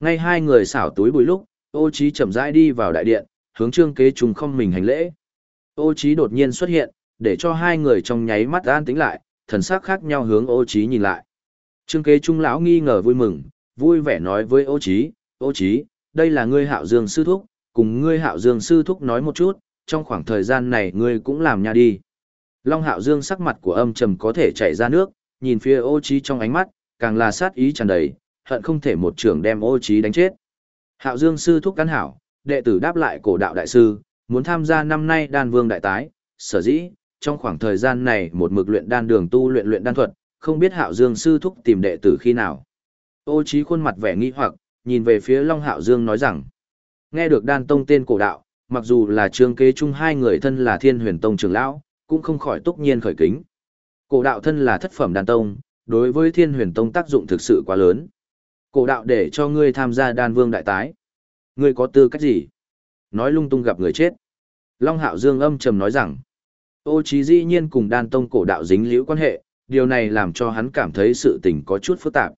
Ngay hai người xảo túi bùi lúc, ô trí chậm rãi đi vào đại điện, hướng trương kế trùng không mình hành lễ. Ô trí đột nhiên xuất hiện, để cho hai người trong nháy mắt an tĩnh lại, thần sắc khác nhau hướng ô trí nhìn lại. Trương kế trung lão nghi ngờ vui mừng, vui vẻ nói với ô trí, ô trí, đây là ngươi hạo dương sư thúc, cùng ngươi hạo dương sư thúc nói một chút, trong khoảng thời gian này ngươi cũng làm nha đi. Long hạo dương sắc mặt của âm trầm có thể chảy ra nước, nhìn phía ô trí trong ánh mắt, càng là sát ý tràn đầy, hận không thể một trưởng đem ô trí đánh chết. Hạo dương sư thúc cắn hảo, đệ tử đáp lại cổ đạo đại sư, muốn tham gia năm nay đan vương đại tái, sở dĩ, trong khoảng thời gian này một mực luyện đan đường tu luyện luyện đan thuật, không biết Hạo Dương sư thúc tìm đệ tử khi nào. Ô Chí khuôn mặt vẻ nghi hoặc, nhìn về phía Long Hạo Dương nói rằng, nghe được đan tông tên cổ đạo, mặc dù là trương kế chung hai người thân là thiên huyền tông trưởng lão, cũng không khỏi túc nhiên khởi kính. Cổ đạo thân là thất phẩm đan tông, đối với thiên huyền tông tác dụng thực sự quá lớn. Cổ đạo để cho ngươi tham gia đan vương đại tái. Ngươi có tư cách gì? Nói lung tung gặp người chết. Long Hạo Dương âm trầm nói rằng, ô trí dĩ nhiên cùng đan tông cổ đạo dính liễu quan hệ, điều này làm cho hắn cảm thấy sự tình có chút phức tạp.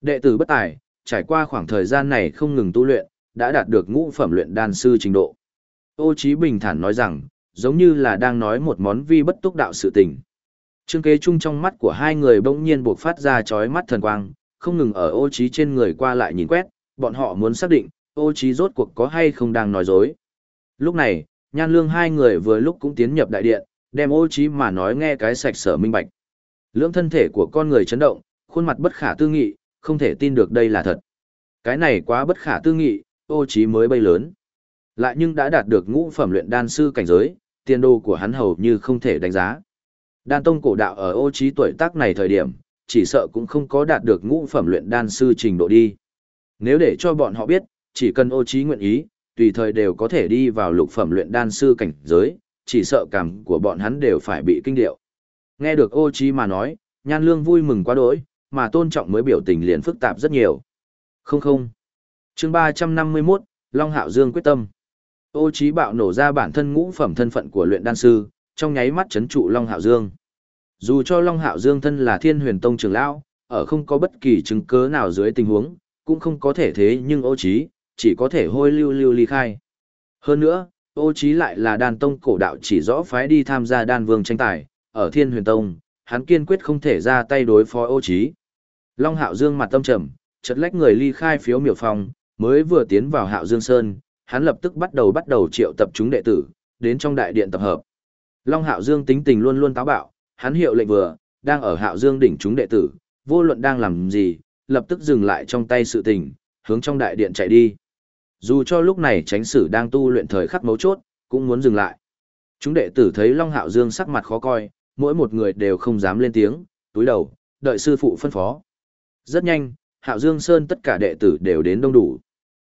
Đệ tử bất tài, trải qua khoảng thời gian này không ngừng tu luyện, đã đạt được ngũ phẩm luyện đan sư trình độ. Ô trí bình thản nói rằng, giống như là đang nói một món vi bất túc đạo sự tình. Trương kế chung trong mắt của hai người bỗng nhiên buộc phát ra chói mắt thần quang, không ngừng ở ô trí trên người qua lại nhìn quét, bọn họ muốn xác định, ô trí rốt cuộc có hay không đang nói dối. Lúc này, nhan lương hai người vừa lúc cũng tiến nhập đại điện, đem ô trí mà nói nghe cái sạch sở minh bạch. Lưỡng thân thể của con người chấn động, khuôn mặt bất khả tư nghị, không thể tin được đây là thật. Cái này quá bất khả tư nghị, ô trí mới bay lớn. Lại nhưng đã đạt được ngũ phẩm luyện đan sư cảnh giới, tiền đồ của hắn hầu như không thể đánh giá. Đan tông cổ đạo ở ô trí tuổi tác này thời điểm, chỉ sợ cũng không có đạt được ngũ phẩm luyện đan sư trình độ đi. Nếu để cho bọn họ biết, chỉ cần ô trí nguyện ý, tùy thời đều có thể đi vào lục phẩm luyện đan sư cảnh giới, chỉ sợ cảm của bọn hắn đều phải bị kinh điệu. Nghe được ô trí mà nói, nhan lương vui mừng quá đỗi, mà tôn trọng mới biểu tình liền phức tạp rất nhiều. Không không. Chương 351, Long Hạo Dương quyết tâm. Ô trí bạo nổ ra bản thân ngũ phẩm thân phận của luyện đan sư, trong nháy mắt chấn trụ Long Hạo Dương. Dù cho Long Hạo Dương thân là Thiên Huyền Tông trưởng lão, ở không có bất kỳ chứng cứ nào dưới tình huống, cũng không có thể thế nhưng ô trí, chỉ có thể hôi lưu lưu ly khai. Hơn nữa, ô trí lại là đan tông cổ đạo chỉ rõ phái đi tham gia đan vương tranh tài, ở Thiên Huyền Tông, hắn kiên quyết không thể ra tay đối phó ô trí. Long Hạo Dương mặt tâm trầm, chợt lách người ly khai phiếu miểu phòng, mới vừa tiến vào Hạo Dương Sơn, hắn lập tức bắt đầu bắt đầu triệu tập chúng đệ tử, đến trong đại điện tập hợp. Long Hạo Dương tính tình luôn luôn táo bạo, hắn hiệu lệnh vừa, đang ở Hạo Dương đỉnh chúng đệ tử, vô luận đang làm gì, lập tức dừng lại trong tay sự tình, hướng trong đại điện chạy đi. Dù cho lúc này tránh sử đang tu luyện thời khắc mấu chốt, cũng muốn dừng lại. Chúng đệ tử thấy Long Hạo Dương sắc mặt khó coi, mỗi một người đều không dám lên tiếng, túi đầu, đợi sư phụ phân phó. Rất nhanh, Hạo Dương Sơn tất cả đệ tử đều đến đông đủ.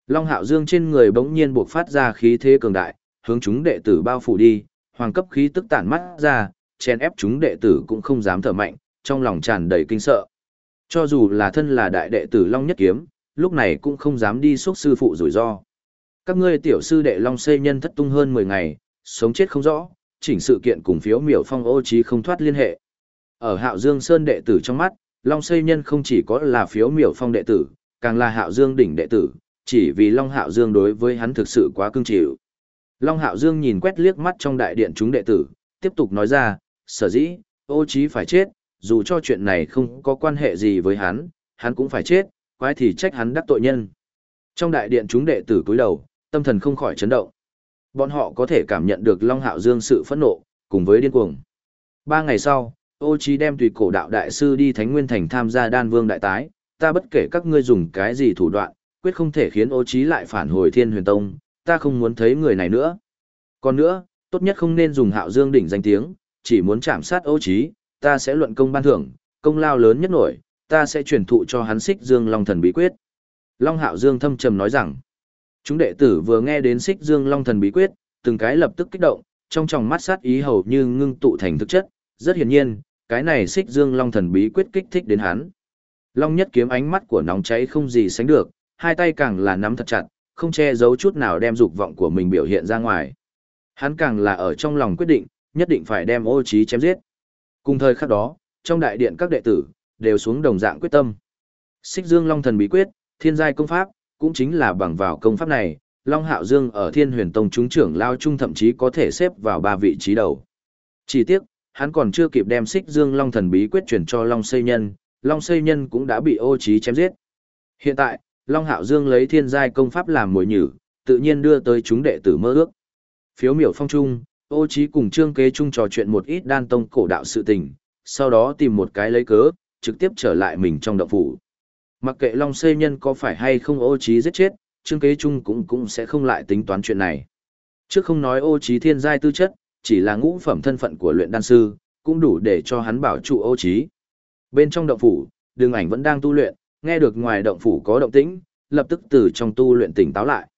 Long Hạo Dương trên người bỗng nhiên buộc phát ra khí thế cường đại, hướng chúng đệ tử bao phủ đi, hoàng cấp khí tức tản mắt ra, chen ép chúng đệ tử cũng không dám thở mạnh, trong lòng tràn đầy kinh sợ. Cho dù là thân là đại đệ tử Long Nhất Kiếm, lúc này cũng không dám đi xúc sư phụ rủi ro. Các ngươi tiểu sư đệ Long xây nhân thất tung hơn 10 ngày, sống chết không rõ, chỉnh sự kiện cùng phiếu miểu phong ô trí không thoát liên hệ. Ở Hạo Dương Sơn đệ tử trong mắt, Long xây nhân không chỉ có là phiếu miểu phong đệ tử, càng là Hạo Dương đỉnh đệ tử, chỉ vì Long Hạo Dương đối với hắn thực sự quá cưng chịu. Long Hạo Dương nhìn quét liếc mắt trong đại điện chúng đệ tử, tiếp tục nói ra, sở dĩ, ô trí phải chết, dù cho chuyện này không có quan hệ gì với hắn, hắn cũng phải chết, quái thì trách hắn đắc tội nhân. Trong đại điện chúng đệ tử cúi đầu, tâm thần không khỏi chấn động. Bọn họ có thể cảm nhận được Long Hạo Dương sự phẫn nộ, cùng với điên cuồng. Ba ngày sau, ô trí đem tùy cổ đạo đại sư đi Thánh Nguyên Thành tham gia đan vương đại tái, ta bất kể các ngươi dùng cái gì thủ đoạn, quyết không thể khiến ô trí lại phản hồi thiên huyền tông, ta không muốn thấy người này nữa. Còn nữa, tốt nhất không nên dùng hạo dương đỉnh danh tiếng, chỉ muốn chạm sát ô trí, ta sẽ luận công ban thưởng, công lao lớn nhất nổi, ta sẽ truyền thụ cho hắn xích dương long thần bí quyết. Long hạo dương thâm trầm nói rằng, chúng đệ tử vừa nghe đến xích dương long thần bí quyết, từng cái lập tức kích động, trong tròng mắt sát ý hầu như ngưng tụ thành thực chất, rất hiển nhiên, cái này xích dương long thần bí quyết kích thích đến hắn. Long nhất kiếm ánh mắt của nóng cháy không gì sánh được, hai tay càng là nắm thật chặt, không che giấu chút nào đem dục vọng của mình biểu hiện ra ngoài. Hắn càng là ở trong lòng quyết định, nhất định phải đem ô trí chém giết. Cùng thời khắc đó, trong đại điện các đệ tử, đều xuống đồng dạng quyết tâm. Xích Dương Long Thần Bí Quyết, Thiên Giai Công Pháp, cũng chính là bằng vào công pháp này, Long Hạo Dương ở Thiên Huyền Tông chúng trưởng lao trung thậm chí có thể xếp vào ba vị trí đầu. Chỉ tiếc, hắn còn chưa kịp đem Xích Dương Long thần bí quyết chuyển cho Long Xây Nhân, Long Xây Nhân cũng đã bị Ô Chí chém giết. Hiện tại, Long Hạo Dương lấy thiên giai công pháp làm mồi nhử, tự nhiên đưa tới chúng đệ tử mơ ước. Phiếu miểu phong trung, Ô Chí cùng Trương Kế Trung trò chuyện một ít đan tông cổ đạo sự tình, sau đó tìm một cái lấy cớ, trực tiếp trở lại mình trong động phủ. Mặc kệ Long Xây Nhân có phải hay không Ô Chí giết chết, Trương Kế Trung cũng cũng sẽ không lại tính toán chuyện này. Trước không nói Ô Chí thiên giai tư chất, chỉ là ngũ phẩm thân phận của luyện đan sư, cũng đủ để cho hắn bảo trụ Ô Chí. Bên trong động phủ, Đường Ảnh vẫn đang tu luyện, nghe được ngoài động phủ có động tĩnh, lập tức từ trong tu luyện tỉnh táo lại.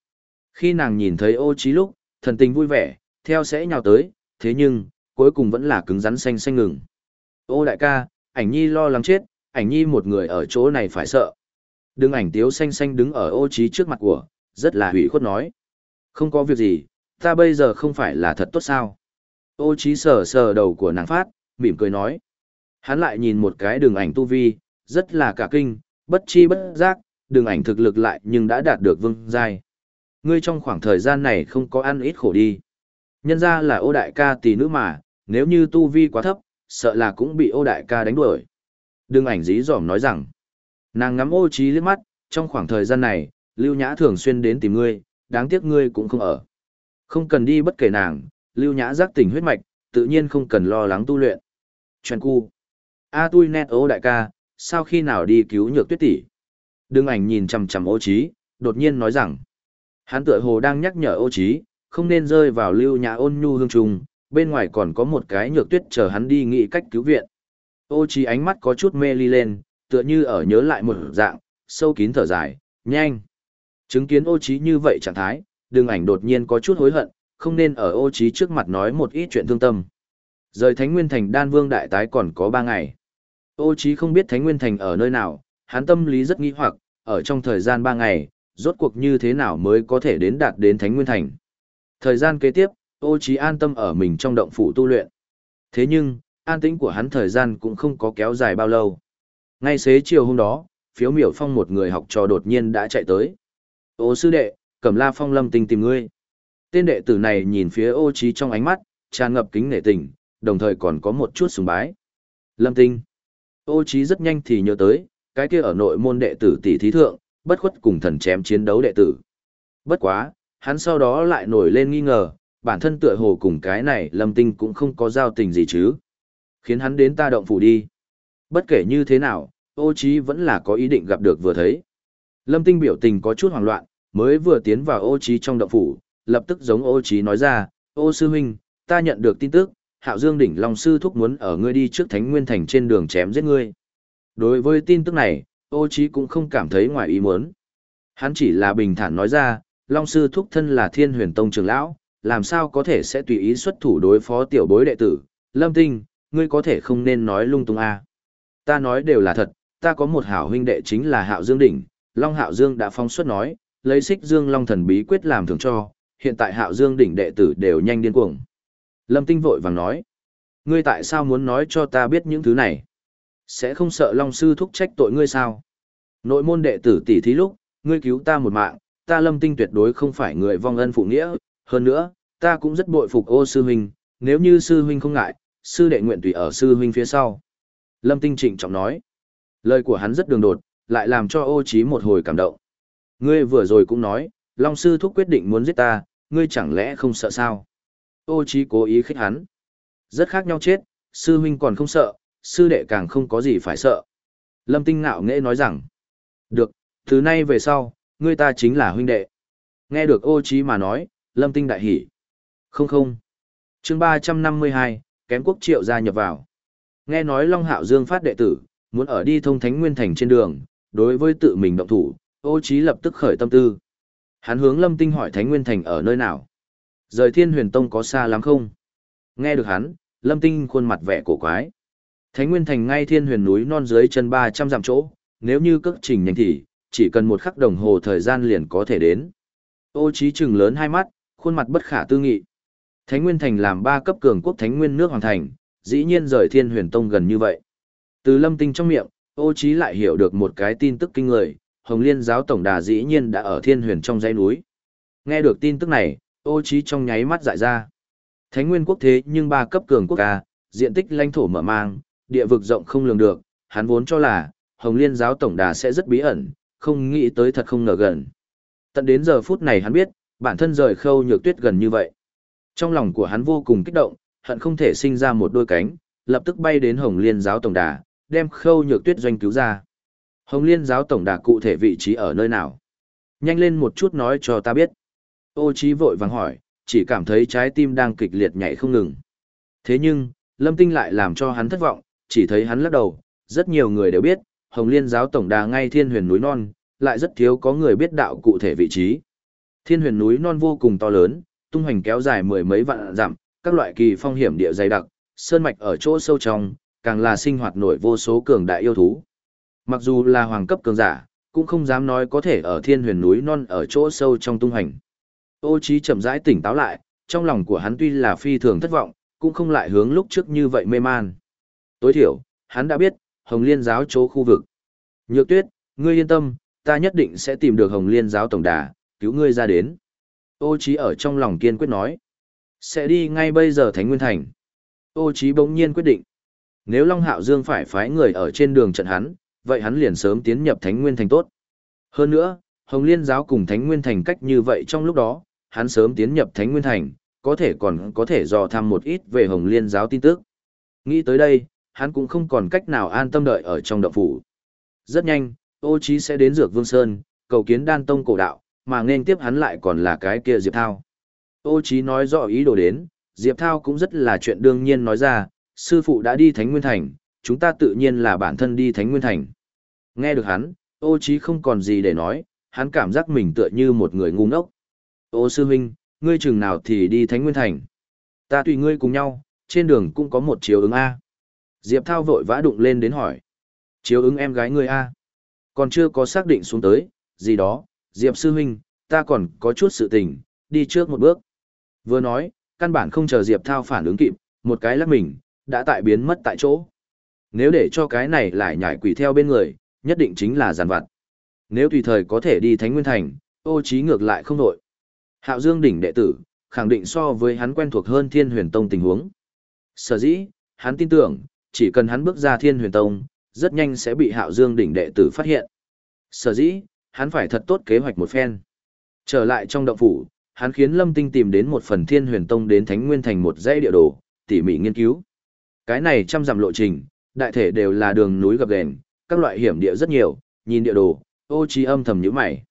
Khi nàng nhìn thấy Ô Chí lúc, thần tình vui vẻ, theo sẽ nhào tới, thế nhưng, cuối cùng vẫn là cứng rắn xanh xanh ngừng. Ô đại ca, ảnh nhi lo lắng chết, ảnh nhi một người ở chỗ này phải sợ. Đừng ảnh tiếu xanh xanh đứng ở ô trí trước mặt của, rất là hủy khuất nói. Không có việc gì, ta bây giờ không phải là thật tốt sao. Ô trí sờ sờ đầu của nàng phát, mỉm cười nói. Hắn lại nhìn một cái đường ảnh tu vi, rất là cả kinh, bất chi bất giác, đường ảnh thực lực lại nhưng đã đạt được vương giai. Ngươi trong khoảng thời gian này không có ăn ít khổ đi. Nhân ra là ô đại ca tỷ nữ mà, nếu như tu vi quá thấp, sợ là cũng bị ô đại ca đánh đuổi. Đương ảnh dí dỏm nói rằng, nàng ngắm ô trí liếc mắt, trong khoảng thời gian này, Lưu Nhã thường xuyên đến tìm ngươi, đáng tiếc ngươi cũng không ở. Không cần đi bất kể nàng, Lưu Nhã giác tỉnh huyết mạch, tự nhiên không cần lo lắng tu luyện. Chuyện cu. A tui nét ô đại ca, sao khi nào đi cứu nhược tuyết tỷ? Đương ảnh nhìn chằm chằm ô trí, đột nhiên nói rằng, hắn tựa hồ đang nhắc nhở ô trí, không nên rơi vào lưu nhã ôn nhu hương trùng, bên ngoài còn có một cái nhược tuyết chờ hắn đi nghĩ cách cứu viện. Ô trí ánh mắt có chút mê ly lên, tựa như ở nhớ lại một dạng, sâu kín thở dài, nhanh. Chứng kiến ô trí như vậy trạng thái, đường ảnh đột nhiên có chút hối hận, không nên ở ô trí trước mặt nói một ít chuyện thương tâm. Rời Thánh Nguyên Thành đan vương đại tái còn có ba ngày. Ô trí không biết Thánh Nguyên Thành ở nơi nào, hắn tâm lý rất nghi hoặc, ở trong thời gian ba ngày, rốt cuộc như thế nào mới có thể đến đạt đến Thánh Nguyên Thành. Thời gian kế tiếp, ô trí an tâm ở mình trong động phủ tu luyện. Thế nhưng, an tĩnh của hắn thời gian cũng không có kéo dài bao lâu. Ngay xế chiều hôm đó, phiếu miểu phong một người học trò đột nhiên đã chạy tới. Ô sư đệ, cẩm la phong lâm tình tìm ngươi. Tên đệ tử này nhìn phía ô trí trong ánh mắt, tràn ngập kính nể tình, đồng thời còn có một chút sùng bái. Lâm tinh. Ô trí rất nhanh thì nhớ tới, cái kia ở nội môn đệ tử tỷ thí thượng, bất khuất cùng thần chém chiến đấu đệ tử. Bất quá, hắn sau đó lại nổi lên nghi ngờ, bản thân tựa hồ cùng cái này lâm tinh cũng không có giao tình gì chứ. Khiến hắn đến ta động phủ đi. Bất kể như thế nào, ô trí vẫn là có ý định gặp được vừa thấy. Lâm tinh biểu tình có chút hoảng loạn, mới vừa tiến vào ô trí trong động phủ, lập tức giống ô trí nói ra, ô sư huynh, ta nhận được tin tức, hạo dương đỉnh long sư thúc muốn ở ngươi đi trước thánh nguyên thành trên đường chém giết ngươi. Đối với tin tức này, ô trí cũng không cảm thấy ngoài ý muốn. Hắn chỉ là bình thản nói ra, long sư thúc thân là thiên huyền tông trưởng lão, làm sao có thể sẽ tùy ý xuất thủ đối phó tiểu bối đệ tử, lâm tinh, ngươi có thể không nên nói lung tung a. À. Ta nói đều là thật, ta có một hảo huynh đệ chính là hạo dương đỉnh, long hạo dương đã phong xuất nói, lấy xích dương long thần bí quyết làm thường cho, hiện tại hạo dương đỉnh đệ tử đều nhanh điên cuồng. Lâm tinh vội vàng nói, ngươi tại sao muốn nói cho ta biết những thứ này? Sẽ không sợ long sư thúc trách tội ngươi sao? Nội môn đệ tử tỷ thí lúc, ngươi cứu ta một mạng, ta lâm tinh tuyệt đối không phải người vong ân phụ nghĩa, hơn nữa, ta cũng rất bội phục ô sư huynh, nếu như sư huynh không ngại, sư đệ nguyện tùy ở sư huynh phía sau. Lâm Tinh trịnh trọng nói. Lời của hắn rất đường đột, lại làm cho ô trí một hồi cảm động. Ngươi vừa rồi cũng nói, Long sư thúc quyết định muốn giết ta, ngươi chẳng lẽ không sợ sao? Ô trí cố ý khích hắn. Rất khác nhau chết, sư huynh còn không sợ, sư đệ càng không có gì phải sợ. Lâm Tinh ngạo nghễ nói rằng. Được, từ nay về sau, ngươi ta chính là huynh đệ. Nghe được ô trí mà nói, Lâm Tinh đại hỉ. Không không. chương 352, kém quốc triệu gia nhập vào. Nghe nói Long Hạo Dương phát đệ tử, muốn ở đi thông Thánh Nguyên Thành trên đường, đối với tự mình động thủ, ô trí lập tức khởi tâm tư. Hắn hướng Lâm Tinh hỏi Thánh Nguyên Thành ở nơi nào. Rời Thiên Huyền Tông có xa lắm không? Nghe được hắn, Lâm Tinh khuôn mặt vẻ cổ quái. Thánh Nguyên Thành ngay Thiên Huyền núi non dưới chân 300 dặm chỗ, nếu như cước trình nhanh thì, chỉ cần một khắc đồng hồ thời gian liền có thể đến. Ô trí trừng lớn hai mắt, khuôn mặt bất khả tư nghị. Thánh Nguyên Thành làm ba cấp cường quốc Thánh Nguyên nước hoàng thành, dĩ nhiên rời Thiên Huyền Tông gần như vậy. Từ Lâm Tinh trong miệng, Ô Chí lại hiểu được một cái tin tức kinh người, Hồng Liên giáo tổng đà dĩ nhiên đã ở thiên huyền trong dãy núi. Nghe được tin tức này, ô trí trong nháy mắt dại ra. Thánh nguyên quốc thế nhưng ba cấp cường quốc ca, diện tích lãnh thổ mở mang, địa vực rộng không lường được, hắn vốn cho là, Hồng Liên giáo tổng đà sẽ rất bí ẩn, không nghĩ tới thật không ngờ gần. Tận đến giờ phút này hắn biết, bản thân rời khâu nhược tuyết gần như vậy. Trong lòng của hắn vô cùng kích động, hận không thể sinh ra một đôi cánh, lập tức bay đến Hồng Liên giáo tổng đà, đem khâu nhược tuyết doanh cứu ra. Hồng Liên giáo tổng đà cụ thể vị trí ở nơi nào? Nhanh lên một chút nói cho ta biết. Ô Chí vội vàng hỏi, chỉ cảm thấy trái tim đang kịch liệt nhảy không ngừng. Thế nhưng, Lâm Tinh lại làm cho hắn thất vọng, chỉ thấy hắn lắc đầu, rất nhiều người đều biết, Hồng Liên giáo tổng đà ngay thiên huyền núi non, lại rất thiếu có người biết đạo cụ thể vị trí. Thiên huyền núi non vô cùng to lớn, tung hoành kéo dài mười mấy vạn dặm, các loại kỳ phong hiểm địa dày đặc, sơn mạch ở chỗ sâu trong, càng là sinh hoạt nổi vô số cường đại yêu thú. Mặc dù là hoàng cấp cường giả, cũng không dám nói có thể ở thiên huyền núi non ở chỗ sâu trong tung hoành. Ô Chí chậm rãi tỉnh táo lại, trong lòng của hắn tuy là phi thường thất vọng, cũng không lại hướng lúc trước như vậy mê man. Tối thiểu, hắn đã biết, Hồng Liên giáo chỗ khu vực. Nhược tuyết, ngươi yên tâm, ta nhất định sẽ tìm được Hồng Liên giáo tổng đà, cứu ngươi ra đến. Ô Chí ở trong lòng kiên quyết nói. Sẽ đi ngay bây giờ Thánh Nguyên Thành. Ô Chí bỗng nhiên quyết định. Nếu Long Hạo Dương phải phái người ở trên đường trận hắn, vậy hắn liền sớm tiến nhập Thánh Nguyên Thành tốt. Hơn nữa, Hồng Liên giáo cùng Thánh Nguyên Thành cách như vậy trong lúc đó, hắn sớm tiến nhập Thánh Nguyên Thành, có thể còn có thể dò thăm một ít về Hồng Liên giáo tin tức. Nghĩ tới đây, hắn cũng không còn cách nào an tâm đợi ở trong động phủ. Rất nhanh, ô Chí sẽ đến Dược Vương Sơn, cầu kiến đan tông cổ đạo, mà nên tiếp hắn lại còn là cái kia Diệp Thao. Ô Chí nói rõ ý đồ đến, Diệp Thao cũng rất là chuyện đương nhiên nói ra, sư phụ đã đi Thánh Nguyên Thành, chúng ta tự nhiên là bản thân đi Thánh Nguyên Thành. Nghe được hắn, ô Chí không còn gì để nói, hắn cảm giác mình tựa như một người ngu ngốc. Ô sư huynh, ngươi chừng nào thì đi Thánh Nguyên Thành. Ta tùy ngươi cùng nhau, trên đường cũng có một chiều ứng A. Diệp Thao vội vã đụng lên đến hỏi. Chiếu ứng em gái ngươi A. Còn chưa có xác định xuống tới, gì đó, Diệp sư huynh, ta còn có chút sự tình, đi trước một bước. Vừa nói, căn bản không chờ Diệp Thao phản ứng kịp, một cái lắc mình, đã tại biến mất tại chỗ. Nếu để cho cái này lại nhảy quỷ theo bên người, nhất định chính là giàn vặt. Nếu tùy thời có thể đi Thánh Nguyên Thành, ô trí ngược lại không nổi. Hạo Dương đỉnh đệ tử, khẳng định so với hắn quen thuộc hơn Thiên Huyền Tông tình huống. Sở dĩ, hắn tin tưởng, chỉ cần hắn bước ra Thiên Huyền Tông, rất nhanh sẽ bị Hạo Dương đỉnh đệ tử phát hiện. Sở dĩ, hắn phải thật tốt kế hoạch một phen. Trở lại trong động phủ, hắn khiến Lâm Tinh tìm đến một phần Thiên Huyền Tông đến Thánh Nguyên thành một dãy địa đồ, tỉ mỉ nghiên cứu. Cái này trăm dặm lộ trình, đại thể đều là đường núi gập ghềnh, các loại hiểm địa rất nhiều, nhìn địa đồ, Ô trí âm thầm nhíu mày.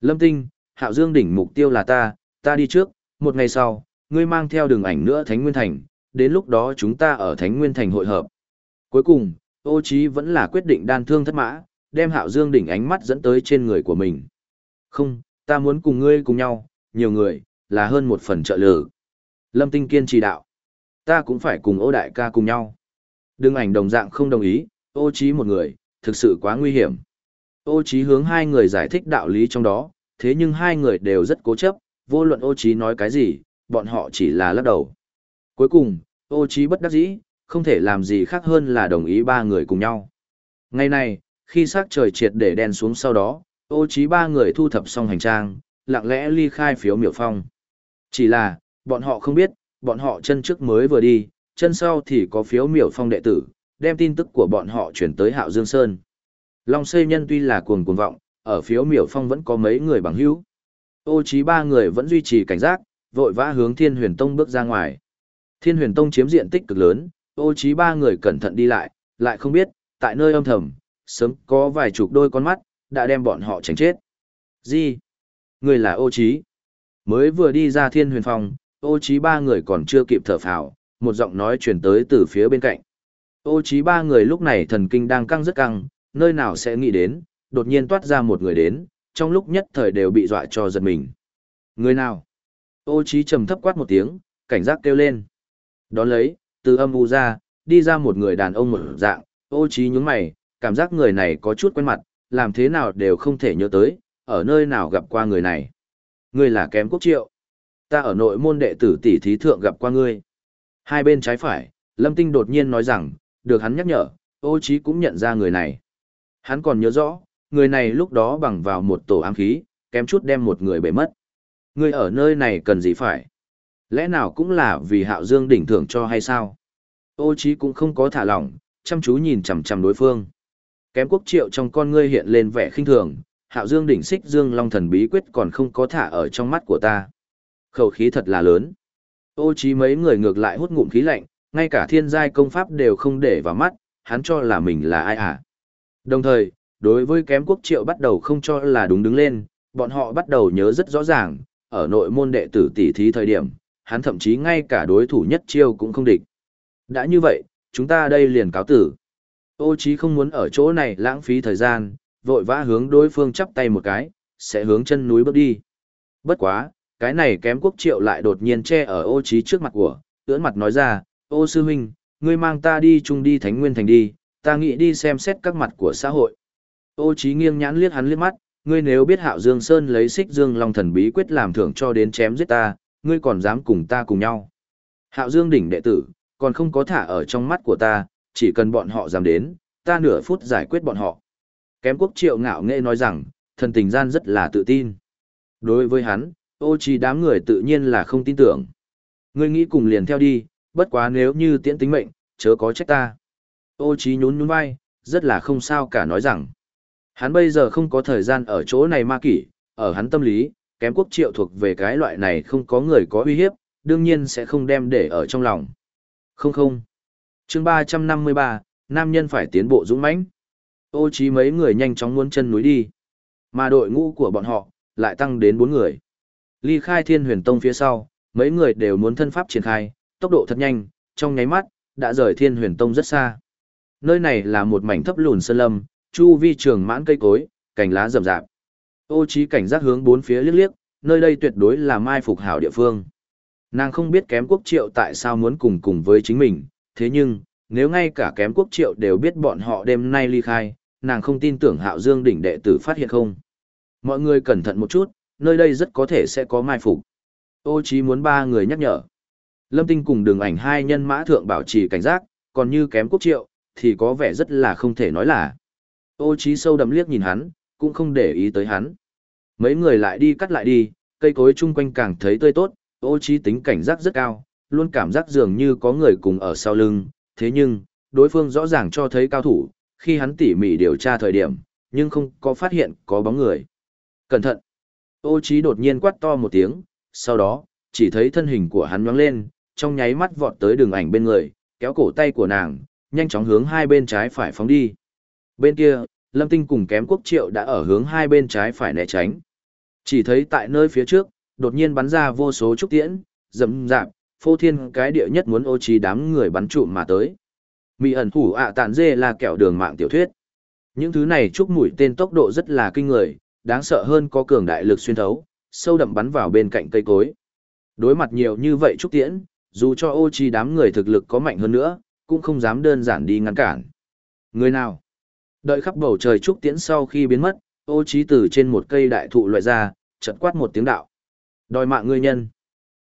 Lâm Tinh, Hạo Dương đỉnh mục tiêu là ta, ta đi trước, một ngày sau, ngươi mang theo đường ảnh nữa Thánh Nguyên thành, đến lúc đó chúng ta ở Thánh Nguyên thành hội hợp. Cuối cùng, Ô Chí vẫn là quyết định đan thương thất mã, đem Hạo Dương đỉnh ánh mắt dẫn tới trên người của mình. Không, ta muốn cùng ngươi cùng nhau, nhiều người, là hơn một phần trợ lử. Lâm Tinh kiên trì đạo. Ta cũng phải cùng ô đại ca cùng nhau. Đừng ảnh đồng dạng không đồng ý, ô Chí một người, thực sự quá nguy hiểm. Ô Chí hướng hai người giải thích đạo lý trong đó, thế nhưng hai người đều rất cố chấp, vô luận ô Chí nói cái gì, bọn họ chỉ là lắc đầu. Cuối cùng, ô trí bất đắc dĩ, không thể làm gì khác hơn là đồng ý ba người cùng nhau. Ngày này, khi sắc trời triệt để đen xuống sau đó, ô trí ba người thu thập xong hành trang, lặng lẽ ly khai phiếu miểu phong. Chỉ là, bọn họ không biết, bọn họ chân trước mới vừa đi, chân sau thì có phiếu miểu phong đệ tử, đem tin tức của bọn họ chuyển tới Hạo Dương Sơn. Long xây nhân tuy là cuồng cuồng vọng, ở phiếu miểu phong vẫn có mấy người bằng hữu. Ô trí ba người vẫn duy trì cảnh giác, vội vã hướng Thiên Huyền Tông bước ra ngoài. Thiên Huyền Tông chiếm diện tích cực lớn, ô trí ba người cẩn thận đi lại, lại không biết, tại nơi âm thầm, sớm có vài chục đôi con mắt, đã đem bọn họ tránh chết. Gì? Người là ô trí. Mới vừa đi ra Thiên Huyền Phong, ô trí ba người còn chưa kịp thở phào, một giọng nói truyền tới từ phía bên cạnh. Ô trí ba người lúc này thần kinh đang căng rất căng, nơi nào sẽ nghĩ đến, đột nhiên toát ra một người đến, trong lúc nhất thời đều bị dọa cho giật mình. Người nào? Ô trí trầm thấp quát một tiếng, cảnh giác kêu lên. Đón lấy, từ âm u ra, đi ra một người đàn ông một dạng, ô trí nhướng mày, cảm giác người này có chút quen mặt, làm thế nào đều không thể nhớ tới, ở nơi nào gặp qua người này. Người là kém quốc triệu. Ta ở nội môn đệ tử tỷ thí thượng gặp qua ngươi. Hai bên trái phải, Lâm Tinh đột nhiên nói rằng, được hắn nhắc nhở, ô trí cũng nhận ra người này. Hắn còn nhớ rõ, người này lúc đó bằng vào một tổ ám khí, kém chút đem một người bể mất. ngươi ở nơi này cần gì phải? Lẽ nào cũng là vì Hạo Dương đỉnh thưởng cho hay sao? Ô Chí cũng không có thả lỏng, chăm chú nhìn chằm chằm đối phương. Kém quốc triệu trong con ngươi hiện lên vẻ khinh thường, Hạo Dương đỉnh xích Dương Long thần bí quyết còn không có thả ở trong mắt của ta. Khẩu khí thật là lớn. Ô Chí mấy người ngược lại hút ngụm khí lạnh, ngay cả thiên giai công pháp đều không để vào mắt, hắn cho là mình là ai à. Đồng thời, đối với kém quốc triệu bắt đầu không cho là đúng đứng lên, bọn họ bắt đầu nhớ rất rõ ràng, ở nội môn đệ tử tỷ thí thời điểm, hắn thậm chí ngay cả đối thủ nhất chiêu cũng không địch. Đã như vậy, chúng ta đây liền cáo tử. Ô chí không muốn ở chỗ này lãng phí thời gian, vội vã hướng đối phương chắp tay một cái, sẽ hướng chân núi bước đi. Bất quá, cái này kém quốc triệu lại đột nhiên che ở ô chí trước mặt của, ưỡn mặt nói ra, ô sư huynh, ngươi mang ta đi chung đi thánh nguyên thành đi, ta nghĩ đi xem xét các mặt của xã hội. Ô chí nghiêng nhãn liếc hắn liếc mắt, ngươi nếu biết hạo dương sơn lấy xích dương long thần bí quyết làm thưởng cho đến chém giết ta, ngươi còn dám cùng ta cùng nhau. Hạo dương đỉnh đệ tử, còn không có thả ở trong mắt của ta, chỉ cần bọn họ dám đến, ta nửa phút giải quyết bọn họ. Kém quốc triệu ngạo nghệ nói rằng, thần tình gian rất là tự tin. Đối với hắn, ô Chi đám người tự nhiên là không tin tưởng. Ngươi nghĩ cùng liền theo đi, bất quá nếu như tiễn tính mệnh, chớ có trách ta. Ô Chi nhún nhún vai, rất là không sao cả nói rằng. Hắn bây giờ không có thời gian ở chỗ này ma kỷ, ở hắn tâm lý, kém quốc triệu thuộc về cái loại này không có người có uy hiếp, đương nhiên sẽ không đem để ở trong lòng. Không không. chương 353, nam nhân phải tiến bộ dũng mãnh. Ô trí mấy người nhanh chóng muốn chân núi đi. Mà đội ngũ của bọn họ, lại tăng đến 4 người. Ly khai thiên huyền tông phía sau, mấy người đều muốn thân pháp triển khai, tốc độ thật nhanh, trong nháy mắt, đã rời thiên huyền tông rất xa. Nơi này là một mảnh thấp lùn sơn lâm, chu vi trường mãn cây cối, cành lá rậm rạp. Ô trí cảnh giác hướng bốn phía liếc liếc, nơi đây tuyệt đối là mai phục hảo địa phương. Nàng không biết kém quốc triệu tại sao muốn cùng cùng với chính mình, thế nhưng, nếu ngay cả kém quốc triệu đều biết bọn họ đêm nay ly khai, nàng không tin tưởng hạo dương đỉnh đệ tử phát hiện không. Mọi người cẩn thận một chút, nơi đây rất có thể sẽ có mai phục. Ô chí muốn ba người nhắc nhở. Lâm Tinh cùng đường ảnh hai nhân mã thượng bảo trì cảnh giác, còn như kém quốc triệu, thì có vẻ rất là không thể nói là. Ô trí sâu đậm liếc nhìn hắn, cũng không để ý tới hắn. Mấy người lại đi cắt lại đi, cây cối chung quanh càng thấy tươi tốt, ô trí tính cảnh giác rất cao, luôn cảm giác dường như có người cùng ở sau lưng, thế nhưng, đối phương rõ ràng cho thấy cao thủ, khi hắn tỉ mỉ điều tra thời điểm, nhưng không có phát hiện có bóng người. Cẩn thận! Ô trí đột nhiên quát to một tiếng, sau đó, chỉ thấy thân hình của hắn nhoáng lên, trong nháy mắt vọt tới đường ảnh bên người, kéo cổ tay của nàng, nhanh chóng hướng hai bên trái phải phóng đi. Bên kia, Lâm Tinh cùng kém quốc triệu đã ở hướng hai bên trái phải né tránh. Chỉ thấy tại nơi phía trước, đột nhiên bắn ra vô số trúc tiễn, dầm dạp, phô thiên cái địa nhất muốn ô trí đám người bắn trụm mà tới. Mị ẩn thủ ạ tản dê là kẹo đường mạng tiểu thuyết. Những thứ này trúc mũi tên tốc độ rất là kinh người, đáng sợ hơn có cường đại lực xuyên thấu, sâu đậm bắn vào bên cạnh cây cối. Đối mặt nhiều như vậy trúc tiễn, dù cho ô chi đám người thực lực có mạnh hơn nữa, cũng không dám đơn giản đi ngăn cản. Người nào? Đợi khắp bầu trời trúc tiễn sau khi biến mất, ô trí từ trên một cây đại thụ loại ra, chợt quát một tiếng đạo. Đòi mạng ngươi nhân.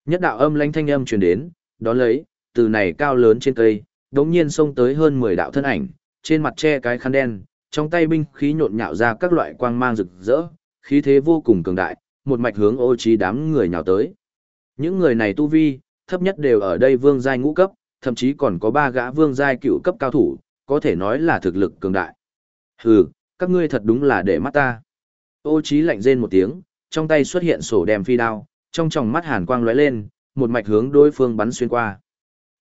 Nhất đạo âm lãnh thanh âm truyền đến, đón lấy, từ này cao lớn trên cây, đống nhiên xông tới hơn 10 đạo thân ảnh, trên mặt che cái khăn đen, trong tay binh khí nhộn nhạo ra các loại quang mang rực rỡ, khí thế vô cùng cường đại, một mạch hướng ô trí đám người nhào tới. Những người này tu vi, thấp nhất đều ở đây vương giai ngũ cấp, thậm chí còn có ba gã vương giai cựu cấp cao thủ, có thể nói là thực lực cường đại. Hừ, các ngươi thật đúng là để mắt ta. Ô trí lạnh rên một tiếng, trong tay xuất hiện sổ đem phi đao, trong tròng mắt hàn quang lóe lên, một mạch hướng đối phương bắn xuyên qua.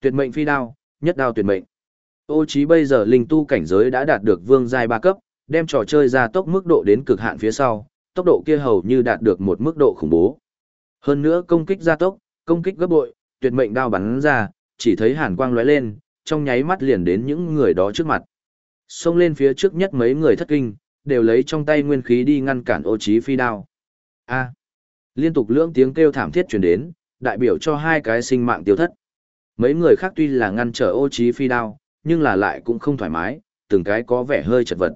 Tuyệt mệnh phi đao, nhất đao tuyệt mệnh. Ô trí bây giờ linh tu cảnh giới đã đạt được vương giai ba cấp, đem trò chơi ra tốc mức độ đến cực hạn phía sau, tốc độ kia hầu như đạt được một mức độ khủng bố. Hơn nữa công kích gia tốc, công kích gấp bội, tuyệt mệnh đao bắn ra, chỉ thấy hàn quang lóe lên, trong nháy mắt liền đến những người đó trước mặt. Xông lên phía trước nhất mấy người thất kinh, đều lấy trong tay nguyên khí đi ngăn cản ô trí phi đao. A. Liên tục lưỡng tiếng kêu thảm thiết truyền đến, đại biểu cho hai cái sinh mạng tiêu thất. Mấy người khác tuy là ngăn trở ô trí phi đao, nhưng là lại cũng không thoải mái, từng cái có vẻ hơi chật vật.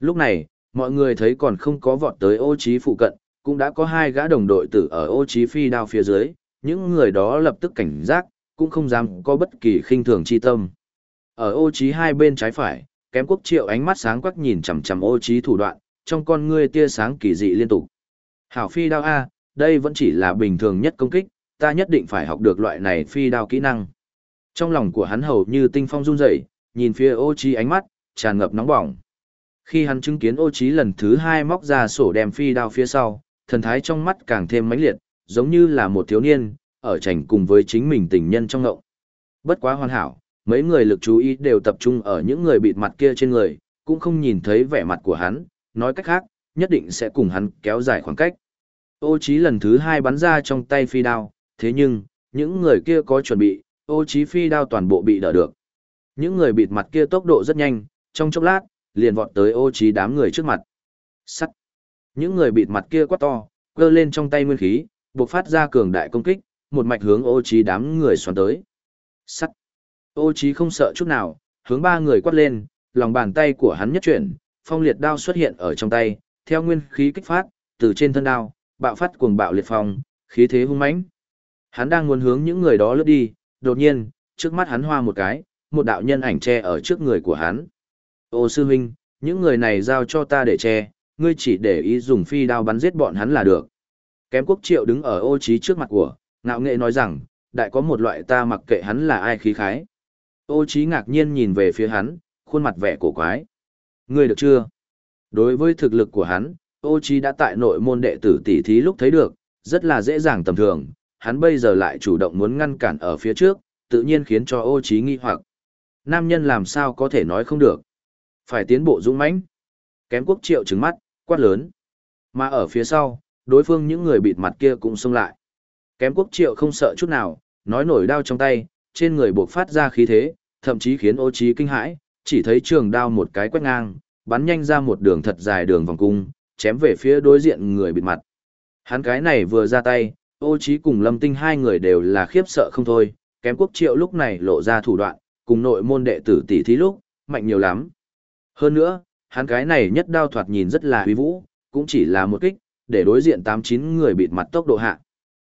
Lúc này, mọi người thấy còn không có vọt tới ô trí phụ cận, cũng đã có hai gã đồng đội tử ở ô trí phi đao phía dưới, những người đó lập tức cảnh giác, cũng không dám có bất kỳ khinh thường chi tâm. Ở ô trí hai bên trái phải, kém quốc triệu ánh mắt sáng quắc nhìn chằm chằm ô trí thủ đoạn, trong con ngươi tia sáng kỳ dị liên tục. Hảo phi đao A, đây vẫn chỉ là bình thường nhất công kích, ta nhất định phải học được loại này phi đao kỹ năng. Trong lòng của hắn hầu như tinh phong run rẩy, nhìn phía ô trí ánh mắt, tràn ngập nóng bỏng. Khi hắn chứng kiến ô trí lần thứ hai móc ra sổ đem phi đao phía sau, thần thái trong mắt càng thêm mãnh liệt, giống như là một thiếu niên, ở trành cùng với chính mình tình nhân trong ngộng. Bất quá hoàn hảo, mấy người lực chú ý đều tập trung ở những người bịt mặt kia trên người, cũng không nhìn thấy vẻ mặt của hắn, nói cách khác, nhất định sẽ cùng hắn kéo dài khoảng cách. Ô Chí lần thứ hai bắn ra trong tay phi đao, thế nhưng, những người kia có chuẩn bị, ô Chí phi đao toàn bộ bị đỡ được. Những người bịt mặt kia tốc độ rất nhanh, trong chốc lát, liền vọt tới ô Chí đám người trước mặt. Sắt. Những người bịt mặt kia quát to, cơ lên trong tay nguyên khí, bộc phát ra cường đại công kích, một mạch hướng ô Chí đám người xoắn tới. Sắt. Ô Chí không sợ chút nào, hướng ba người quát lên, lòng bàn tay của hắn nhất chuyển, phong liệt đao xuất hiện ở trong tay, theo nguyên khí kích phát, từ trên thân đao, bạo phát cuồng bạo liệt phong, khí thế hung mãnh. Hắn đang muốn hướng những người đó lướt đi, đột nhiên, trước mắt hắn hoa một cái, một đạo nhân ảnh che ở trước người của hắn. Ô sư huynh, những người này giao cho ta để che, ngươi chỉ để ý dùng phi đao bắn giết bọn hắn là được. Kém quốc triệu đứng ở ô trí trước mặt của, ngạo nghệ nói rằng, đại có một loại ta mặc kệ hắn là ai khí khái. Ô trí ngạc nhiên nhìn về phía hắn, khuôn mặt vẻ cổ quái. Ngươi được chưa? Đối với thực lực của hắn, ô trí đã tại nội môn đệ tử tỷ thí lúc thấy được, rất là dễ dàng tầm thường, hắn bây giờ lại chủ động muốn ngăn cản ở phía trước, tự nhiên khiến cho ô trí nghi hoặc. Nam nhân làm sao có thể nói không được? Phải tiến bộ dũng mãnh. Kém quốc triệu trừng mắt, quát lớn. Mà ở phía sau, đối phương những người bịt mặt kia cũng xông lại. Kém quốc triệu không sợ chút nào, nói nổi đao trong tay, trên người buộc phát ra khí thế, thậm chí khiến ô trí kinh hãi, chỉ thấy trường đao một cái quét ngang, bắn nhanh ra một đường thật dài đường vòng cung, chém về phía đối diện người bịt mặt. Hắn cái này vừa ra tay, ô trí cùng lâm tinh hai người đều là khiếp sợ không thôi, kém quốc triệu lúc này lộ ra thủ đoạn, cùng nội môn đệ tử tỷ thí lúc, mạnh nhiều lắm. Hơn nữa, hắn cái này nhất đao thoạt nhìn rất là uy vũ, cũng chỉ là một kích, để đối diện 8-9 người bịt mặt tốc độ hạ.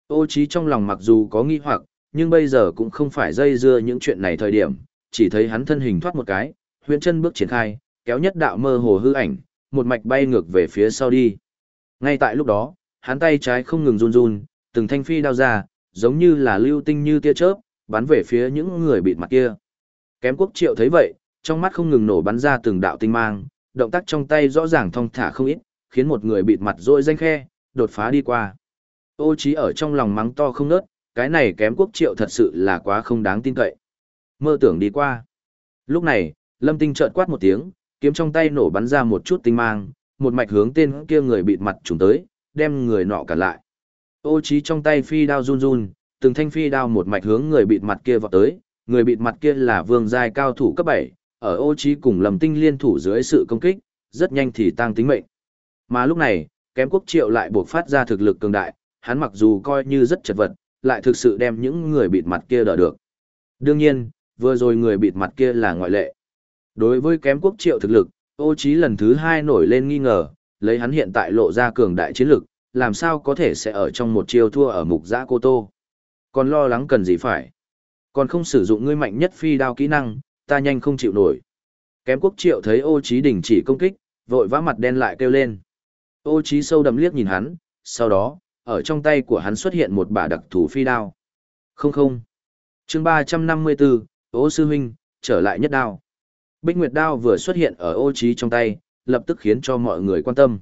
Ô trí trong lòng mặc dù có nghi hoặc, nhưng bây giờ cũng không phải dây dưa những chuyện này thời điểm, chỉ thấy hắn thân hình thoát một cái, huyễn chân bước triển khai, kéo nhất đạo mơ hồ hư ảnh, một mạch bay ngược về phía sau đi. Ngay tại lúc đó, hắn tay trái không ngừng run run, từng thanh phi đao ra, giống như là lưu tinh như tia chớp, bắn về phía những người bịt mặt kia. Kém quốc triệu thấy vậy, trong mắt không ngừng nổ bắn ra từng đạo tinh mang, động tác trong tay rõ ràng thong thả không ít, khiến một người bịt mặt rôi danh khe, đột phá đi qua. Ô trí ở trong lòng mắng to không nớt, cái này kém quốc triệu thật sự là quá không đáng tin cậy. Mơ tưởng đi qua. Lúc này, lâm tinh trợn quát một tiếng, kiếm trong tay nổ bắn ra một chút tinh mang, một mạch hướng tên kia người bịt mặt trùng tới, đem người nọ cả lại. Ô trí trong tay phi đao run run, từng thanh phi đao một mạch hướng người bịt mặt kia vọt tới, người bịt mặt kia là vương giai cao thủ cấp 7, ở ô trí cùng lâm tinh liên thủ dưới sự công kích, rất nhanh thì tăng tính mệnh. Mà lúc này, kém quốc triệu lại buộc phát ra thực lực cường đại, hắn mặc dù coi như rất chật vật, lại thực sự đem những người bịt mặt kia đỡ được. Đương nhiên, vừa rồi người bịt mặt kia là ngoại lệ. Đối với kém quốc triệu thực lực, ô trí lần thứ hai nổi lên nghi ngờ, lấy hắn hiện tại lộ ra cường đại chiến lực, làm sao có thể sẽ ở trong một chiêu thua ở mục giã cô tô. Còn lo lắng cần gì phải. Còn không sử dụng ngươi mạnh nhất phi đao kỹ năng, ta nhanh không chịu nổi. Kém quốc triệu thấy ô trí đình chỉ công kích, vội vã mặt đen lại kêu lên. Ô trí sâu đậm liếc nhìn hắn, sau đó, ở trong tay của hắn xuất hiện một bả đặc thù phi đao. Không không. Chương 354, ô sư huynh, trở lại nhất đao. Bích Nguyệt đao vừa xuất hiện ở ô trí trong tay, lập tức khiến cho mọi người quan tâm.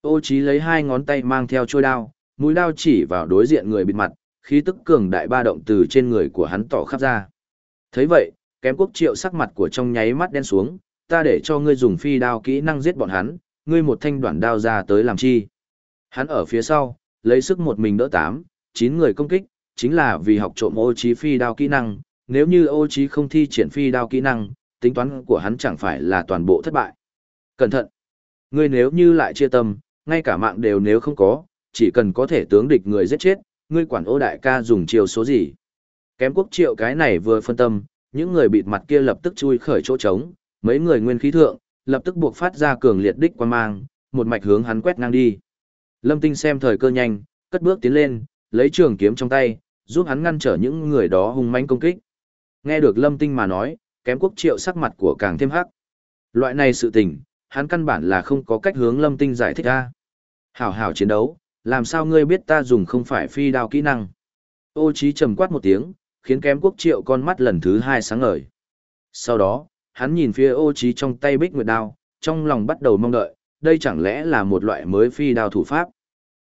Ô trí lấy hai ngón tay mang theo trôi đao, mũi đao chỉ vào đối diện người bịt mặt, khí tức cường đại ba động từ trên người của hắn tỏ khắp ra. thấy vậy, kém quốc triệu sắc mặt của trong nháy mắt đen xuống, ta để cho ngươi dùng phi đao kỹ năng giết bọn hắn, ngươi một thanh đoạn đao ra tới làm chi. Hắn ở phía sau, lấy sức một mình đỡ tám, chín người công kích, chính là vì học trộm ô trí phi đao kỹ năng, nếu như ô trí không thi triển phi đao kỹ năng, tính toán của hắn chẳng phải là toàn bộ thất bại. Cẩn thận! Ngươi nếu như lại chia tâm, ngay cả mạng đều nếu không có, chỉ cần có thể tướng địch người giết chết, ngươi quản ô đại ca dùng chiều số gì. Kém quốc triệu cái này vừa phân tâm, những người bịt mặt kia lập tức chui khởi chỗ trống, mấy người nguyên khí thượng, lập tức buộc phát ra cường liệt đích quan mang, một mạch hướng hắn quét ngang đi. Lâm Tinh xem thời cơ nhanh, cất bước tiến lên, lấy trường kiếm trong tay, giúp hắn ngăn trở những người đó hung mãnh công kích. Nghe được Lâm Tinh mà nói, kém quốc triệu sắc mặt của càng thêm hắc. Loại này sự tình, hắn căn bản là không có cách hướng lâm tinh giải thích ra. Hảo hảo chiến đấu, làm sao ngươi biết ta dùng không phải phi đao kỹ năng. Ô trí trầm quát một tiếng, khiến kém quốc triệu con mắt lần thứ hai sáng ngời. Sau đó, hắn nhìn phía ô trí trong tay bích nguyệt đao, trong lòng bắt đầu mong đợi, đây chẳng lẽ là một loại mới phi đao thủ pháp.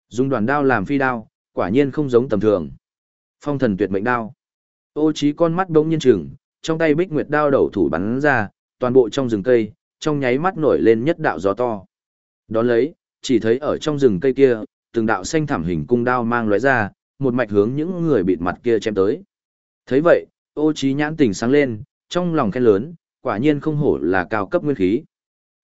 Dùng đoàn đao làm phi đao, quả nhiên không giống tầm thường. Phong thần tuyệt mệnh đao. Ô trí con mắt bỗng nhiên chừng, trong tay bích nguyệt đao đầu thủ bắn ra, toàn bộ trong rừng cây, trong nháy mắt nổi lên nhất đạo gió to. Đón lấy, chỉ thấy ở trong rừng cây kia, từng đạo xanh thảm hình cung đao mang lóe ra, một mạch hướng những người bịt mặt kia chém tới. Thấy vậy, ô trí nhãn tỉnh sáng lên, trong lòng khen lớn, quả nhiên không hổ là cao cấp nguyên khí.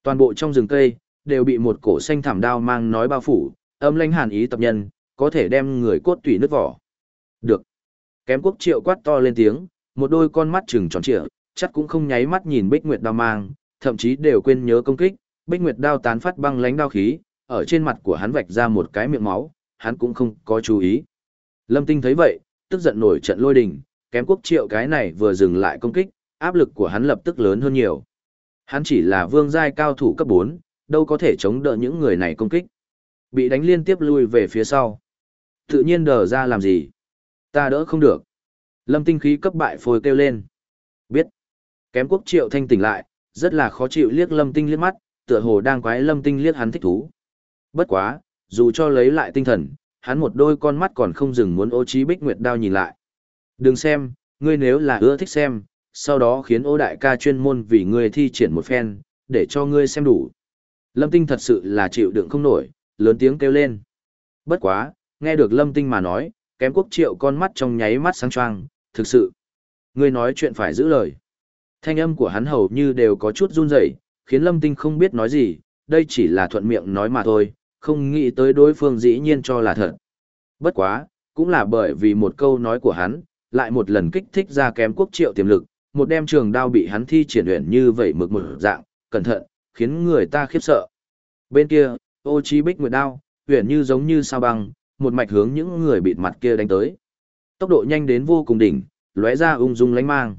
Toàn bộ trong rừng cây, đều bị một cổ xanh thảm đao mang nói bao phủ, âm lãnh hàn ý tập nhân, có thể đem người cốt tủy nứt vỏ. Được. Kém quốc triệu quát to lên tiếng, một đôi con mắt trừng tròn trịa, chắc cũng không nháy mắt nhìn Bích Nguyệt đao mang, thậm chí đều quên nhớ công kích, Bích Nguyệt đao tán phát băng lãnh đao khí, ở trên mặt của hắn vạch ra một cái miệng máu, hắn cũng không có chú ý. Lâm Tinh thấy vậy, tức giận nổi trận lôi đình, kém quốc triệu cái này vừa dừng lại công kích, áp lực của hắn lập tức lớn hơn nhiều. Hắn chỉ là vương giai cao thủ cấp 4, đâu có thể chống đỡ những người này công kích. Bị đánh liên tiếp lui về phía sau. Tự nhiên đờ ra làm gì? Ta đỡ không được. Lâm tinh khí cấp bại phôi kêu lên. Biết. Kém quốc triệu thanh tỉnh lại, rất là khó chịu liếc lâm tinh liếc mắt, tựa hồ đang quái lâm tinh liếc hắn thích thú. Bất quá, dù cho lấy lại tinh thần, hắn một đôi con mắt còn không dừng muốn ô trí bích nguyệt đao nhìn lại. Đừng xem, ngươi nếu là ưa thích xem, sau đó khiến ô đại ca chuyên môn vì ngươi thi triển một phen, để cho ngươi xem đủ. Lâm tinh thật sự là chịu đựng không nổi, lớn tiếng kêu lên. Bất quá, nghe được lâm tinh mà nói, kém quốc triệu con mắt trong nháy mắt sáng choang, thực sự. Ngươi nói chuyện phải giữ lời. Thanh âm của hắn hầu như đều có chút run rẩy, khiến lâm tinh không biết nói gì, đây chỉ là thuận miệng nói mà thôi, không nghĩ tới đối phương dĩ nhiên cho là thật. Bất quá, cũng là bởi vì một câu nói của hắn, lại một lần kích thích ra kém quốc triệu tiềm lực, một đem trường đao bị hắn thi triển luyện như vậy mực một dạng, cẩn thận, khiến người ta khiếp sợ. Bên kia, ô trí bích nguyệt đao, huyền như giống như sao băng, một mạch hướng những người bịt mặt kia đánh tới. Tốc độ nhanh đến vô cùng đỉnh, lóe ra ung dung lánh mang.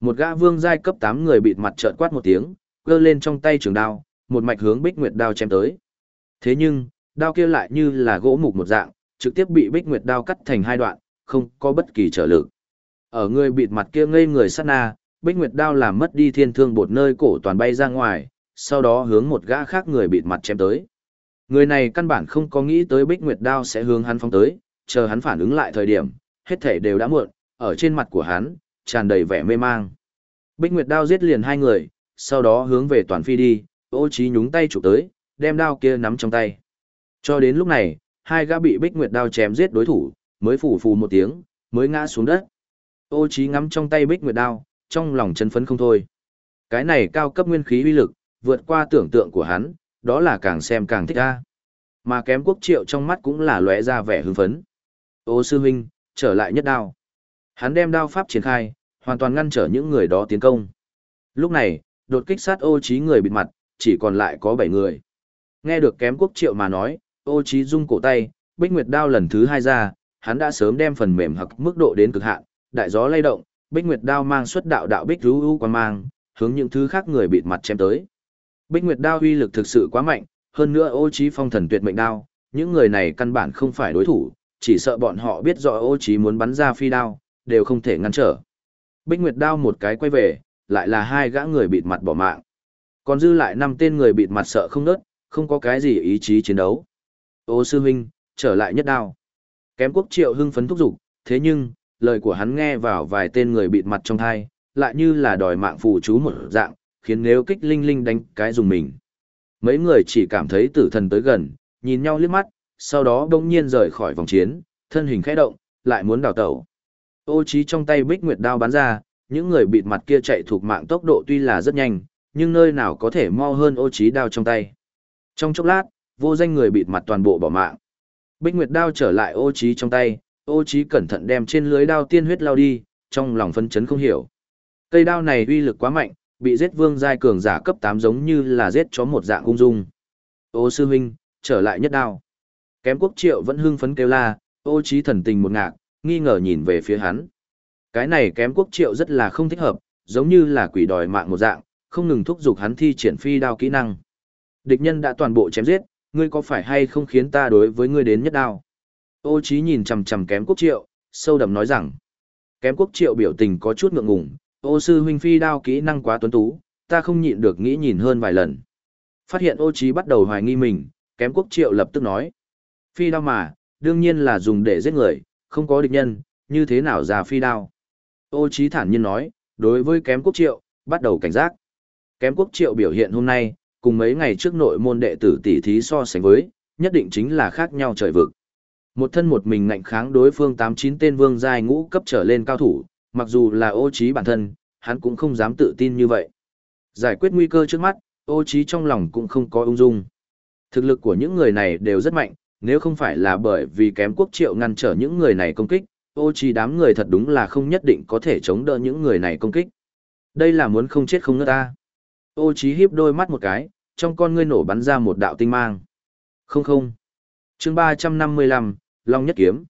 Một gã vương giai cấp 8 người bịt mặt trợn quát một tiếng, cơ lên trong tay trường đao, một mạch hướng bích nguyệt đao chém tới. Thế nhưng, đao kia lại như là gỗ mục một dạng, trực tiếp bị bích nguyệt đao cắt thành hai đoạn, không có bất kỳ trở lực. Ở người bịt mặt kia ngây người sát na, bích nguyệt đao làm mất đi thiên thương bột nơi cổ toàn bay ra ngoài, sau đó hướng một gã khác người bịt mặt chém tới. Người này căn bản không có nghĩ tới Bích Nguyệt Đao sẽ hướng hắn phóng tới, chờ hắn phản ứng lại thời điểm, hết thể đều đã muộn, ở trên mặt của hắn, tràn đầy vẻ mê mang. Bích Nguyệt Đao giết liền hai người, sau đó hướng về toàn phi đi, ô trí nhúng tay chụp tới, đem đao kia nắm trong tay. Cho đến lúc này, hai gã bị Bích Nguyệt Đao chém giết đối thủ, mới phủ phù một tiếng, mới ngã xuống đất. Ô trí ngắm trong tay Bích Nguyệt Đao, trong lòng chân phấn không thôi. Cái này cao cấp nguyên khí uy lực, vượt qua tưởng tượng của hắn, đó là càng xem càng thích a. Mà kém quốc triệu trong mắt cũng là lóe ra vẻ hưng phấn. Ô sư huynh, trở lại nhất đao. Hắn đem đao pháp triển khai, hoàn toàn ngăn trở những người đó tiến công. Lúc này, đột kích sát ô trí người bịt mặt, chỉ còn lại có 7 người. Nghe được kém quốc triệu mà nói, ô trí rung cổ tay, bích nguyệt đao lần thứ hai ra, hắn đã sớm đem phần mềm hoặc mức độ đến cực hạn, đại gió lay động, bích nguyệt đao mang xuất đạo đạo bích rú u quan mang, hướng những thứ khác người bịt mặt chém tới. Bích Nguyệt đao uy lực thực sự quá mạnh, hơn nữa ô Chí phong thần tuyệt mệnh đao, những người này căn bản không phải đối thủ, chỉ sợ bọn họ biết rõ ô Chí muốn bắn ra phi đao, đều không thể ngăn trở. Bích Nguyệt đao một cái quay về, lại là hai gã người bịt mặt bỏ mạng. Còn dư lại năm tên người bịt mặt sợ không nớt, không có cái gì ý chí chiến đấu. Ô sư huynh, trở lại nhất đao. Kém quốc triệu hưng phấn thúc giục, thế nhưng, lời của hắn nghe vào vài tên người bịt mặt trong thai, lại như là đòi mạng phù chú một dạng, khiến nếu kích linh linh đánh cái dùng mình. Mấy người chỉ cảm thấy tử thần tới gần, nhìn nhau liếc mắt, sau đó đông nhiên rời khỏi vòng chiến, thân hình khẽ động, lại muốn đào tẩu. Ô trí trong tay bích nguyệt đao bắn ra, những người bịt mặt kia chạy thuộc mạng tốc độ tuy là rất nhanh, nhưng nơi nào có thể mau hơn ô trí đao trong tay. Trong chốc lát, vô danh người bịt mặt toàn bộ bỏ mạng. Bích nguyệt đao trở lại ô trí trong tay, ô trí cẩn thận đem trên lưới đao tiên huyết lao đi, trong lòng phân chấn không hiểu. Cây đao này uy lực quá mạnh, bị giết vương giai cường giả cấp 8 giống như là giết chó một dạng ung dung. Ô sư huynh, trở lại nhất đao. Kém quốc triệu vẫn hưng phấn kêu la, ô trí thần tình một ngạc, nghi ngờ nhìn về phía hắn. Cái này kém quốc triệu rất là không thích hợp, giống như là quỷ đòi mạng một dạng, không ngừng thúc giục hắn thi triển phi đao kỹ năng. Địch nhân đã toàn bộ chém giết, ngươi có phải hay không khiến ta đối với ngươi đến nhất đao? Ô Chí nhìn chằm chằm kém quốc triệu, sâu đậm nói rằng. Kém quốc triệu biểu tình có chút ngượng ngùng, ô sư huynh phi đao kỹ năng quá tuấn tú, ta không nhịn được nghĩ nhìn hơn vài lần. Phát hiện ô trí bắt đầu hoài nghi mình, kém quốc triệu lập tức nói. Phi đao mà, đương nhiên là dùng để giết người, không có địch nhân, như thế nào ra phi đao. Ô trí thản nhiên nói, đối với kém quốc triệu, bắt đầu cảnh giác. Kém quốc triệu biểu hiện hôm nay, cùng mấy ngày trước nội môn đệ tử tỷ thí so sánh với, nhất định chính là khác nhau trời vực. Một thân một mình ngạnh kháng đối phương 89 tên vương giai ngũ cấp trở lên cao thủ, mặc dù là ô trí bản thân, hắn cũng không dám tự tin như vậy. Giải quyết nguy cơ trước mắt, ô trí trong lòng cũng không có ung dung. Thực lực của những người này đều rất mạnh, nếu không phải là bởi vì kém quốc triệu ngăn trở những người này công kích, ô trí đám người thật đúng là không nhất định có thể chống đỡ những người này công kích. Đây là muốn không chết không ngất ta. Ô trí híp đôi mắt một cái, trong con ngươi nổ bắn ra một đạo tinh mang. Không không. Chương 355, Long Nhất Kiếm.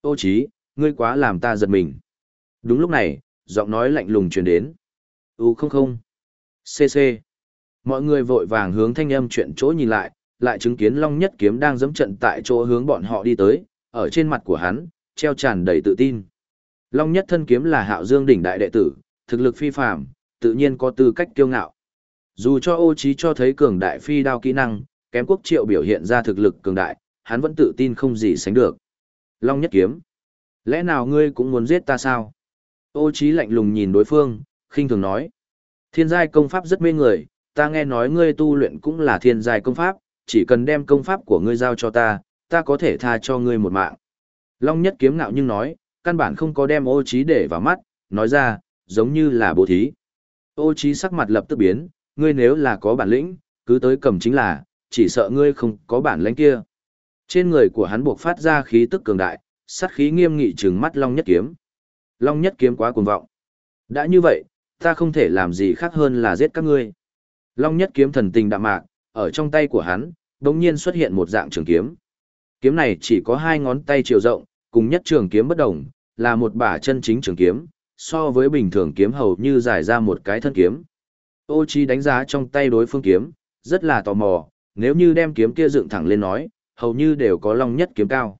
Ô trí, ngươi quá làm ta giật mình. Đúng lúc này, giọng nói lạnh lùng truyền đến. U không không. CC. Mọi người vội vàng hướng thanh âm chuyện chỗ nhìn lại, lại chứng kiến Long Nhất Kiếm đang dẫm trận tại chỗ hướng bọn họ đi tới, ở trên mặt của hắn, treo tràn đầy tự tin. Long Nhất thân kiếm là Hạo Dương đỉnh đại đệ tử, thực lực phi phàm, tự nhiên có tư cách kiêu ngạo. Dù cho ô trí cho thấy cường đại phi đao kỹ năng, kém quốc triệu biểu hiện ra thực lực cường đại, hắn vẫn tự tin không gì sánh được. Long nhất kiếm. Lẽ nào ngươi cũng muốn giết ta sao? Ô Chí lạnh lùng nhìn đối phương, khinh thường nói. Thiên giai công pháp rất mê người, ta nghe nói ngươi tu luyện cũng là thiên giai công pháp, chỉ cần đem công pháp của ngươi giao cho ta, ta có thể tha cho ngươi một mạng. Long nhất kiếm ngạo nhưng nói, căn bản không có đem ô Chí để vào mắt, nói ra, giống như là bố thí. Ô Chí sắc mặt lập tức biến, ngươi nếu là có bản lĩnh, cứ tới cầm chính là, chỉ sợ ngươi không có bản lĩnh kia. Trên người của hắn buộc phát ra khí tức cường đại, sát khí nghiêm nghị trừng mắt Long Nhất Kiếm. Long Nhất Kiếm quá cuồng vọng. Đã như vậy, ta không thể làm gì khác hơn là giết các ngươi. Long Nhất Kiếm thần tình đạm mạc, ở trong tay của hắn, đống nhiên xuất hiện một dạng trường kiếm. Kiếm này chỉ có hai ngón tay chiều rộng, cùng nhất trường kiếm bất đồng, là một bả chân chính trường kiếm, so với bình thường kiếm hầu như dài ra một cái thân kiếm. Ô Chi đánh giá trong tay đối phương kiếm, rất là tò mò, nếu như đem kiếm kia dựng thẳng lên nói, hầu như đều có long nhất kiếm cao.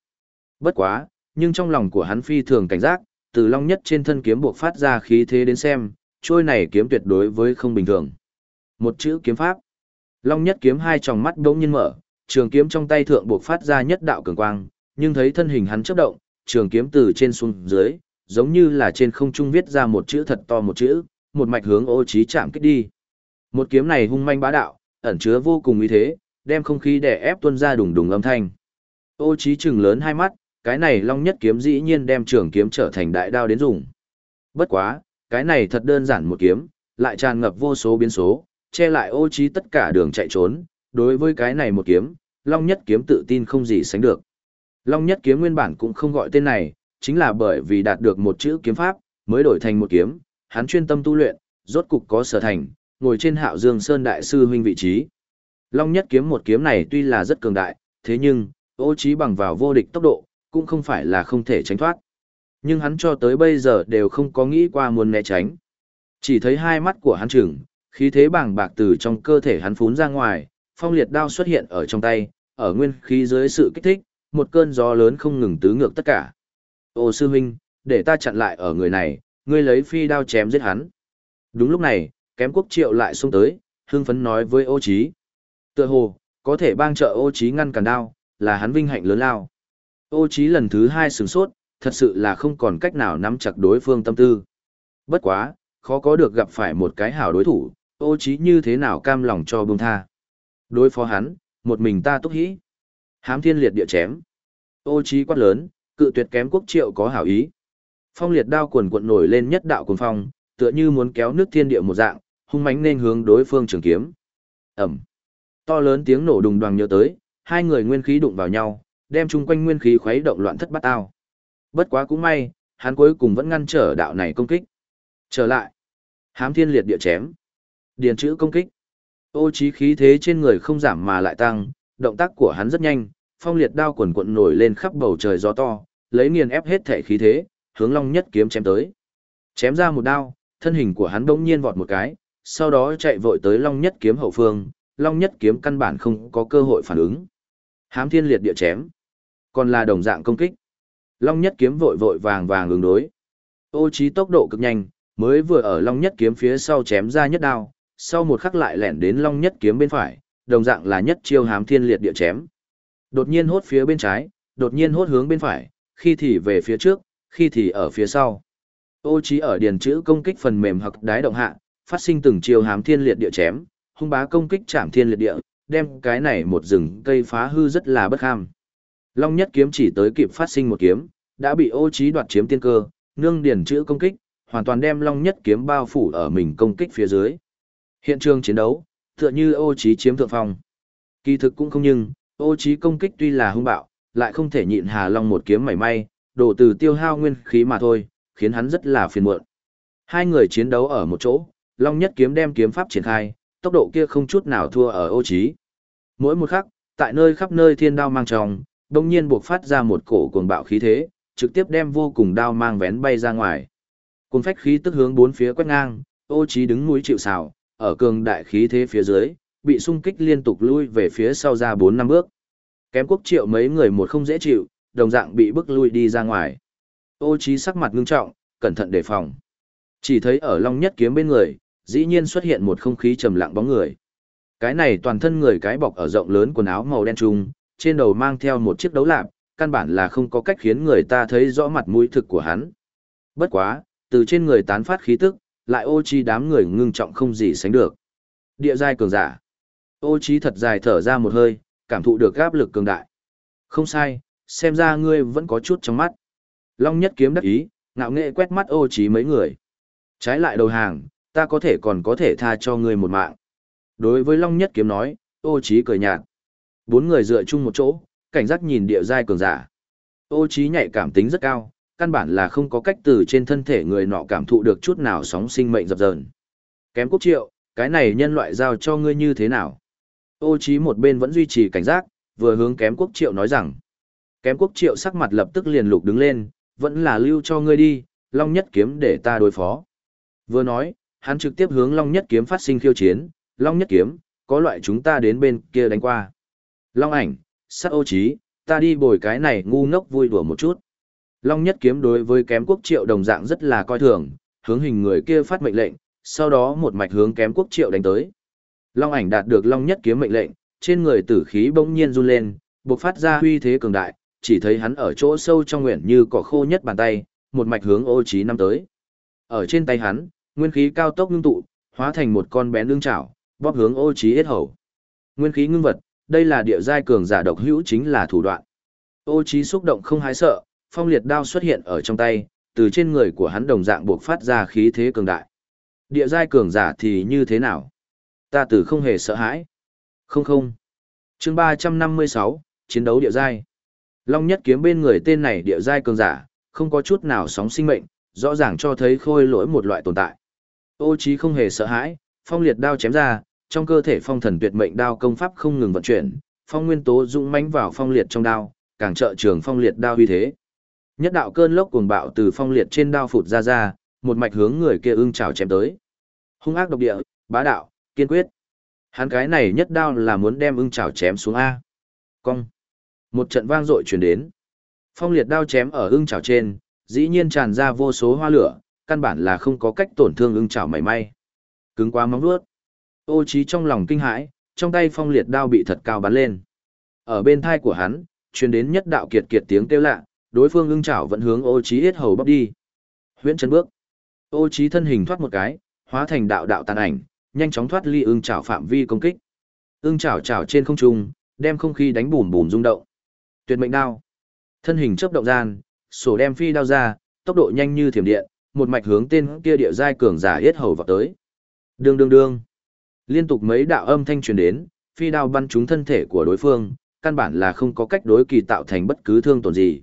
Bất quá, nhưng trong lòng của hắn phi thường cảnh giác, từ long nhất trên thân kiếm buộc phát ra khí thế đến xem, trôi này kiếm tuyệt đối với không bình thường. Một chữ kiếm pháp. Long nhất kiếm hai tròng mắt đống nhiên mở, trường kiếm trong tay thượng buộc phát ra nhất đạo cường quang, nhưng thấy thân hình hắn chớp động, trường kiếm từ trên xuống dưới, giống như là trên không trung viết ra một chữ thật to một chữ, một mạch hướng ô trí chạm kích đi. Một kiếm này hung manh bá đạo, ẩn chứa vô cùng uy thế, đem không khí đè ép tuôn ra đùng đùng âm thanh. Ô trí trừng lớn hai mắt, cái này long nhất kiếm dĩ nhiên đem trường kiếm trở thành đại đao đến dùng. Bất quá, cái này thật đơn giản một kiếm, lại tràn ngập vô số biến số, che lại ô trí tất cả đường chạy trốn. Đối với cái này một kiếm, long nhất kiếm tự tin không gì sánh được. Long nhất kiếm nguyên bản cũng không gọi tên này, chính là bởi vì đạt được một chữ kiếm pháp, mới đổi thành một kiếm, hắn chuyên tâm tu luyện, rốt cục có sở thành, ngồi trên hạo dương sơn đại sư huynh vị trí. Long nhất kiếm một kiếm này tuy là rất cường đại, thế nhưng, ô trí bằng vào vô địch tốc độ, cũng không phải là không thể tránh thoát. Nhưng hắn cho tới bây giờ đều không có nghĩ qua muốn né tránh. Chỉ thấy hai mắt của hắn trừng, khí thế bàng bạc từ trong cơ thể hắn phún ra ngoài, phong liệt đao xuất hiện ở trong tay, ở nguyên khí dưới sự kích thích, một cơn gió lớn không ngừng tứ ngược tất cả. Ô sư huynh, để ta chặn lại ở người này, ngươi lấy phi đao chém giết hắn. Đúng lúc này, kém quốc triệu lại xông tới, hưng phấn nói với ô trí. Tựa hồ, có thể bang trợ ô trí ngăn cản đao, là hắn vinh hạnh lớn lao. Ô Chí lần thứ hai sửng sốt, thật sự là không còn cách nào nắm chặt đối phương tâm tư. Bất quá, khó có được gặp phải một cái hảo đối thủ, ô Chí như thế nào cam lòng cho buông tha. Đối phó hắn, một mình ta túc hĩ. Hám thiên liệt địa chém. Ô Chí quát lớn, cự tuyệt kém quốc triệu có hảo ý. Phong liệt đao cuồn cuộn nổi lên nhất đạo cuồng phong, tựa như muốn kéo nước thiên địa một dạng, hung mãnh nên hướng đối phương trường kiếm. ầm, To lớn tiếng nổ đùng đoàng nhớ tới, hai người nguyên khí đụng vào nhau, đem chung quanh nguyên khí khuấy động loạn thất bát ao. Bất quá cũng may, hắn cuối cùng vẫn ngăn trở đạo này công kích. Trở lại. Hám thiên liệt địa chém. Điền chữ công kích. Ô trí khí thế trên người không giảm mà lại tăng, động tác của hắn rất nhanh, phong liệt đao quần cuộn nổi lên khắp bầu trời gió to, lấy nghiền ép hết thể khí thế, hướng long nhất kiếm chém tới. Chém ra một đao, thân hình của hắn bỗng nhiên vọt một cái, sau đó chạy vội tới long nhất kiếm hậu phương, Long Nhất Kiếm căn bản không có cơ hội phản ứng. Hám thiên liệt địa chém. Còn là đồng dạng công kích. Long Nhất Kiếm vội vội vàng vàng ứng đối. Ô trí tốc độ cực nhanh, mới vừa ở Long Nhất Kiếm phía sau chém ra nhất đao, sau một khắc lại lẻn đến Long Nhất Kiếm bên phải, đồng dạng là nhất chiêu hám thiên liệt địa chém. Đột nhiên hốt phía bên trái, đột nhiên hốt hướng bên phải, khi thì về phía trước, khi thì ở phía sau. Ô trí ở điền chữ công kích phần mềm hoặc đái động hạ, phát sinh từng chiêu hám thiên liệt địa chém, hung bá công kích chạm thiên liệt địa, đem cái này một rừng cây phá hư rất là bất ham. Long nhất kiếm chỉ tới kịp phát sinh một kiếm, đã bị ô trí đoạt chiếm tiên cơ, nương điển chữ công kích, hoàn toàn đem long nhất kiếm bao phủ ở mình công kích phía dưới. Hiện trường chiến đấu, tựa như ô trí chiếm thượng phong. Kỳ thực cũng không nhưng, ô trí công kích tuy là hung bạo, lại không thể nhịn hà long một kiếm mảy may, đổ từ tiêu hao nguyên khí mà thôi, khiến hắn rất là phiền muộn. Hai người chiến đấu ở một chỗ, long nhất kiếm đem kiếm pháp triển khai, tốc độ kia không chút nào thua ở ô trí. Mỗi một khắc, tại nơi khắp nơi thiên đao mang tròng, đông nhiên buộc phát ra một cổ cuồng bạo khí thế, trực tiếp đem vô cùng đao mang vén bay ra ngoài. Cùng phách khí tức hướng bốn phía quét ngang, ô trí đứng núi chịu sào, ở cường đại khí thế phía dưới, bị xung kích liên tục lui về phía sau ra 4 năm bước. Kém quốc triệu mấy người một không dễ chịu, đồng dạng bị bức lui đi ra ngoài. Ô trí sắc mặt ngưng trọng, cẩn thận đề phòng. Chỉ thấy ở long nhất kiếm bên người, dĩ nhiên xuất hiện một không khí trầm lặng bóng người. Cái này toàn thân người cái bọc ở rộng lớn quần áo màu đen trung, trên đầu mang theo một chiếc đấu lạp, căn bản là không có cách khiến người ta thấy rõ mặt mũi thực của hắn. Bất quá, từ trên người tán phát khí tức, lại ô chi đám người ngưng trọng không gì sánh được. Địa giai cường giả. Ô chi thật dài thở ra một hơi, cảm thụ được áp lực cường đại. Không sai, xem ra ngươi vẫn có chút trong mắt. Long nhất kiếm đắc ý, ngạo nghệ quét mắt ô chi mấy người. Trái lại đầu hàng, ta có thể còn có thể tha cho ngươi một mạng. Đối với Long nhất kiếm nói, ô chi cười nhạt. Bốn người dựa chung một chỗ, cảnh giác nhìn địa giai cường giả. Ô trí nhạy cảm tính rất cao, căn bản là không có cách từ trên thân thể người nọ cảm thụ được chút nào sóng sinh mệnh dập dờn. Kém quốc triệu, cái này nhân loại giao cho ngươi như thế nào? Ô trí một bên vẫn duy trì cảnh giác, vừa hướng kém quốc triệu nói rằng. Kém quốc triệu sắc mặt lập tức liền lục đứng lên, vẫn là lưu cho ngươi đi, long nhất kiếm để ta đối phó. Vừa nói, hắn trực tiếp hướng long nhất kiếm phát sinh khiêu chiến, long nhất kiếm, có loại chúng ta đến bên kia đánh qua. Long ảnh, sắc ô trí, ta đi bồi cái này ngu ngốc vui đùa một chút. Long nhất kiếm đối với kém quốc triệu đồng dạng rất là coi thường, hướng hình người kia phát mệnh lệnh, sau đó một mạch hướng kém quốc triệu đánh tới. Long ảnh đạt được long nhất kiếm mệnh lệnh, trên người tử khí bỗng nhiên run lên, bộc phát ra huy thế cường đại, chỉ thấy hắn ở chỗ sâu trong nguyện như cỏ khô nhất bàn tay, một mạch hướng ô trí năm tới. Ở trên tay hắn, nguyên khí cao tốc ngưng tụ, hóa thành một con bén lương chảo, bóp hướng ô trí hết hầu. Nguyên khí ngưng vật, đây là địa giai cường giả độc hữu chính là thủ đoạn. Ô trí xúc động không hái sợ, phong liệt đao xuất hiện ở trong tay, từ trên người của hắn đồng dạng buộc phát ra khí thế cường đại. Địa giai cường giả thì như thế nào? Ta từ không hề sợ hãi. Không không. chương 356, chiến đấu địa giai. Long nhất kiếm bên người tên này địa giai cường giả, không có chút nào sóng sinh mệnh, rõ ràng cho thấy khôi lỗi một loại tồn tại. Ô trí không hề sợ hãi, phong liệt đao chém ra, trong cơ thể phong thần tuyệt mệnh đao công pháp không ngừng vận chuyển, phong nguyên tố dũng mãnh vào phong liệt trong đao, càng trợ trường phong liệt đao uy thế. Nhất đạo cơn lốc cuồng bạo từ phong liệt trên đao phụt ra ra, một mạch hướng người kia ưng chảo chém tới. Hung ác độc địa, bá đạo, kiên quyết. Hắn cái này nhất đao là muốn đem ưng chảo chém xuống a. Cong. Một trận vang dội truyền đến. Phong liệt đao chém ở ưng chảo trên, dĩ nhiên tràn ra vô số hoa lửa, căn bản là không có cách tổn thương ưng chảo mảy may. Cứng quá móng vuốt. Ô trí trong lòng kinh hãi, trong tay phong liệt đao bị thật cao bắn lên. Ở bên thai của hắn, truyền đến nhất đạo kiệt kiệt tiếng kêu lạ, đối phương ưng chảo vẫn hướng ô trí hết hầu bóc đi. Huyễn chân bước. Ô trí thân hình thoát một cái, hóa thành đạo đạo tàn ảnh, nhanh chóng thoát ly ưng chảo phạm vi công kích. Ưng chảo chảo trên không trung, đem không khí đánh bùm bùm rung động. Tuyệt mệnh đao. Thân hình chớp động gian, sổ đem phi đao ra, tốc độ nhanh như thiểm điện, một mạch hướng tên kia địa giai cường giả hết hầu vào tới. Đương đương đương. Liên tục mấy đạo âm thanh truyền đến, phi đao bắn trúng thân thể của đối phương, căn bản là không có cách đối kỳ tạo thành bất cứ thương tổn gì.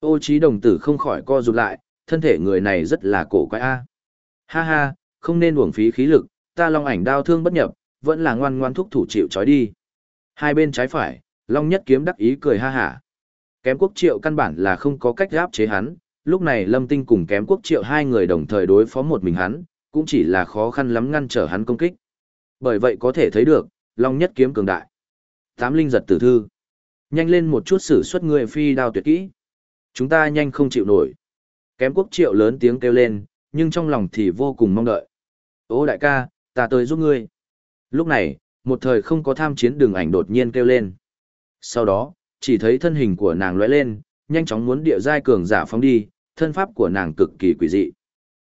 Ô trí đồng tử không khỏi co rụt lại, thân thể người này rất là cổ quái a. Ha ha, không nên uổng phí khí lực, ta long ảnh đao thương bất nhập, vẫn là ngoan ngoan thúc thủ chịu trói đi. Hai bên trái phải, long nhất kiếm đắc ý cười ha hả. Kém quốc triệu căn bản là không có cách áp chế hắn, lúc này lâm tinh cùng kém quốc triệu hai người đồng thời đối phó một mình hắn, cũng chỉ là khó khăn lắm ngăn trở hắn công kích. Bởi vậy có thể thấy được, long nhất kiếm cường đại. Tám linh giật tử thư. Nhanh lên một chút sử xuất người phi đao tuyệt kỹ. Chúng ta nhanh không chịu nổi. Kém quốc triệu lớn tiếng kêu lên, nhưng trong lòng thì vô cùng mong đợi. Ô đại ca, ta tới giúp ngươi. Lúc này, một thời không có tham chiến đường ảnh đột nhiên kêu lên. Sau đó, chỉ thấy thân hình của nàng lóe lên, nhanh chóng muốn địa giai cường giả phóng đi, thân pháp của nàng cực kỳ quỷ dị.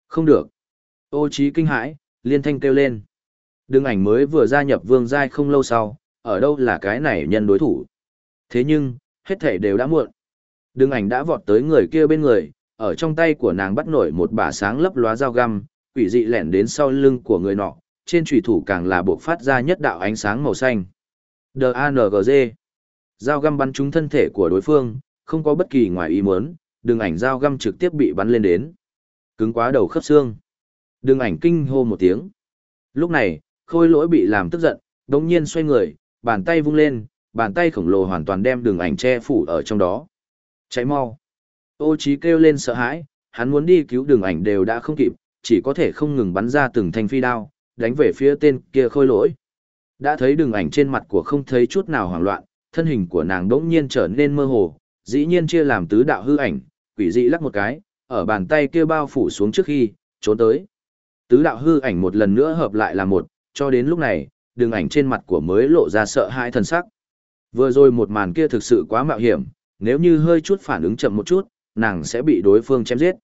Không được. Ô trí kinh hãi, liên thanh kêu lên. Đương ảnh mới vừa gia nhập vương giai không lâu sau, ở đâu là cái này nhân đối thủ. Thế nhưng, hết thể đều đã muộn. Đương ảnh đã vọt tới người kia bên người, ở trong tay của nàng bắt nổi một bả sáng lấp lóa dao găm, quỷ dị lẻn đến sau lưng của người nọ, trên trùy thủ càng là buộc phát ra nhất đạo ánh sáng màu xanh. D.A.N.G.G. Dao găm bắn trúng thân thể của đối phương, không có bất kỳ ngoài ý muốn, đường ảnh dao găm trực tiếp bị bắn lên đến. Cứng quá đầu khớp xương. Đường ảnh kinh hô một tiếng. Lúc này, khôi lỗi bị làm tức giận, đống nhiên xoay người, bàn tay vung lên, bàn tay khổng lồ hoàn toàn đem đường ảnh che phủ ở trong đó. Cháy mau. Ô trí kêu lên sợ hãi, hắn muốn đi cứu đường ảnh đều đã không kịp, chỉ có thể không ngừng bắn ra từng thanh phi đao, đánh về phía tên kia khôi lỗi. Đã thấy đường ảnh trên mặt của không thấy chút nào hoảng loạn, thân hình của nàng đống nhiên trở nên mơ hồ, dĩ nhiên chia làm tứ đạo hư ảnh, quỷ dị lắc một cái, ở bàn tay kia bao phủ xuống trước khi, trốn tới. Tứ đạo hư ảnh một lần nữa hợp lại là một, cho đến lúc này, đường ảnh trên mặt của mới lộ ra sợ hãi thần sắc. Vừa rồi một màn kia thực sự quá mạo hiểm, nếu như hơi chút phản ứng chậm một chút, nàng sẽ bị đối phương chém giết.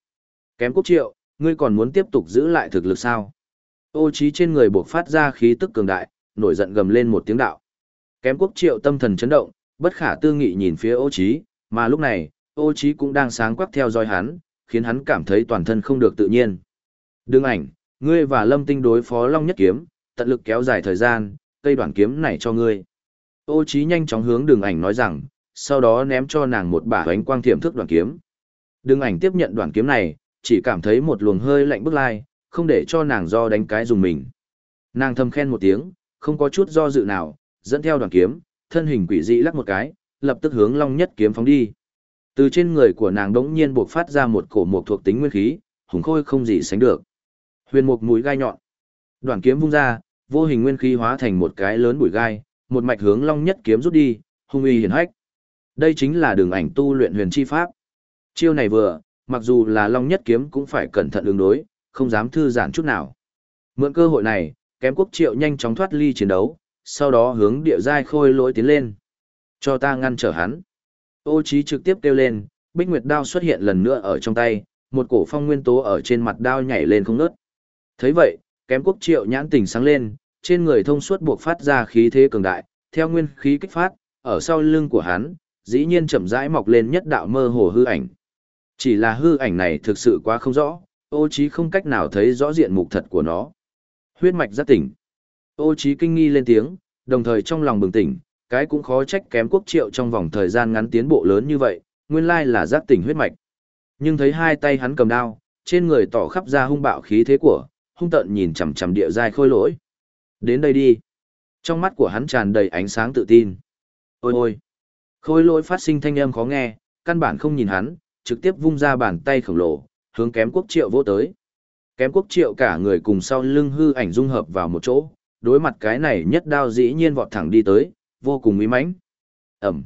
Kém quốc triệu, ngươi còn muốn tiếp tục giữ lại thực lực sao? Ô trí trên người buộc phát ra khí tức cường đại, nổi giận gầm lên một tiếng đạo. Kém quốc triệu tâm thần chấn động, bất khả tư nghị nhìn phía ô trí, mà lúc này, ô trí cũng đang sáng quắc theo dõi hắn, khiến hắn cảm thấy toàn thân không được tự nhiên. Đương ảnh, ngươi và lâm tinh đối phó long nhất kiếm, tận lực kéo dài thời gian, cây đoạn kiếm này cho ngươi. Ô Chí nhanh chóng hướng đường ảnh nói rằng, sau đó ném cho nàng một bả ánh quang thiểm thức đoạn kiếm. Đường ảnh tiếp nhận đoạn kiếm này, chỉ cảm thấy một luồng hơi lạnh bức lai, không để cho nàng do đánh cái dùng mình. Nàng thầm khen một tiếng, không có chút do dự nào, dẫn theo đoạn kiếm, thân hình quỷ dị lắc một cái, lập tức hướng long nhất kiếm phóng đi. Từ trên người của nàng đống nhiên buộc phát ra một cổ mục thuộc tính nguyên khí, hùng khôi không gì sánh được. Huyền mục mũi gai nhọn. Đoạn kiếm vung ra, vô hình nguyên khí hóa thành một cái lớn bụi gai, một mạch hướng long nhất kiếm rút đi, hung uy hiển hách. Đây chính là đường ảnh tu luyện huyền chi pháp. Chiêu này vừa, mặc dù là long nhất kiếm cũng phải cẩn thận ứng đối, không dám thư giãn chút nào. Mượn cơ hội này, kém quốc triệu nhanh chóng thoát ly chiến đấu, sau đó hướng địa giai khôi lỗi tiến lên. Cho ta ngăn trở hắn. Ô Chí trực tiếp kêu lên, bích nguyệt đao xuất hiện lần nữa ở trong tay, một cổ phong nguyên tố ở trên mặt đao nhảy lên không ngớt. thấy vậy, kém quốc triệu nhãn tỉnh sáng lên, trên người thông suốt buộc phát ra khí thế cường đại, theo nguyên khí kích phát, ở sau lưng của hắn, dĩ nhiên chậm rãi mọc lên nhất đạo mơ hồ hư ảnh. Chỉ là hư ảnh này thực sự quá không rõ, ô trí không cách nào thấy rõ diện mục thật của nó. Huyết mạch giác tỉnh. Ô trí kinh nghi lên tiếng, đồng thời trong lòng bừng tỉnh, cái cũng khó trách kém quốc triệu trong vòng thời gian ngắn tiến bộ lớn như vậy, nguyên lai là giác tỉnh huyết mạch. Nhưng thấy hai tay hắn cầm đao, trên người tỏ khắp ra hung bạo khí thế của, hung tợn nhìn chằm chằm địa giai khôi lỗi. Đến đây đi. Trong mắt của hắn tràn đầy ánh sáng tự tin. Ôi ôi. Khôi lỗi phát sinh thanh âm khó nghe, căn bản không nhìn hắn, trực tiếp vung ra bàn tay khổng lồ, hướng kém quốc triệu vô tới. Kém quốc triệu cả người cùng sau lưng hư ảnh dung hợp vào một chỗ, đối mặt cái này nhất đao dĩ nhiên vọt thẳng đi tới, vô cùng uy mãnh. Ẩm.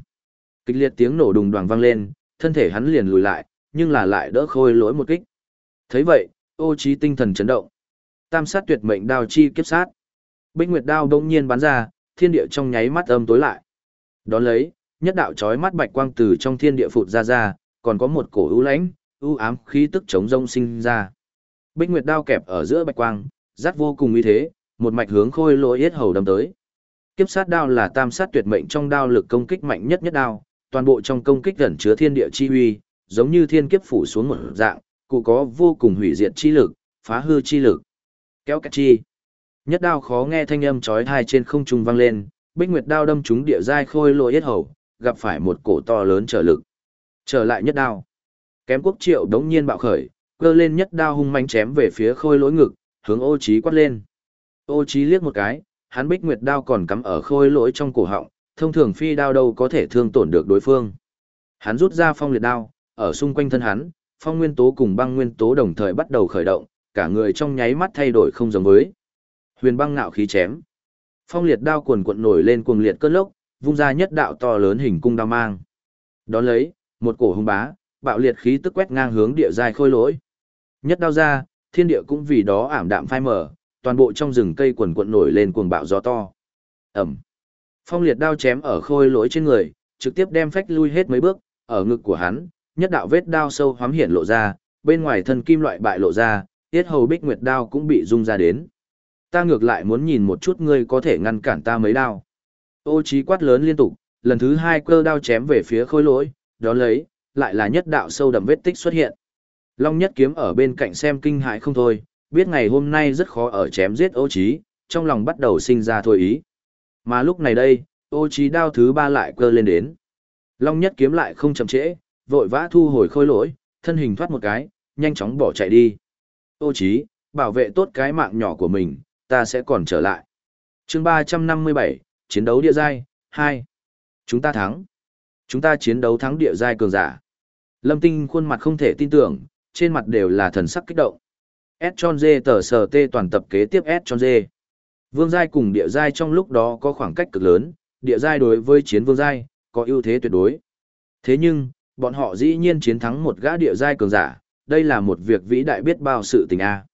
Kịch liệt tiếng nổ đùng đoàng vang lên, thân thể hắn liền lùi lại, nhưng là lại đỡ khôi lỗi một kích. Thấy vậy, ô trí tinh thần chấn động. Tam sát tuyệt mệnh đao chi kiếp sát. Bích Nguyệt đao đông nhiên bắn ra, thiên địa trong nháy mắt âm tối lại. Đón lấy, nhất đạo chói mắt bạch quang từ trong thiên địa phụt ra ra, còn có một cổ ưu lãnh, ưu ám khí tức chống rông sinh ra. Bích Nguyệt đao kẹp ở giữa bạch quang, rát vô cùng uy thế, một mạch hướng khôi lỗi yết hầu đâm tới. Kiếp sát đao là tam sát tuyệt mệnh trong đao lực công kích mạnh nhất nhất đao, toàn bộ trong công kích gần chứa thiên địa chi uy, giống như thiên kiếp phủ xuống một dạng, cụ có vô cùng hủy diệt chi lực, phá hư chi lực. Kéo cách chi. Nhất đao khó nghe thanh âm chói tai trên không trung vang lên, Bích Nguyệt đao đâm trúng địa giai khôi lỗi yết hầu, gặp phải một cổ to lớn trở lực. Trở lại nhất đao. Kém quốc triệu đống nhiên bạo khởi, cơ lên nhất đao hung manh chém về phía khôi lỗi ngực, hướng ô trí quát lên. Ô trí liếc một cái, hắn bích nguyệt đao còn cắm ở khôi lỗi trong cổ họng, thông thường phi đao đâu có thể thương tổn được đối phương. Hắn rút ra phong liệt đao, ở xung quanh thân hắn, phong nguyên tố cùng băng nguyên tố đồng thời bắt đầu khởi động, cả người trong nháy mắt thay đổi không giống với. Huyền băng ngạo khí chém. Phong liệt đao cuồn cuộn nổi lên cuồng liệt cơn lốc, vung ra nhất đạo to lớn hình cung đao mang. Đón lấy, một cổ hung bá, bạo liệt khí tức quét ngang hướng địa dài khôi lỗi. Nhất đao ra, thiên địa cũng vì đó ảm đạm phai mở, toàn bộ trong rừng cây quần cuộn nổi lên cuồng bạo gió to. Ẩm. Phong liệt đao chém ở khôi lỗi trên người, trực tiếp đem phách lui hết mấy bước, ở ngực của hắn, nhất đạo vết đao sâu hoắm hiện lộ ra, bên ngoài thân kim loại bại lộ ra, tiết hầu bích nguyệt đao cũng bị rung ra đến. Ta ngược lại muốn nhìn một chút ngươi có thể ngăn cản ta mấy đao. Ô trí quát lớn liên tục, lần thứ hai cơ đao chém về phía khôi lỗi, đó lấy, lại là nhất đạo sâu đậm vết tích xuất hiện. Long nhất kiếm ở bên cạnh xem kinh hãi không thôi, biết ngày hôm nay rất khó ở chém giết ô trí, trong lòng bắt đầu sinh ra thôi ý. Mà lúc này đây, ô trí đao thứ ba lại cơ lên đến. Long nhất kiếm lại không chậm trễ, vội vã thu hồi khôi lỗi, thân hình thoát một cái, nhanh chóng bỏ chạy đi. Ô trí, bảo vệ tốt cái mạng nhỏ của mình, ta sẽ còn trở lại. Chương 357, chiến đấu địa giai, 2. Chúng ta thắng. Chúng ta chiến đấu thắng địa giai cường giả. Lâm Tinh khuôn mặt không thể tin tưởng, trên mặt đều là thần sắc kích động. S tròn dê tờ sờ tê toàn tập kế tiếp S tròn dê. Vương giai cùng địa giai trong lúc đó có khoảng cách cực lớn, địa giai đối với chiến vương giai có ưu thế tuyệt đối. Thế nhưng, bọn họ dĩ nhiên chiến thắng một gã địa giai cường giả, đây là một việc vĩ đại biết bao sự tình a.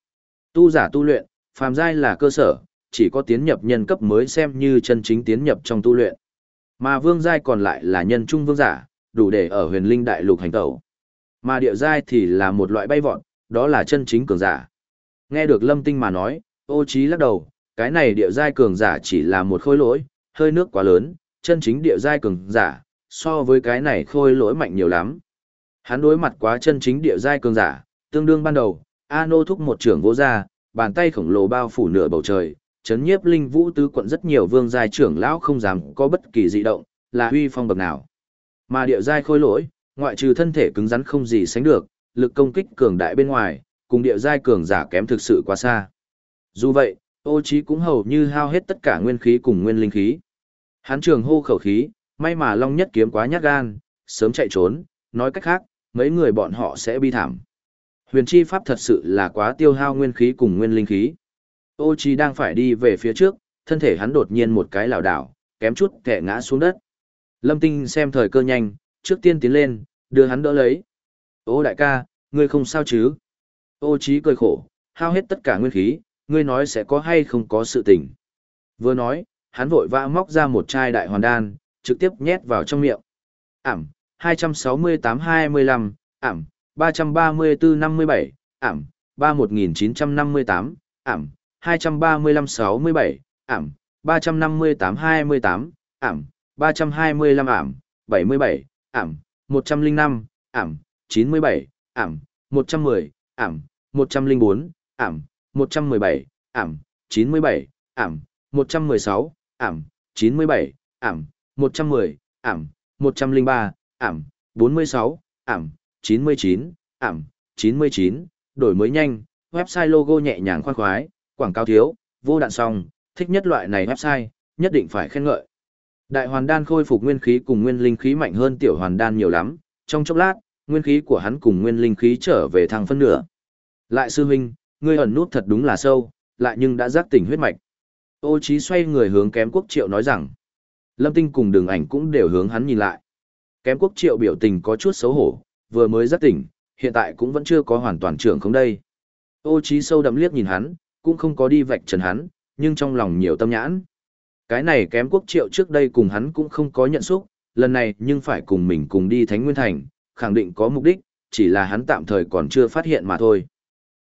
Tu giả tu luyện, phàm giai là cơ sở, chỉ có tiến nhập nhân cấp mới xem như chân chính tiến nhập trong tu luyện. Mà vương giai còn lại là nhân trung vương giả, đủ để ở huyền linh đại lục hành tẩu. Mà địa giai thì là một loại bay vọt, đó là chân chính cường giả. Nghe được Lâm Tinh mà nói, ô trí lắc đầu, cái này địa giai cường giả chỉ là một khôi lỗi, hơi nước quá lớn, chân chính địa giai cường giả, so với cái này khôi lỗi mạnh nhiều lắm. Hắn đối mặt quá chân chính địa giai cường giả, tương đương ban đầu, Ano thúc một trưởng vô ra, bàn tay khổng lồ bao phủ nửa bầu trời, chấn nhiếp linh vũ tứ quận rất nhiều vương giai trưởng lão không dám có bất kỳ dị động, là huy phong bậc nào. Mà địa giai khôi lỗi, ngoại trừ thân thể cứng rắn không gì sánh được, lực công kích cường đại bên ngoài, cùng địa giai cường giả kém thực sự quá xa. Dù vậy, ô trí cũng hầu như hao hết tất cả nguyên khí cùng nguyên linh khí. Hắn trường hô khẩu khí, may mà Long Nhất kiếm quá nhát gan, sớm chạy trốn, nói cách khác, mấy người bọn họ sẽ bi thảm. Huyền chi pháp thật sự là quá tiêu hao nguyên khí cùng nguyên linh khí. Ô Chi đang phải đi về phía trước, thân thể hắn đột nhiên một cái lảo đảo, kém chút kẻ ngã xuống đất. Lâm Tinh xem thời cơ nhanh, trước tiên tiến lên, đưa hắn đỡ lấy. Ô đại ca, ngươi không sao chứ? Ô Chí cười khổ, hao hết tất cả nguyên khí, ngươi nói sẽ có hay không có sự tình. Vừa nói, hắn vội vã móc ra một chai đại hoàn đan, trực tiếp nhét vào trong miệng. Ảm, 268-25, ảm, 334-57, ảm, 31958, ảm, 235-67, ảm, 358-28, ảm, 325 ảm, 77, ảm, 105, ảm, 97, ảm, 110, ảm, 104, ảm, 117, ảm, 97, ảm, 116, ảm, 97, ảm, 110, ảm, 103, ảm, 46, ảm, 99, ảm, 99, đổi mới nhanh, website logo nhẹ nhàng khoan khoái, quảng cáo thiếu, vô đạn song, thích nhất loại này website, nhất định phải khen ngợi. Đại hoàn đan khôi phục nguyên khí cùng nguyên linh khí mạnh hơn tiểu hoàn đan nhiều lắm, trong chốc lát, nguyên khí của hắn cùng nguyên linh khí trở về thăng phân nửa. Lại sư huynh, ngươi ẩn nút thật đúng là sâu, lại nhưng đã giác tỉnh huyết mạch. Ô Chí xoay người hướng kém quốc triệu nói rằng, Lâm Tinh cùng đường ảnh cũng đều hướng hắn nhìn lại. Kém quốc triệu biểu tình có chút xấu hổ, vừa mới giác tỉnh, hiện tại cũng vẫn chưa có hoàn toàn trưởng không đây. Ô trí sâu đậm liếc nhìn hắn, cũng không có đi vạch trần hắn, nhưng trong lòng nhiều tâm nhãn. Cái này kém quốc triệu trước đây cùng hắn cũng không có nhận xúc, lần này nhưng phải cùng mình cùng đi Thánh Nguyên Thành, khẳng định có mục đích, chỉ là hắn tạm thời còn chưa phát hiện mà thôi.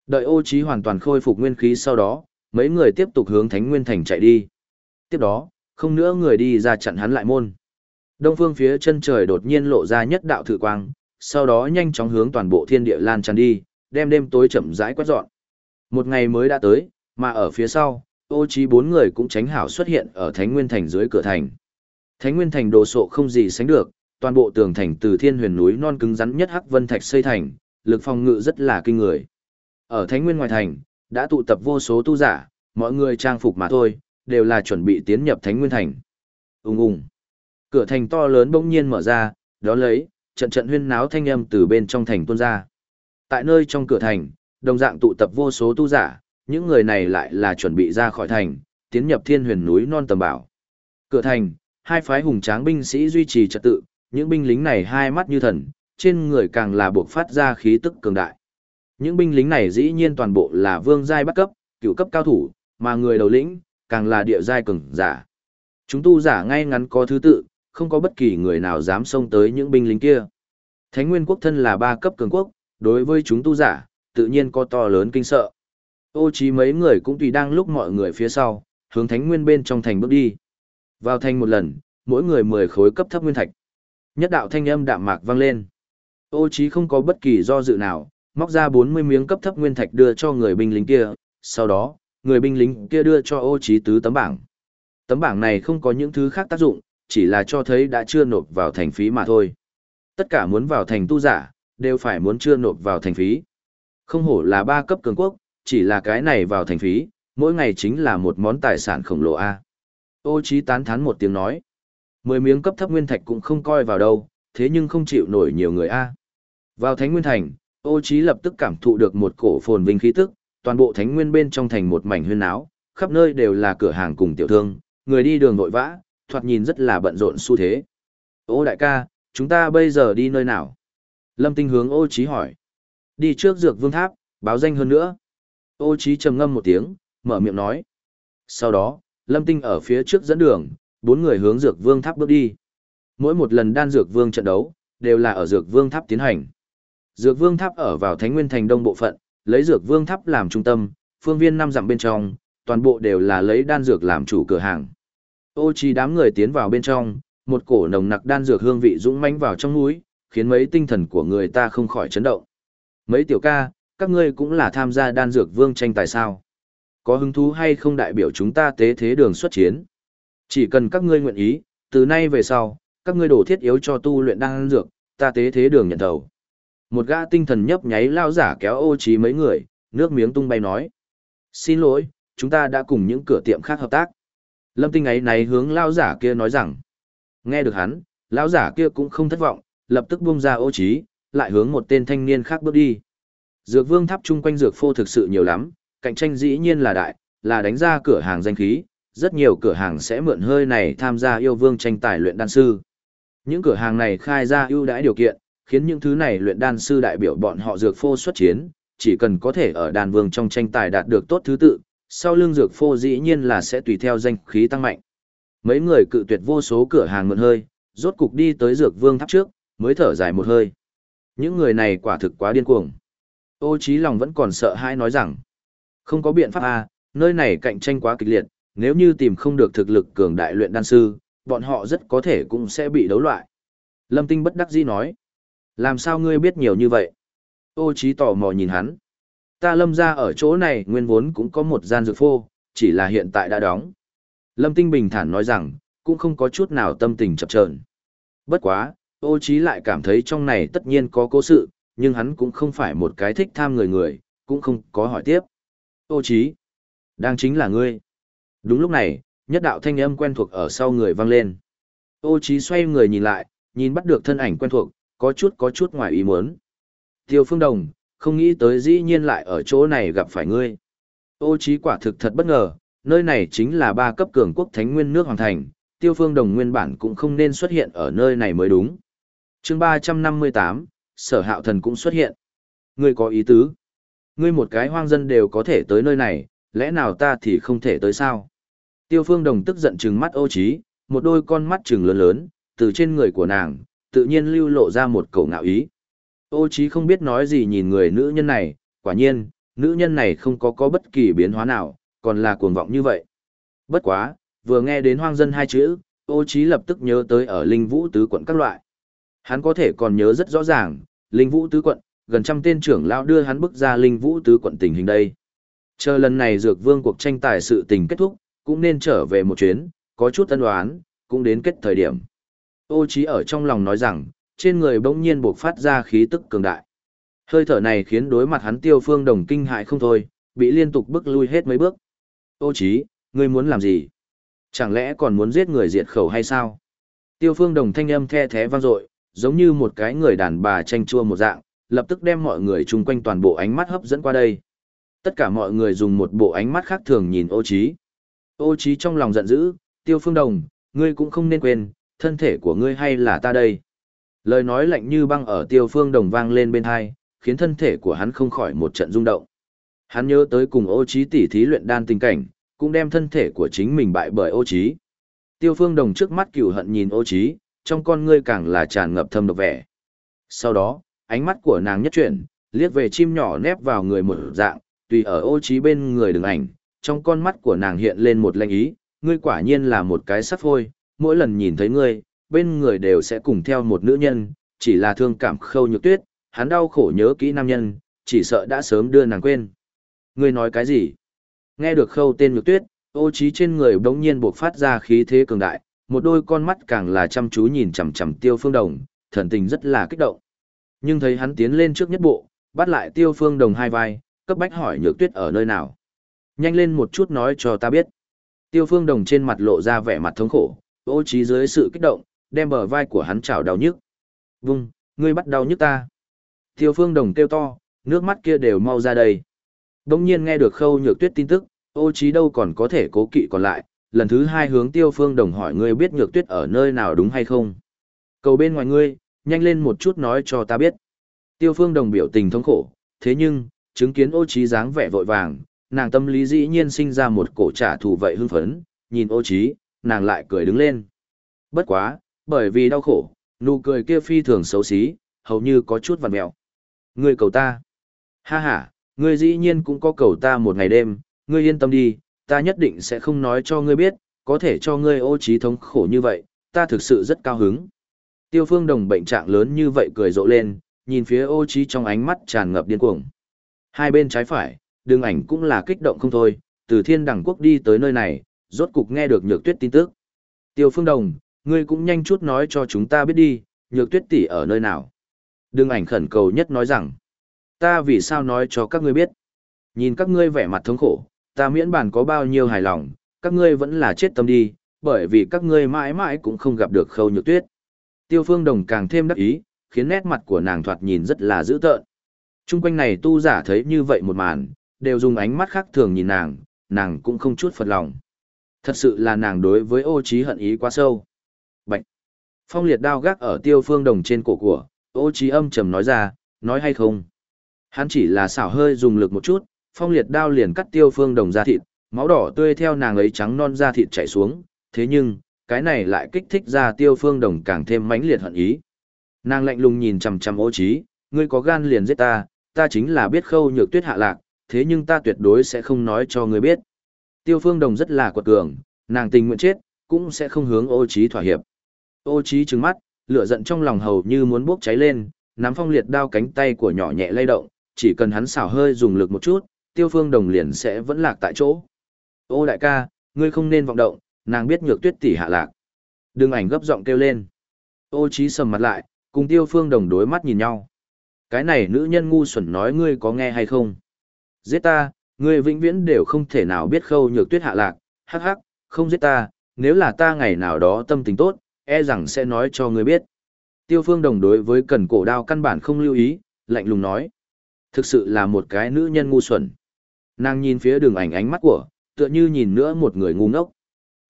Đợi ô trí hoàn toàn khôi phục nguyên khí sau đó, mấy người tiếp tục hướng Thánh Nguyên Thành chạy đi. Tiếp đó, không nữa người đi ra chặn hắn lại môn. Đông phương phía chân trời đột nhiên lộ ra nhất đạo thử quang, sau đó nhanh chóng hướng toàn bộ thiên địa lan tràn đi, đem đêm tối chậm rãi quét dọn. Một ngày mới đã tới, mà ở phía sau, ô trí bốn người cũng tránh hảo xuất hiện ở Thánh Nguyên Thành dưới cửa thành. Thánh Nguyên Thành đồ sộ không gì sánh được, toàn bộ tường thành từ thiên huyền núi non cứng rắn nhất hắc vân thạch xây thành, lực phòng ngự rất là kinh người. Ở Thánh Nguyên ngoài thành, đã tụ tập vô số tu giả, mọi người trang phục mà thôi, đều là chuẩn bị tiến nhập Thánh Nguyên thành. Ùng ùng. Cửa thành to lớn bỗng nhiên mở ra, đó lấy, trận trận huyên náo thanh âm từ bên trong thành tuôn ra. Tại nơi trong cửa thành, đồng dạng tụ tập vô số tu giả, những người này lại là chuẩn bị ra khỏi thành, tiến nhập thiên huyền núi non tầm bảo. Cửa thành, hai phái hùng tráng binh sĩ duy trì trật tự, những binh lính này hai mắt như thần, trên người càng là buộc phát ra khí tức cường đại. Những binh lính này dĩ nhiên toàn bộ là vương giai bắt cấp, cựu cấp cao thủ, mà người đầu lĩnh, càng là địa giai cường giả. Chúng tu giả ngay ngắn có thứ tự, không có bất kỳ người nào dám xông tới những binh lính kia. Thánh Nguyên quốc thân là ba cấp cường quốc, đối với chúng tu giả, tự nhiên có to lớn kinh sợ. Ô chí mấy người cũng tùy đang lúc mọi người phía sau, hướng Thánh Nguyên bên trong thành bước đi. Vào thành một lần, mỗi người 10 khối cấp thấp nguyên thạch. Nhất đạo thanh âm đạm mạc vang lên. Ô chí không có bất kỳ do dự nào, móc ra 40 miếng cấp thấp nguyên thạch đưa cho người binh lính kia, sau đó, người binh lính kia đưa cho ô chí tứ tấm bảng. Tấm bảng này không có những thứ khác tác dụng, chỉ là cho thấy đã chưa nộp vào thành phí mà thôi. Tất cả muốn vào thành tu giả, đều phải muốn chưa nộp vào thành phí. Không hổ là ba cấp cường quốc, chỉ là cái này vào thành phí, mỗi ngày chính là một món tài sản khổng lồ A. Ô chí tán thán một tiếng nói. Mười miếng cấp thấp nguyên thạch cũng không coi vào đâu, thế nhưng không chịu nổi nhiều người A. Vào Thánh Nguyên Thành, ô chí lập tức cảm thụ được một cổ phồn vinh khí tức, toàn bộ Thánh Nguyên bên trong thành một mảnh huyên áo, khắp nơi đều là cửa hàng cùng tiểu thương, người đi đường nội vã, thoạt nhìn rất là bận rộn xu thế. Ô đại ca, chúng ta bây giờ đi nơi nào? Lâm Tinh hướng ô Chí hỏi. Đi trước dược vương tháp, báo danh hơn nữa. Ô Chí trầm ngâm một tiếng, mở miệng nói. Sau đó, Lâm Tinh ở phía trước dẫn đường, bốn người hướng dược vương tháp bước đi. Mỗi một lần đan dược vương trận đấu, đều là ở dược vương tháp tiến hành. Dược vương tháp ở vào Thánh Nguyên Thành Đông bộ phận, lấy dược vương tháp làm trung tâm, phương viên năm dặm bên trong, toàn bộ đều là lấy đan dược làm chủ cửa hàng. Ô Chí đám người tiến vào bên trong, một cổ nồng nặc đan dược hương vị dũng mãnh vào trong mũi, khiến mấy tinh thần của người ta không khỏi chấn động. Mấy tiểu ca, các ngươi cũng là tham gia đan dược vương tranh tài sao? Có hứng thú hay không đại biểu chúng ta tế thế đường xuất chiến? Chỉ cần các ngươi nguyện ý, từ nay về sau, các ngươi đổ thiết yếu cho tu luyện đan dược, ta tế thế đường nhận đầu. Một gã tinh thần nhấp nháy lao giả kéo ô trí mấy người, nước miếng tung bay nói. Xin lỗi, chúng ta đã cùng những cửa tiệm khác hợp tác. Lâm tinh ấy này hướng lao giả kia nói rằng. Nghe được hắn, lão giả kia cũng không thất vọng, lập tức buông ra ô trí, lại hướng một tên thanh niên khác bước đi. Dược vương tháp chung quanh dược phô thực sự nhiều lắm, cạnh tranh dĩ nhiên là đại, là đánh ra cửa hàng danh khí, rất nhiều cửa hàng sẽ mượn hơi này tham gia yêu vương tranh tài luyện đan sư. Những cửa hàng này khai ra ưu đãi điều kiện, khiến những thứ này luyện đan sư đại biểu bọn họ dược phô xuất chiến, chỉ cần có thể ở đan vương trong tranh tài đạt được tốt thứ tự, sau lưng dược phô dĩ nhiên là sẽ tùy theo danh khí tăng mạnh. Mấy người cự tuyệt vô số cửa hàng mượn hơi, rốt cục đi tới dược vương tháp trước, mới thở dài một hơi. Những người này quả thực quá điên cuồng. Ô trí lòng vẫn còn sợ hãi nói rằng, không có biện pháp à, nơi này cạnh tranh quá kịch liệt, nếu như tìm không được thực lực cường đại luyện đan sư, bọn họ rất có thể cũng sẽ bị đấu loại. Lâm Tinh bất đắc dĩ nói, làm sao ngươi biết nhiều như vậy? Ô trí tò mò nhìn hắn. Ta lâm ra ở chỗ này nguyên vốn cũng có một gian dược phô, chỉ là hiện tại đã đóng. Lâm Tinh bình thản nói rằng, cũng không có chút nào tâm tình chập chờn. Bất quá, ô trí lại cảm thấy trong này tất nhiên có cố sự, nhưng hắn cũng không phải một cái thích tham người người, cũng không có hỏi tiếp. Ô trí, đang chính là ngươi. Đúng lúc này, nhất đạo thanh âm quen thuộc ở sau người vang lên. Ô trí xoay người nhìn lại, nhìn bắt được thân ảnh quen thuộc, có chút có chút ngoài ý muốn. Tiêu phương đồng, không nghĩ tới dĩ nhiên lại ở chỗ này gặp phải ngươi. Ô trí quả thực thật bất ngờ, nơi này chính là ba cấp cường quốc thánh nguyên nước hoàng thành, tiêu phương đồng nguyên bản cũng không nên xuất hiện ở nơi này mới đúng. chương 358, sở hạo thần cũng xuất hiện. Ngươi có ý tứ. Ngươi một cái hoang dân đều có thể tới nơi này, lẽ nào ta thì không thể tới sao? Tiêu phương đồng tức giận trừng mắt ô trí, một đôi con mắt trừng lớn lớn, từ trên người của nàng, tự nhiên lưu lộ ra một cầu ngạo ý. Ô chí không biết nói gì nhìn người nữ nhân này, quả nhiên, nữ nhân này không có có bất kỳ biến hóa nào, còn là cuồng vọng như vậy. Bất quá, vừa nghe đến hoang dân hai chữ, ô chí lập tức nhớ tới ở linh vũ tứ quận các loại. Hắn có thể còn nhớ rất rõ ràng, linh vũ tứ quận, gần trăm tên trưởng lão đưa hắn bước ra linh vũ tứ quận tình hình đây. Chờ lần này dược vương cuộc tranh tài sự tình kết thúc, cũng nên trở về một chuyến, có chút tân đoán, cũng đến kết thời điểm. Ô chí ở trong lòng nói rằng, trên người bỗng nhiên buộc phát ra khí tức cường đại. Hơi thở này khiến đối mặt hắn tiêu phương đồng kinh hại không thôi, bị liên tục bước lui hết mấy bước. Ô Chí ngươi muốn làm gì? Chẳng lẽ còn muốn giết người diệt khẩu hay sao? Tiêu phương đồng thanh âm the thế vang dội, giống như một cái người đàn bà tranh chua một dạng, lập tức đem mọi người chung quanh toàn bộ ánh mắt hấp dẫn qua đây. Tất cả mọi người dùng một bộ ánh mắt khác thường nhìn ô Chí Ô Chí trong lòng giận dữ, tiêu phương đồng, ngươi cũng không nên quên, thân thể của ngươi hay là ta đây. Lời nói lạnh như băng ở tiêu phương đồng vang lên bên hai, khiến thân thể của hắn không khỏi một trận rung động. Hắn nhớ tới cùng ô trí tỉ thí luyện đan tình cảnh, cũng đem thân thể của chính mình bại bởi ô trí. Tiêu phương đồng trước mắt cửu hận nhìn ô trí, trong con ngươi càng là tràn ngập thâm độc vẻ. Sau đó, ánh mắt của nàng nhất chuyển, liếc về chim nhỏ nép vào người một dạng, tùy ở ô trí bên người đứng ảnh, trong con mắt của nàng hiện lên một lệnh ý, ngươi quả nhiên là một cái sắp phôi, mỗi lần nhìn thấy ngươi, bên người đều sẽ cùng theo một nữ nhân, chỉ là thương cảm khâu nhược tuyết, hắn đau khổ nhớ kỹ nam nhân, chỉ sợ đã sớm đưa nàng quên. Ngươi nói cái gì? Nghe được khâu tên nhược tuyết, ô trí trên người bỗng nhiên buộc phát ra khí thế cường đại, một đôi con mắt càng là chăm chú nhìn chằm chằm tiêu phương đồng, thần tình rất là kích động. Nhưng thấy hắn tiến lên trước nhất bộ, bắt lại tiêu phương đồng hai vai, cấp bách hỏi nhược tuyết ở nơi nào. Nhanh lên một chút nói cho ta biết. Tiêu phương đồng trên mặt lộ ra vẻ mặt thống khổ, ô trí dưới sự kích động, đem bờ vai của hắn chảo đau nhức. Vung, ngươi bắt đau nhức ta. Tiêu phương đồng kêu to, nước mắt kia đều mau ra đây. Đông nhiên nghe được khâu nhược tuyết tin tức, ô trí đâu còn có thể cố kỵ còn lại, lần thứ hai hướng tiêu phương đồng hỏi ngươi biết nhược tuyết ở nơi nào đúng hay không. Cầu bên ngoài ngươi, nhanh lên một chút nói cho ta biết. Tiêu phương đồng biểu tình thống khổ, thế nhưng, chứng kiến ô trí dáng vẻ vội vàng, nàng tâm lý dĩ nhiên sinh ra một cổ trả thù vậy hưng phấn, nhìn ô trí, nàng lại cười đứng lên. Bất quá, bởi vì đau khổ, nụ cười kia phi thường xấu xí, hầu như có chút vằn mẹo. Ngươi cầu ta. Ha ha, ngươi dĩ nhiên cũng có cầu ta một ngày đêm, ngươi yên tâm đi, ta nhất định sẽ không nói cho ngươi biết, có thể cho ngươi ô trí thống khổ như vậy, ta thực sự rất cao hứng. Tiêu phương đồng bệnh trạng lớn như vậy cười rộ lên, nhìn phía ô trí trong ánh mắt tràn ngập điên cuồng. Hai bên trái phải, đường ảnh cũng là kích động không thôi, từ thiên đẳng quốc đi tới nơi này, rốt cục nghe được nhược tuyết tin tức. Tiêu phương đồng, ngươi cũng nhanh chút nói cho chúng ta biết đi, nhược tuyết tỷ ở nơi nào. Đương ảnh khẩn cầu nhất nói rằng, ta vì sao nói cho các ngươi biết. Nhìn các ngươi vẻ mặt thống khổ, ta miễn bản có bao nhiêu hài lòng, các ngươi vẫn là chết tâm đi, bởi vì các ngươi mãi mãi cũng không gặp được khâu nhược tuyết. Tiêu phương đồng càng thêm đắc ý, khiến nét mặt của nàng thoạt nhìn rất là dữ tợn. Trung quanh này tu giả thấy như vậy một màn, đều dùng ánh mắt khác thường nhìn nàng, nàng cũng không chút phật lòng. Thật sự là nàng đối với ô trí hận ý quá sâu. Bạch! Phong liệt đao gác ở tiêu phương đồng trên cổ của, ô trí âm trầm nói ra, nói hay không. Hắn chỉ là xảo hơi dùng lực một chút, phong liệt đao liền cắt tiêu phương đồng ra thịt, máu đỏ tươi theo nàng ấy trắng non ra thịt chảy xuống, thế nhưng, cái này lại kích thích ra tiêu phương đồng càng thêm mãnh liệt hận ý. Nàng lạnh lùng nhìn chằm chằm ô trí, ngươi có gan liền giết ta, ta chính là biết khâu nhược tuyết hạ lạc, thế nhưng ta tuyệt đối sẽ không nói cho ngươi biết. Tiêu phương đồng rất là quật cường, nàng tình nguyện chết, cũng sẽ không hướng ô trí thỏa hiệp. Ô trí trừng mắt, lửa giận trong lòng hầu như muốn bốc cháy lên, nắm phong liệt đao cánh tay của nhỏ nhẹ lay động, chỉ cần hắn xảo hơi dùng lực một chút, tiêu phương đồng liền sẽ vẫn lạc tại chỗ. Ô đại ca, ngươi không nên vọng động, nàng biết nhược tuyết tỷ hạ lạc. Đừng ảnh gấp giọng kêu lên. Ô trí sầm mặt lại, cùng tiêu phương đồng đối mắt nhìn nhau. Cái này nữ nhân ngu xuẩn nói ngươi có nghe hay không? Giết ta, ngươi vĩnh viễn đều không thể nào biết khâu nhược tuyết hạ lạc, hắc hắc, không giết ta, nếu là ta ngày nào đó tâm tình tốt, e rằng sẽ nói cho ngươi biết. Tiêu phương đồng đối với cần cổ đao căn bản không lưu ý, lạnh lùng nói. Thực sự là một cái nữ nhân ngu xuẩn. Nàng nhìn phía đường ảnh ánh mắt của, tựa như nhìn nữa một người ngu ngốc.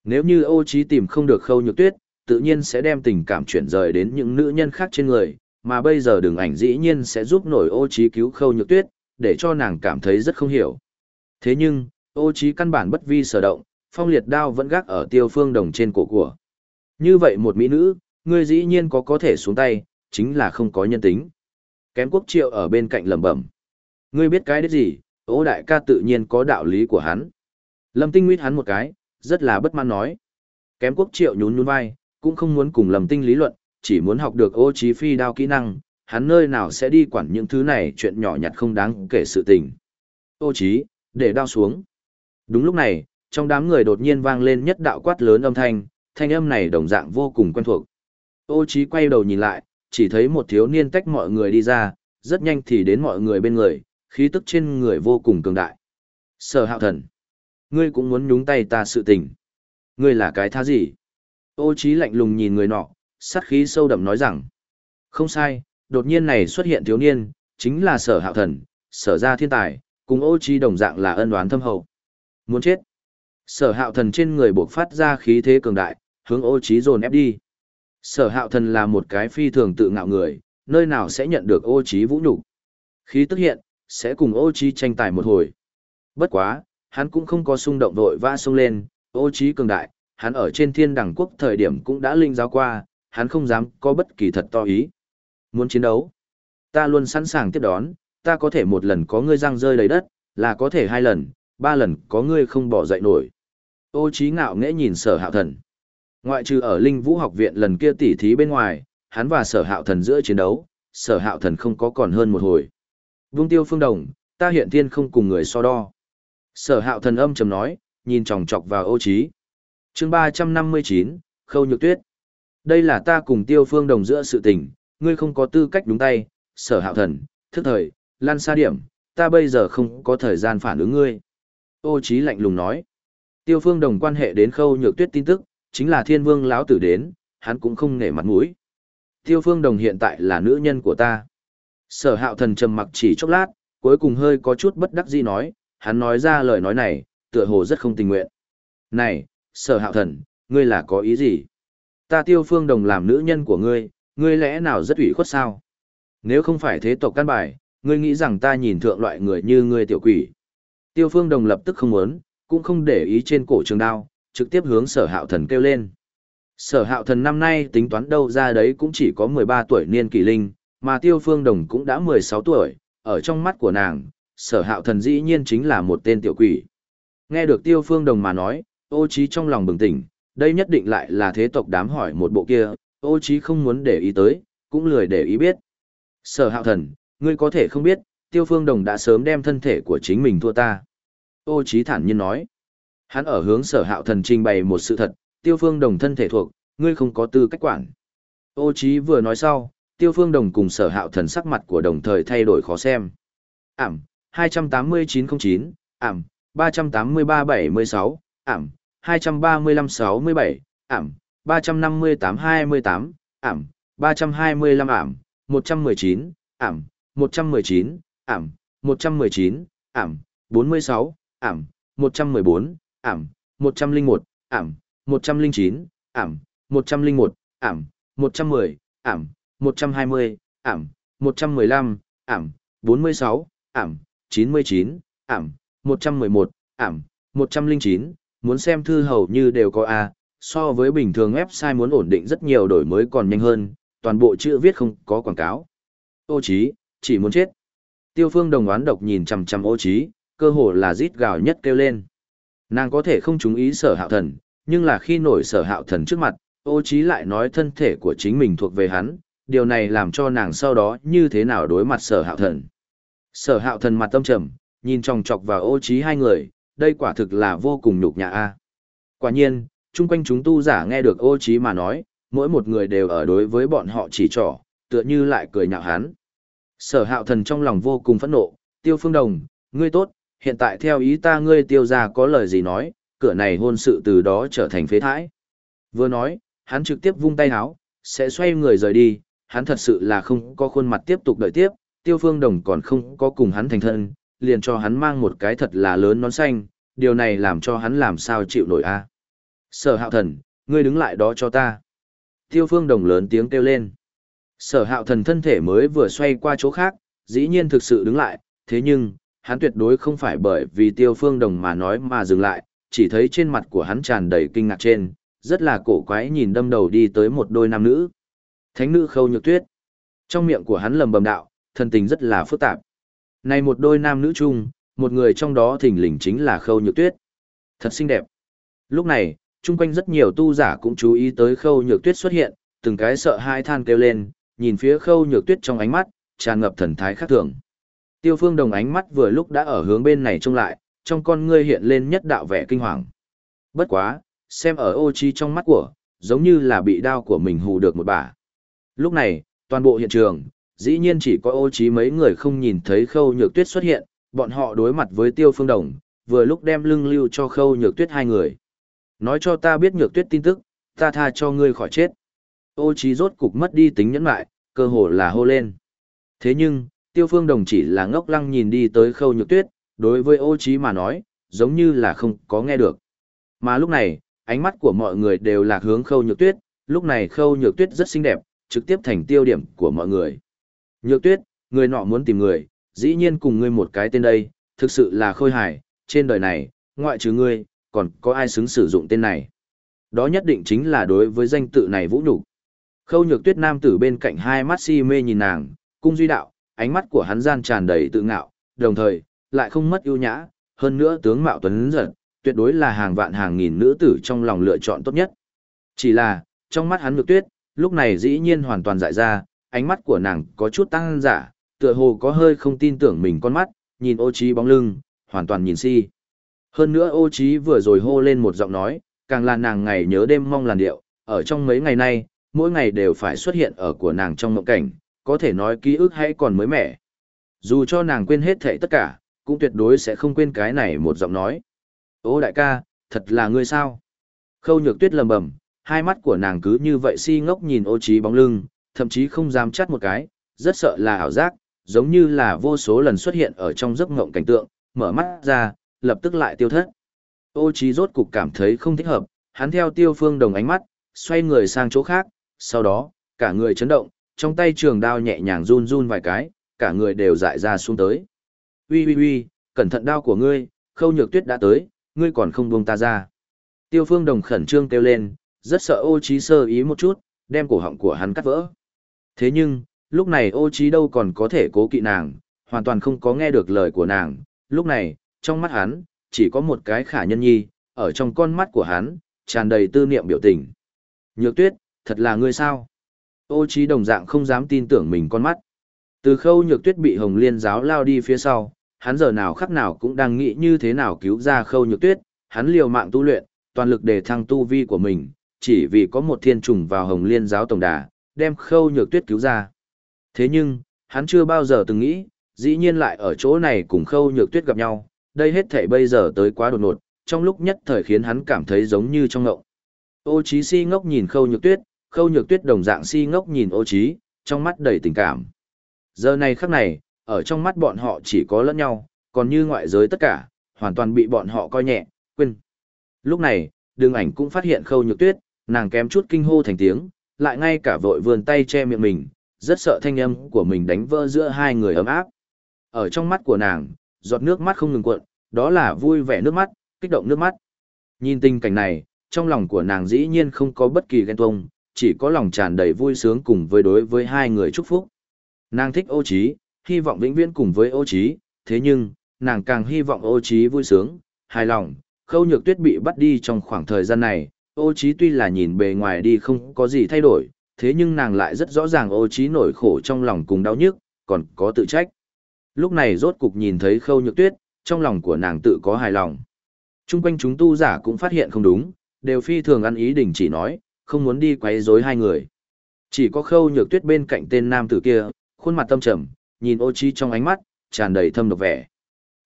Nếu như ô trí tìm không được khâu nhược tuyết, tự nhiên sẽ đem tình cảm chuyển rời đến những nữ nhân khác trên người, mà bây giờ đường ảnh dĩ nhiên sẽ giúp nổi ô trí cứu khâu nhược tuyết, để cho nàng cảm thấy rất không hiểu. Thế nhưng, ô trí căn bản bất vi sở động, phong liệt đao vẫn gác ở tiêu phương đồng trên cổ của. Như vậy một mỹ nữ, ngươi dĩ nhiên có có thể xuống tay, chính là không có nhân tính. Kém quốc triệu ở bên cạnh lẩm bẩm. Ngươi biết cái đấy gì, ô đại ca tự nhiên có đạo lý của hắn. Lâm tinh nguyết hắn một cái, rất là bất mãn nói. Kém quốc triệu nhún nhún vai, cũng không muốn cùng lầm tinh lý luận, chỉ muốn học được ô trí phi đao kỹ năng, hắn nơi nào sẽ đi quản những thứ này chuyện nhỏ nhặt không đáng kể sự tình. Ô trí, để đao xuống. Đúng lúc này, trong đám người đột nhiên vang lên nhất đạo quát lớn âm thanh, thanh âm này đồng dạng vô cùng quen thuộc. Ô Chí quay đầu nhìn lại, chỉ thấy một thiếu niên tách mọi người đi ra, rất nhanh thì đến mọi người bên người, khí tức trên người vô cùng cường đại. Sở hạo thần, ngươi cũng muốn nhúng tay ta sự tình. Ngươi là cái tha gì? Ô Chí lạnh lùng nhìn người nọ, sát khí sâu đậm nói rằng. Không sai, đột nhiên này xuất hiện thiếu niên, chính là sở hạo thần, sở gia thiên tài, cùng ô Chí đồng dạng là ân oán thâm hậu. Muốn chết. Sở hạo thần trên người buộc phát ra khí thế cường đại, hướng ô trí dồn ép đi. Sở hạo thần là một cái phi thường tự ngạo người, nơi nào sẽ nhận được ô trí vũ nhục Khí tức hiện, sẽ cùng ô trí tranh tài một hồi. Bất quá, hắn cũng không có xung động vội vã xông lên, ô trí cường đại, hắn ở trên thiên đẳng quốc thời điểm cũng đã linh giáo qua, hắn không dám có bất kỳ thật to ý. Muốn chiến đấu, ta luôn sẵn sàng tiếp đón, ta có thể một lần có ngươi răng rơi đầy đất, là có thể hai lần, ba lần có ngươi không bỏ dậy nổi. Ô trí ngạo nghễ nhìn sở hạo thần. Ngoại trừ ở Linh Vũ học viện lần kia tỉ thí bên ngoài, hắn và sở hạo thần giữa chiến đấu, sở hạo thần không có còn hơn một hồi. Vung tiêu phương đồng, ta hiện thiên không cùng người so đo. Sở hạo thần âm trầm nói, nhìn chòng chọc vào ô trí. chương 359, Khâu Nhược Tuyết. Đây là ta cùng tiêu phương đồng giữa sự tình, ngươi không có tư cách đúng tay, sở hạo thần, thức thời, lan xa điểm, ta bây giờ không có thời gian phản ứng ngươi. Ô trí lạnh lùng nói. Tiêu phương đồng quan hệ đến khâu nhược tuyết tin tức, chính là thiên vương lão tử đến, hắn cũng không nể mặt mũi. Tiêu phương đồng hiện tại là nữ nhân của ta. Sở hạo thần trầm mặc chỉ chốc lát, cuối cùng hơi có chút bất đắc dĩ nói, hắn nói ra lời nói này, tựa hồ rất không tình nguyện. Này, sở hạo thần, ngươi là có ý gì? Ta tiêu phương đồng làm nữ nhân của ngươi, ngươi lẽ nào rất ủy khuất sao? Nếu không phải thế tộc căn bài, ngươi nghĩ rằng ta nhìn thượng loại người như ngươi tiểu quỷ. Tiêu phương đồng lập tức không muốn, cũng không để ý trên cổ trường đao, trực tiếp hướng sở hạo thần kêu lên. Sở hạo thần năm nay tính toán đâu ra đấy cũng chỉ có 13 tuổi niên kỳ linh, mà tiêu phương đồng cũng đã 16 tuổi, ở trong mắt của nàng, sở hạo thần dĩ nhiên chính là một tên tiểu quỷ. Nghe được tiêu phương đồng mà nói, ô trí trong lòng bừng tỉnh, đây nhất định lại là thế tộc đám hỏi một bộ kia, ô trí không muốn để ý tới, cũng lười để ý biết. Sở hạo thần, ngươi có thể không biết, tiêu phương đồng đã sớm đem thân thể của chính mình thua ta. Ô Chí thản nhiên nói. Hắn ở hướng sở hạo thần trình bày một sự thật, tiêu phương đồng thân thể thuộc, ngươi không có tư cách quản. Ô Chí vừa nói sau, tiêu phương đồng cùng sở hạo thần sắc mặt của đồng thời thay đổi khó xem. Ảm, 28909, ảm, 38376, ảm, 23567, ảm, 35828, ảm, 325 ảm, 119, ảm, 119, ảm, 119, ảm, 46, ảm, 114, ảm, 101, ảm, 109, ảm, 101, ảm, 110, ảm, 120, ảm, 115, ảm, 46, ảm, 99, ảm, 111, ảm, 109, muốn xem thư hầu như đều có A, so với bình thường website muốn ổn định rất nhiều đổi mới còn nhanh hơn, toàn bộ chữ viết không có quảng cáo. Ô chí, chỉ muốn chết. Tiêu phương đồng oán độc nhìn chằm chằm ô chí, cơ hồ là rít gào nhất kêu lên. Nàng có thể không chú ý sở hạo thần, nhưng là khi nổi sở hạo thần trước mặt, ô trí lại nói thân thể của chính mình thuộc về hắn, điều này làm cho nàng sau đó như thế nào đối mặt sở hạo thần. Sở hạo thần mặt tâm trầm, nhìn tròng trọc vào ô trí hai người, đây quả thực là vô cùng nhục nhã a. Quả nhiên, chung quanh chúng tu giả nghe được ô trí mà nói, mỗi một người đều ở đối với bọn họ chỉ trỏ, tựa như lại cười nhạo hắn. Sở hạo thần trong lòng vô cùng phẫn nộ, tiêu phương đồng, ngươi tốt, hiện tại theo ý ta ngươi tiêu ra có lời gì nói, cửa này hôn sự từ đó trở thành phế thải Vừa nói, hắn trực tiếp vung tay háo, sẽ xoay người rời đi, hắn thật sự là không có khuôn mặt tiếp tục đợi tiếp, tiêu phương đồng còn không có cùng hắn thành thân, liền cho hắn mang một cái thật là lớn nón xanh, điều này làm cho hắn làm sao chịu nổi a Sở hạo thần, ngươi đứng lại đó cho ta. Tiêu phương đồng lớn tiếng kêu lên. Sở hạo thần thân thể mới vừa xoay qua chỗ khác, dĩ nhiên thực sự đứng lại, thế nhưng, hắn tuyệt đối không phải bởi vì tiêu phương đồng mà nói mà dừng lại, chỉ thấy trên mặt của hắn tràn đầy kinh ngạc trên, rất là cổ quái nhìn đâm đầu đi tới một đôi nam nữ. Thánh nữ khâu nhược tuyết. Trong miệng của hắn lầm bầm đạo, thân tình rất là phức tạp. Này một đôi nam nữ chung, một người trong đó thỉnh lình chính là khâu nhược tuyết. Thật xinh đẹp. Lúc này, chung quanh rất nhiều tu giả cũng chú ý tới khâu nhược tuyết xuất hiện, từng cái sợ hai than kêu lên, nhìn phía khâu nhược tuyết trong ánh mắt, tràn ngập thần thái khác thường. Tiêu phương đồng ánh mắt vừa lúc đã ở hướng bên này trông lại, trong con ngươi hiện lên nhất đạo vẻ kinh hoàng. Bất quá, xem ở ô chi trong mắt của, giống như là bị đao của mình hù được một bà. Lúc này, toàn bộ hiện trường, dĩ nhiên chỉ có ô Chi mấy người không nhìn thấy khâu nhược tuyết xuất hiện, bọn họ đối mặt với tiêu phương đồng, vừa lúc đem lưng lưu cho khâu nhược tuyết hai người. Nói cho ta biết nhược tuyết tin tức, ta tha cho ngươi khỏi chết. Ô Chi rốt cục mất đi tính nhẫn lại, cơ hồ là hô lên. Thế nhưng, tiêu phương đồng chỉ là ngốc lăng nhìn đi tới khâu nhược tuyết, đối với ô Chí mà nói, giống như là không có nghe được. Mà lúc này, ánh mắt của mọi người đều lạc hướng khâu nhược tuyết, lúc này khâu nhược tuyết rất xinh đẹp, trực tiếp thành tiêu điểm của mọi người. Nhược tuyết, người nọ muốn tìm người, dĩ nhiên cùng ngươi một cái tên đây, thực sự là khôi hài, trên đời này, ngoại trừ ngươi, còn có ai xứng sử dụng tên này. Đó nhất định chính là đối với danh tự này vũ nhục. Khâu nhược tuyết nam tử bên cạnh hai mắt si mê nhìn nàng, cung duy đạo, ánh mắt của hắn gian tràn đầy tự ngạo, đồng thời, lại không mất ưu nhã, hơn nữa tướng mạo tuấn giật, tuyệt đối là hàng vạn hàng nghìn nữ tử trong lòng lựa chọn tốt nhất. Chỉ là, trong mắt hắn nhược tuyết, lúc này dĩ nhiên hoàn toàn dại ra, ánh mắt của nàng có chút tăng giả, tựa hồ có hơi không tin tưởng mình con mắt, nhìn ô trí bóng lưng, hoàn toàn nhìn si. Hơn nữa ô trí vừa rồi hô lên một giọng nói, càng là nàng ngày nhớ đêm mong làn điệu, ở trong mấy ngày nay, mỗi ngày đều phải xuất hiện ở của nàng trong mộng cảnh, có thể nói ký ức hay còn mới mẻ. Dù cho nàng quên hết thảy tất cả, cũng tuyệt đối sẽ không quên cái này một giọng nói. Ô đại ca, thật là ngươi sao? Khâu nhược tuyết lầm bầm, hai mắt của nàng cứ như vậy si ngốc nhìn ô trí bóng lưng, thậm chí không dám chắt một cái, rất sợ là ảo giác, giống như là vô số lần xuất hiện ở trong giấc ngộng cảnh tượng, mở mắt ra, lập tức lại tiêu thất. Ô trí rốt cục cảm thấy không thích hợp, hắn theo tiêu phương đồng ánh mắt, xoay người sang chỗ khác, sau đó, cả người chấn động, trong tay trường đao nhẹ nhàng run run vài cái, cả người đều dại ra xuống tới. Ui ui ui, cẩn thận đao của ngươi, khâu nhược tuyết đã tới, ngươi còn không buông ta ra. Tiêu phương đồng khẩn trương kêu lên, rất sợ ô trí sơ ý một chút, đem cổ họng của hắn cắt vỡ. Thế nhưng, lúc này ô trí đâu còn có thể cố kỵ nàng, hoàn toàn không có nghe được lời của nàng. Lúc này, trong mắt hắn, chỉ có một cái khả nhân nhi, ở trong con mắt của hắn, tràn đầy tư niệm biểu tình. Nhược tuyết, thật là ngươi sao? Ô trí đồng dạng không dám tin tưởng mình con mắt. Từ khâu nhược tuyết bị hồng liên giáo lao đi phía sau, hắn giờ nào khắc nào cũng đang nghĩ như thế nào cứu ra khâu nhược tuyết, hắn liều mạng tu luyện, toàn lực để thăng tu vi của mình, chỉ vì có một thiên trùng vào hồng liên giáo tổng đà, đem khâu nhược tuyết cứu ra. Thế nhưng, hắn chưa bao giờ từng nghĩ, dĩ nhiên lại ở chỗ này cùng khâu nhược tuyết gặp nhau, đây hết thảy bây giờ tới quá đột ngột, trong lúc nhất thời khiến hắn cảm thấy giống như trong ngộng. Ô Chí si ngốc nhìn khâu nhược tuyết, khâu nhược tuyết đồng dạng si ngốc nhìn ô trí, trong mắt đầy tình cảm. Giờ này khắc này, ở trong mắt bọn họ chỉ có lẫn nhau, còn như ngoại giới tất cả, hoàn toàn bị bọn họ coi nhẹ, quên. Lúc này, đường ảnh cũng phát hiện khâu nhược tuyết, nàng kém chút kinh hô thành tiếng, lại ngay cả vội vươn tay che miệng mình, rất sợ thanh âm của mình đánh vỡ giữa hai người ấm áp. Ở trong mắt của nàng, giọt nước mắt không ngừng cuộn, đó là vui vẻ nước mắt, kích động nước mắt. Nhìn tình cảnh này, trong lòng của nàng dĩ nhiên không có bất kỳ ghen tuông, chỉ có lòng tràn đầy vui sướng cùng với đối với hai người chúc phúc. Nàng thích ô Chí hy vọng vĩnh viễn cùng với ô Chí thế nhưng, nàng càng hy vọng ô Chí vui sướng, hài lòng, khâu nhược tuyết bị bắt đi trong khoảng thời gian này, ô Chí tuy là nhìn bề ngoài đi không có gì thay đổi, thế nhưng nàng lại rất rõ ràng ô Chí nổi khổ trong lòng cùng đau nhức, còn có tự trách. Lúc này rốt cục nhìn thấy khâu nhược tuyết, trong lòng của nàng tự có hài lòng. Trung quanh chúng tu giả cũng phát hiện không đúng, đều phi thường ăn ý đình chỉ nói, không muốn đi quấy rối hai người. Chỉ có khâu nhược tuyết bên cạnh tên nam tử kia, khuôn mặt tâm trầm, nhìn ô trí trong ánh mắt, tràn đầy thâm độc vẻ.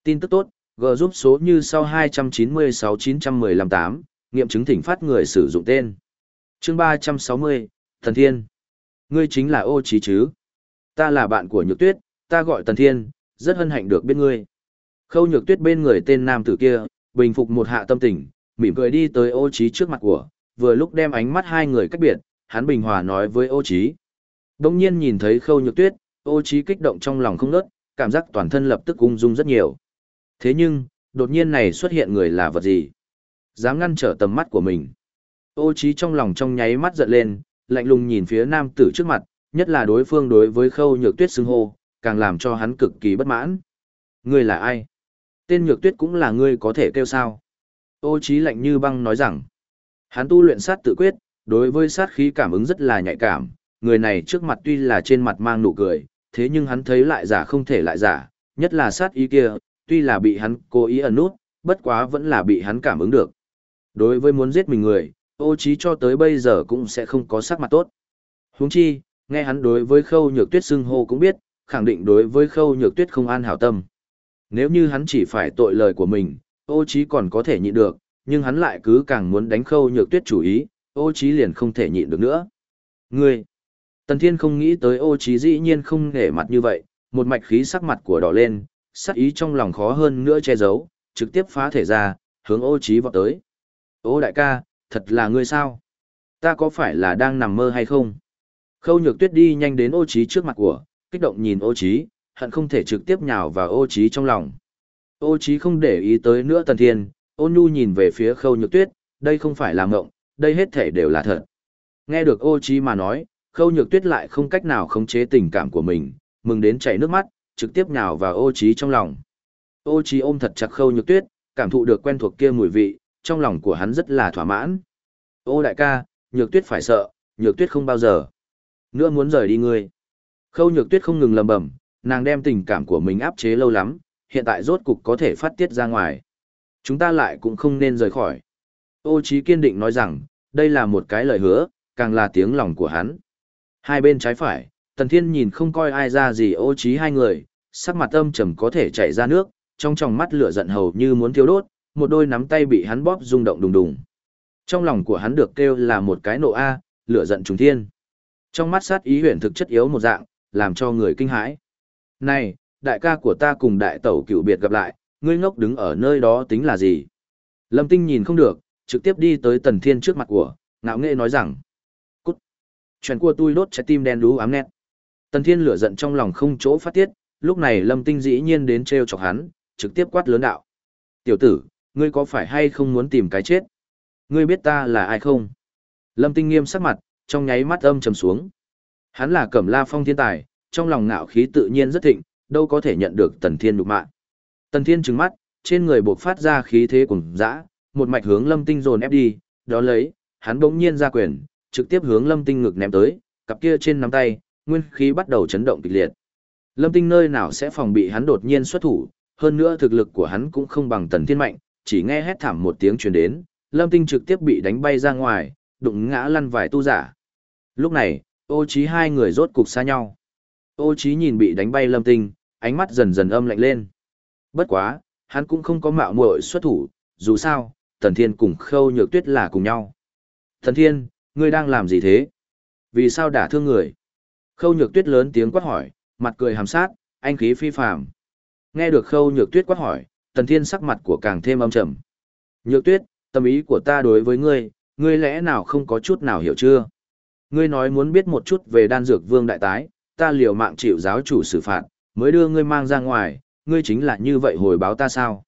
Tin tức tốt, G giúp số như sau 296 915 8, nghiệm chứng thỉnh phát người sử dụng tên. Chương 360, Thần Thiên. Ngươi chính là ô trí chứ? Ta là bạn của Nhược Tuyết, ta gọi thần Thiên, rất hân hạnh được biết ngươi. Khâu Nhược Tuyết bên người tên nam tử kia, bình phục một hạ tâm tình, mỉm cười đi tới ô trí trước mặt của, vừa lúc đem ánh mắt hai người cách biệt, hắn bình hòa nói với ô Chí. Đông nhiên nhìn thấy Khâu Nhược Tuyết, ô Chí kích động trong lòng không nớt, cảm giác toàn thân lập tức ung dung rất nhiều. Thế nhưng, đột nhiên này xuất hiện người là vật gì? Dám ngăn trở tầm mắt của mình. Ô Chí trong lòng trong nháy mắt giận lên, lạnh lùng nhìn phía nam tử trước mặt, nhất là đối phương đối với khâu nhược tuyết xưng hô, càng làm cho hắn cực kỳ bất mãn. Ngươi là ai? Tên nhược tuyết cũng là ngươi có thể kêu sao? Ô Chí lạnh như băng nói rằng, hắn tu luyện sát tự quyết, đối với sát khí cảm ứng rất là nhạy cảm, người này trước mặt tuy là trên mặt mang nụ cười, thế nhưng hắn thấy lại giả không thể lại giả, nhất là sát ý kia, tuy là bị hắn cố ý ẩn nút, bất quá vẫn là bị hắn cảm ứng được. Đối với muốn giết mình người, ô trí cho tới bây giờ cũng sẽ không có sắc mặt tốt. Huống chi, nghe hắn đối với khâu nhược tuyết xưng hô cũng biết, khẳng định đối với khâu nhược tuyết không an hảo tâm. Nếu như hắn chỉ phải tội lời của mình, ô trí còn có thể nhịn được, nhưng hắn lại cứ càng muốn đánh khâu nhược tuyết chủ ý, ô trí liền không thể nhịn được nữa. Ngươi! Tần Thiên không nghĩ tới ô trí dĩ nhiên không nể mặt như vậy, một mạch khí sắc mặt của đỏ lên, sắc ý trong lòng khó hơn nữa che giấu, trực tiếp phá thể ra, hướng ô trí vọt tới. Ô đại ca, thật là ngươi sao? Ta có phải là đang nằm mơ hay không? Khâu nhược tuyết đi nhanh đến ô trí trước mặt của, kích động nhìn ô trí, hận không thể trực tiếp nhào vào ô trí trong lòng. Ô trí không để ý tới nữa tần thiên, ôn nhu nhìn về phía khâu nhược tuyết, đây không phải là ngộng, đây hết thể đều là thật. Nghe được ô trí mà nói, khâu nhược tuyết lại không cách nào khống chế tình cảm của mình, mừng đến chảy nước mắt, trực tiếp nhào vào ô trí trong lòng. Ô trí ôm thật chặt khâu nhược tuyết, cảm thụ được quen thuộc kia mùi vị, trong lòng của hắn rất là thỏa mãn. Ô đại ca, nhược tuyết phải sợ, nhược tuyết không bao giờ. Nữa muốn rời đi ngươi. Khâu nhược tuyết không ngừng lầm bầm, nàng đem tình cảm của mình áp chế lâu lắm, hiện tại rốt cục có thể phát tiết ra ngoài. Chúng ta lại cũng không nên rời khỏi. Ô Chí kiên định nói rằng, đây là một cái lời hứa, càng là tiếng lòng của hắn. Hai bên trái phải, Tần Thiên nhìn không coi ai ra gì ô Chí hai người, sắc mặt âm trầm có thể chảy ra nước, trong tròng mắt lửa giận hầu như muốn thiêu đốt, một đôi nắm tay bị hắn bóp rung động đùng đùng. Trong lòng của hắn được kêu là một cái nộ A, lửa giận trùng thiên. Trong mắt sát ý huyền thực chất yếu một dạng, làm cho người kinh hãi. Này, đại ca của ta cùng đại tẩu cựu biệt gặp lại, ngươi ngốc đứng ở nơi đó tính là gì? Lâm Tinh nhìn không được, trực tiếp đi tới Tần Thiên trước mặt của, ngạo nghệ nói rằng. Cút! Chuyện của tôi đốt trái tim đen đú ám nét. Tần Thiên lửa giận trong lòng không chỗ phát tiết, lúc này Lâm Tinh dĩ nhiên đến treo chọc hắn, trực tiếp quát lớn đạo. Tiểu tử, ngươi có phải hay không muốn tìm cái chết? Ngươi biết ta là ai không? Lâm Tinh nghiêm sắc mặt, trong nháy mắt âm trầm xuống. Hắn là Cẩm La Phong thiên tài, trong lòng ngạo khí tự nhiên rất thịnh, đâu có thể nhận được Tần Thiên nhục mạ. Tần Thiên trừng mắt, trên người bộc phát ra khí thế cùng dã, một mạch hướng Lâm Tinh dồn ép đi, đó lấy, hắn bỗng nhiên ra quyền, trực tiếp hướng Lâm Tinh ngực ném tới, cặp kia trên nắm tay, nguyên khí bắt đầu chấn động kịch liệt. Lâm Tinh nơi nào sẽ phòng bị hắn đột nhiên xuất thủ, hơn nữa thực lực của hắn cũng không bằng Tần Thiên mạnh, chỉ nghe hét thảm một tiếng truyền đến, Lâm Tinh trực tiếp bị đánh bay ra ngoài, đụng ngã lăn vài tu giả. Lúc này, ô Chí hai người rốt cục xa nhau. Ô Chí nhìn bị đánh bay Lâm Tinh, ánh mắt dần dần âm lạnh lên. Bất quá, hắn cũng không có mạo muội xuất thủ, dù sao, Tần Thiên cùng Khâu Nhược Tuyết là cùng nhau. Tần Thiên, ngươi đang làm gì thế? Vì sao đả thương người? Khâu Nhược Tuyết lớn tiếng quát hỏi, mặt cười hàm sát, anh khí phi phàm. Nghe được Khâu Nhược Tuyết quát hỏi, Tần Thiên sắc mặt của càng thêm âm trầm. Nhược Tuyết, tâm ý của ta đối với ngươi, ngươi lẽ nào không có chút nào hiểu chưa? Ngươi nói muốn biết một chút về đan dược vương đại tái, ta liều mạng chịu giáo chủ xử phạt, mới đưa ngươi mang ra ngoài, ngươi chính là như vậy hồi báo ta sao?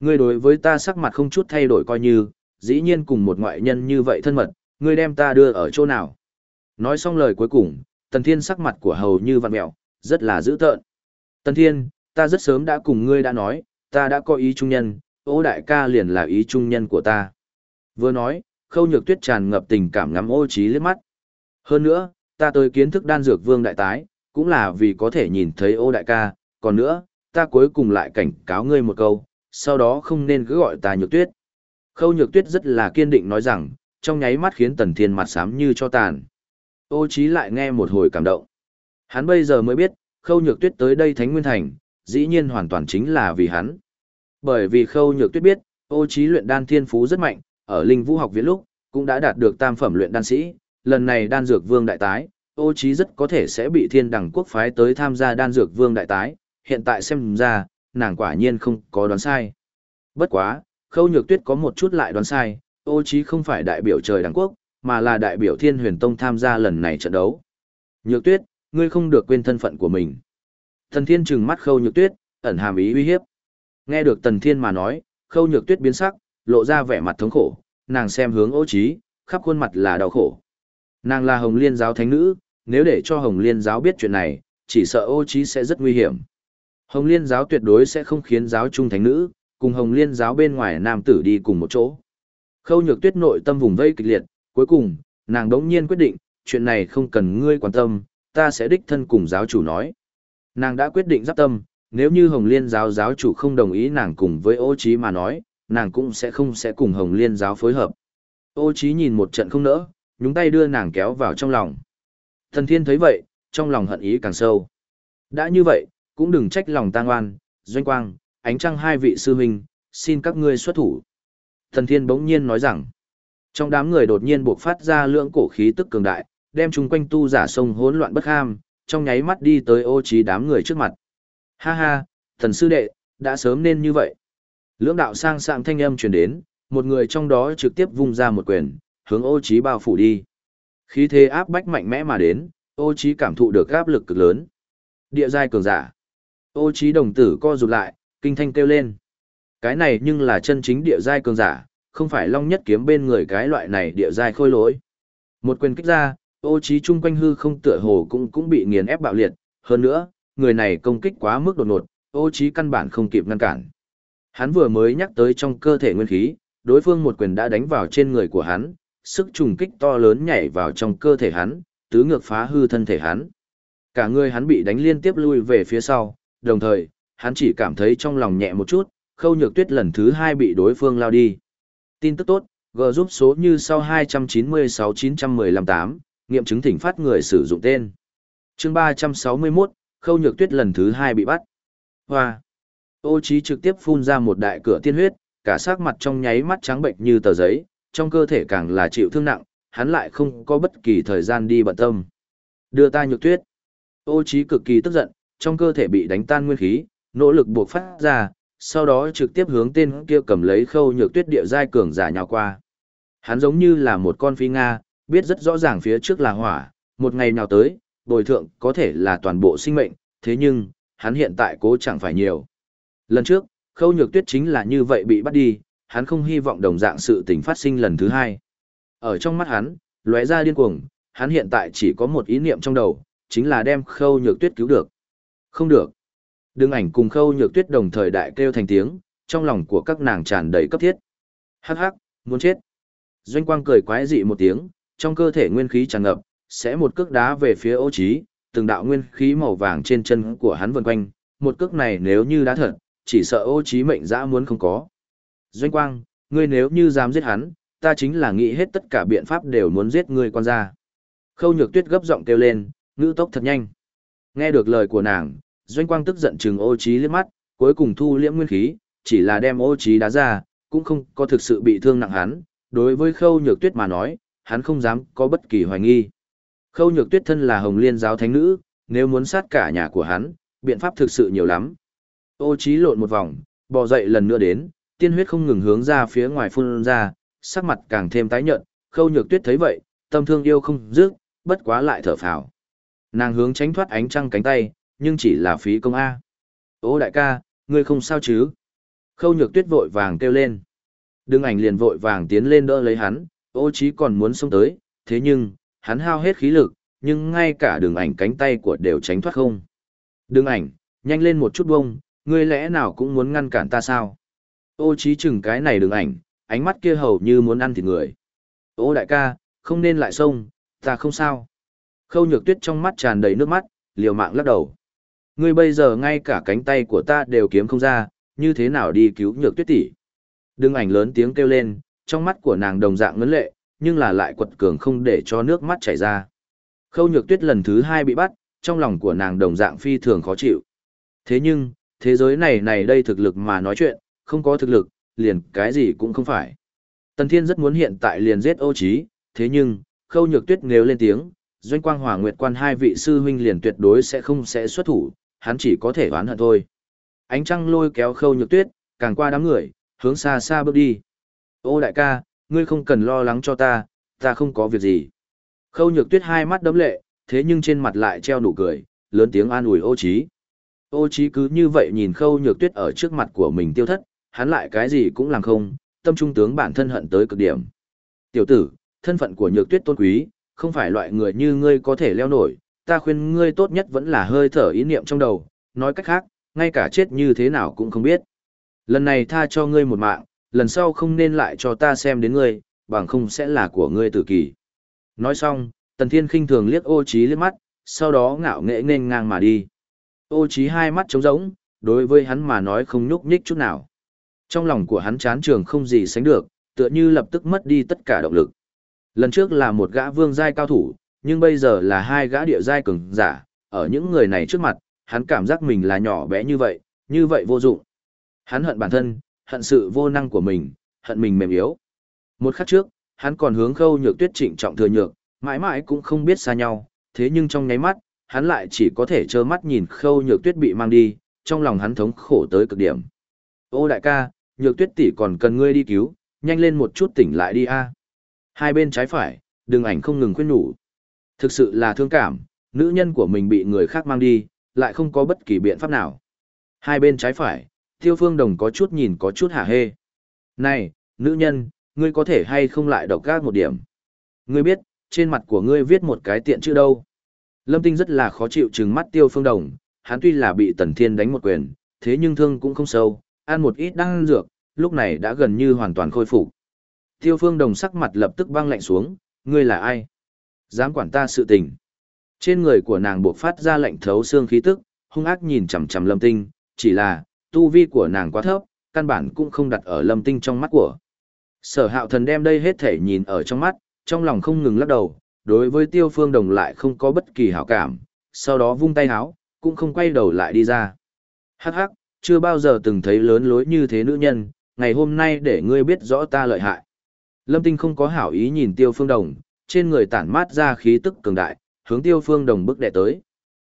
Ngươi đối với ta sắc mặt không chút thay đổi coi như, dĩ nhiên cùng một ngoại nhân như vậy thân mật, ngươi đem ta đưa ở chỗ nào? Nói xong lời cuối cùng, Tần Thiên sắc mặt của hầu như vặn mẹo, rất là dữ tợn. Tần Thiên, ta rất sớm đã cùng ngươi đã nói, ta đã có ý trung nhân, ô đại ca liền là ý trung nhân của ta. Vừa nói, khâu nhược tuyết tràn ngập tình cảm ngắm ô trí liếc mắt. Hơn nữa, ta tới kiến thức đan dược vương đại tái, cũng là vì có thể nhìn thấy ô đại ca, còn nữa, ta cuối cùng lại cảnh cáo ngươi một câu, sau đó không nên cứ gọi ta nhược tuyết. Khâu nhược tuyết rất là kiên định nói rằng, trong nháy mắt khiến tần thiên mặt xám như cho tàn. Ô trí lại nghe một hồi cảm động. Hắn bây giờ mới biết, khâu nhược tuyết tới đây Thánh Nguyên Thành, dĩ nhiên hoàn toàn chính là vì hắn. Bởi vì khâu nhược tuyết biết, ô trí luyện đan thiên phú rất mạnh, ở linh vũ học viện lúc, cũng đã đạt được tam phẩm luyện đan sĩ, lần này đan dược vương đại tái, ô trí rất có thể sẽ bị thiên đẳng quốc phái tới tham gia đan dược vương đại tái, hiện tại xem ra, nàng quả nhiên không có đoán sai. Bất quá, khâu nhược tuyết có một chút lại đoán sai, ô trí không phải đại biểu trời đẳng quốc, mà là đại biểu thiên huyền tông tham gia lần này trận đấu. Nhược tuyết, ngươi không được quên thân phận của mình. Thần thiên trừng mắt khâu nhược tuyết, ẩn hàm ý uy hiếp. Nghe được tần thiên mà nói, khâu nhược tuyết biến sắc, lộ ra vẻ mặt thống khổ, nàng xem hướng ô trí, khắp khuôn mặt là đau khổ. Nàng là Hồng Liên giáo thánh nữ, nếu để cho Hồng Liên giáo biết chuyện này, chỉ sợ ô trí sẽ rất nguy hiểm. Hồng Liên giáo tuyệt đối sẽ không khiến giáo trung thánh nữ, cùng Hồng Liên giáo bên ngoài nam tử đi cùng một chỗ. Khâu nhược tuyết nội tâm vùng vây kịch liệt, cuối cùng, nàng đống nhiên quyết định, chuyện này không cần ngươi quan tâm, ta sẽ đích thân cùng giáo chủ nói. Nàng đã quyết định giáp tâm, nếu như Hồng Liên giáo giáo chủ không đồng ý nàng cùng với ô Chí mà nói, nàng cũng sẽ không sẽ cùng Hồng Liên giáo phối hợp. Ô Chí nhìn một trận không nỡ, nhúng tay đưa nàng kéo vào trong lòng. Thần thiên thấy vậy, trong lòng hận ý càng sâu. Đã như vậy, cũng đừng trách lòng tang oan, doanh quang, ánh trăng hai vị sư huynh, xin các ngươi xuất thủ. Thần thiên bỗng nhiên nói rằng, trong đám người đột nhiên buộc phát ra lượng cổ khí tức cường đại, đem chung quanh tu giả sông hỗn loạn bất ham, trong nháy mắt đi tới ô trí đám người trước mặt. Ha ha, thần sư đệ, đã sớm nên như vậy. Lưỡng đạo sang sạng thanh âm truyền đến, một người trong đó trực tiếp vung ra một quyền, hướng ô trí bao phủ đi. Khí thế áp bách mạnh mẽ mà đến, ô trí cảm thụ được áp lực cực lớn. Địa giai cường giả. Ô trí đồng tử co rụt lại, kinh thanh kêu lên. Cái này nhưng là chân chính địa giai cường giả, không phải long nhất kiếm bên người cái loại này địa giai khôi lỗi. Một quyền kích ra, ô trí chung quanh hư không tựa hồ cũng cũng bị nghiền ép bạo liệt, hơn nữa, người này công kích quá mức đột ngột, ô trí căn bản không kịp ngăn cản. Hắn vừa mới nhắc tới trong cơ thể nguyên khí, đối phương một quyền đã đánh vào trên người của hắn, sức trùng kích to lớn nhảy vào trong cơ thể hắn, tứ ngược phá hư thân thể hắn. Cả người hắn bị đánh liên tiếp lui về phía sau, đồng thời, hắn chỉ cảm thấy trong lòng nhẹ một chút, khâu nhược tuyết lần thứ hai bị đối phương lao đi. Tin tức tốt, G giúp số như sau 296-915-8, nghiệm chứng thỉnh phát người sử dụng tên. chương 361, khâu nhược tuyết lần thứ hai bị bắt. Hoa! Ô trí trực tiếp phun ra một đại cửa tiên huyết, cả sắc mặt trong nháy mắt trắng bệnh như tờ giấy, trong cơ thể càng là chịu thương nặng, hắn lại không có bất kỳ thời gian đi bận tâm. Đưa ta nhược tuyết. Ô trí cực kỳ tức giận, trong cơ thể bị đánh tan nguyên khí, nỗ lực buộc phát ra, sau đó trực tiếp hướng tên kia cầm lấy khâu nhược tuyết địa giai cường giả nhào qua. Hắn giống như là một con phi Nga, biết rất rõ ràng phía trước là hỏa, một ngày nào tới, bồi thượng có thể là toàn bộ sinh mệnh, thế nhưng, hắn hiện tại cố chẳng phải nhiều. Lần trước, khâu nhược tuyết chính là như vậy bị bắt đi, hắn không hy vọng đồng dạng sự tình phát sinh lần thứ hai. Ở trong mắt hắn, lóe ra điên cuồng, hắn hiện tại chỉ có một ý niệm trong đầu, chính là đem khâu nhược tuyết cứu được. Không được. Đương ảnh cùng khâu nhược tuyết đồng thời đại kêu thành tiếng, trong lòng của các nàng tràn đầy cấp thiết. Hắc hắc, muốn chết. Doanh quang cười quái dị một tiếng, trong cơ thể nguyên khí tràn ngập, sẽ một cước đá về phía ô trí, từng đạo nguyên khí màu vàng trên chân của hắn vần quanh, một cước này nếu như đá thật, chỉ sợ ô trí mệnh dã muốn không có. Doanh quang, ngươi nếu như dám giết hắn, ta chính là nghĩ hết tất cả biện pháp đều muốn giết ngươi quan ra. Khâu nhược tuyết gấp giọng kêu lên, ngữ tốc thật nhanh. Nghe được lời của nàng, doanh quang tức giận chừng ô trí liếc mắt, cuối cùng thu liễm nguyên khí, chỉ là đem ô trí đá ra, cũng không có thực sự bị thương nặng hắn. Đối với khâu nhược tuyết mà nói, hắn không dám có bất kỳ hoài nghi. Khâu nhược tuyết thân là hồng liên giáo thánh nữ, nếu muốn sát cả nhà của hắn, biện pháp thực sự nhiều lắm. Ô trí lộn một vòng, bò dậy lần nữa đến, tiên huyết không ngừng hướng ra phía ngoài phun ra, sắc mặt càng thêm tái nhợt, khâu nhược tuyết thấy vậy, tâm thương yêu không dứt, bất quá lại thở phào. Nàng hướng tránh thoát ánh trăng cánh tay, nhưng chỉ là phí công A. Ô đại ca, ngươi không sao chứ? Khâu nhược tuyết vội vàng kêu lên. Đương ảnh liền vội vàng tiến lên đỡ lấy hắn, ô chí còn muốn xông tới, thế nhưng, hắn hao hết khí lực, nhưng ngay cả đường ảnh cánh tay của đều tránh thoát không. Đường ảnh, nhanh lên một chút bông, ngươi lẽ nào cũng muốn ngăn cản ta sao? Ô trí chừng cái này đường ảnh, ánh mắt kia hầu như muốn ăn thịt người. Ô đại ca, không nên lại xông, ta không sao. Khâu nhược tuyết trong mắt tràn đầy nước mắt, liều mạng lắc đầu. Ngươi bây giờ ngay cả cánh tay của ta đều kiếm không ra, như thế nào đi cứu nhược tuyết tỷ? Đừng ảnh lớn tiếng kêu lên, trong mắt của nàng đồng dạng ngấn lệ, nhưng là lại quật cường không để cho nước mắt chảy ra. Khâu nhược tuyết lần thứ hai bị bắt, trong lòng của nàng đồng dạng phi thường khó chịu. Thế nhưng, thế giới này này đây thực lực mà nói chuyện, không có thực lực, liền cái gì cũng không phải. Tần Thiên rất muốn hiện tại liền giết ô trí, thế nhưng, khâu nhược tuyết nếu lên tiếng, doanh quang hòa nguyệt quan hai vị sư huynh liền tuyệt đối sẽ không sẽ xuất thủ, hắn chỉ có thể oán hận thôi. Ánh trăng lôi kéo khâu nhược tuyết, càng qua đám người, hướng xa xa bước đi. Ô đại ca, ngươi không cần lo lắng cho ta, ta không có việc gì. Khâu nhược tuyết hai mắt đấm lệ, thế nhưng trên mặt lại treo nụ cười, lớn tiếng an ủi ô trí. Ô trí cứ như vậy nhìn khâu nhược tuyết ở trước mặt của mình tiêu thất, hắn lại cái gì cũng làm không, tâm trung tướng bản thân hận tới cực điểm. Tiểu tử, thân phận của nhược tuyết tôn quý, không phải loại người như ngươi có thể leo nổi, ta khuyên ngươi tốt nhất vẫn là hơi thở ý niệm trong đầu, nói cách khác, ngay cả chết như thế nào cũng không biết. Lần này tha cho ngươi một mạng, lần sau không nên lại cho ta xem đến ngươi, bằng không sẽ là của ngươi tử kỳ. Nói xong, Tần Thiên khinh thường liếc ô trí liếc mắt, sau đó ngạo nghễ nên ngang mà đi. Ô trí hai mắt trống rỗng, đối với hắn mà nói không nhúc nhích chút nào. Trong lòng của hắn chán trường không gì sánh được, tựa như lập tức mất đi tất cả động lực. Lần trước là một gã vương giai cao thủ, nhưng bây giờ là hai gã địa giai cường giả, ở những người này trước mặt, hắn cảm giác mình là nhỏ bé như vậy, như vậy vô dụng. Hắn hận bản thân, hận sự vô năng của mình, hận mình mềm yếu. Một khắc trước, hắn còn hướng khâu nhược tuyết trịnh trọng thừa nhược, mãi mãi cũng không biết xa nhau, thế nhưng trong nháy mắt, hắn lại chỉ có thể trơ mắt nhìn khâu nhược tuyết bị mang đi, trong lòng hắn thống khổ tới cực điểm. Ô đại ca, nhược tuyết tỷ còn cần ngươi đi cứu, nhanh lên một chút tỉnh lại đi a. Hai bên trái phải, đường ảnh không ngừng khuyên nhủ. Thực sự là thương cảm, nữ nhân của mình bị người khác mang đi, lại không có bất kỳ biện pháp nào. Hai bên trái phải, tiêu phương đồng có chút nhìn có chút hả hê. Này, nữ nhân, ngươi có thể hay không lại độc gác một điểm. Ngươi biết, trên mặt của ngươi viết một cái tiện chữ đâu. Lâm Tinh rất là khó chịu trừng mắt tiêu phương đồng, hắn tuy là bị tần thiên đánh một quyền, thế nhưng thương cũng không sâu, ăn một ít đăng dược, lúc này đã gần như hoàn toàn khôi phục. Tiêu phương đồng sắc mặt lập tức băng lạnh xuống, ngươi là ai? Dám quản ta sự tình. Trên người của nàng buộc phát ra lạnh thấu xương khí tức, hung ác nhìn chằm chằm lâm tinh, chỉ là, tu vi của nàng quá thấp, căn bản cũng không đặt ở lâm tinh trong mắt của. Sở hạo thần đem đây hết thể nhìn ở trong mắt, trong lòng không ngừng lắc đầu, đối với tiêu phương đồng lại không có bất kỳ hảo cảm, sau đó vung tay háo, cũng không quay đầu lại đi ra. Hắc hắc, chưa bao giờ từng thấy lớn lối như thế nữ nhân, ngày hôm nay để ngươi biết rõ ta lợi hại. Lâm Tinh không có hảo ý nhìn tiêu phương đồng, trên người tản mát ra khí tức cường đại, hướng tiêu phương đồng bước đệ tới.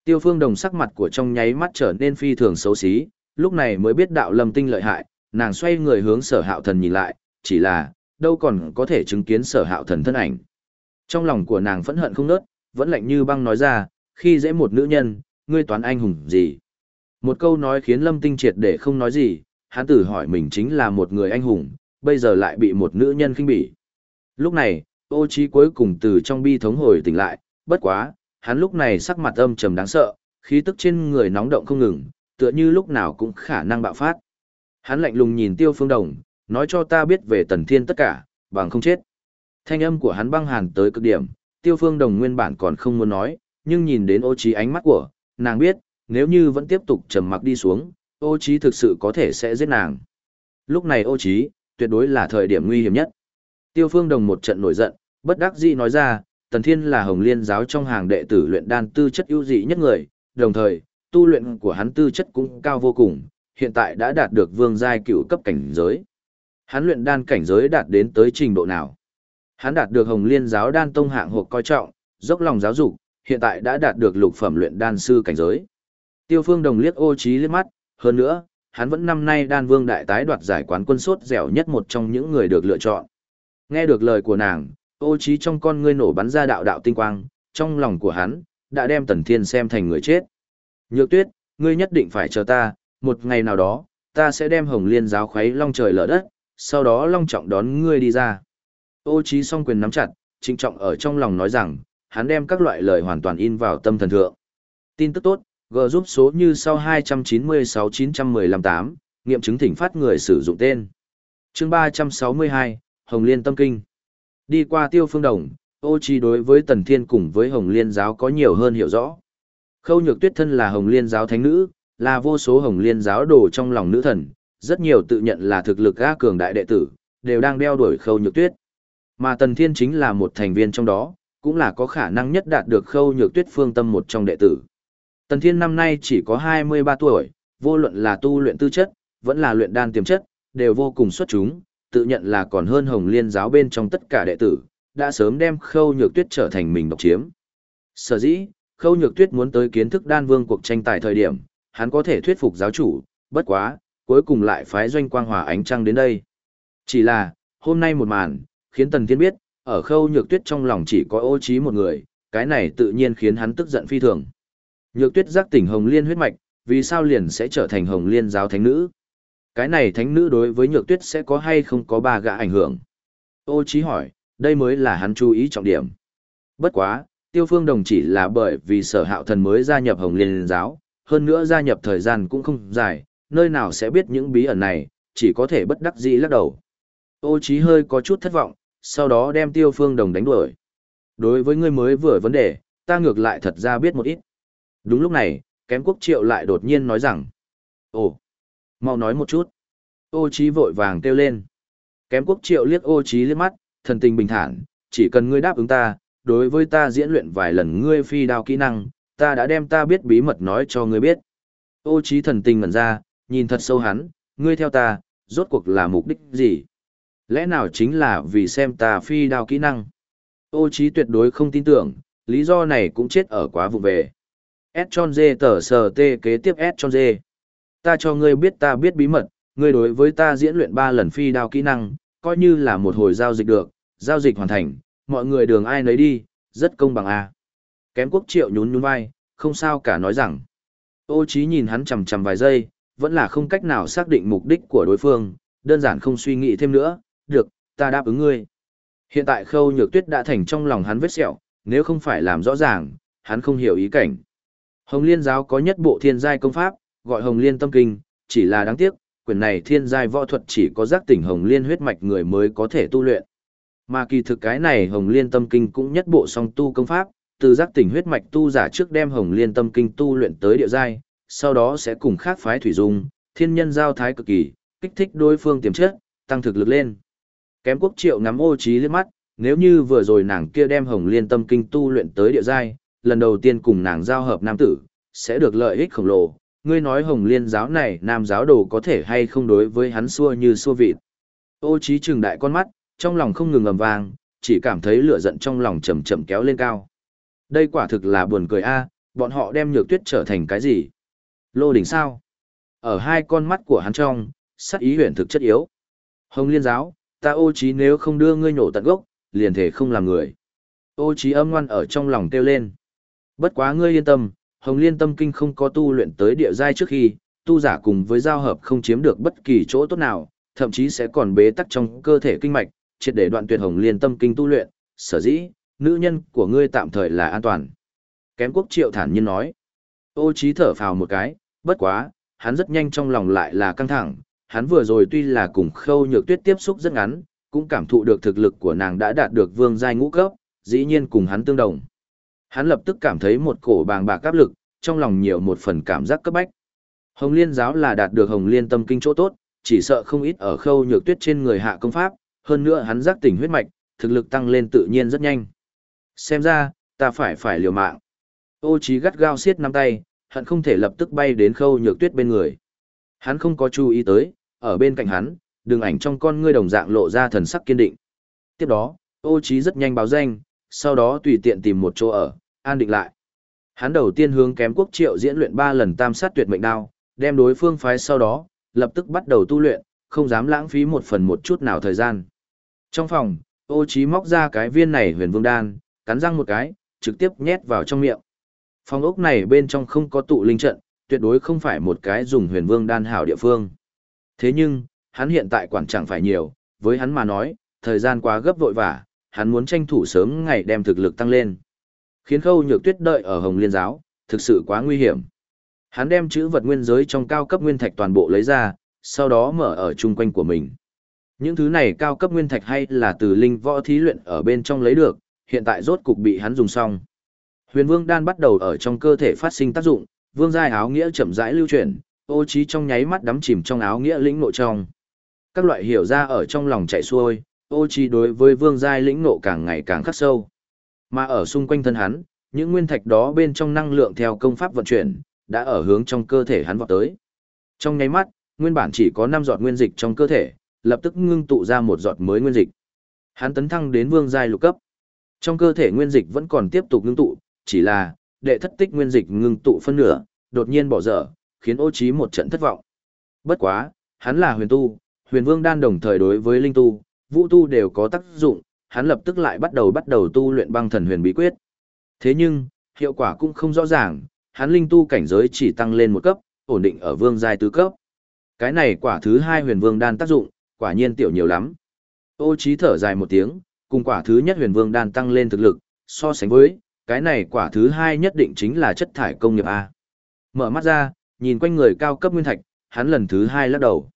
Tiêu phương đồng sắc mặt của trong nháy mắt trở nên phi thường xấu xí, lúc này mới biết đạo lâm tinh lợi hại, nàng xoay người hướng sở hạo thần nhìn lại, chỉ là, đâu còn có thể chứng kiến sở hạo thần thân ảnh. Trong lòng của nàng phẫn hận không nớt, vẫn lạnh như băng nói ra, khi dễ một nữ nhân, ngươi toán anh hùng gì. Một câu nói khiến lâm tinh triệt để không nói gì, hắn tử hỏi mình chính là một người anh hùng, bây giờ lại bị một nữ nhân khinh bỉ. Lúc này, ô trí cuối cùng từ trong bi thống hồi tỉnh lại, bất quá, hắn lúc này sắc mặt âm trầm đáng sợ, khí tức trên người nóng động không ngừng, tựa như lúc nào cũng khả năng bạo phát. Hắn lạnh lùng nhìn Tiêu Phương Đồng, nói cho ta biết về Tần Thiên tất cả, bằng không chết. Thanh âm của hắn băng hàn tới cực điểm, Tiêu Phương Đồng nguyên bản còn không muốn nói, nhưng nhìn đến ô trí ánh mắt của, nàng biết, nếu như vẫn tiếp tục trầm mặc đi xuống, ô trí thực sự có thể sẽ giết nàng. Lúc này ô trí, tuyệt đối là thời điểm nguy hiểm nhất. Tiêu Phương Đồng một trận nổi giận, bất đắc dĩ nói ra, Tần Thiên là Hồng Liên giáo trong hàng đệ tử luyện đan tư chất ưu dị nhất người, đồng thời, tu luyện của hắn tư chất cũng cao vô cùng, hiện tại đã đạt được vương giai cựu cấp cảnh giới. Hắn luyện đan cảnh giới đạt đến tới trình độ nào? Hắn đạt được Hồng Liên giáo đan tông hạng hộp coi trọng, dốc lòng giáo dục, hiện tại đã đạt được lục phẩm luyện đan sư cảnh giới. Tiêu Phương Đồng liếc Ô Chí liếc mắt, hơn nữa, hắn vẫn năm nay đan vương đại tái đoạt giải quán quân sốt dẻo nhất một trong những người được lựa chọn. Nghe được lời của nàng, Ô trí trong con ngươi nổ bắn ra đạo đạo tinh quang, trong lòng của hắn đã đem Tần Thiên xem thành người chết. Nhược Tuyết, ngươi nhất định phải chờ ta, một ngày nào đó, ta sẽ đem Hồng Liên giáo khuấy long trời lở đất, sau đó long trọng đón ngươi đi ra. Ô trí song quyền nắm chặt, trịnh trọng ở trong lòng nói rằng, hắn đem các loại lời hoàn toàn in vào tâm thần thượng. Tin tức tốt, G giúp số như sau 296-915-8, nghiệm chứng thỉnh phát người sử dụng tên. chương 362, Hồng Liên Tâm Kinh. Đi qua tiêu phương đồng, ô chi đối với Tần Thiên cùng với Hồng Liên giáo có nhiều hơn hiểu rõ. Khâu nhược tuyết thân là Hồng Liên giáo thánh nữ, là vô số Hồng Liên giáo đồ trong lòng nữ thần, rất nhiều tự nhận là thực lực gác cường đại đệ tử, đều đang đeo đuổi khâu nhược tuyết. Mà Tần Thiên chính là một thành viên trong đó, cũng là có khả năng nhất đạt được khâu nhược tuyết phương tâm một trong đệ tử. Tần Thiên năm nay chỉ có 23 tuổi, vô luận là tu luyện tư chất, vẫn là luyện đan tiềm chất, đều vô cùng xuất chúng, tự nhận là còn hơn Hồng Liên giáo bên trong tất cả đệ tử, đã sớm đem Khâu Nhược Tuyết trở thành mình độc chiếm. Sở dĩ, Khâu Nhược Tuyết muốn tới kiến thức đan vương cuộc tranh tài thời điểm, hắn có thể thuyết phục giáo chủ, bất quá, cuối cùng lại phái doanh quang hòa ánh trăng đến đây. Chỉ là, hôm nay một màn, khiến Tần Thiên biết, ở Khâu Nhược Tuyết trong lòng chỉ có ô trí một người, cái này tự nhiên khiến hắn tức giận phi thường. Nhược Tuyết giác tỉnh Hồng Liên huyết mạch, vì sao liền sẽ trở thành Hồng Liên giáo thánh nữ? Cái này thánh nữ đối với nhược tuyết sẽ có hay không có ba gã ảnh hưởng? Ô Chí hỏi, đây mới là hắn chú ý trọng điểm. Bất quá, tiêu phương đồng chỉ là bởi vì sở hạo thần mới gia nhập Hồng Liên giáo, hơn nữa gia nhập thời gian cũng không dài, nơi nào sẽ biết những bí ẩn này, chỉ có thể bất đắc dĩ lắc đầu. Ô Chí hơi có chút thất vọng, sau đó đem tiêu phương đồng đánh đuổi. Đối với ngươi mới vừa vấn đề, ta ngược lại thật ra biết một ít. Đúng lúc này, kém quốc triệu lại đột nhiên nói rằng, Ồ, mau nói một chút. Ô trí vội vàng kêu lên. Kém quốc triệu liếc ô trí liếc mắt, thần tình bình thản, chỉ cần ngươi đáp ứng ta, đối với ta diễn luyện vài lần ngươi phi đao kỹ năng, ta đã đem ta biết bí mật nói cho ngươi biết. Ô trí thần tình ngẩn ra, nhìn thật sâu hắn, ngươi theo ta, rốt cuộc là mục đích gì? Lẽ nào chính là vì xem ta phi đao kỹ năng? Ô trí tuyệt đối không tin tưởng, lý do này cũng chết ở quá vụ về. S tròn dê tờ sờ tê kế tiếp S tròn dê. Ta cho ngươi biết ta biết bí mật, ngươi đối với ta diễn luyện ba lần phi đao kỹ năng, coi như là một hồi giao dịch được, giao dịch hoàn thành, mọi người đường ai nấy đi, rất công bằng a. Kém quốc triệu nhún nhún vai, không sao cả nói rằng. Ô Chí nhìn hắn chằm chằm vài giây, vẫn là không cách nào xác định mục đích của đối phương, đơn giản không suy nghĩ thêm nữa, được, ta đáp ứng ngươi. Hiện tại khâu nhược tuyết đã thành trong lòng hắn vết sẹo, nếu không phải làm rõ ràng, hắn không hiểu ý cảnh. Hồng Liên giáo có nhất bộ thiên giai công pháp, gọi Hồng Liên tâm kinh, chỉ là đáng tiếc, quyền này thiên giai võ thuật chỉ có giác tỉnh Hồng Liên huyết mạch người mới có thể tu luyện. Mà kỳ thực cái này Hồng Liên tâm kinh cũng nhất bộ song tu công pháp, từ giác tỉnh huyết mạch tu giả trước đem Hồng Liên tâm kinh tu luyện tới địa giai, sau đó sẽ cùng khác phái thủy dung, thiên nhân giao thái cực kỳ, kích thích đối phương tiềm chất, tăng thực lực lên. Kém quốc triệu ngắm ô trí liếc mắt, nếu như vừa rồi nàng kia đem hồng liên tâm kinh tu luyện tới địa giai, lần đầu tiên cùng nàng giao hợp nam tử, sẽ được lợi ích khổng lồ. Ngươi nói hồng liên giáo này nam giáo đồ có thể hay không đối với hắn xua như xua vịt. Ô trí trừng đại con mắt, trong lòng không ngừng ầm vang, chỉ cảm thấy lửa giận trong lòng chậm chậm kéo lên cao. Đây quả thực là buồn cười a, bọn họ đem nhược tuyết trở thành cái gì? Lô đỉnh sao? Ở hai con mắt của hắn trong, sắc ý huyền thực chất yếu. Hồng liên giáo, ta ô trí nếu không đưa ngươi nổ tận gốc, liền thể không làm người. Ô trí âm ngoan ở trong lòng kêu lên. Bất quá ngươi yên tâm, Hồng Liên Tâm Kinh không có tu luyện tới địa giai trước khi, tu giả cùng với giao hợp không chiếm được bất kỳ chỗ tốt nào, thậm chí sẽ còn bế tắc trong cơ thể kinh mạch, triệt để đoạn tuyệt Hồng Liên Tâm Kinh tu luyện, sở dĩ, nữ nhân của ngươi tạm thời là an toàn. Kém quốc triệu thản nhiên nói. Ô trí thở phào một cái, bất quá, hắn rất nhanh trong lòng lại là căng thẳng, hắn vừa rồi tuy là cùng khâu nhược tuyết tiếp xúc rất ngắn, cũng cảm thụ được thực lực của nàng đã đạt được vương giai ngũ cấp, dĩ nhiên cùng hắn tương đồng. Hắn lập tức cảm thấy một cổ bàng bạc áp lực, trong lòng nhiều một phần cảm giác cấp bách. Hồng Liên giáo là đạt được Hồng Liên tâm kinh chỗ tốt, chỉ sợ không ít ở khâu nhược tuyết trên người hạ công pháp, hơn nữa hắn giác tỉnh huyết mạch, thực lực tăng lên tự nhiên rất nhanh. Xem ra, ta phải phải liều mạng. Ô Chí gắt gao siết nắm tay, hắn không thể lập tức bay đến khâu nhược tuyết bên người. Hắn không có chú ý tới, ở bên cạnh hắn, đường ảnh trong con ngươi đồng dạng lộ ra thần sắc kiên định. Tiếp đó, ô Chí rất nhanh báo danh, sau đó tùy tiện tìm một chỗ ở, an định lại. Hắn đầu tiên hướng kém quốc triệu diễn luyện 3 lần tam sát tuyệt mệnh đao, đem đối phương phái sau đó, lập tức bắt đầu tu luyện, không dám lãng phí một phần một chút nào thời gian. Trong phòng, ô Chí móc ra cái viên này huyền vương đan, cắn răng một cái, trực tiếp nhét vào trong miệng. Phòng ốc này bên trong không có tụ linh trận, tuyệt đối không phải một cái dùng huyền vương đan hảo địa phương. Thế nhưng, hắn hiện tại quản chẳng phải nhiều, với hắn mà nói, thời gian quá gấp vội vả, hắn muốn tranh thủ sớm ngày đem thực lực tăng lên. Khiến khâu nhược tuyết đợi ở Hồng Liên Giáo, thực sự quá nguy hiểm. Hắn đem chữ vật nguyên giới trong cao cấp nguyên thạch toàn bộ lấy ra, sau đó mở ở chung quanh của mình. Những thứ này cao cấp nguyên thạch hay là từ linh võ thí luyện ở bên trong lấy được, hiện tại rốt cục bị hắn dùng xong. Huyền Vương đan bắt đầu ở trong cơ thể phát sinh tác dụng, vương giai áo nghĩa chậm rãi lưu chuyển, ô trí trong nháy mắt đắm chìm trong áo nghĩa lĩnh nội trong. Các loại hiểu ra ở trong lòng chạy xuôi, ô trí đối với vương giai lĩnh nộ càng ngày càng khắc sâu. Mà ở xung quanh thân hắn, những nguyên thạch đó bên trong năng lượng theo công pháp vận chuyển, đã ở hướng trong cơ thể hắn vọt tới. Trong nháy mắt, nguyên bản chỉ có 5 giọt nguyên dịch trong cơ thể, lập tức ngưng tụ ra một giọt mới nguyên dịch. Hắn tấn thăng đến vương giai lục cấp. Trong cơ thể nguyên dịch vẫn còn tiếp tục ngưng tụ, chỉ là đệ thất tích nguyên dịch ngưng tụ phân nửa, đột nhiên bỏ dở, khiến ô Chí một trận thất vọng. Bất quá, hắn là huyền tu, huyền vương đan đồng thời đối với linh tu, vũ tu đều có tác dụng, hắn lập tức lại bắt đầu bắt đầu tu luyện băng thần huyền bí quyết. Thế nhưng, hiệu quả cũng không rõ ràng, hắn linh tu cảnh giới chỉ tăng lên một cấp, ổn định ở vương giai tứ cấp. Cái này quả thứ hai huyền vương đan tác dụng, quả nhiên tiểu nhiều lắm. Ô trí thở dài một tiếng, cùng quả thứ nhất huyền vương đan tăng lên thực lực, so sánh với, cái này quả thứ hai nhất định chính là chất thải công nghiệp A. Mở mắt ra, nhìn quanh người cao cấp nguyên thạch, hắn lần thứ hai lắc đầu.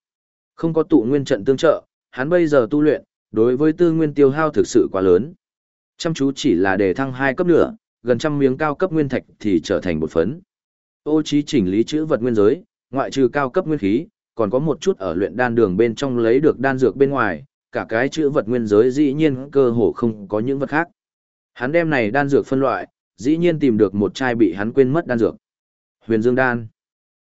Không có tụ nguyên trận tương trợ, hắn bây giờ tu luyện, đối với tư nguyên tiêu hao thực sự quá lớn. Chăm chú chỉ là để thăng hai cấp nữa, gần trăm miếng cao cấp nguyên thạch thì trở thành một phấn. Ô trí chỉnh lý chữ vật nguyên giới, ngoại trừ cao cấp nguyên khí, còn có một chút ở luyện đan đường bên trong lấy được đan dược bên ngoài, cả cái chữ vật nguyên giới dĩ nhiên cơ hồ không có những vật khác. Hắn đem này đan dược phân loại, dĩ nhiên tìm được một chai bị hắn quên mất đan dược. Huyền Dương đan.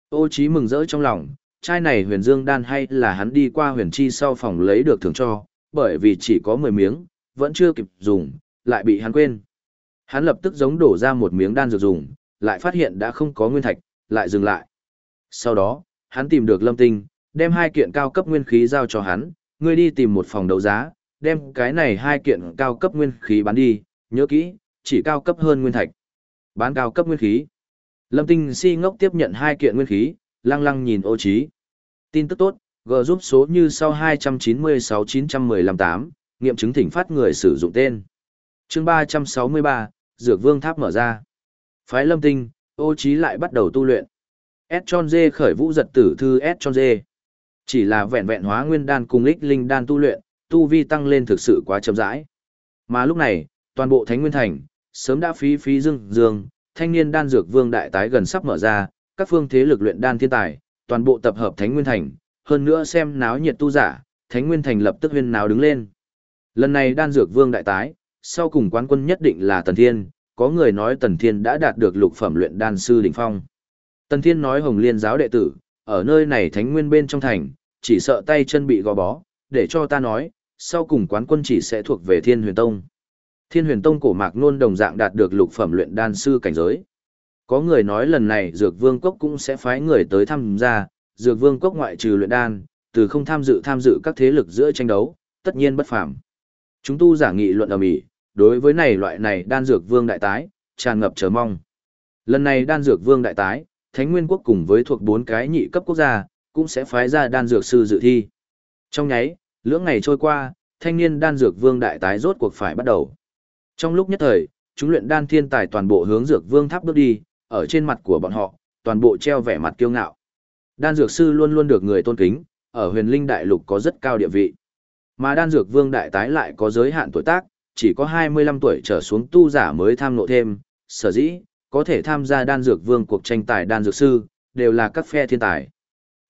Ô Chí mừng rỡ trong lòng, chai này Huyền Dương đan hay là hắn đi qua Huyền Chi sau phòng lấy được thưởng cho, bởi vì chỉ có 10 miếng, vẫn chưa kịp dùng, lại bị hắn quên. Hắn lập tức giống đổ ra một miếng đan dược dùng, lại phát hiện đã không có nguyên thạch, lại dừng lại. Sau đó, hắn tìm được Lâm Tinh, đem hai kiện cao cấp nguyên khí giao cho hắn, ngươi đi tìm một phòng đấu giá, đem cái này hai kiện cao cấp nguyên khí bán đi, nhớ kỹ, chỉ cao cấp hơn nguyên thạch. Bán cao cấp nguyên khí. Lâm Tinh si ngốc tiếp nhận hai kiện nguyên khí, lăng lăng nhìn ô trí. Tin tức tốt, G giúp số như sau 296-915-8, nghiệm chứng thỉnh phát người sử dụng tên. chương 363, Dược Vương Tháp mở ra. Phái Lâm Tinh, ô trí lại bắt đầu tu luyện. S tròn dê khởi vũ giật tử thư S tròn dê. Chỉ là vẹn vẹn hóa nguyên đan cùng lích linh đan tu luyện, tu vi tăng lên thực sự quá chậm rãi. Mà lúc này, toàn bộ Thánh Nguyên Thành, sớm đã phí phí dương dương, thanh niên đan dược vương đại tái gần sắp mở ra, các phương thế lực luyện đan thiên tài, toàn bộ tập hợp Thánh Nguyên Thành, hơn nữa xem náo nhiệt tu giả, Thánh Nguyên Thành lập tức huyên náo đứng lên. Lần này đan dược vương đại tái, sau cùng quán quân nhất định là Tần Thiên, có người nói Tần Thiên đã đạt được lục phẩm luyện đan sư đỉnh phong. Tần Thiên nói Hồng Liên giáo đệ tử, ở nơi này Thánh Nguyên bên trong thành, chỉ sợ tay chân bị gò bó, để cho ta nói, sau cùng quán quân chỉ sẽ thuộc về Thiên Huyền Tông. Thiên Huyền Tông cổ mạc nôn đồng dạng đạt được lục phẩm luyện đan sư cảnh giới. Có người nói lần này Dược Vương Cốc cũng sẽ phái người tới tham gia, Dược Vương Cốc ngoại trừ luyện đan, từ không tham dự tham dự các thế lực giữa tranh đấu, tất nhiên bất phàm. Chúng tu giả nghị luận ở Mỹ, đối với này loại này đan dược vương đại tái, tràn ngập chờ mong. Lần này đan dược vương đại tái, Thánh Nguyên quốc cùng với thuộc bốn cái nhị cấp quốc gia, cũng sẽ phái ra đan dược sư dự thi. Trong nháy, lưỡng ngày trôi qua, thanh niên đan dược vương đại tái rốt cuộc phải bắt đầu. Trong lúc nhất thời, chúng luyện đan thiên tài toàn bộ hướng dược vương tháp bước đi, ở trên mặt của bọn họ, toàn bộ treo vẻ mặt kiêu ngạo. Đan dược sư luôn luôn được người tôn kính, ở huyền linh đại lục có rất cao địa vị. Mà đan dược vương đại tái lại có giới hạn tuổi tác, chỉ có 25 tuổi trở xuống tu giả mới tham nộ thêm, sở dĩ, có thể tham gia đan dược vương cuộc tranh tài đan dược sư, đều là các phe thiên tài.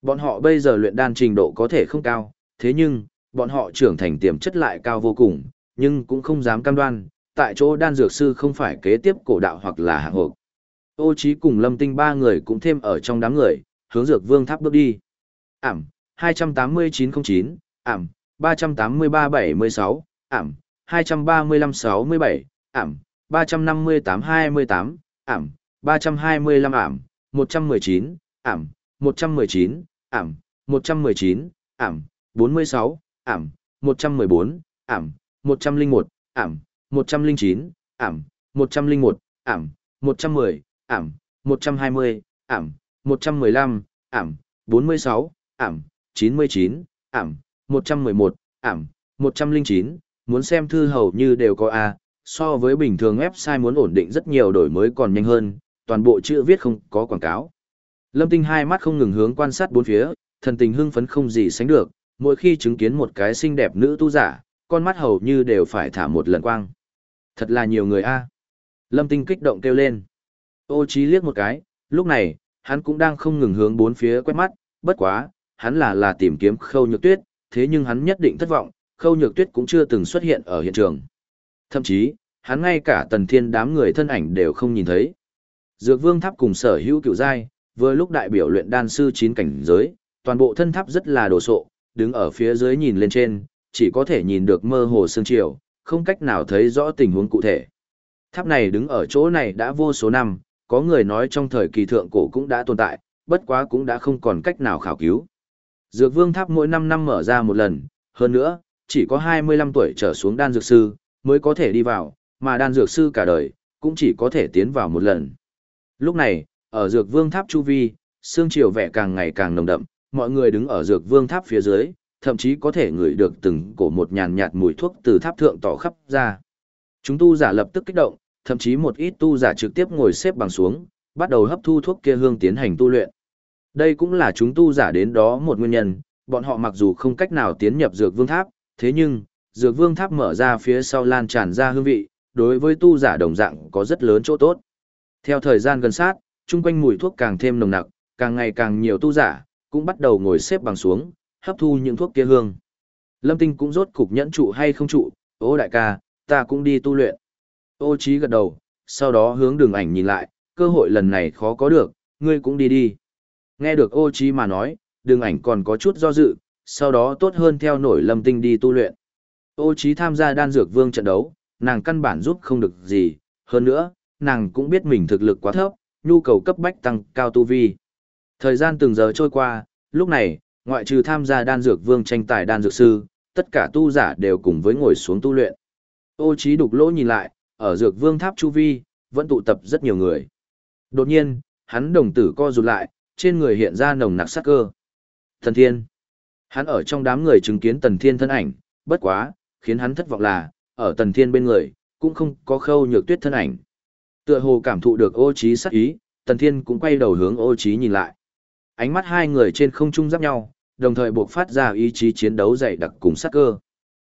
Bọn họ bây giờ luyện đan trình độ có thể không cao, thế nhưng, bọn họ trưởng thành tiềm chất lại cao vô cùng, nhưng cũng không dám cam đoan, tại chỗ đan dược sư không phải kế tiếp cổ đạo hoặc là hạng hộp. Ô Chí cùng Lâm Tinh ba người cũng thêm ở trong đám người, hướng dược vương tháp bước đi. Ảm, 28909, Ảm, 38376, Ảm, 23567, Ảm, 35828, Ảm, 325 Ảm, 119, Ảm, 119, Ảm, 119, Ảm, 46, Ảm, 114, Ảm, 101, Ảm, 109, Ảm, 101, Ảm, 110, Ảm, 120, Ảm, 115, Ảm, 46, Ảm, 99, Ảm, 111, Ảm, 109, muốn xem thư hầu như đều có A, so với bình thường website muốn ổn định rất nhiều đổi mới còn nhanh hơn, toàn bộ chữ viết không có quảng cáo. Lâm Tinh hai mắt không ngừng hướng quan sát bốn phía, thần tình hưng phấn không gì sánh được, mỗi khi chứng kiến một cái xinh đẹp nữ tu giả, con mắt hầu như đều phải thả một lần quang. Thật là nhiều người a. Lâm Tinh kích động kêu lên. Ô Chí liếc một cái, lúc này, hắn cũng đang không ngừng hướng bốn phía quét mắt, bất quá, hắn là là tìm kiếm khâu nhược tuyết, thế nhưng hắn nhất định thất vọng, khâu nhược tuyết cũng chưa từng xuất hiện ở hiện trường. Thậm chí, hắn ngay cả tần thiên đám người thân ảnh đều không nhìn thấy. Dược vương tháp cùng sở hữu cựu giai, vừa lúc đại biểu luyện đan sư chín cảnh giới, toàn bộ thân tháp rất là đồ sộ, đứng ở phía dưới nhìn lên trên, chỉ có thể nhìn được mơ hồ sương chiều, không cách nào thấy rõ tình huống cụ thể. Tháp này đứng ở chỗ này đã vô số năm, có người nói trong thời kỳ thượng cổ cũng đã tồn tại, bất quá cũng đã không còn cách nào khảo cứu. Dược vương tháp mỗi 5 năm mở ra một lần, hơn nữa, chỉ có 25 tuổi trở xuống đan dược sư, mới có thể đi vào, mà đan dược sư cả đời, cũng chỉ có thể tiến vào một lần. Lúc này, ở dược vương tháp chu vi, xương chiều vẻ càng ngày càng nồng đậm, mọi người đứng ở dược vương tháp phía dưới, thậm chí có thể ngửi được từng cổ một nhàn nhạt mùi thuốc từ tháp thượng tỏ khắp ra. Chúng tu giả lập tức kích động, thậm chí một ít tu giả trực tiếp ngồi xếp bằng xuống, bắt đầu hấp thu thuốc kia hương tiến hành tu luyện. Đây cũng là chúng tu giả đến đó một nguyên nhân, bọn họ mặc dù không cách nào tiến nhập dược vương tháp, thế nhưng, dược vương tháp mở ra phía sau lan tràn ra hương vị, đối với tu giả đồng dạng có rất lớn chỗ tốt. Theo thời gian gần sát, chung quanh mùi thuốc càng thêm nồng nặc, càng ngày càng nhiều tu giả, cũng bắt đầu ngồi xếp bằng xuống, hấp thu những thuốc kia hương. Lâm Tinh cũng rốt cục nhẫn trụ hay không trụ, ô đại ca, ta cũng đi tu luyện. Ô Chí gật đầu, sau đó hướng đường ảnh nhìn lại, cơ hội lần này khó có được, ngươi cũng đi đi. Nghe được ô Chí mà nói, đường ảnh còn có chút do dự, sau đó tốt hơn theo nổi lâm tinh đi tu luyện. Ô Chí tham gia đan dược vương trận đấu, nàng căn bản giúp không được gì, hơn nữa, nàng cũng biết mình thực lực quá thấp, nhu cầu cấp bách tăng cao tu vi. Thời gian từng giờ trôi qua, lúc này, ngoại trừ tham gia đan dược vương tranh tài đan dược sư, tất cả tu giả đều cùng với ngồi xuống tu luyện. Ô Chí đục lỗ nhìn lại, ở dược vương tháp chu vi, vẫn tụ tập rất nhiều người. Đột nhiên, hắn đồng tử co rụt lại, trên người hiện ra nồng nặc sát cơ. Thần Thiên. Hắn ở trong đám người chứng kiến Tần Thiên thân ảnh, bất quá, khiến hắn thất vọng là, ở Tần Thiên bên người, cũng không có khâu nhược tuyết thân ảnh. Tựa hồ cảm thụ được ô trí sát ý, Tần Thiên cũng quay đầu hướng ô trí nhìn lại. Ánh mắt hai người trên không trung giáp nhau, đồng thời buộc phát ra ý chí chiến đấu dày đặc cùng sát cơ.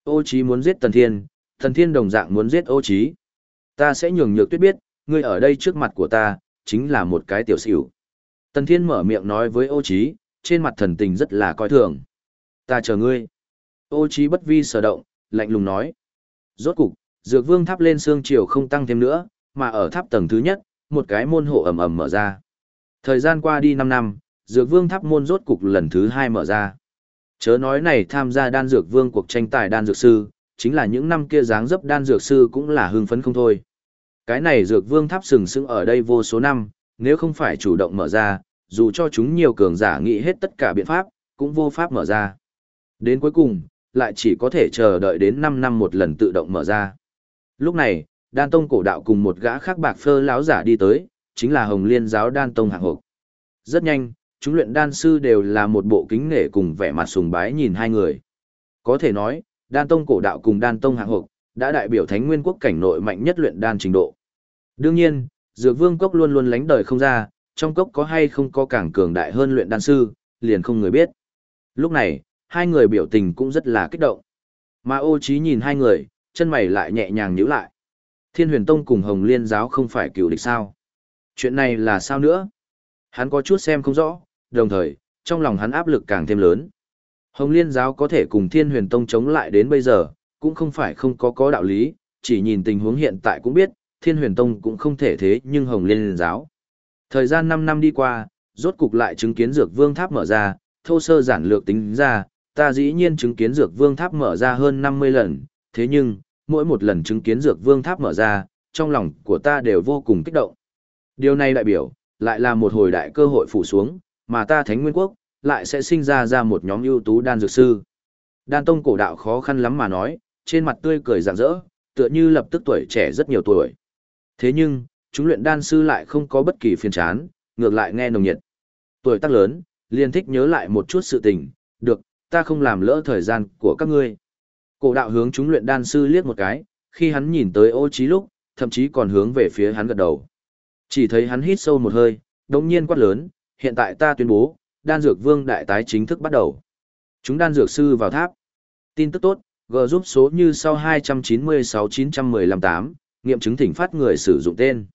Ô trí muốn giết Tần Thiên, Tần Thiên đồng dạng muốn giết ô trí. Ta sẽ nhường nhược tuyết biết, ngươi ở đây trước mặt của ta, chính là một cái tiểu xỉu. Tần Thiên mở miệng nói với ô trí, trên mặt thần tình rất là coi thường. Ta chờ ngươi. Ô trí bất vi sở động, lạnh lùng nói. Rốt cục, dược vương tháp lên xương chiều không tăng thêm nữa, mà ở tháp tầng thứ nhất, một cái môn hộ ầm ầm mở ra. Thời gian qua đi 5 năm, dược vương tháp môn rốt cục lần thứ hai mở ra. Chớ nói này tham gia đan dược vương cuộc tranh tài đan dược sư, chính là những năm kia dáng dấp đan dược sư cũng là hưng phấn không thôi. Cái này dược vương tháp sừng sững ở đây vô số năm, nếu không phải chủ động mở ra, dù cho chúng nhiều cường giả nghĩ hết tất cả biện pháp, cũng vô pháp mở ra. Đến cuối cùng, lại chỉ có thể chờ đợi đến 5 năm một lần tự động mở ra. Lúc này, đan tông cổ đạo cùng một gã khác bạc phơ láo giả đi tới, chính là Hồng Liên giáo đan tông hạng hộp. Rất nhanh, chúng luyện đan sư đều là một bộ kính nể cùng vẻ mặt sùng bái nhìn hai người. Có thể nói, đan tông cổ đạo cùng đan tông hạng hộp, đã đại biểu thánh nguyên quốc cảnh nội mạnh nhất luyện đan trình độ. Đương nhiên, dược vương cốc luôn luôn lánh đời không ra, trong cốc có hay không có càng cường đại hơn luyện đan sư, liền không người biết. Lúc này, hai người biểu tình cũng rất là kích động. Mà ô trí nhìn hai người, chân mày lại nhẹ nhàng nhíu lại. Thiên huyền tông cùng hồng liên giáo không phải cựu địch sao? Chuyện này là sao nữa? Hắn có chút xem không rõ, đồng thời, trong lòng hắn áp lực càng thêm lớn. Hồng liên giáo có thể cùng thiên huyền tông chống lại đến bây giờ, cũng không phải không có có đạo lý, chỉ nhìn tình huống hiện tại cũng biết, thiên huyền tông cũng không thể thế nhưng hồng liên giáo. Thời gian 5 năm đi qua, rốt cục lại chứng kiến dược vương tháp mở ra, thô sơ giản lược tính ra, ta dĩ nhiên chứng kiến dược vương tháp mở ra hơn 50 lần, thế nhưng, mỗi một lần chứng kiến dược vương tháp mở ra, trong lòng của ta đều vô cùng kích động. Điều này đại biểu, lại là một hồi đại cơ hội phủ xuống, mà ta Thánh Nguyên Quốc, lại sẽ sinh ra ra một nhóm ưu tú đan dược sư. Đan tông cổ đạo khó khăn lắm mà nói, trên mặt tươi cười rạng rỡ, tựa như lập tức tuổi trẻ rất nhiều tuổi. Thế nhưng, chúng luyện đan sư lại không có bất kỳ phiền chán, ngược lại nghe nồng nhiệt. Tuổi tác lớn, liền thích nhớ lại một chút sự tình, được, ta không làm lỡ thời gian của các ngươi. Cổ đạo hướng chúng luyện đan sư liếc một cái, khi hắn nhìn tới ô trí lúc, thậm chí còn hướng về phía hắn gật đầu. Chỉ thấy hắn hít sâu một hơi, đống nhiên quát lớn, hiện tại ta tuyên bố, đan dược vương đại tái chính thức bắt đầu. Chúng đan dược sư vào tháp. Tin tức tốt, G giúp số như sau 296-915-8, nghiệm chứng thỉnh phát người sử dụng tên.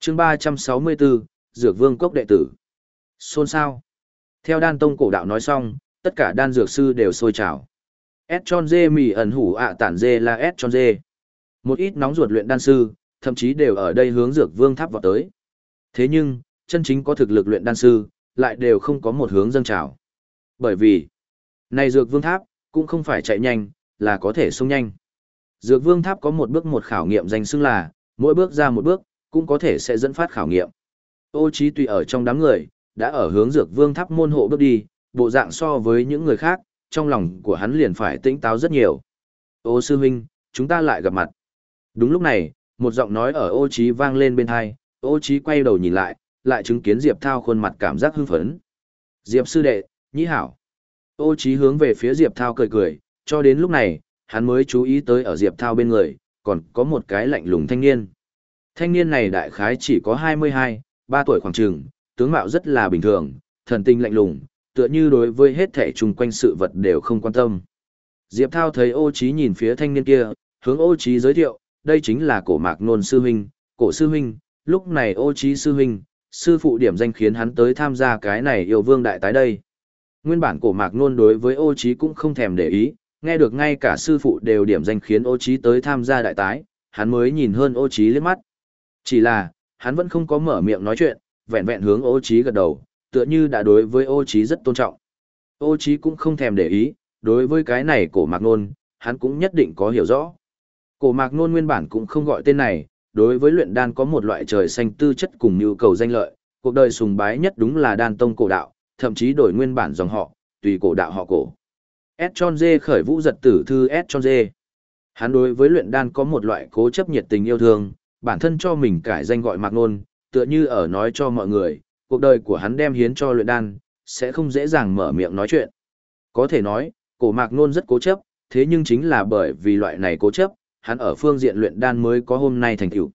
chương 364, Dược Vương Cốc đệ tử. Xôn sao? Theo đan tông cổ đạo nói xong, tất cả đan dược sư đều sôi trào. S tròn dê mì ẩn hủ ạ tản dê là S tròn dê. Một ít nóng ruột luyện đan sư, thậm chí đều ở đây hướng dược vương tháp vào tới. Thế nhưng, chân chính có thực lực luyện đan sư, lại đều không có một hướng dâng trào. Bởi vì, này dược vương tháp, cũng không phải chạy nhanh, là có thể sung nhanh. Dược vương tháp có một bước một khảo nghiệm danh xưng là, mỗi bước ra một bước, cũng có thể sẽ dẫn phát khảo nghiệm. Ô trí tùy ở trong đám người, đã ở hướng dược vương tháp môn hộ bước đi, bộ dạng so với những người khác, trong lòng của hắn liền phải tĩnh táo rất nhiều. Ô sư huynh, chúng ta lại gặp mặt. Đúng lúc này, một giọng nói ở ô trí vang lên bên hai, ô trí quay đầu nhìn lại, lại chứng kiến Diệp Thao khuôn mặt cảm giác hưng phấn. Diệp sư đệ, nhĩ hảo. Ô Chí hướng về phía Diệp Thao cười cười, cho đến lúc này, hắn mới chú ý tới ở Diệp Thao bên người, còn có một cái lạnh lùng thanh niên. Thanh niên này đại khái chỉ có 22, 3 tuổi khoảng trường, tướng mạo rất là bình thường, thần tinh lạnh lùng, tựa như đối với hết thể chung quanh sự vật đều không quan tâm. Diệp Thao thấy ô Chí nhìn phía thanh niên kia, hướng ô Chí giới thiệu, đây chính là cổ mạc nôn sư huynh, cổ sư huynh, lúc này ô Chí sư huynh, sư phụ điểm danh khiến hắn tới tham gia cái này yêu vương đại tái đây. Nguyên bản cổ mạc nôn đối với ô trí cũng không thèm để ý, nghe được ngay cả sư phụ đều điểm danh khiến ô trí tới tham gia đại tái, hắn mới nhìn hơn ô trí liếc mắt. Chỉ là, hắn vẫn không có mở miệng nói chuyện, vẹn vẹn hướng ô trí gật đầu, tựa như đã đối với ô trí rất tôn trọng. Ô trí cũng không thèm để ý, đối với cái này cổ mạc nôn, hắn cũng nhất định có hiểu rõ. Cổ mạc nôn nguyên bản cũng không gọi tên này, đối với luyện đan có một loại trời xanh tư chất cùng nhu cầu danh lợi, cuộc đời sùng bái nhất đúng là đan tông cổ đạo, thậm chí đổi nguyên bản dòng họ, tùy cổ đạo họ cổ. S dê khởi vũ giật tử thư S dê. Hắn đối với luyện đan có một loại cố chấp nhiệt tình yêu thương, bản thân cho mình cải danh gọi mạc nôn, tựa như ở nói cho mọi người, cuộc đời của hắn đem hiến cho luyện đan, sẽ không dễ dàng mở miệng nói chuyện. Có thể nói, cổ mạc nôn rất cố chấp, thế nhưng chính là bởi vì loại này cố chấp, hắn ở phương diện luyện đan mới có hôm nay thành tựu.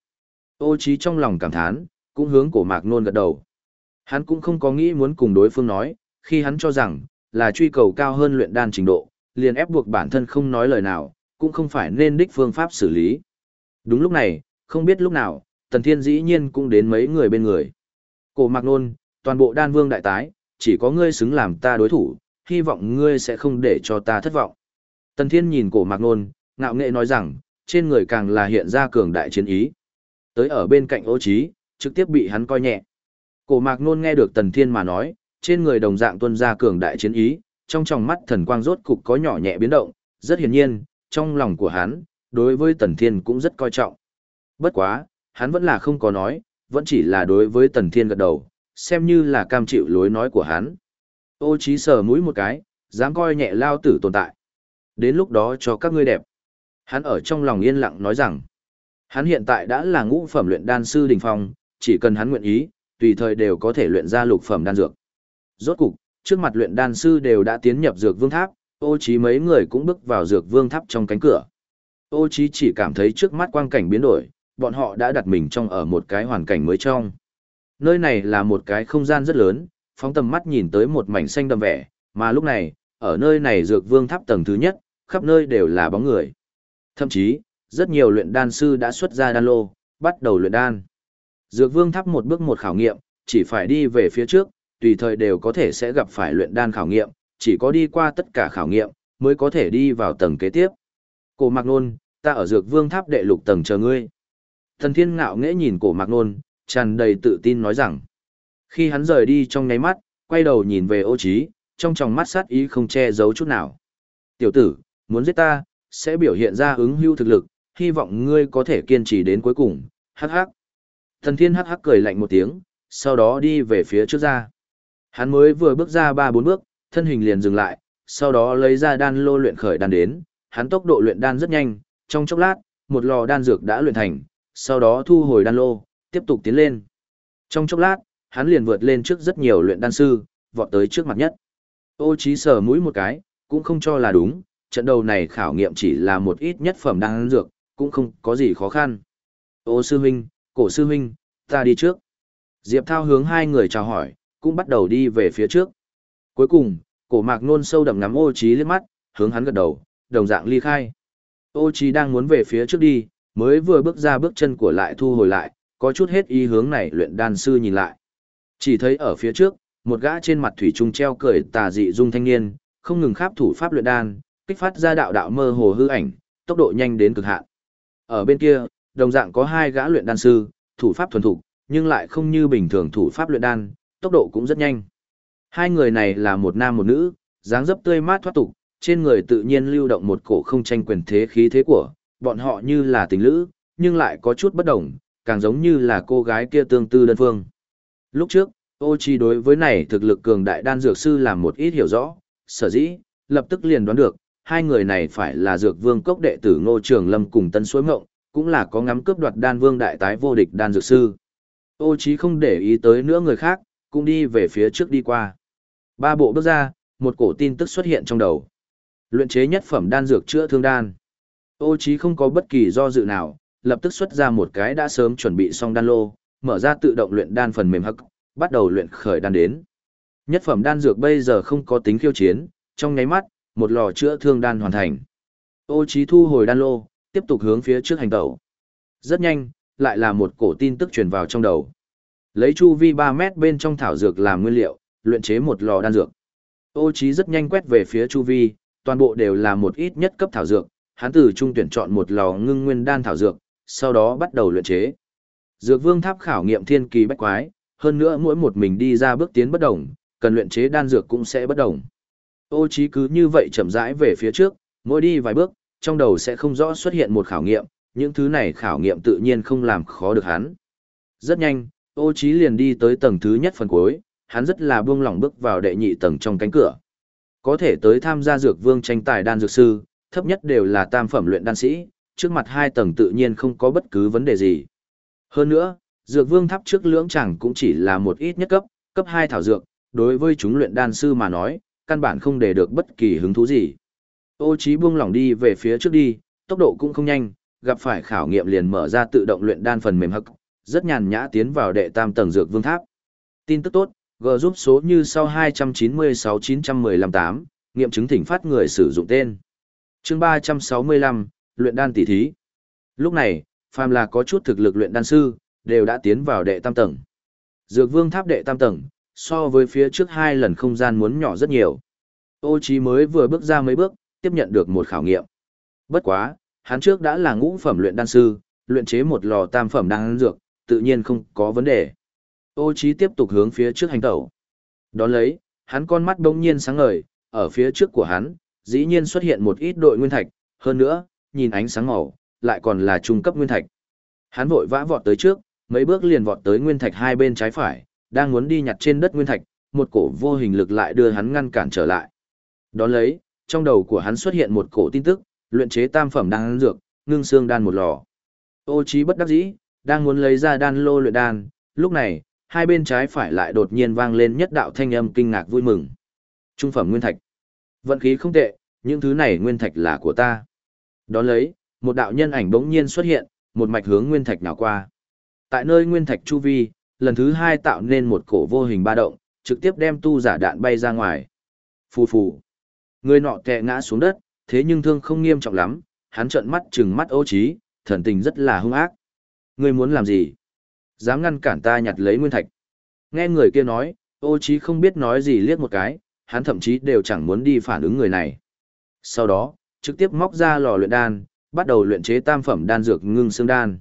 Ô trí trong lòng cảm thán, cũng hướng cổ mạc nôn gật đầu. Hắn cũng không có nghĩ muốn cùng đối phương nói, khi hắn cho rằng, là truy cầu cao hơn luyện đan trình độ, liền ép buộc bản thân không nói lời nào, cũng không phải nên đích phương pháp xử lý. Đúng lúc này, không biết lúc nào, Tần Thiên dĩ nhiên cũng đến mấy người bên người. Cổ Mạc Nôn, toàn bộ đan vương đại tái, chỉ có ngươi xứng làm ta đối thủ, hy vọng ngươi sẽ không để cho ta thất vọng. Tần Thiên nhìn cổ Mạc Nôn, ngạo nghệ nói rằng, trên người càng là hiện ra cường đại chiến ý. Tới ở bên cạnh ô trí, trực tiếp bị hắn coi nhẹ. Cổ Mạc Nôn nghe được Tần Thiên mà nói, trên người đồng dạng tuân ra cường đại chiến ý, trong tròng mắt thần quang rốt cục có nhỏ nhẹ biến động, rất hiển nhiên, trong lòng của hắn, đối với Tần Thiên cũng rất coi trọng. Bất quá, hắn vẫn là không có nói, vẫn chỉ là đối với Tần Thiên gật đầu, xem như là cam chịu lối nói của hắn. Ô trí sờ mũi một cái, dám coi nhẹ lao tử tồn tại. Đến lúc đó cho các ngươi đẹp. Hắn ở trong lòng yên lặng nói rằng, hắn hiện tại đã là ngũ phẩm luyện đan sư đỉnh phong, chỉ cần hắn nguyện ý, tùy thời đều có thể luyện ra lục phẩm đan dược. Rốt cục, trước mặt luyện đan sư đều đã tiến nhập dược vương tháp, ô trí mấy người cũng bước vào dược vương tháp trong cánh cửa. Ô trí chỉ cảm thấy trước mắt quang cảnh biến đổi, bọn họ đã đặt mình trong ở một cái hoàn cảnh mới trong. Nơi này là một cái không gian rất lớn, phóng tầm mắt nhìn tới một mảnh xanh đậm vẻ, mà lúc này, ở nơi này dược vương tháp tầng thứ nhất, khắp nơi đều là bóng người. Thậm chí, rất nhiều luyện đan sư đã xuất ra đan lô, bắt đầu luyện đan. Dược vương tháp một bước một khảo nghiệm, chỉ phải đi về phía trước, tùy thời đều có thể sẽ gặp phải luyện đan khảo nghiệm, chỉ có đi qua tất cả khảo nghiệm, mới có thể đi vào tầng kế tiếp. Cổ Mạc Nôn, ta ở Dược Vương Tháp đệ lục tầng chờ ngươi. Thần Thiên ngạo nghễ nhìn Cổ Mạc Nôn, tràn đầy tự tin nói rằng. Khi hắn rời đi trong nháy mắt, quay đầu nhìn về ô Chí, trong tròng mắt sát ý không che giấu chút nào. Tiểu tử, muốn giết ta, sẽ biểu hiện ra ứng hưu thực lực, hy vọng ngươi có thể kiên trì đến cuối cùng, hắc hắc. Thần Thiên hắc hắc cười lạnh một tiếng, sau đó đi về phía trước ra. Hắn mới vừa bước ra ba bốn bước, thân hình liền dừng lại, sau đó lấy ra đan lô luyện khởi đan đến, hắn tốc độ luyện đan rất nhanh, trong chốc lát, một lò đan dược đã luyện thành, sau đó thu hồi đan lô, tiếp tục tiến lên. Trong chốc lát, hắn liền vượt lên trước rất nhiều luyện đan sư, vọt tới trước mặt nhất. Ô Chí sờ mũi một cái, cũng không cho là đúng, trận đầu này khảo nghiệm chỉ là một ít nhất phẩm đan dược, cũng không có gì khó khăn. Ô sư huynh, cổ sư huynh, ta đi trước. Diệp Thao hướng hai người chào hỏi, cũng bắt đầu đi về phía trước. Cuối cùng, cổ mạc nôn sâu đậm ngắm ô trí liếc mắt, hướng hắn gật đầu, đồng dạng ly khai. Ô trí đang muốn về phía trước đi, mới vừa bước ra bước chân của lại thu hồi lại, có chút hết ý hướng này luyện đan sư nhìn lại. Chỉ thấy ở phía trước, một gã trên mặt thủy trung treo cười tà dị dung thanh niên, không ngừng kháp thủ pháp luyện đan, kích phát ra đạo đạo mơ hồ hư ảnh, tốc độ nhanh đến cực hạn. Ở bên kia, đồng dạng có hai gã luyện đan sư, thủ pháp thuần thục, nhưng lại không như bình thường thủ pháp luyện đan, tốc độ cũng rất nhanh. Hai người này là một nam một nữ, dáng dấp tươi mát thoát tục, trên người tự nhiên lưu động một cổ không tranh quyền thế khí thế của, bọn họ như là tình lữ, nhưng lại có chút bất đồng, càng giống như là cô gái kia tương tư đơn phương. Lúc trước, ô chi đối với này thực lực cường đại đan dược sư làm một ít hiểu rõ, sở dĩ, lập tức liền đoán được, hai người này phải là dược vương cốc đệ tử ngô trường lâm cùng tân suối ngộng, cũng là có ngắm cướp đoạt đan vương đại tái vô địch đan dược sư. Ô trí không để ý tới nữa người khác, cũng đi về phía trước đi qua. Ba bộ bước ra, một cổ tin tức xuất hiện trong đầu. Luyện chế nhất phẩm đan dược chữa thương đan. Ô trí không có bất kỳ do dự nào, lập tức xuất ra một cái đã sớm chuẩn bị xong đan lô, mở ra tự động luyện đan phần mềm hắc, bắt đầu luyện khởi đan đến. Nhất phẩm đan dược bây giờ không có tính khiêu chiến, trong nháy mắt, một lò chữa thương đan hoàn thành. Ô Chí thu hồi đan lô, tiếp tục hướng phía trước hành tẩu. Rất nhanh, lại là một cổ tin tức truyền vào trong đầu. Lấy chu vi 3 mét bên trong thảo dược làm nguyên liệu, luyện chế một lò đan dược. Ô Chí rất nhanh quét về phía chu vi, toàn bộ đều là một ít nhất cấp thảo dược, hắn từ trung tuyển chọn một lò ngưng nguyên đan thảo dược, sau đó bắt đầu luyện chế. Dược Vương Tháp khảo nghiệm thiên kỳ bách quái, hơn nữa mỗi một mình đi ra bước tiến bất động, cần luyện chế đan dược cũng sẽ bất động. Ô Chí cứ như vậy chậm rãi về phía trước, mỗi đi vài bước, trong đầu sẽ không rõ xuất hiện một khảo nghiệm, những thứ này khảo nghiệm tự nhiên không làm khó được hắn. Rất nhanh, Ô Chí liền đi tới tầng thứ nhất phần cuối, hắn rất là buông lỏng bước vào đệ nhị tầng trong cánh cửa. Có thể tới tham gia dược vương tranh tài đan dược sư, thấp nhất đều là tam phẩm luyện đan sĩ, trước mặt hai tầng tự nhiên không có bất cứ vấn đề gì. Hơn nữa, dược vương tháp trước lưỡng chẳng cũng chỉ là một ít nhất cấp, cấp 2 thảo dược, đối với chúng luyện đan sư mà nói, căn bản không để được bất kỳ hứng thú gì. Ô Chí buông lỏng đi về phía trước đi, tốc độ cũng không nhanh, gặp phải khảo nghiệm liền mở ra tự động luyện đan phần mềm hắc, rất nhàn nhã tiến vào đệ tam tầng dược vương tháp. Tin tức tốt, G giúp số như sau 296-915-8, nghiệm chứng thỉnh phát người sử dụng tên. chương 365, luyện đan tỷ thí. Lúc này, phàm là có chút thực lực luyện đan sư, đều đã tiến vào đệ tam tầng. Dược vương tháp đệ tam tầng, so với phía trước hai lần không gian muốn nhỏ rất nhiều. Ô Chí mới vừa bước ra mấy bước, tiếp nhận được một khảo nghiệm. Bất quá, hắn trước đã là ngũ phẩm luyện đan sư, luyện chế một lò tam phẩm đan dược, tự nhiên không có vấn đề. Ô Chí tiếp tục hướng phía trước hành tẩu. Đón lấy, hắn con mắt bỗng nhiên sáng ngời, ở phía trước của hắn, dĩ nhiên xuất hiện một ít đội nguyên thạch, hơn nữa, nhìn ánh sáng màu, lại còn là trung cấp nguyên thạch. Hắn vội vã vọt tới trước, mấy bước liền vọt tới nguyên thạch hai bên trái phải, đang muốn đi nhặt trên đất nguyên thạch, một cổ vô hình lực lại đưa hắn ngăn cản trở lại. Đón lấy, trong đầu của hắn xuất hiện một cổ tin tức, luyện chế tam phẩm đan dược, ngưng xương đan một lò. Ô trí bất đắc dĩ, đang muốn lấy ra đan lô luyện đan, lúc này, hai bên trái phải lại đột nhiên vang lên nhất đạo thanh âm kinh ngạc vui mừng. Trung phẩm nguyên thạch. Vận khí không tệ, những thứ này nguyên thạch là của ta. Đón lấy, một đạo nhân ảnh bỗng nhiên xuất hiện, một mạch hướng nguyên thạch nào qua. Tại nơi nguyên thạch chu vi, lần thứ hai tạo nên một cổ vô hình ba động, trực tiếp đem tu giả đạn bay ra ngoài. Phù phù. Người nọ tè ngã xuống đất, thế nhưng thương không nghiêm trọng lắm, hắn trợn mắt trừng mắt ô trí, thần tình rất là hung ác. Ngươi muốn làm gì? Dám ngăn cản ta nhặt lấy nguyên thạch. Nghe người kia nói, ô trí không biết nói gì liếc một cái, hắn thậm chí đều chẳng muốn đi phản ứng người này. Sau đó, trực tiếp móc ra lò luyện đan, bắt đầu luyện chế tam phẩm đan dược ngưng xương đan.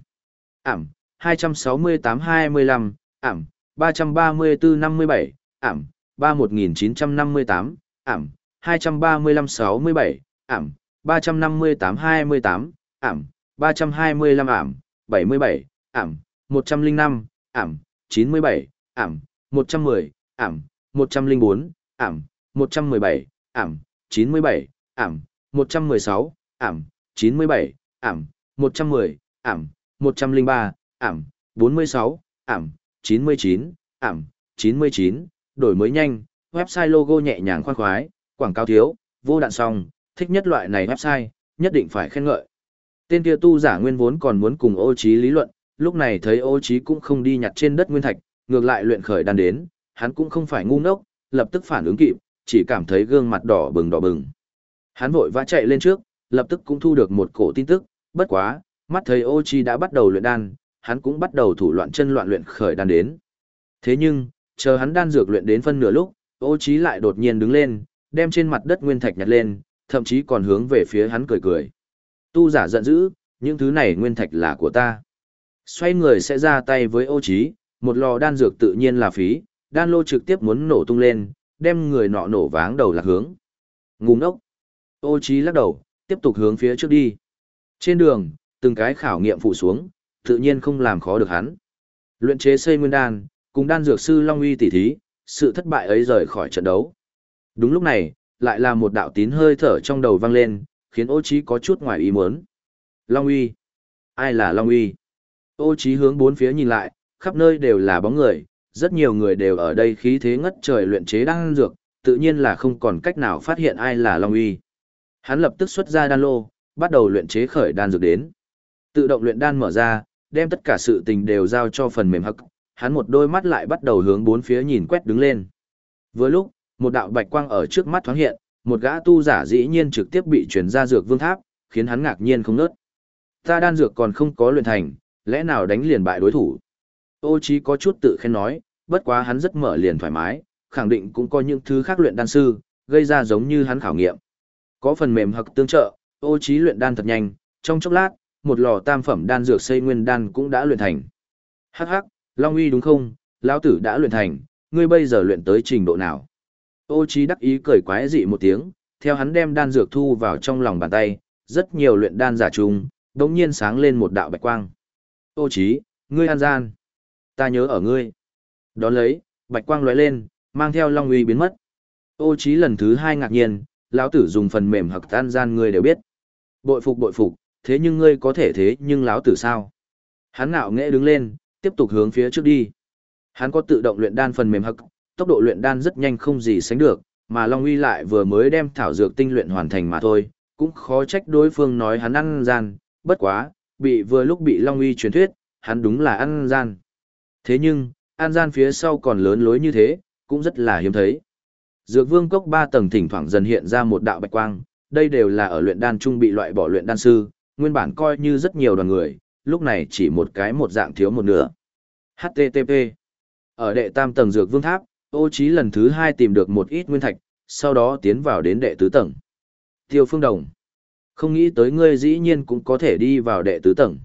Ảm, 268-25, ảm, 334-57, ảm, 31958, ảm, 235-67, ảm, 358-28, ảm, 325 ảm, 77, ảm, 105, ảm, 97, ảm, 110, ảm, 104, ảm, 117, ảm, 97, ảm, 116, ảm, 97, ảm, 110, ảm, 103, ảm, 46, ảm, 99, ảm, 99, đổi mới nhanh, website logo nhẹ nhàng khoan khoái, quảng cáo thiếu, vô đạn xong, thích nhất loại này website, nhất định phải khen ngợi. Tên kia tu giả nguyên vốn còn muốn cùng ô trí lý luận, lúc này thấy ô trí cũng không đi nhặt trên đất nguyên thạch, ngược lại luyện khởi đan đến, hắn cũng không phải ngu ngốc, lập tức phản ứng kịp, chỉ cảm thấy gương mặt đỏ bừng đỏ bừng. Hắn vội vã chạy lên trước, lập tức cũng thu được một cổ tin tức, bất quá, mắt thấy ô Chí đã bắt đầu luyện đan, hắn cũng bắt đầu thủ loạn chân loạn luyện khởi đan đến. Thế nhưng, chờ hắn đan dược luyện đến phân nửa lúc, ô Chí lại đột nhiên đứng lên, đem trên mặt đất nguyên thạch nhặt lên, thậm chí còn hướng về phía hắn cười cười. Tu giả giận dữ, những thứ này nguyên thạch là của ta. Xoay người sẽ ra tay với ô Chí. một lò đan dược tự nhiên là phí, đan lô trực tiếp muốn nổ tung lên, đem người nọ nổ váng đầu lạc hướng. Ngu ngốc. Ô Chí lắc đầu, tiếp tục hướng phía trước đi. Trên đường, từng cái khảo nghiệm phụ xuống, tự nhiên không làm khó được hắn. Luyện chế xây nguyên đan, cùng đan dược sư Long Uy tỷ thí, sự thất bại ấy rời khỏi trận đấu. Đúng lúc này, lại là một đạo tín hơi thở trong đầu vang lên, khiến ô trí có chút ngoài ý muốn. Long Uy. Ai là Long Uy? Ô trí hướng bốn phía nhìn lại, khắp nơi đều là bóng người, rất nhiều người đều ở đây khí thế ngất trời luyện chế đan dược, tự nhiên là không còn cách nào phát hiện ai là Long Uy. Hắn lập tức xuất ra đan lô, bắt đầu luyện chế khởi đan dược đến. Tự động luyện đan mở ra, đem tất cả sự tình đều giao cho phần mềm hắc, hắn một đôi mắt lại bắt đầu hướng bốn phía nhìn quét đứng lên. Vừa lúc, một đạo bạch quang ở trước mắt thoáng hiện, một gã tu giả dĩ nhiên trực tiếp bị chuyển ra dược vương tháp, khiến hắn ngạc nhiên không nớt. Ta đan dược còn không có luyện thành, lẽ nào đánh liền bại đối thủ? Ô Chí có chút tự khen nói, bất quá hắn rất mở liền thoải mái, khẳng định cũng có những thứ khác luyện đan sư, gây ra giống như hắn khảo nghiệm. Có phần mềm hoặc tương trợ, Ô Chí luyện đan thật nhanh, trong chốc lát, một lò tam phẩm đan dược xây nguyên đan cũng đã luyện thành. Hắc hắc, Long Uy đúng không? Lão tử đã luyện thành, ngươi bây giờ luyện tới trình độ nào? Ô Chí đắc ý cười quái dị một tiếng, theo hắn đem đan dược thu vào trong lòng bàn tay, rất nhiều luyện đan giả trùng, đống nhiên sáng lên một đạo bạch quang. Ô Chí, ngươi an gian. Ta nhớ ở ngươi. Đón lấy, bạch quang lóe lên, mang theo Long Uy biến mất. Ô Chí lần thứ hai ngạc nhiên, lão tử dùng phần mềm hoặc tan gian ngươi đều biết. Bội phục bội phục, thế nhưng ngươi có thể thế nhưng láo tử sao? Hắn ngạo nghễ đứng lên, tiếp tục hướng phía trước đi. Hắn có tự động luyện đan phần mềm hậc, tốc độ luyện đan rất nhanh không gì sánh được, mà Long Uy lại vừa mới đem thảo dược tinh luyện hoàn thành mà thôi, cũng khó trách đối phương nói hắn ăn gian, bất quá, bị vừa lúc bị Long Uy truyền thuyết, hắn đúng là ăn gian. Thế nhưng, ăn gian phía sau còn lớn lối như thế, cũng rất là hiếm thấy. Dược vương cốc ba tầng thỉnh thoảng dần hiện ra một đạo bạch quang, đây đều là ở luyện đan trung bị loại bỏ luyện đan sư, nguyên bản coi như rất nhiều đoàn người, lúc này chỉ một cái một dạng thiếu một nửa. HTTP Ở đệ tam tầng dược vương tháp, ô trí lần thứ hai tìm được một ít nguyên thạch, sau đó tiến vào đến đệ tứ tầng. Tiêu phương đồng. Không nghĩ tới ngươi dĩ nhiên cũng có thể đi vào đệ tứ tầng.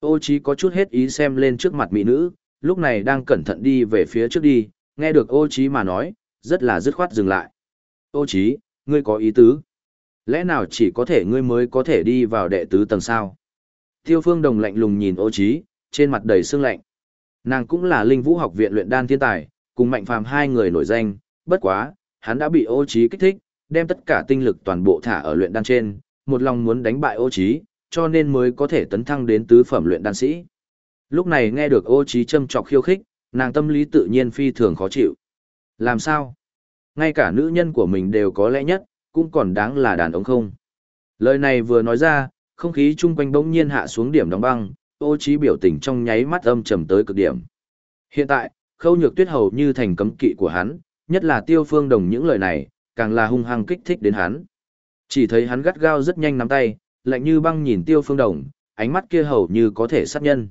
Ô trí có chút hết ý xem lên trước mặt mỹ nữ, lúc này đang cẩn thận đi về phía trước đi, nghe được ô trí mà nói, rất là dứt khoát dừng lại. Ô trí, ngươi có ý tứ. Lẽ nào chỉ có thể ngươi mới có thể đi vào đệ tứ tầng sao? Tiêu phương đồng lạnh lùng nhìn ô trí, trên mặt đầy sương lạnh. Nàng cũng là linh vũ học viện luyện đan thiên tài, cùng mạnh phàm hai người nổi danh, bất quá, hắn đã bị ô trí kích thích, đem tất cả tinh lực toàn bộ thả ở luyện đan trên, một lòng muốn đánh bại ô trí, cho nên mới có thể tấn thăng đến tứ phẩm luyện đan sĩ. Lúc này nghe được ô trí châm chọc khiêu khích, nàng tâm lý tự nhiên phi thường khó chịu. Làm sao? Ngay cả nữ nhân của mình đều có lẽ nhất, cũng còn đáng là đàn ông không. Lời này vừa nói ra, không khí chung quanh bỗng nhiên hạ xuống điểm đóng băng, ô trí biểu tình trong nháy mắt âm trầm tới cực điểm. Hiện tại, khâu nhược tuyết hầu như thành cấm kỵ của hắn, nhất là tiêu phương đồng những lời này, càng là hung hăng kích thích đến hắn. Chỉ thấy hắn gắt gao rất nhanh nắm tay, lạnh như băng nhìn tiêu phương đồng, ánh mắt kia hầu như có thể sát nhân.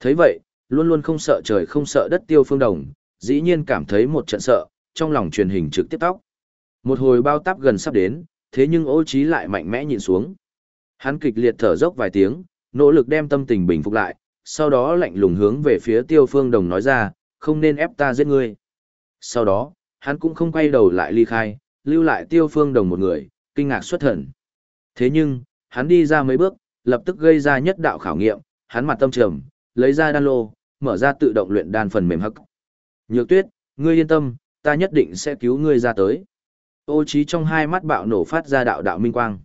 thấy vậy, luôn luôn không sợ trời không sợ đất tiêu phương đồng, dĩ nhiên cảm thấy một trận sợ, trong lòng truyền hình trực tiếp tóc. Một hồi bao táp gần sắp đến, thế nhưng ô trí lại mạnh mẽ nhìn xuống. Hắn kịch liệt thở dốc vài tiếng, nỗ lực đem tâm tình bình phục lại, sau đó lạnh lùng hướng về phía tiêu phương đồng nói ra, không nên ép ta giết ngươi. Sau đó, hắn cũng không quay đầu lại ly khai, lưu lại tiêu phương đồng một người, kinh ngạc xuất thần. Thế nhưng, hắn đi ra mấy bước, lập tức gây ra nhất đạo khảo nghiệm, hắn mặt tâm trầm, lấy ra đan lô, mở ra tự động luyện đan phần mềm hắc. Nhược tuyết, ngươi yên tâm, ta nhất định sẽ cứu ngươi ra tới. Ô trí trong hai mắt bạo nổ phát ra đạo đạo minh quang.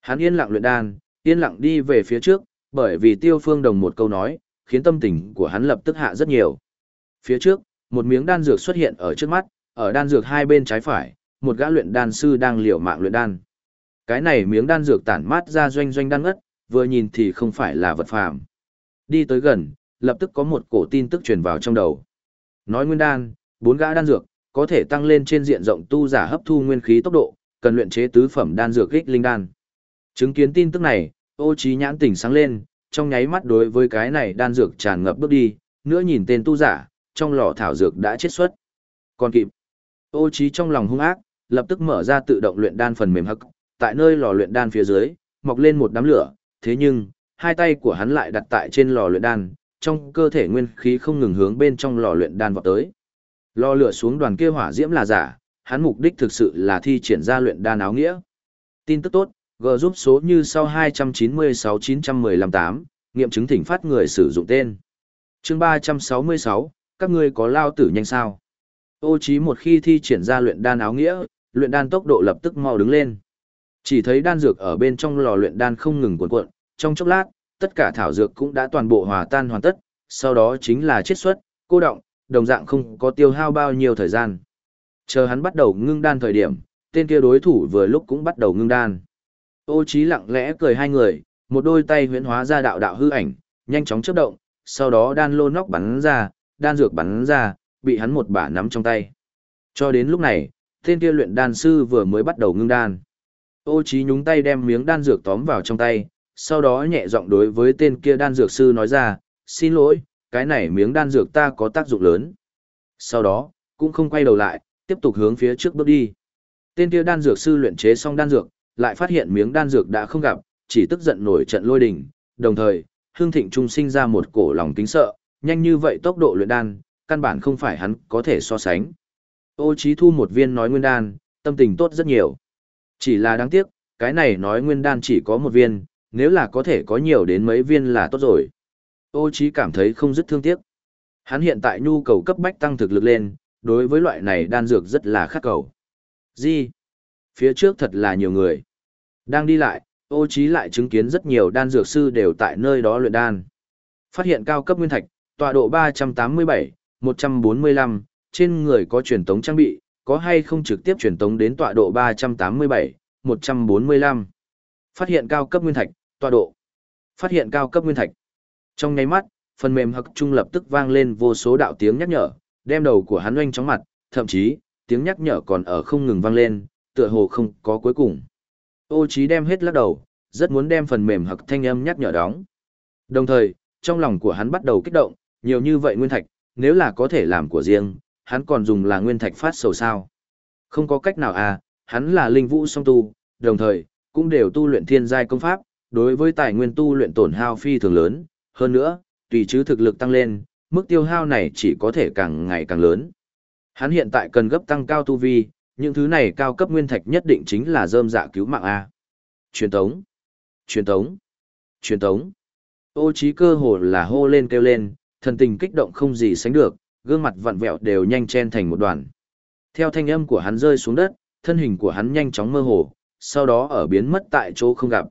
Hắn yên lặng luyện đan, yên lặng đi về phía trước, bởi vì tiêu phương đồng một câu nói, khiến tâm tình của hắn lập tức hạ rất nhiều. Phía trước, một miếng đan dược xuất hiện ở trước mắt, ở đan dược hai bên trái phải, một gã luyện đan sư đang liều mạng luyện đan. Cái này miếng đan dược tản mát ra doanh doanh đan ngất, vừa nhìn thì không phải là vật phàm. Đi tới gần, lập tức có một cổ tin tức truyền vào trong đầu. Nói nguyên đan, bốn gã đan dược, có thể tăng lên trên diện rộng tu giả hấp thu nguyên khí tốc độ, cần luyện chế tứ phẩm đan dược kích linh đan. Chứng kiến tin tức này, ô trí nhãn tỉnh sáng lên, trong nháy mắt đối với cái này đan dược tràn ngập bước đi, nữa nhìn tên tu giả, trong lò thảo dược đã chết xuất. Còn kịp, ô trí trong lòng hung ác, lập tức mở ra tự động luyện đan phần mềm hắc, tại nơi lò luyện đan phía dưới, mọc lên một đám lửa, thế nhưng, hai tay của hắn lại đặt tại trên lò luyện đan, trong cơ thể nguyên khí không ngừng hướng bên trong lò luyện đan vọt tới. Lo lửa xuống đoàn kia hỏa diễm là giả, hắn mục đích thực sự là thi triển ra luyện đan áo nghĩa. Tin tức tốt, G giúp số như sau 296-915-8, nghiệm chứng thỉnh phát người sử dụng tên. chương 366, các ngươi có lao tử nhanh sao? Ô trí một khi thi triển ra luyện đan áo nghĩa, luyện đan tốc độ lập tức mau đứng lên. Chỉ thấy đan dược ở bên trong lò luyện đan không ngừng cuộn cuộn, trong chốc lát, tất cả thảo dược cũng đã toàn bộ hòa tan hoàn tất, sau đó chính là chiết xuất, cô động, đồng dạng không có tiêu hao bao nhiêu thời gian. Chờ hắn bắt đầu ngưng đan thời điểm, tên kia đối thủ vừa lúc cũng bắt đầu ngưng đan. Ô Chí lặng lẽ cười hai người, một đôi tay huyễn hóa ra đạo đạo hư ảnh, nhanh chóng chớp động, sau đó đan lô nóc bắn ra, đan dược bắn ra, bị hắn một bả nắm trong tay. Cho đến lúc này, tên kia luyện đan sư vừa mới bắt đầu ngưng đan. Ô Chí nhúng tay đem miếng đan dược tóm vào trong tay, sau đó nhẹ giọng đối với tên kia đan dược sư nói ra, xin lỗi, cái này miếng đan dược ta có tác dụng lớn. Sau đó, cũng không quay đầu lại, tiếp tục hướng phía trước bước đi. Tên kia đan dược sư luyện chế xong đan dược, lại phát hiện miếng đan dược đã không gặp, chỉ tức giận nổi trận lôi đình, đồng thời, Hương Thịnh Trung sinh ra một cổ lòng kính sợ, nhanh như vậy tốc độ luyện đan, căn bản không phải hắn có thể so sánh. Ô Chí Thu một viên nói nguyên đan, tâm tình tốt rất nhiều. Chỉ là đáng tiếc, cái này nói nguyên đan chỉ có một viên, nếu là có thể có nhiều đến mấy viên là tốt rồi. Ô Chí cảm thấy không dứt thương tiếc. Hắn hiện tại nhu cầu cấp bách tăng thực lực lên, đối với loại này đan dược rất là khát cầu. Gì? Phía trước thật là nhiều người. Đang đi lại, ô trí lại chứng kiến rất nhiều đan dược sư đều tại nơi đó luyện đan. Phát hiện cao cấp nguyên thạch, tọa độ 387, 145, trên người có truyền tống trang bị, có hay không trực tiếp truyền tống đến tọa độ 387, 145. Phát hiện cao cấp nguyên thạch, tọa độ. Phát hiện cao cấp nguyên thạch. Trong nháy mắt, phần mềm hắc trung lập tức vang lên vô số đạo tiếng nhắc nhở, đem đầu của hắn oanh chóng mặt, thậm chí, tiếng nhắc nhở còn ở không ngừng vang lên, tựa hồ không có cuối cùng. Ô Chí đem hết lắc đầu, rất muốn đem phần mềm hặc thanh âm nhắc nhở đóng. Đồng thời, trong lòng của hắn bắt đầu kích động, nhiều như vậy nguyên thạch, nếu là có thể làm của riêng, hắn còn dùng là nguyên thạch phát sầu sao. Không có cách nào à, hắn là linh vũ song tu, đồng thời, cũng đều tu luyện thiên giai công pháp, đối với tài nguyên tu luyện tổn hao phi thường lớn, hơn nữa, tùy chứ thực lực tăng lên, mức tiêu hao này chỉ có thể càng ngày càng lớn. Hắn hiện tại cần gấp tăng cao tu vi, những thứ này cao cấp nguyên thạch nhất định chính là rơm dạ cứu mạng A. Truyền tống, truyền tống, truyền tống. Ô trí cơ hồ là hô lên kêu lên, thần tình kích động không gì sánh được, gương mặt vặn vẹo đều nhanh chen thành một đoàn. Theo thanh âm của hắn rơi xuống đất, thân hình của hắn nhanh chóng mơ hồ, sau đó ở biến mất tại chỗ không gặp.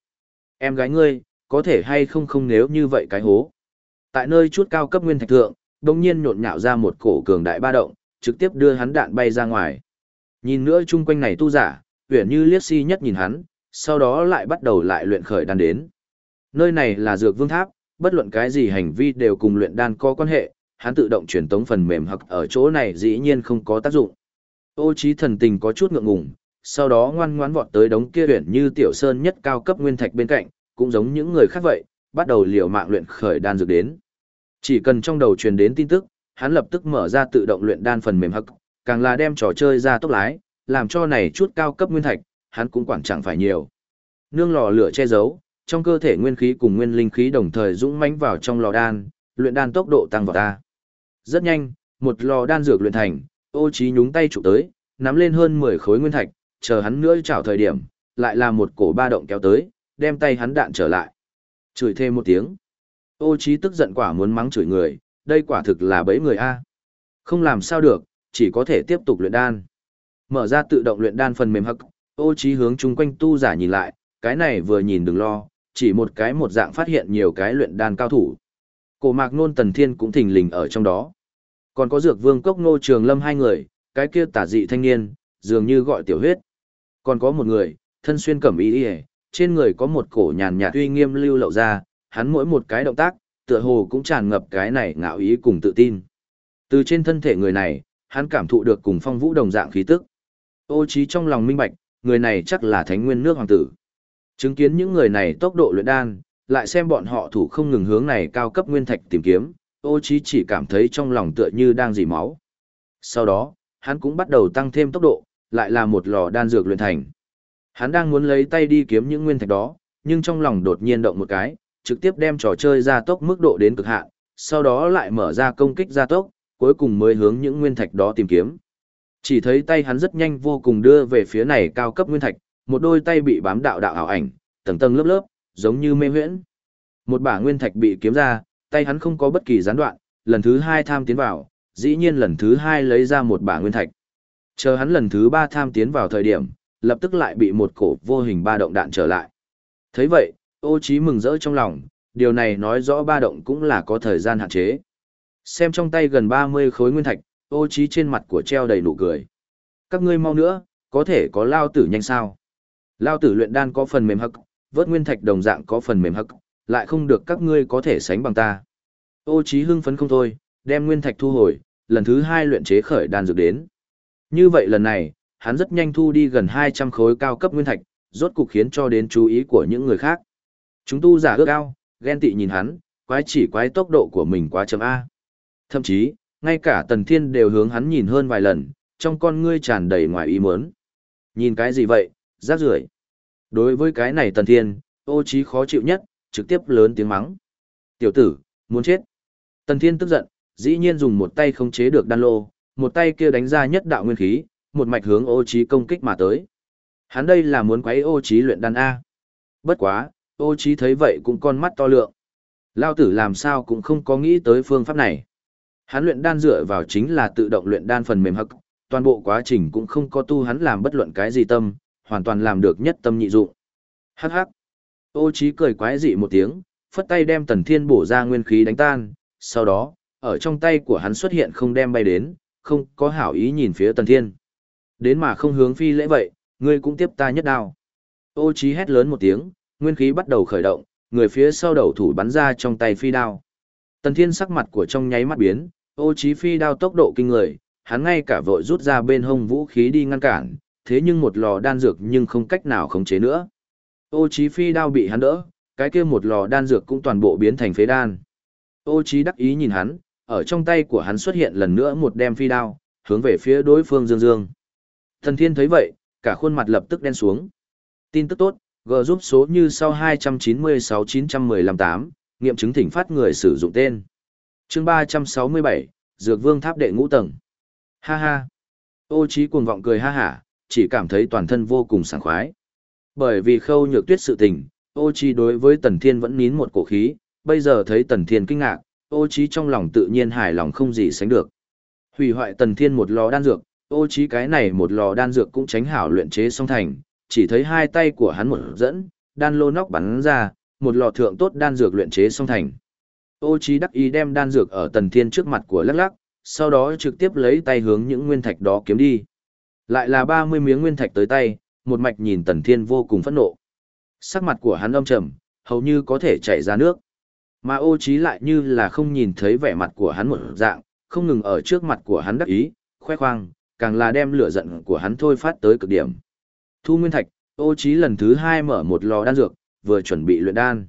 Em gái ngươi, có thể hay không không nếu như vậy cái hố. Tại nơi chút cao cấp nguyên thạch thượng, đồng nhiên nhộn nhạo ra một cổ cường đại ba động, trực tiếp đưa hắn đạn bay ra ngoài. Nhìn nữa chung quanh này tu giả, uyển như liếc si nhất nhìn hắn, sau đó lại bắt đầu lại luyện khởi đan đến. Nơi này là dược vương tháp, bất luận cái gì hành vi đều cùng luyện đan có quan hệ, hắn tự động truyền tống phần mềm hoặc ở chỗ này dĩ nhiên không có tác dụng. Ô trí thần tình có chút ngượng ngùng, sau đó ngoan ngoãn vọt tới đống kia uyển như tiểu sơn nhất cao cấp nguyên thạch bên cạnh, cũng giống những người khác vậy, bắt đầu liều mạng luyện khởi đan dược đến. Chỉ cần trong đầu truyền đến tin tức, hắn lập tức mở ra tự động luyện đan phần mềm hắc, càng là đem trò chơi ra tốc lái, làm cho này chút cao cấp nguyên thạch, hắn cũng quản chẳng phải nhiều. Nương lò lửa che giấu, trong cơ thể nguyên khí cùng nguyên linh khí đồng thời dũng mãnh vào trong lò đan, luyện đan tốc độ tăng vào ta. Rất nhanh, một lò đan dược luyện thành, Ô Chí nhúng tay chụp tới, nắm lên hơn 10 khối nguyên thạch, chờ hắn nữa chảo thời điểm, lại là một cổ ba động kéo tới, đem tay hắn đạn trở lại. Chửi thêm một tiếng. Ô Chí tức giận quả muốn mắng chửi người, đây quả thực là bẫy người a. Không làm sao được, chỉ có thể tiếp tục luyện đan. Mở ra tự động luyện đan phần mềm hắc, ô trí hướng chung quanh tu giả nhìn lại, cái này vừa nhìn đừng lo, chỉ một cái một dạng phát hiện nhiều cái luyện đan cao thủ. Cổ mạc nôn tần thiên cũng thình lình ở trong đó. Còn có dược vương cốc nô trường lâm hai người, cái kia tả dị thanh niên, dường như gọi tiểu huyết. Còn có một người, thân xuyên cẩm y y trên người có một cổ nhàn nhạt uy nghiêm lưu lậu ra, hắn mỗi một cái động tác, tựa hồ cũng tràn ngập cái này ngạo ý cùng tự tin. Từ trên thân thể người này, hắn cảm thụ được cùng phong vũ đồng dạng khí tức. Ô trí trong lòng minh bạch, người này chắc là thánh nguyên nước hoàng tử. Chứng kiến những người này tốc độ luyện đan, lại xem bọn họ thủ không ngừng hướng này cao cấp nguyên thạch tìm kiếm, ô trí chỉ cảm thấy trong lòng tựa như đang dì máu. Sau đó, hắn cũng bắt đầu tăng thêm tốc độ, lại là một lò đan dược luyện thành. Hắn đang muốn lấy tay đi kiếm những nguyên thạch đó, nhưng trong lòng đột nhiên động một cái, trực tiếp đem trò chơi gia tốc mức độ đến cực hạn, sau đó lại mở ra công kích gia tốc, cuối cùng mới hướng những nguyên thạch đó tìm kiếm. Chỉ thấy tay hắn rất nhanh vô cùng đưa về phía này cao cấp nguyên thạch, một đôi tay bị bám đạo đạo ảo ảnh, tầng tầng lớp lớp, giống như mê huyễn. Một bả nguyên thạch bị kiếm ra, tay hắn không có bất kỳ gián đoạn, lần thứ hai tham tiến vào, dĩ nhiên lần thứ hai lấy ra một bả nguyên thạch. Chờ hắn lần thứ ba tham tiến vào thời điểm, lập tức lại bị một cổ vô hình ba động đạn trở lại. thấy vậy, ô trí mừng rỡ trong lòng, điều này nói rõ ba động cũng là có thời gian hạn chế. Xem trong tay gần 30 khối nguyên thạch, ô trí trên mặt của treo đầy nụ cười. Các ngươi mau nữa, có thể có lao tử nhanh sao. Lao tử luyện đan có phần mềm hậc, vớt nguyên thạch đồng dạng có phần mềm hậc, lại không được các ngươi có thể sánh bằng ta. Ô trí hưng phấn không thôi, đem nguyên thạch thu hồi, lần thứ hai luyện chế khởi đan dược đến. Như vậy lần này, hắn rất nhanh thu đi gần 200 khối cao cấp nguyên thạch, rốt cục khiến cho đến chú ý của những người khác. Chúng tu giả ước ao, ghen tị nhìn hắn, quái chỉ quái tốc độ của mình quá chậm A. Thậm chí, ngay cả tần thiên đều hướng hắn nhìn hơn vài lần, trong con ngươi tràn đầy ngoài ý muốn. Nhìn cái gì vậy, rác rưởi. Đối với cái này tần thiên, ô trí khó chịu nhất, trực tiếp lớn tiếng mắng. Tiểu tử, muốn chết. Tần thiên tức giận, dĩ nhiên dùng một tay không chế được đan lô, một tay kia đánh ra nhất đạo nguyên khí, một mạch hướng ô trí công kích mà tới. Hắn đây là muốn quấy ô trí luyện đan A. Bất quá, ô trí thấy vậy cũng con mắt to lượng. Lao tử làm sao cũng không có nghĩ tới phương pháp này. Hắn luyện đan dựa vào chính là tự động luyện đan phần mềm hắc, toàn bộ quá trình cũng không có tu hắn làm bất luận cái gì tâm, hoàn toàn làm được nhất tâm nhị dụng. Hắc hắc. Ô Chí cười quái dị một tiếng, phất tay đem Tần Thiên bổ ra nguyên khí đánh tan, sau đó, ở trong tay của hắn xuất hiện không đem bay đến, không có hảo ý nhìn phía Tần Thiên. Đến mà không hướng phi lễ vậy, ngươi cũng tiếp ta nhất đao. Ô Chí hét lớn một tiếng, nguyên khí bắt đầu khởi động, người phía sau đầu thủ bắn ra trong tay phi đao. Tần Thiên sắc mặt của trong nháy mắt biến, ô Chí phi đao tốc độ kinh người, hắn ngay cả vội rút ra bên hông vũ khí đi ngăn cản, thế nhưng một lò đan dược nhưng không cách nào khống chế nữa. Ô Chí phi đao bị hắn đỡ, cái kia một lò đan dược cũng toàn bộ biến thành phế đan. Ô Chí đắc ý nhìn hắn, ở trong tay của hắn xuất hiện lần nữa một đem phi đao, hướng về phía đối phương Dương Dương. Thần Thiên thấy vậy, cả khuôn mặt lập tức đen xuống. Tin tức tốt, G giúp số như sau 296-915-8, nghiệm chứng thỉnh phát người sử dụng tên. chương 367, Dược Vương Tháp đệ ngũ tầng. Ha ha. Ô trí cuồng vọng cười ha hả, chỉ cảm thấy toàn thân vô cùng sảng khoái. Bởi vì khâu nhược tuyết sự tình, ô trí đối với Tần Thiên vẫn nín một cổ khí, bây giờ thấy Tần Thiên kinh ngạc, ô trí trong lòng tự nhiên hài lòng không gì sánh được. Hủy hoại Tần Thiên một lò đan dược, ô Chí cái này một lò đan dược cũng tránh hảo luyện chế xong thành, chỉ thấy hai tay của hắn một dẫn, đan lô nóc bắn ra, một lò thượng tốt đan dược luyện chế xong thành. Ô Chí đắc ý đem đan dược ở Tần Thiên trước mặt của lắc lắc, sau đó trực tiếp lấy tay hướng những nguyên thạch đó kiếm đi. Lại là 30 miếng nguyên thạch tới tay, một mạch nhìn Tần Thiên vô cùng phẫn nộ. Sắc mặt của hắn âm trầm, hầu như có thể chảy ra nước. Mà ô Chí lại như là không nhìn thấy vẻ mặt của hắn một dạng, không ngừng ở trước mặt của hắn đắc ý, khoe khoang, càng là đem lửa giận của hắn thôi phát tới cực điểm. Thu nguyên thạch, ô Chí lần thứ hai mở một lò đan dược, vừa chuẩn bị luyện đan.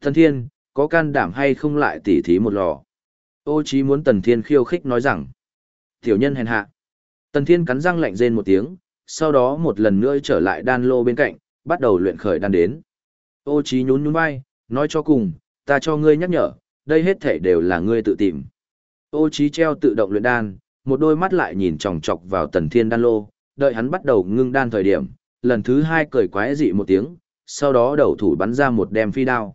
Thần Thiên, có can đảm hay không lại tỉ thí một lò? Ô Chí muốn Tần Thiên khiêu khích nói rằng. Tiểu nhân hèn hạ. Tần Thiên cắn răng lạnh rên một tiếng, sau đó một lần nữa trở lại đan lô bên cạnh, bắt đầu luyện khởi đan đến. Ô Chí nhún nhún vai, nói cho cùng, ta cho ngươi nhắc nhở, đây hết thể đều là ngươi tự tìm. Ô Chí treo tự động luyện đan, một đôi mắt lại nhìn chòng chọc vào Tần Thiên đan lô, đợi hắn bắt đầu ngưng đan thời điểm, lần thứ hai cười quái dị một tiếng, sau đó đầu thủ bắn ra một đem phi đao.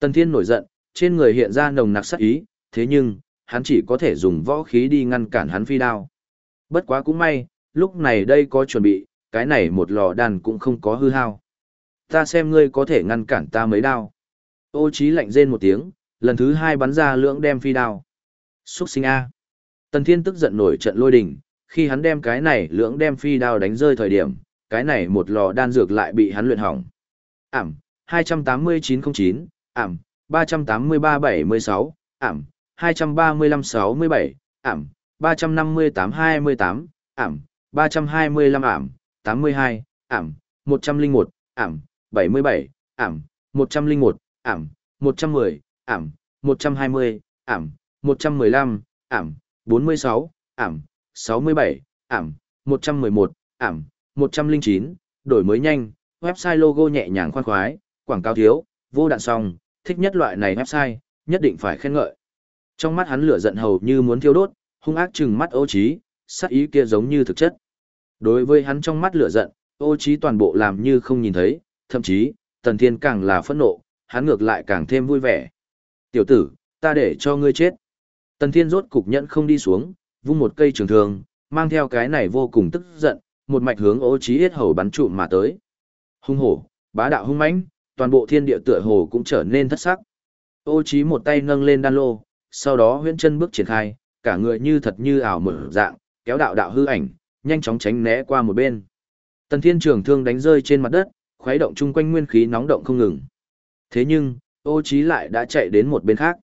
Tần Thiên nổi giận, trên người hiện ra nồng nặc sát ý, thế nhưng, hắn chỉ có thể dùng võ khí đi ngăn cản hắn phi đao. Bất quá cũng may, lúc này đây có chuẩn bị, cái này một lò đan cũng không có hư hao. Ta xem ngươi có thể ngăn cản ta mấy đao. Ô trí lạnh rên một tiếng, lần thứ hai bắn ra lưỡng đem phi đao. Xuất sinh A. Tần Thiên tức giận nổi trận lôi đình, khi hắn đem cái này lưỡng đem phi đao đánh rơi thời điểm, cái này một lò đan dược lại bị hắn luyện hỏng. Ảm, 28909, ảm, 38376, ảm, 23567, ảm, 35828, ảm, 325 ảm, 82, ảm, 101, ảm, 77, ảm, 101, ảm, 110, ảm, 120, ảm, 115, ảm, 46, ảm, 67, ảm, 111, ảm, 109, đổi mới nhanh, website logo nhẹ nhàng khoan khoái, quảng cáo thiếu, vô đạn song, thích nhất loại này website, nhất định phải khen ngợi. Trong mắt hắn lửa giận hầu như muốn thiêu đốt, hung ác trừng mắt ô trí, sắc ý kia giống như thực chất. Đối với hắn trong mắt lửa giận, ô trí toàn bộ làm như không nhìn thấy, thậm chí, tần thiên càng là phẫn nộ, hắn ngược lại càng thêm vui vẻ. Tiểu tử, ta để cho ngươi chết. Tần thiên rốt cục nhẫn không đi xuống, vung một cây trường thương, mang theo cái này vô cùng tức giận, một mạch hướng ô Chí Yết hầu bắn trụ mà tới. Hung hổ, bá đạo hung mãnh, toàn bộ thiên địa tựa hồ cũng trở nên thất sắc. Ô Chí một tay nâng lên đan lô, sau đó huyễn chân bước triển khai, cả người như thật như ảo mở dạng, kéo đạo đạo hư ảnh, nhanh chóng tránh né qua một bên. Tần Thiên Trường thương đánh rơi trên mặt đất, khuấy động chung quanh nguyên khí nóng động không ngừng. Thế nhưng, Ô Chí lại đã chạy đến một bên khác.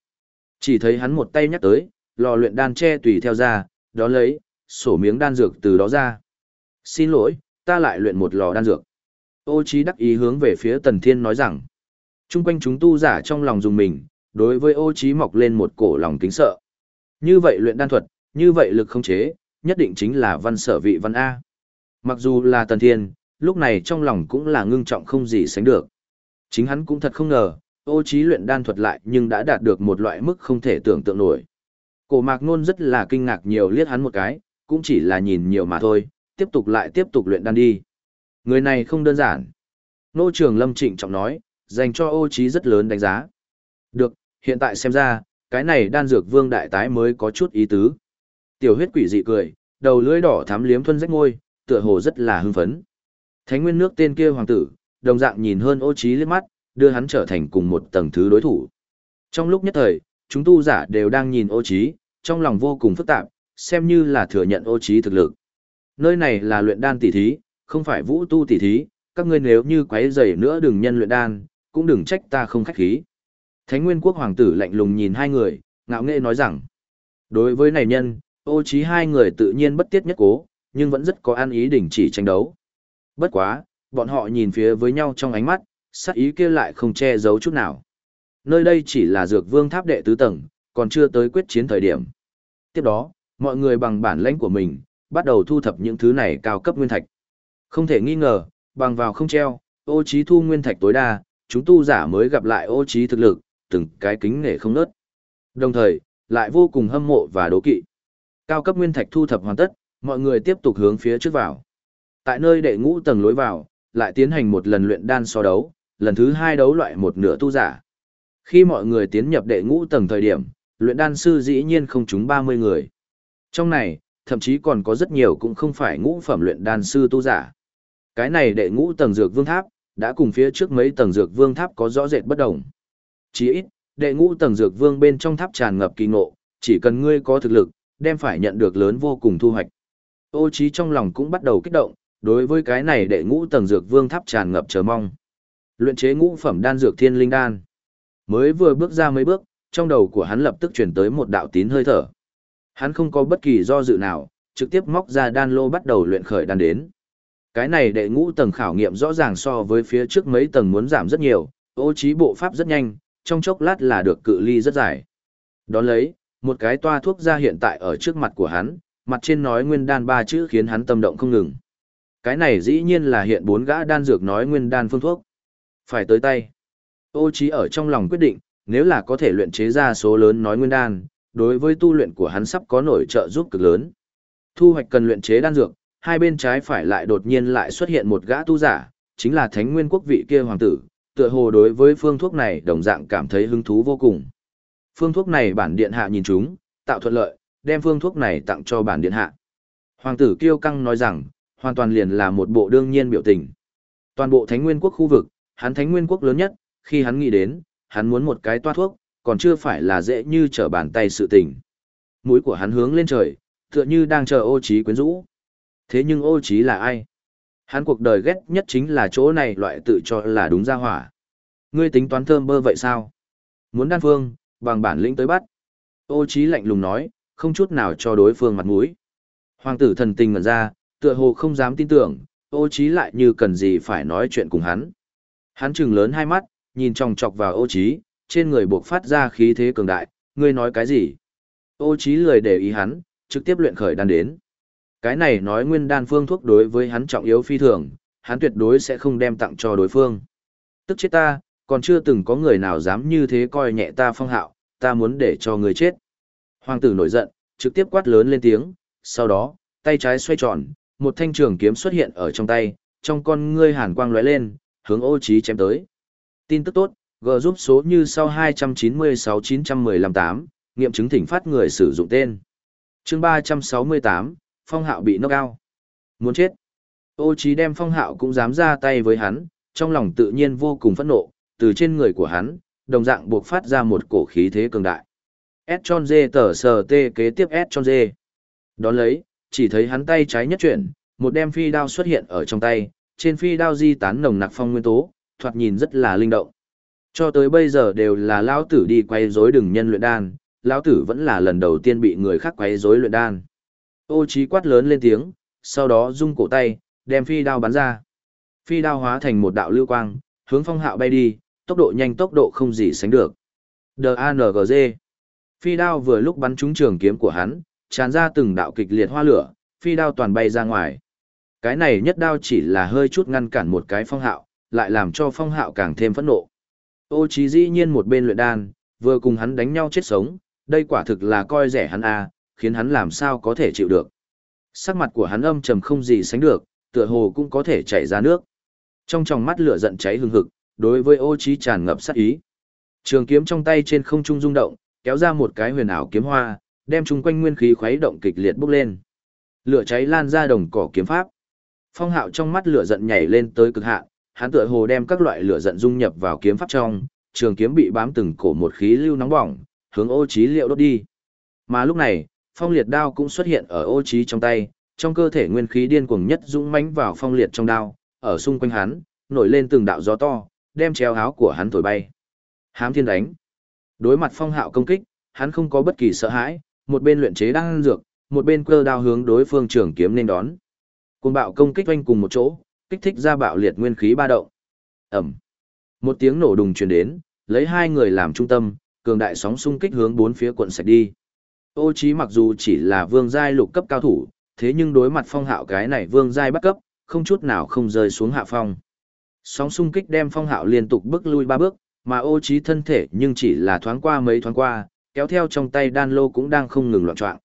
Chỉ thấy hắn một tay nhắc tới, lò luyện đan che tùy theo ra, đó lấy, sổ miếng đan dược từ đó ra. Xin lỗi, ta lại luyện một lò đan dược. Ô trí đắc ý hướng về phía Tần Thiên nói rằng, chung quanh chúng tu giả trong lòng dùng mình, đối với ô trí mọc lên một cổ lòng kính sợ. Như vậy luyện đan thuật, như vậy lực không chế, nhất định chính là văn sở vị văn A. Mặc dù là Tần Thiên, lúc này trong lòng cũng là ngưng trọng không gì sánh được. Chính hắn cũng thật không ngờ, ô Chí luyện đan thuật lại nhưng đã đạt được một loại mức không thể tưởng tượng nổi. Cổ mạc nôn rất là kinh ngạc nhiều liếc hắn một cái, cũng chỉ là nhìn nhiều mà thôi, tiếp tục lại tiếp tục luyện đan đi. Người này không đơn giản. Nô trường lâm trịnh trọng nói, dành cho ô trí rất lớn đánh giá. Được, hiện tại xem ra, cái này đan dược vương đại tái mới có chút ý tứ. Tiểu huyết quỷ dị cười, đầu lưỡi đỏ thắm liếm thuân rách ngôi, tựa hồ rất là hưng phấn. Thánh nguyên nước tên kia hoàng tử, đồng dạng nhìn hơn ô trí liếc mắt, đưa hắn trở thành cùng một tầng thứ đối thủ. Trong lúc nhất thời, chúng tu giả đều đang nhìn ô trí, trong lòng vô cùng phức tạp, xem như là thừa nhận ô trí thực lực. Nơi này là luyện đan tỷ thí, không phải vũ tu tỷ thí, các ngươi nếu như quấy rầy nữa đừng nhân luyện đan, cũng đừng trách ta không khách khí. Thánh Nguyên Quốc Hoàng tử lạnh lùng nhìn hai người, ngạo nghễ nói rằng, đối với này nhân, ô trí hai người tự nhiên bất tiết nhất cố, nhưng vẫn rất có an ý đình chỉ tranh đấu. Bất quá, bọn họ nhìn phía với nhau trong ánh mắt, sát ý kia lại không che giấu chút nào. Nơi đây chỉ là dược vương tháp đệ tứ tầng, còn chưa tới quyết chiến thời điểm. Tiếp đó, mọi người bằng bản lãnh của mình, bắt đầu thu thập những thứ này cao cấp nguyên thạch. Không thể nghi ngờ, bằng vào không treo, ô trí thu nguyên thạch tối đa, chúng tu giả mới gặp lại ô trí thực lực, từng cái kính nể không nớt. Đồng thời, lại vô cùng hâm mộ và đố kỵ. Cao cấp nguyên thạch thu thập hoàn tất, mọi người tiếp tục hướng phía trước vào. Tại nơi đệ ngũ tầng lối vào, lại tiến hành một lần luyện đan so đấu, lần thứ hai đấu loại một nửa tu giả. Khi mọi người tiến nhập đệ ngũ tầng thời điểm, luyện đan sư dĩ nhiên không trúng 30 người. Trong này, thậm chí còn có rất nhiều cũng không phải ngũ phẩm luyện đan sư tu giả. Cái này đệ ngũ tầng dược vương tháp, đã cùng phía trước mấy tầng dược vương tháp có rõ rệt bất đồng. Chỉ ít, đệ ngũ tầng dược vương bên trong tháp tràn ngập kỳ ngộ, chỉ cần ngươi có thực lực, đem phải nhận được lớn vô cùng thu hoạch. Ô trí trong lòng cũng bắt đầu kích động, đối với cái này đệ ngũ tầng dược vương tháp tràn ngập chờ mong. Luyện chế ngũ phẩm đan dược thiên linh đan. Mới vừa bước ra mấy bước, trong đầu của hắn lập tức chuyển tới một đạo tín hơi thở. Hắn không có bất kỳ do dự nào, trực tiếp móc ra đan lô bắt đầu luyện khởi đan đến. Cái này đệ ngũ tầng khảo nghiệm rõ ràng so với phía trước mấy tầng muốn giảm rất nhiều, ô trí bộ pháp rất nhanh, trong chốc lát là được cự ly rất dài. Đón lấy, một cái toa thuốc ra hiện tại ở trước mặt của hắn, mặt trên nói nguyên đan ba chữ khiến hắn tâm động không ngừng. Cái này dĩ nhiên là hiện bốn gã đan dược nói nguyên đan phương thuốc. Phải tới tay. Ô trí ở trong lòng quyết định, nếu là có thể luyện chế ra số lớn nói nguyên đan, đối với tu luyện của hắn sắp có nổi trợ giúp cực lớn. Thu hoạch cần luyện chế đan dược, hai bên trái phải lại đột nhiên lại xuất hiện một gã tu giả, chính là thánh nguyên quốc vị kia hoàng tử, tựa hồ đối với phương thuốc này đồng dạng cảm thấy hứng thú vô cùng. Phương thuốc này bản điện hạ nhìn chúng, tạo thuận lợi, đem phương thuốc này tặng cho bản điện hạ. Hoàng tử kiêu căng nói rằng, hoàn toàn liền là một bộ đương nhiên biểu tình. Toàn bộ thánh nguyên quốc khu vực, hắn thánh nguyên quốc lớn nhất, khi hắn nghĩ đến, hắn muốn một cái toa thuốc, còn chưa phải là dễ như trở bàn tay sự tình. Mũi của hắn hướng lên trời, tựa như đang chờ ô trí quyến rũ. Thế nhưng ô trí là ai? Hắn cuộc đời ghét nhất chính là chỗ này loại tự cho là đúng ra hỏa. Ngươi tính toán thơm bơ vậy sao? Muốn đan phương, bằng bản lĩnh tới bắt. Ô trí lạnh lùng nói, không chút nào cho đối phương mặt mũi. Hoàng tử thần tình ngẩn ra, tựa hồ không dám tin tưởng, ô trí lại như cần gì phải nói chuyện cùng hắn. Hắn trừng lớn hai mắt, nhìn chòng chọc vào ô trí, trên người buộc phát ra khí thế cường đại, ngươi nói cái gì? Ô trí lười để ý hắn, trực tiếp luyện khởi đan đến. Cái này nói nguyên đan phương thuốc đối với hắn trọng yếu phi thường, hắn tuyệt đối sẽ không đem tặng cho đối phương. Tức chết ta, còn chưa từng có người nào dám như thế coi nhẹ ta phong hạo, ta muốn để cho người chết. Hoàng tử nổi giận, trực tiếp quát lớn lên tiếng, sau đó, tay trái xoay tròn, một thanh trường kiếm xuất hiện ở trong tay, trong con ngươi hàn quang lóe lên, hướng ô trí chém tới. Tin tức tốt, G giúp số như sau 296-915-8, nghiệm chứng thỉnh phát người sử dụng tên. chương 368, Phong Hạo bị knock out. Muốn chết. Ô trí đem Phong Hạo cũng dám ra tay với hắn, trong lòng tự nhiên vô cùng phẫn nộ, từ trên người của hắn, đồng dạng buộc phát ra một cổ khí thế cường đại. S tròn dê tờ sờ tê kế tiếp S tròn dê. Đón lấy, chỉ thấy hắn tay trái nhất chuyển, một đem phi đao xuất hiện ở trong tay, trên phi đao di tán nồng nặc phong nguyên tố, thoạt nhìn rất là linh động. Cho tới bây giờ đều là lão tử đi quay rối đừng nhân luyện đan, lão tử vẫn là lần đầu tiên bị người khác quay rối luyện đan. Ô trí quát lớn lên tiếng, sau đó rung cổ tay, đem phi đao bắn ra. Phi đao hóa thành một đạo lưu quang, hướng phong hạo bay đi, tốc độ nhanh tốc độ không gì sánh được. Dnrg, Phi đao vừa lúc bắn trúng trường kiếm của hắn, tràn ra từng đạo kịch liệt hoa lửa, phi đao toàn bay ra ngoài. Cái này nhất đao chỉ là hơi chút ngăn cản một cái phong hạo, lại làm cho phong hạo càng thêm phẫn nộ. Ô trí dĩ nhiên một bên luyện đan, vừa cùng hắn đánh nhau chết sống, đây quả thực là coi rẻ hắn a, khiến hắn làm sao có thể chịu được. Sắc mặt của hắn âm trầm không gì sánh được, tựa hồ cũng có thể chảy ra nước. Trong tròng mắt lửa giận cháy hừng hực, đối với ô trí tràn ngập sát ý. Trường kiếm trong tay trên không trung rung động, kéo ra một cái huyền ảo kiếm hoa, đem chung quanh nguyên khí khuấy động kịch liệt bốc lên. Lửa cháy lan ra đồng cỏ kiếm pháp. Phong hạo trong mắt lửa giận nhảy lên tới cực hạn, hắn tựa hồ đem các loại lửa giận dung nhập vào kiếm pháp trong, trường kiếm bị bám từng cổ một khí lưu nóng bỏng, hướng ô trí liệu đốt đi. Mà lúc này, phong liệt đao cũng xuất hiện ở ô trí trong tay, trong cơ thể nguyên khí điên cuồng nhất dũng mãnh vào phong liệt trong đao, ở xung quanh hắn, nổi lên từng đạo gió to, đem treo áo của hắn thổi bay. Hám thiên đánh. Đối mặt phong hạo công kích, hắn không có bất kỳ sợ hãi, một bên luyện chế đang dược, một bên cơ đao hướng đối phương trường kiếm nên đón. Cuồng bạo công kích oanh cùng một chỗ, kích thích ra bạo liệt nguyên khí ba động. Ẩm. Một tiếng nổ đùng truyền đến, lấy hai người làm trung tâm, cường đại sóng xung kích hướng bốn phía quận sạch đi. Ô Chí mặc dù chỉ là vương giai lục cấp cao thủ, thế nhưng đối mặt phong hạo cái này vương giai bắt cấp, không chút nào không rơi xuống hạ phong. Sóng xung kích đem phong hạo liên tục bước lui ba bước, mà ô Chí thân thể nhưng chỉ là thoáng qua mấy thoáng qua, kéo theo trong tay đan lô cũng đang không ngừng loạn trọng.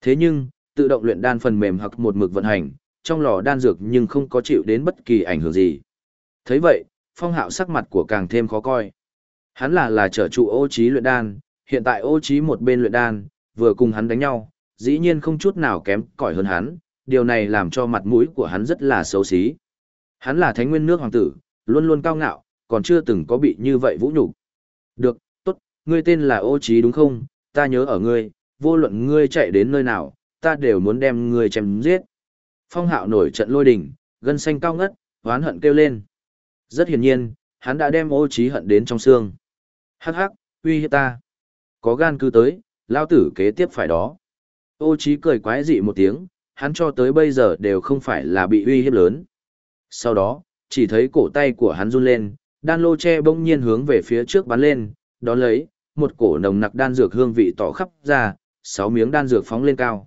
Thế nhưng, tự động luyện đan phần mềm hoặc một mực vận hành, trong lò đan dược nhưng không có chịu đến bất kỳ ảnh hưởng gì. thấy vậy, phong hạo sắc mặt của càng thêm khó coi. Hắn là là trở trụ ô trí luyện đan, hiện tại ô trí một bên luyện đan, vừa cùng hắn đánh nhau, dĩ nhiên không chút nào kém cỏi hơn hắn, điều này làm cho mặt mũi của hắn rất là xấu xí. Hắn là thánh nguyên nước hoàng tử, luôn luôn cao ngạo, còn chưa từng có bị như vậy vũ nhục. Được, tốt, ngươi tên là ô trí đúng không, ta nhớ ở ngươi, vô luận ngươi chạy đến nơi nào, ta đều muốn đem ngươi chém giết. Phong hạo nổi trận lôi đình, gân xanh cao ngất, hoán hận kêu lên. Rất hiển nhiên, hắn đã đem ô trí hận đến trong xương. Hắc hắc, uy hiếp ta. Có gan cứ tới, lao tử kế tiếp phải đó. Ô trí cười quái dị một tiếng, hắn cho tới bây giờ đều không phải là bị uy hiếp lớn. Sau đó, chỉ thấy cổ tay của hắn run lên, đan lô che bỗng nhiên hướng về phía trước bắn lên, đón lấy, một cổ nồng nặc đan dược hương vị tỏ khắp ra, sáu miếng đan dược phóng lên cao.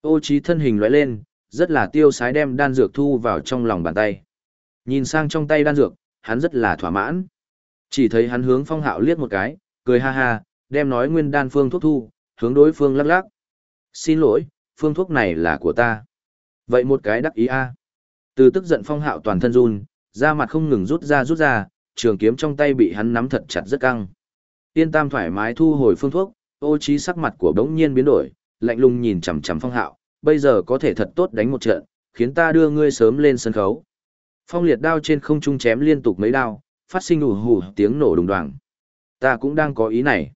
Ô trí thân hình lóe lên, rất là tiêu sái đem đan dược thu vào trong lòng bàn tay. Nhìn sang trong tay đan dược, hắn rất là thỏa mãn. Chỉ thấy hắn hướng phong hạo liếc một cái, cười ha ha, đem nói nguyên đan phương thuốc thu, hướng đối phương lắc lắc. Xin lỗi, phương thuốc này là của ta. Vậy một cái đắc ý a. Từ tức giận phong hạo toàn thân run, da mặt không ngừng rút ra rút ra, trường kiếm trong tay bị hắn nắm thật chặt rất căng. Yên tam thoải mái thu hồi phương thuốc, ô trí sắc mặt của đống nhiên biến đổi, lạnh lùng nhìn chằm chằm phong hạo, bây giờ có thể thật tốt đánh một trận, khiến ta đưa ngươi sớm lên sân khấu. Phong liệt đao trên không trung chém liên tục mấy đao, phát sinh ủ hủ tiếng nổ đùng đoàng. Ta cũng đang có ý này.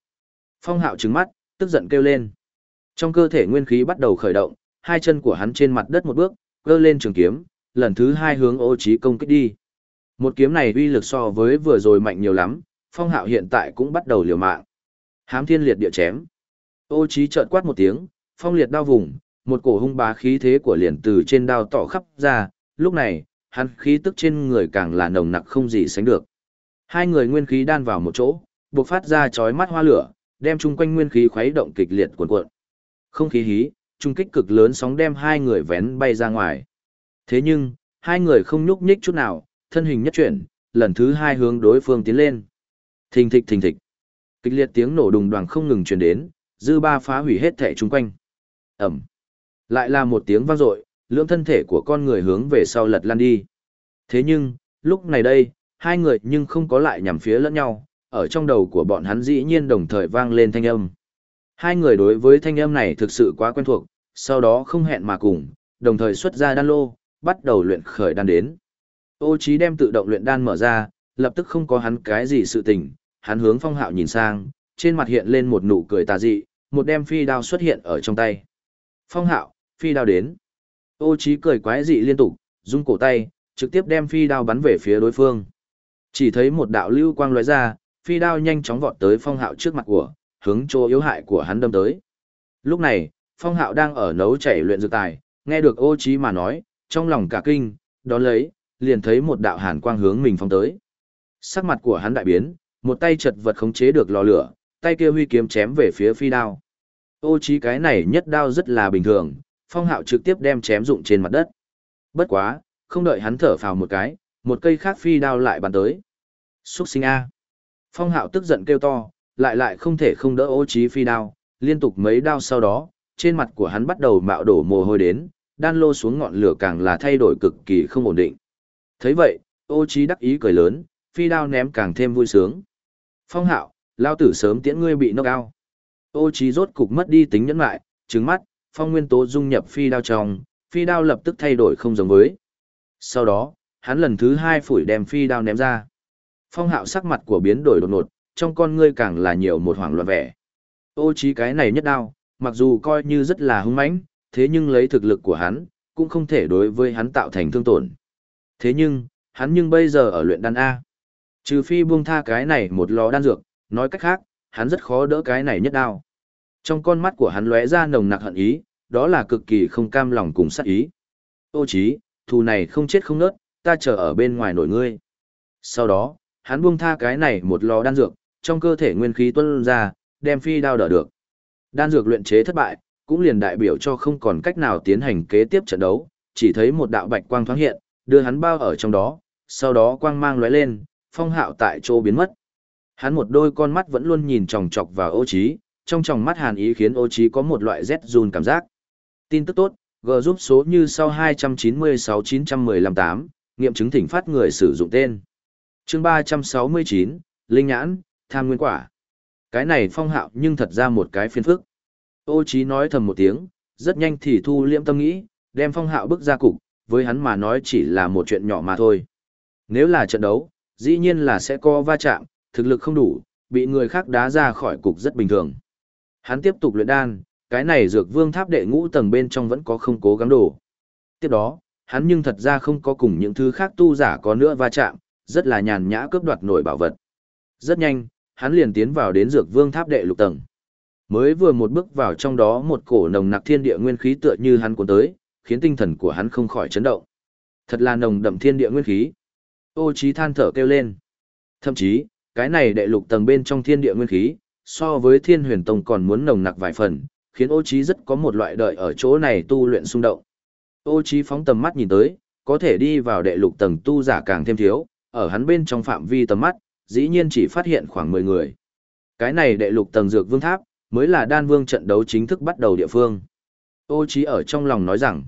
Phong hạo trứng mắt, tức giận kêu lên. Trong cơ thể nguyên khí bắt đầu khởi động, hai chân của hắn trên mặt đất một bước, gơ lên trường kiếm, lần thứ hai hướng ô trí công kích đi. Một kiếm này uy lực so với vừa rồi mạnh nhiều lắm, phong hạo hiện tại cũng bắt đầu liều mạng. Hám thiên liệt địa chém. Ô trí chợt quát một tiếng, phong liệt đao vùng, một cổ hung bá khí thế của liền từ trên đao tỏ khắp ra, lúc này, hắn khí tức trên người càng là nồng nặc không gì sánh được. Hai người nguyên khí đan vào một chỗ, bộc phát ra chói mắt hoa lửa, đem chung quanh nguyên khí khuấy động kịch liệt cuộn cuộn. Không khí hí, trung kích cực lớn sóng đem hai người vén bay ra ngoài. Thế nhưng, hai người không nhúc nhích chút nào, thân hình nhất chuyển, lần thứ hai hướng đối phương tiến lên. Thình thịch thình thịch. Kịch liệt tiếng nổ đùng đoàng không ngừng truyền đến, dư ba phá hủy hết thảy chung quanh. Ẩm. Lại là một tiếng vang dội, lưỡng thân thể của con người hướng về sau lật lăn đi. Thế nhưng, lúc này đây, hai người nhưng không có lại nhằm phía lẫn nhau, ở trong đầu của bọn hắn dĩ nhiên đồng thời vang lên thanh âm. Hai người đối với thanh âm này thực sự quá quen thuộc, sau đó không hẹn mà cùng, đồng thời xuất ra đan lô, bắt đầu luyện khởi đan đến. Ô Chí đem tự động luyện đan mở ra, lập tức không có hắn cái gì sự tình, hắn hướng Phong Hạo nhìn sang, trên mặt hiện lên một nụ cười tà dị, một đem phi đao xuất hiện ở trong tay. Phong Hạo, phi đao đến. Ô Chí cười quái dị liên tục, rung cổ tay, trực tiếp đem phi đao bắn về phía đối phương. Chỉ thấy một đạo lưu quang lóe ra, phi đao nhanh chóng vọt tới Phong Hạo trước mặt của, hướng chỗ yếu hại của hắn đâm tới. Lúc này, Phong Hạo đang ở nấu chảy luyện dược tài, nghe được Ô Chí mà nói, trong lòng cả kinh, đón lấy, liền thấy một đạo hàn quang hướng mình phong tới. Sắc mặt của hắn đại biến, một tay chật vật khống chế được lò lửa, tay kia huy kiếm chém về phía phi đao. Ô Chí cái này nhất đao rất là bình thường, Phong Hạo trực tiếp đem chém dụng trên mặt đất. Bất quá, không đợi hắn thở phào một cái, một cây khác phi đao lại bắn tới. Xuất sinh A. Phong hạo tức giận kêu to, lại lại không thể không đỡ ô trí phi đao, liên tục mấy đao sau đó, trên mặt của hắn bắt đầu mạo đổ mồ hôi đến, đan lô xuống ngọn lửa càng là thay đổi cực kỳ không ổn định. thấy vậy, ô trí đắc ý cười lớn, phi đao ném càng thêm vui sướng. Phong hạo, lao tử sớm tiễn ngươi bị knock out. Ô trí rốt cục mất đi tính nhẫn lại, trứng mắt, phong nguyên tố dung nhập phi đao trong, phi đao lập tức thay đổi không giống với. Sau đó, hắn lần thứ hai phủi đem phi đao ném ra. Phong hạo sắc mặt của biến đổi đột ngột, trong con ngươi càng là nhiều một hoảng loạn vẻ. Ô trí cái này nhất đao, mặc dù coi như rất là hung mãnh, thế nhưng lấy thực lực của hắn, cũng không thể đối với hắn tạo thành thương tổn. Thế nhưng, hắn nhưng bây giờ ở luyện đan A. Trừ phi buông tha cái này một lò đan dược, nói cách khác, hắn rất khó đỡ cái này nhất đao. Trong con mắt của hắn lóe ra nồng nặc hận ý, đó là cực kỳ không cam lòng cùng sát ý. Ô chí, thù này không chết không nớt, ta chờ ở bên ngoài nổi ngươi. Sau đó, hắn buông tha cái này một lò đan dược, trong cơ thể nguyên khí tuôn ra, đem phi đao đỡ được. Đan dược luyện chế thất bại, cũng liền đại biểu cho không còn cách nào tiến hành kế tiếp trận đấu, chỉ thấy một đạo bạch quang thoáng hiện, đưa hắn bao ở trong đó, sau đó quang mang lóe lên, phong hạo tại chỗ biến mất. Hắn một đôi con mắt vẫn luôn nhìn chòng chọc vào ô trí, trong tròng mắt hàn ý khiến ô trí có một loại rét run cảm giác. Tin tức tốt, G giúp số như sau 296-915-8, nghiệm chứng thỉnh phát người sử dụng tên. Chương 369, Linh Nhãn, Tham Nguyên Quả. Cái này phong hạo nhưng thật ra một cái phiền phức. Ô trí nói thầm một tiếng, rất nhanh thì thu liễm tâm nghĩ, đem phong hạo bước ra cục, với hắn mà nói chỉ là một chuyện nhỏ mà thôi. Nếu là trận đấu, dĩ nhiên là sẽ có va chạm, thực lực không đủ, bị người khác đá ra khỏi cục rất bình thường. Hắn tiếp tục luyện đan, cái này dược vương tháp đệ ngũ tầng bên trong vẫn có không cố gắng đổ. Tiếp đó, hắn nhưng thật ra không có cùng những thứ khác tu giả có nữa va chạm, rất là nhàn nhã cướp đoạt nổi bảo vật. Rất nhanh, hắn liền tiến vào đến dược vương tháp đệ lục tầng. Mới vừa một bước vào trong đó một cổ nồng nặc thiên địa nguyên khí tựa như hắn cuốn tới, khiến tinh thần của hắn không khỏi chấn động. Thật là nồng đậm thiên địa nguyên khí. Ô Chí than thở kêu lên. Thậm chí, cái này đệ lục tầng bên trong thiên địa nguyên khí, so với thiên huyền tông còn muốn nồng nặc vài phần, khiến ô trí rất có một loại đợi ở chỗ này tu luyện xung động. Ô trí phóng tầm mắt nhìn tới, có thể đi vào đệ lục tầng tu giả càng thêm thiếu, ở hắn bên trong phạm vi tầm mắt, dĩ nhiên chỉ phát hiện khoảng 10 người. Cái này đệ lục tầng dược vương tháp, mới là đan vương trận đấu chính thức bắt đầu địa phương. Ô trí ở trong lòng nói rằng,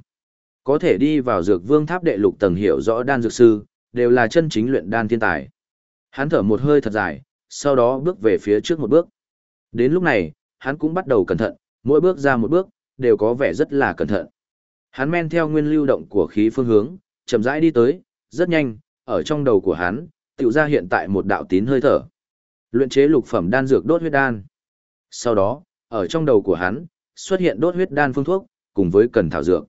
có thể đi vào dược vương tháp đệ lục tầng hiểu rõ đan dược sư, đều là chân chính luyện đan thiên tài. Hắn thở một hơi thật dài, sau đó bước về phía trước một bước. Đến lúc này, hắn cũng bắt đầu cẩn thận, mỗi bước ra một bước, đều có vẻ rất là cẩn thận. Hắn men theo nguyên lưu động của khí phương hướng, chậm rãi đi tới, rất nhanh, ở trong đầu của hắn, tiểu ra hiện tại một đạo tín hơi thở. Luyện chế lục phẩm đan dược đốt huyết đan. Sau đó, ở trong đầu của hắn, xuất hiện đốt huyết đan phương thuốc, cùng với cần thảo dược.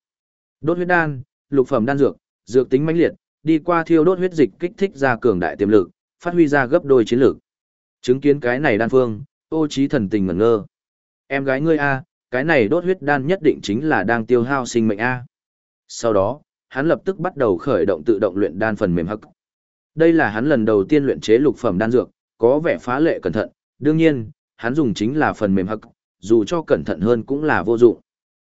Đốt huyết đan, lục phẩm đan dược, dược tính mãnh liệt, đi qua thiêu đốt huyết dịch kích thích ra cường đại tiềm lực, phát huy ra gấp đôi chiến lực. Chứng kiến cái này đan phương, Ô Chí thần tình ngẩn ngơ. Em gái ngươi a, cái này đốt huyết đan nhất định chính là đang tiêu hao sinh mệnh a. Sau đó, hắn lập tức bắt đầu khởi động tự động luyện đan phần mềm hắc. Đây là hắn lần đầu tiên luyện chế lục phẩm đan dược, có vẻ phá lệ cẩn thận, đương nhiên, hắn dùng chính là phần mềm hắc, dù cho cẩn thận hơn cũng là vô dụng.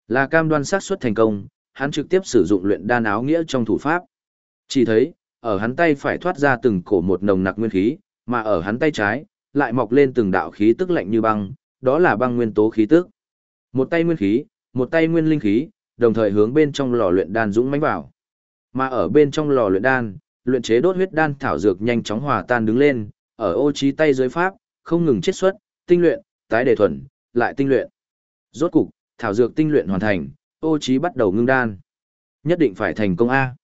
Là cam đoan xác suất thành công, hắn trực tiếp sử dụng luyện đan áo nghĩa trong thủ pháp. Chỉ thấy, ở hắn tay phải thoát ra từng cổ một nồng nặc nguyên khí, mà ở hắn tay trái, lại mọc lên từng đạo khí tức lạnh như băng, đó là băng nguyên tố khí tức. Một tay nguyên khí, một tay nguyên linh khí, đồng thời hướng bên trong lò luyện đan dũng mãnh vào. Mà ở bên trong lò luyện đan, luyện chế đốt huyết đan thảo dược nhanh chóng hòa tan đứng lên, ở ô trí tay dưới pháp, không ngừng chiết xuất, tinh luyện, tái đề thuần, lại tinh luyện. Rốt cục, thảo dược tinh luyện hoàn thành, ô trí bắt đầu ngưng đan. Nhất định phải thành công A.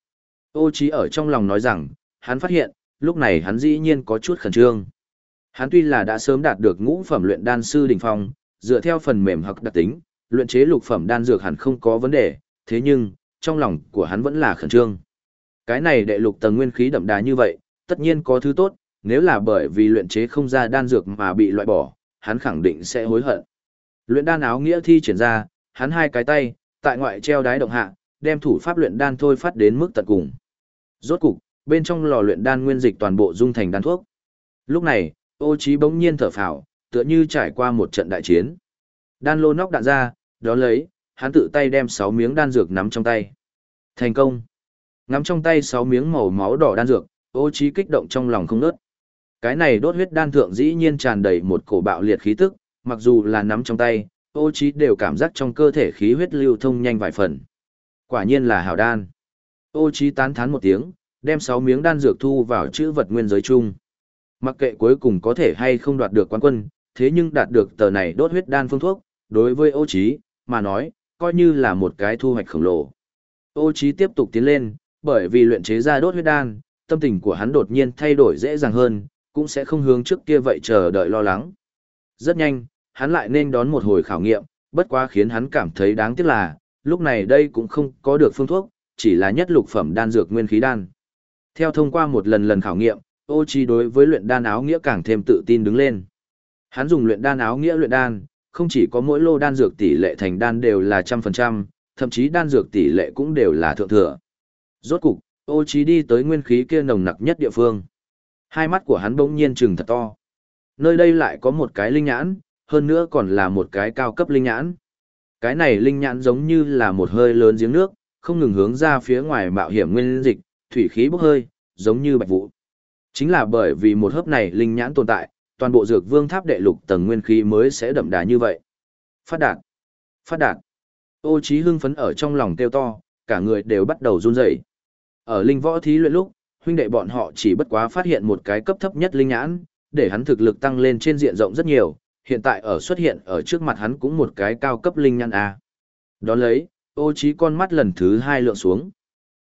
Ô trí ở trong lòng nói rằng, hắn phát hiện, lúc này hắn dĩ nhiên có chút khẩn trương. Hắn tuy là đã sớm đạt được ngũ phẩm luyện đan sư đỉnh phong, dựa theo phần mềm hoặc đặc tính, luyện chế lục phẩm đan dược hẳn không có vấn đề, thế nhưng, trong lòng của hắn vẫn là khẩn trương. Cái này đệ lục tầng nguyên khí đậm đà như vậy, tất nhiên có thứ tốt, nếu là bởi vì luyện chế không ra đan dược mà bị loại bỏ, hắn khẳng định sẽ hối hận. Luyện đan áo nghĩa thi triển ra, hắn hai cái tay, tại ngoại treo đái động hạ, đem thủ pháp luyện đan thôi phát đến mức tận cùng. Rốt cục, bên trong lò luyện đan nguyên dịch toàn bộ dung thành đan thuốc. Lúc này, Ô Chí bỗng nhiên thở phào, tựa như trải qua một trận đại chiến. Đan lô nóc đạn ra, đó lấy, hắn tự tay đem 6 miếng đan dược nắm trong tay. Thành công. Nắm trong tay 6 miếng màu máu đỏ đan dược, Ô Chí kích động trong lòng không ngớt. Cái này đốt huyết đan thượng dĩ nhiên tràn đầy một cổ bạo liệt khí tức, mặc dù là nắm trong tay, Ô Chí đều cảm giác trong cơ thể khí huyết lưu thông nhanh vài phần. Quả nhiên là hảo đan. Ô Chí tán thán một tiếng, đem 6 miếng đan dược thu vào chữ vật nguyên giới chung. Mặc kệ cuối cùng có thể hay không đoạt được quán quân, thế nhưng đạt được tờ này đốt huyết đan phương thuốc, đối với ô trí, mà nói, coi như là một cái thu hoạch khổng lồ. Ô Chí tiếp tục tiến lên, bởi vì luyện chế ra đốt huyết đan, tâm tình của hắn đột nhiên thay đổi dễ dàng hơn, cũng sẽ không hướng trước kia vậy chờ đợi lo lắng. Rất nhanh, hắn lại nên đón một hồi khảo nghiệm, bất quá khiến hắn cảm thấy đáng tiếc là, lúc này đây cũng không có được phương thuốc, chỉ là nhất lục phẩm đan dược nguyên khí đan. Theo thông qua một lần lần khảo nghiệm, ô chi đối với luyện đan áo nghĩa càng thêm tự tin đứng lên. Hắn dùng luyện đan áo nghĩa luyện đan, không chỉ có mỗi lô đan dược tỷ lệ thành đan đều là trăm phần trăm, thậm chí đan dược tỷ lệ cũng đều là thượng thừa. Rốt cục, ô chi đi tới nguyên khí kia nồng nặc nhất địa phương. Hai mắt của hắn bỗng nhiên trừng thật to. Nơi đây lại có một cái linh nhãn, hơn nữa còn là một cái cao cấp linh nhãn. Cái này linh nhãn giống như là một hơi lớn giếng nước, không ngừng hướng ra phía ngoài mạo hiểm nguyên dịch, thủy khí bốc hơi, giống như bạch vụ. Chính là bởi vì một hớp này linh nhãn tồn tại, toàn bộ dược vương tháp đệ lục tầng nguyên khí mới sẽ đậm đà như vậy. Phát đạt! Phát đạt! Ô trí hưng phấn ở trong lòng kêu to, cả người đều bắt đầu run rẩy. Ở linh võ thí luyện lúc, huynh đệ bọn họ chỉ bất quá phát hiện một cái cấp thấp nhất linh nhãn, để hắn thực lực tăng lên trên diện rộng rất nhiều, hiện tại ở xuất hiện ở trước mặt hắn cũng một cái cao cấp linh nhãn A. Đón lấy, ô trí con mắt lần thứ hai lượng xuống.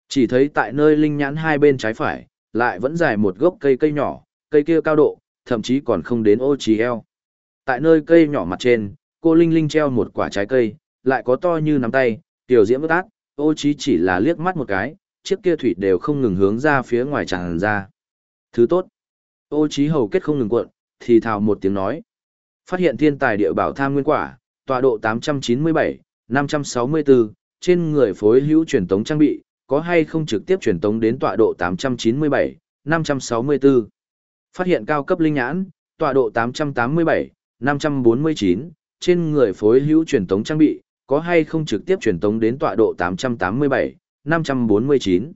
Chỉ thấy tại nơi linh nhãn hai bên trái phải, lại vẫn dài một gốc cây cây nhỏ, cây kia cao độ, thậm chí còn không đến ô trí eo. Tại nơi cây nhỏ mặt trên, cô Linh Linh treo một quả trái cây, lại có to như nắm tay, tiểu diễm bất ác, ô trí chỉ là liếc mắt một cái, chiếc kia thủy đều không ngừng hướng ra phía ngoài tràn ra. Thứ tốt. Ô trí hầu kết không ngừng cuộn, thì thào một tiếng nói. Phát hiện thiên tài địa bảo tham nguyên quả, tọa độ 897, 564, trên người phối hữu truyền tống trang bị, có hay không trực tiếp truyền tống đến tọa độ 897, 564. Phát hiện cao cấp linh nhãn, tọa độ 887, 549, trên người phối hữu truyền tống trang bị, có hay không trực tiếp truyền tống đến tọa độ 887, 549.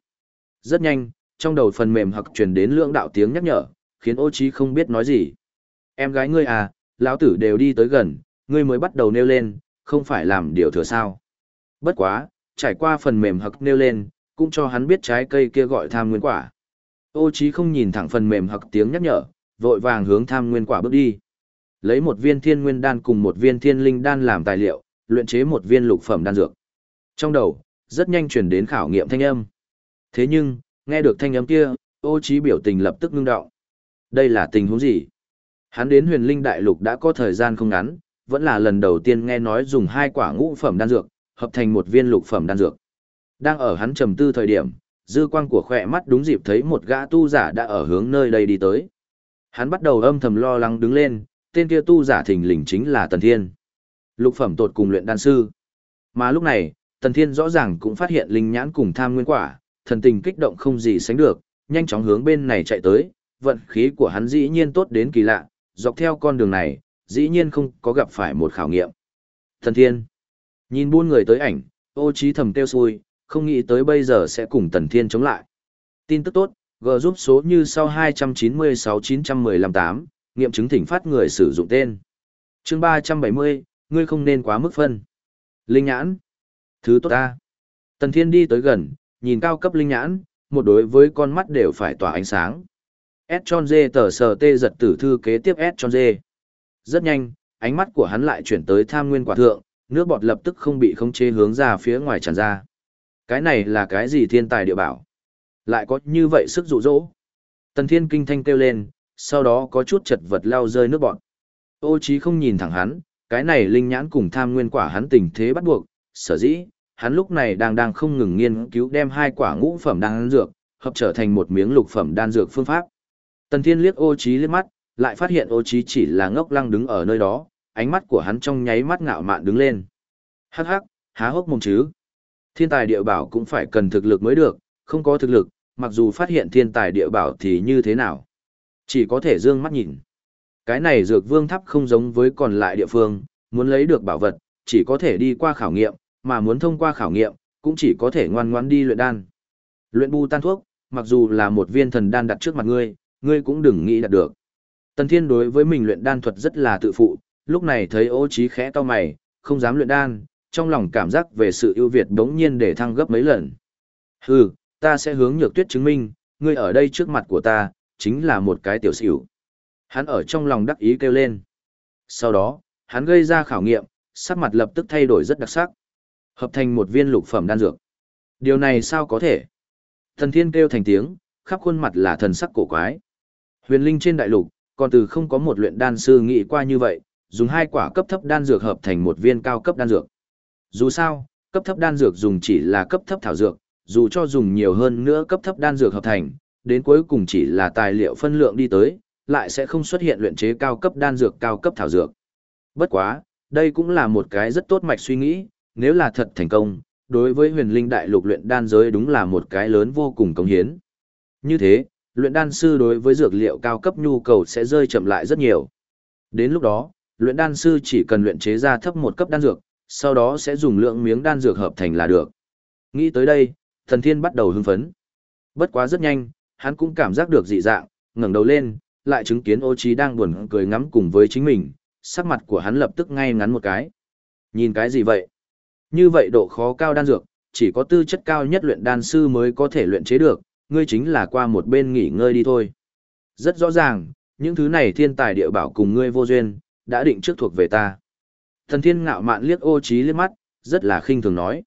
Rất nhanh, trong đầu phần mềm hoặc truyền đến lượng đạo tiếng nhắc nhở, khiến ô trí không biết nói gì. Em gái ngươi à, lão tử đều đi tới gần, ngươi mới bắt đầu nêu lên, không phải làm điều thừa sao. Bất quá, trải qua phần mềm hoặc nêu lên, cũng cho hắn biết trái cây kia gọi tham nguyên quả. Ô Chí không nhìn thẳng phần mềm hoặc tiếng nhắc nhở, vội vàng hướng tham nguyên quả bước đi. Lấy một viên thiên nguyên đan cùng một viên thiên linh đan làm tài liệu, luyện chế một viên lục phẩm đan dược. Trong đầu, rất nhanh chuyển đến khảo nghiệm thanh âm. Thế nhưng, nghe được thanh âm kia, ô Chí biểu tình lập tức ngưng đọng. Đây là tình huống gì? Hắn đến huyền linh đại lục đã có thời gian không ngắn, vẫn là lần đầu tiên nghe nói dùng hai quả ngũ phẩm đan dược, hợp thành một viên lục phẩm đan dược. Đang ở hắn trầm tư thời điểm, dư quang của khỏe mắt đúng dịp thấy một gã tu giả đã ở hướng nơi đây đi tới. Hắn bắt đầu âm thầm lo lắng đứng lên, tên kia tu giả thình lình chính là Tần Thiên. Lục phẩm tột cùng luyện đan sư. Mà lúc này, Tần Thiên rõ ràng cũng phát hiện linh nhãn cùng tham nguyên quả, thần tình kích động không gì sánh được, nhanh chóng hướng bên này chạy tới, vận khí của hắn dĩ nhiên tốt đến kỳ lạ, dọc theo con đường này, dĩ nhiên không có gặp phải một khảo nghiệm. thần Thiên, nhìn buôn người tới ảnh, ô trí thầm tiêu xui, không nghĩ tới bây giờ sẽ cùng Tần Thiên chống lại. Tin tức tốt, G giúp số như sau 296-915-8, nghiệm chứng thỉnh phát người sử dụng tên. chương 370, ngươi không nên quá mức phân. Linh nhãn. Thứ tốt ta. Tần Thiên đi tới gần, nhìn cao cấp linh nhãn, một đối với con mắt đều phải tỏa ánh sáng. S tròn dê tờ sờ tê giật tử thư kế tiếp S tròn dê. Rất nhanh, ánh mắt của hắn lại chuyển tới tham nguyên quả thượng, nước bọt lập tức không bị khống chế hướng ra phía ngoài tràn ra. Cái này là cái gì thiên tài địa bảo? Lại có như vậy sức dụ dỗ. Tần Thiên kinh thanh kêu lên, sau đó có chút chật vật lao rơi nước bọt. Ô Chí không nhìn thẳng hắn, cái này linh nhãn cùng tham nguyên quả hắn tình thế bắt buộc, sở dĩ, hắn lúc này đang đang không ngừng nghiên cứu đem hai quả ngũ phẩm đan dược, hợp trở thành một miếng lục phẩm đan dược phương pháp. Tần Thiên liếc ô Chí liếc mắt, lại phát hiện ô Chí chỉ là ngốc lăng đứng ở nơi đó, ánh mắt của hắn trong nháy mắt ngạo mạn đứng lên. Hắc hắc, há hốc mồm chứ. Thiên tài địa bảo cũng phải cần thực lực mới được, không có thực lực, mặc dù phát hiện thiên tài địa bảo thì như thế nào. Chỉ có thể dương mắt nhìn. Cái này dược vương tháp không giống với còn lại địa phương, muốn lấy được bảo vật, chỉ có thể đi qua khảo nghiệm, mà muốn thông qua khảo nghiệm, cũng chỉ có thể ngoan ngoãn đi luyện đan. Luyện bu tan thuốc, mặc dù là một viên thần đan đặt trước mặt ngươi, ngươi cũng đừng nghĩ đạt được. Tần Thiên đối với mình luyện đan thuật rất là tự phụ, lúc này thấy ô trí khẽ to mày, không dám luyện đan, trong lòng cảm giác về sự ưu việt đống nhiên để thăng gấp mấy lần. Hừ, ta sẽ hướng nhược tuyết chứng minh, ngươi ở đây trước mặt của ta, chính là một cái tiểu xỉu. Hắn ở trong lòng đắc ý kêu lên. Sau đó, hắn gây ra khảo nghiệm, sắc mặt lập tức thay đổi rất đặc sắc. Hợp thành một viên lục phẩm đan dược. Điều này sao có thể? Thần thiên kêu thành tiếng, khắp khuôn mặt là thần sắc cổ quái. Huyền linh trên đại lục, còn từ không có một luyện đan sư nghĩ qua như vậy, dùng hai quả cấp thấp đan dược hợp thành một viên cao cấp đan dược. Dù sao, cấp thấp đan dược dùng chỉ là cấp thấp thảo dược, dù cho dùng nhiều hơn nữa cấp thấp đan dược hợp thành, đến cuối cùng chỉ là tài liệu phân lượng đi tới, lại sẽ không xuất hiện luyện chế cao cấp đan dược cao cấp thảo dược. Bất quá, đây cũng là một cái rất tốt mạch suy nghĩ, nếu là thật thành công, đối với huyền linh đại lục luyện đan giới đúng là một cái lớn vô cùng công hiến. Như thế, luyện đan sư đối với dược liệu cao cấp nhu cầu sẽ rơi chậm lại rất nhiều. Đến lúc đó, luyện đan sư chỉ cần luyện chế ra thấp một cấp đan dược, sau đó sẽ dùng lượng miếng đan dược hợp thành là được. Nghĩ tới đây, thần thiên bắt đầu hưng phấn. Bất quá rất nhanh, hắn cũng cảm giác được dị dạng, ngẩng đầu lên, lại chứng kiến ô trí đang buồn cười ngắm cùng với chính mình, sắc mặt của hắn lập tức ngay ngắn một cái. Nhìn cái gì vậy? Như vậy độ khó cao đan dược, chỉ có tư chất cao nhất luyện đan sư mới có thể luyện chế được, ngươi chính là qua một bên nghỉ ngơi đi thôi. Rất rõ ràng, những thứ này thiên tài địa bảo cùng ngươi vô duyên, đã định trước thuộc về ta. Thần thiên ngạo mạn liếc ô trí liếc mắt, rất là khinh thường nói.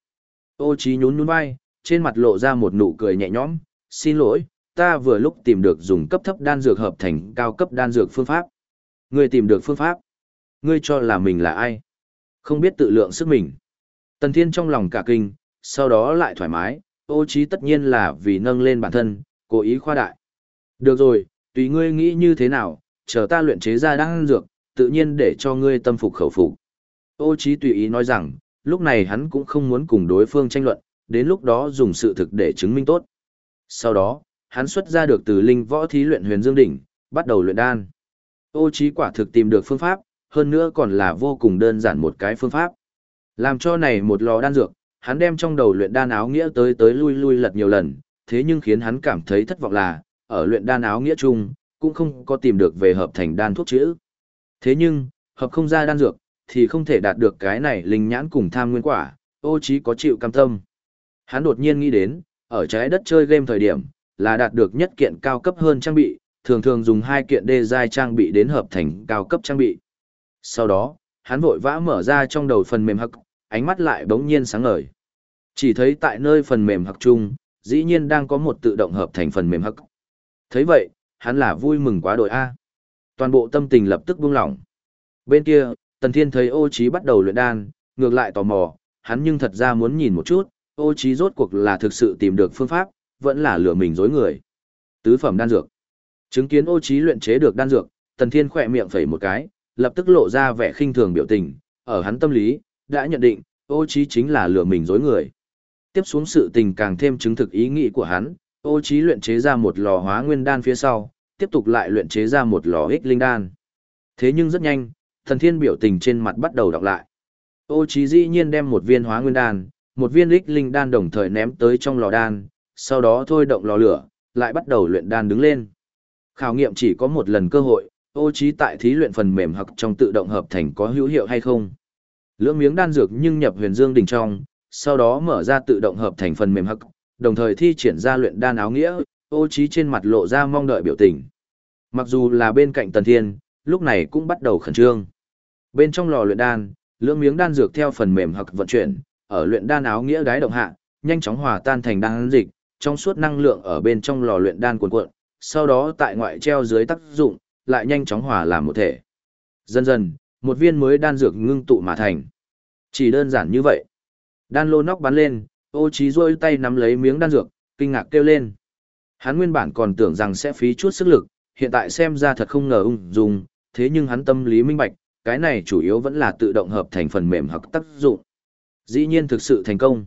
Ô trí nhún nhún vai, trên mặt lộ ra một nụ cười nhẹ nhõm, xin lỗi, ta vừa lúc tìm được dùng cấp thấp đan dược hợp thành cao cấp đan dược phương pháp. Ngươi tìm được phương pháp. Ngươi cho là mình là ai? Không biết tự lượng sức mình. Tần thiên trong lòng cả kinh, sau đó lại thoải mái, ô trí tất nhiên là vì nâng lên bản thân, cố ý khoa đại. Được rồi, tùy ngươi nghĩ như thế nào, chờ ta luyện chế ra đan dược, tự nhiên để cho ngươi tâm phục khẩu phục. Ô Chí tùy ý nói rằng, lúc này hắn cũng không muốn cùng đối phương tranh luận, đến lúc đó dùng sự thực để chứng minh tốt. Sau đó, hắn xuất ra được từ linh võ thí luyện huyền dương đỉnh, bắt đầu luyện đan. Ô Chí quả thực tìm được phương pháp, hơn nữa còn là vô cùng đơn giản một cái phương pháp. Làm cho này một lò đan dược, hắn đem trong đầu luyện đan áo nghĩa tới tới lui lui lật nhiều lần, thế nhưng khiến hắn cảm thấy thất vọng là, ở luyện đan áo nghĩa chung, cũng không có tìm được về hợp thành đan thuốc chữ. Thế nhưng, hợp không ra đan dược, thì không thể đạt được cái này linh nhãn cùng tham nguyên quả, ô trí có chịu cam tâm. Hắn đột nhiên nghĩ đến, ở trái đất chơi game thời điểm, là đạt được nhất kiện cao cấp hơn trang bị, thường thường dùng hai kiện đê giai trang bị đến hợp thành cao cấp trang bị. Sau đó, hắn vội vã mở ra trong đầu phần mềm hắc, ánh mắt lại bỗng nhiên sáng ngời. Chỉ thấy tại nơi phần mềm hắc chung, dĩ nhiên đang có một tự động hợp thành phần mềm hắc. Thấy vậy, hắn là vui mừng quá đội A. Toàn bộ tâm tình lập tức buông lỏng. Bên kia, Tần Thiên thấy ô Chí bắt đầu luyện đan, ngược lại tò mò, hắn nhưng thật ra muốn nhìn một chút, ô Chí rốt cuộc là thực sự tìm được phương pháp, vẫn là lừa mình dối người. Tứ phẩm đan dược. Chứng kiến ô Chí luyện chế được đan dược, Tần Thiên khỏe miệng phẩy một cái, lập tức lộ ra vẻ khinh thường biểu tình, ở hắn tâm lý, đã nhận định, ô Chí chính là lừa mình dối người. Tiếp xuống sự tình càng thêm chứng thực ý nghĩ của hắn, ô Chí luyện chế ra một lò hóa nguyên đan phía sau, tiếp tục lại luyện chế ra một lò ích linh đan. Thế nhưng rất nhanh, thần thiên biểu tình trên mặt bắt đầu đọc lại. Ô Chí dĩ nhiên đem một viên hóa nguyên đan, một viên lích linh đan đồng thời ném tới trong lò đan, sau đó thôi động lò lửa, lại bắt đầu luyện đan đứng lên. Khảo nghiệm chỉ có một lần cơ hội, ô Chí tại thí luyện phần mềm hoặc trong tự động hợp thành có hữu hiệu hay không. Lưỡng miếng đan dược nhưng nhập huyền dương đỉnh trong, sau đó mở ra tự động hợp thành phần mềm hoặc, đồng thời thi triển ra luyện đan áo nghĩa, ô Chí trên mặt lộ ra mong đợi biểu tình. Mặc dù là bên cạnh tần thiên, lúc này cũng bắt đầu khẩn trương. Bên trong lò luyện đan, lưỡng miếng đan dược theo phần mềm hoặc vận chuyển, ở luyện đan áo nghĩa đái động hạ, nhanh chóng hòa tan thành đan dịch, trong suốt năng lượng ở bên trong lò luyện đan cuồn cuộn, sau đó tại ngoại treo dưới tác dụng, lại nhanh chóng hòa làm một thể. Dần dần, một viên mới đan dược ngưng tụ mà thành. Chỉ đơn giản như vậy. Đan lô nóc bắn lên, ô trí rôi tay nắm lấy miếng đan dược, kinh ngạc kêu lên. Hắn nguyên bản còn tưởng rằng sẽ phí chút sức lực, hiện tại xem ra thật không ngờ ung dung, thế nhưng hắn tâm lý minh bạch, cái này chủ yếu vẫn là tự động hợp thành phần mềm hoặc tác dụng. Dĩ nhiên thực sự thành công.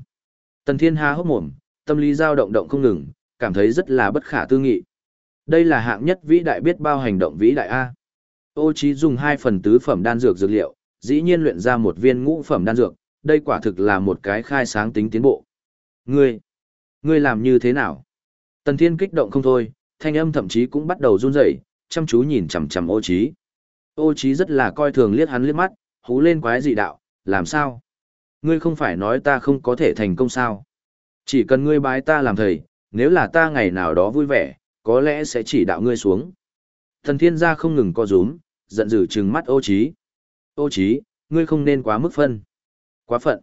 Tần Thiên há hốc mồm, tâm lý dao động động không ngừng, cảm thấy rất là bất khả tư nghị. Đây là hạng nhất vĩ đại biết bao hành động vĩ đại A. Ô Chí dùng hai phần tứ phẩm đan dược dược liệu, dĩ nhiên luyện ra một viên ngũ phẩm đan dược, đây quả thực là một cái khai sáng tính tiến bộ. Ngươi, ngươi làm như thế nào? Tần Thiên kích động không thôi, thanh âm thậm chí cũng bắt đầu run rẩy, chăm chú nhìn chằm chằm Ô Chí. Ô Chí rất là coi thường liếc hắn liếc mắt, hú lên quái dị đạo, làm sao? Ngươi không phải nói ta không có thể thành công sao? Chỉ cần ngươi bái ta làm thầy, nếu là ta ngày nào đó vui vẻ, có lẽ sẽ chỉ đạo ngươi xuống. Thần thiên gia không ngừng co rúm, giận dữ trừng mắt ô Chí. Ô Chí, ngươi không nên quá mức phân. Quá phận.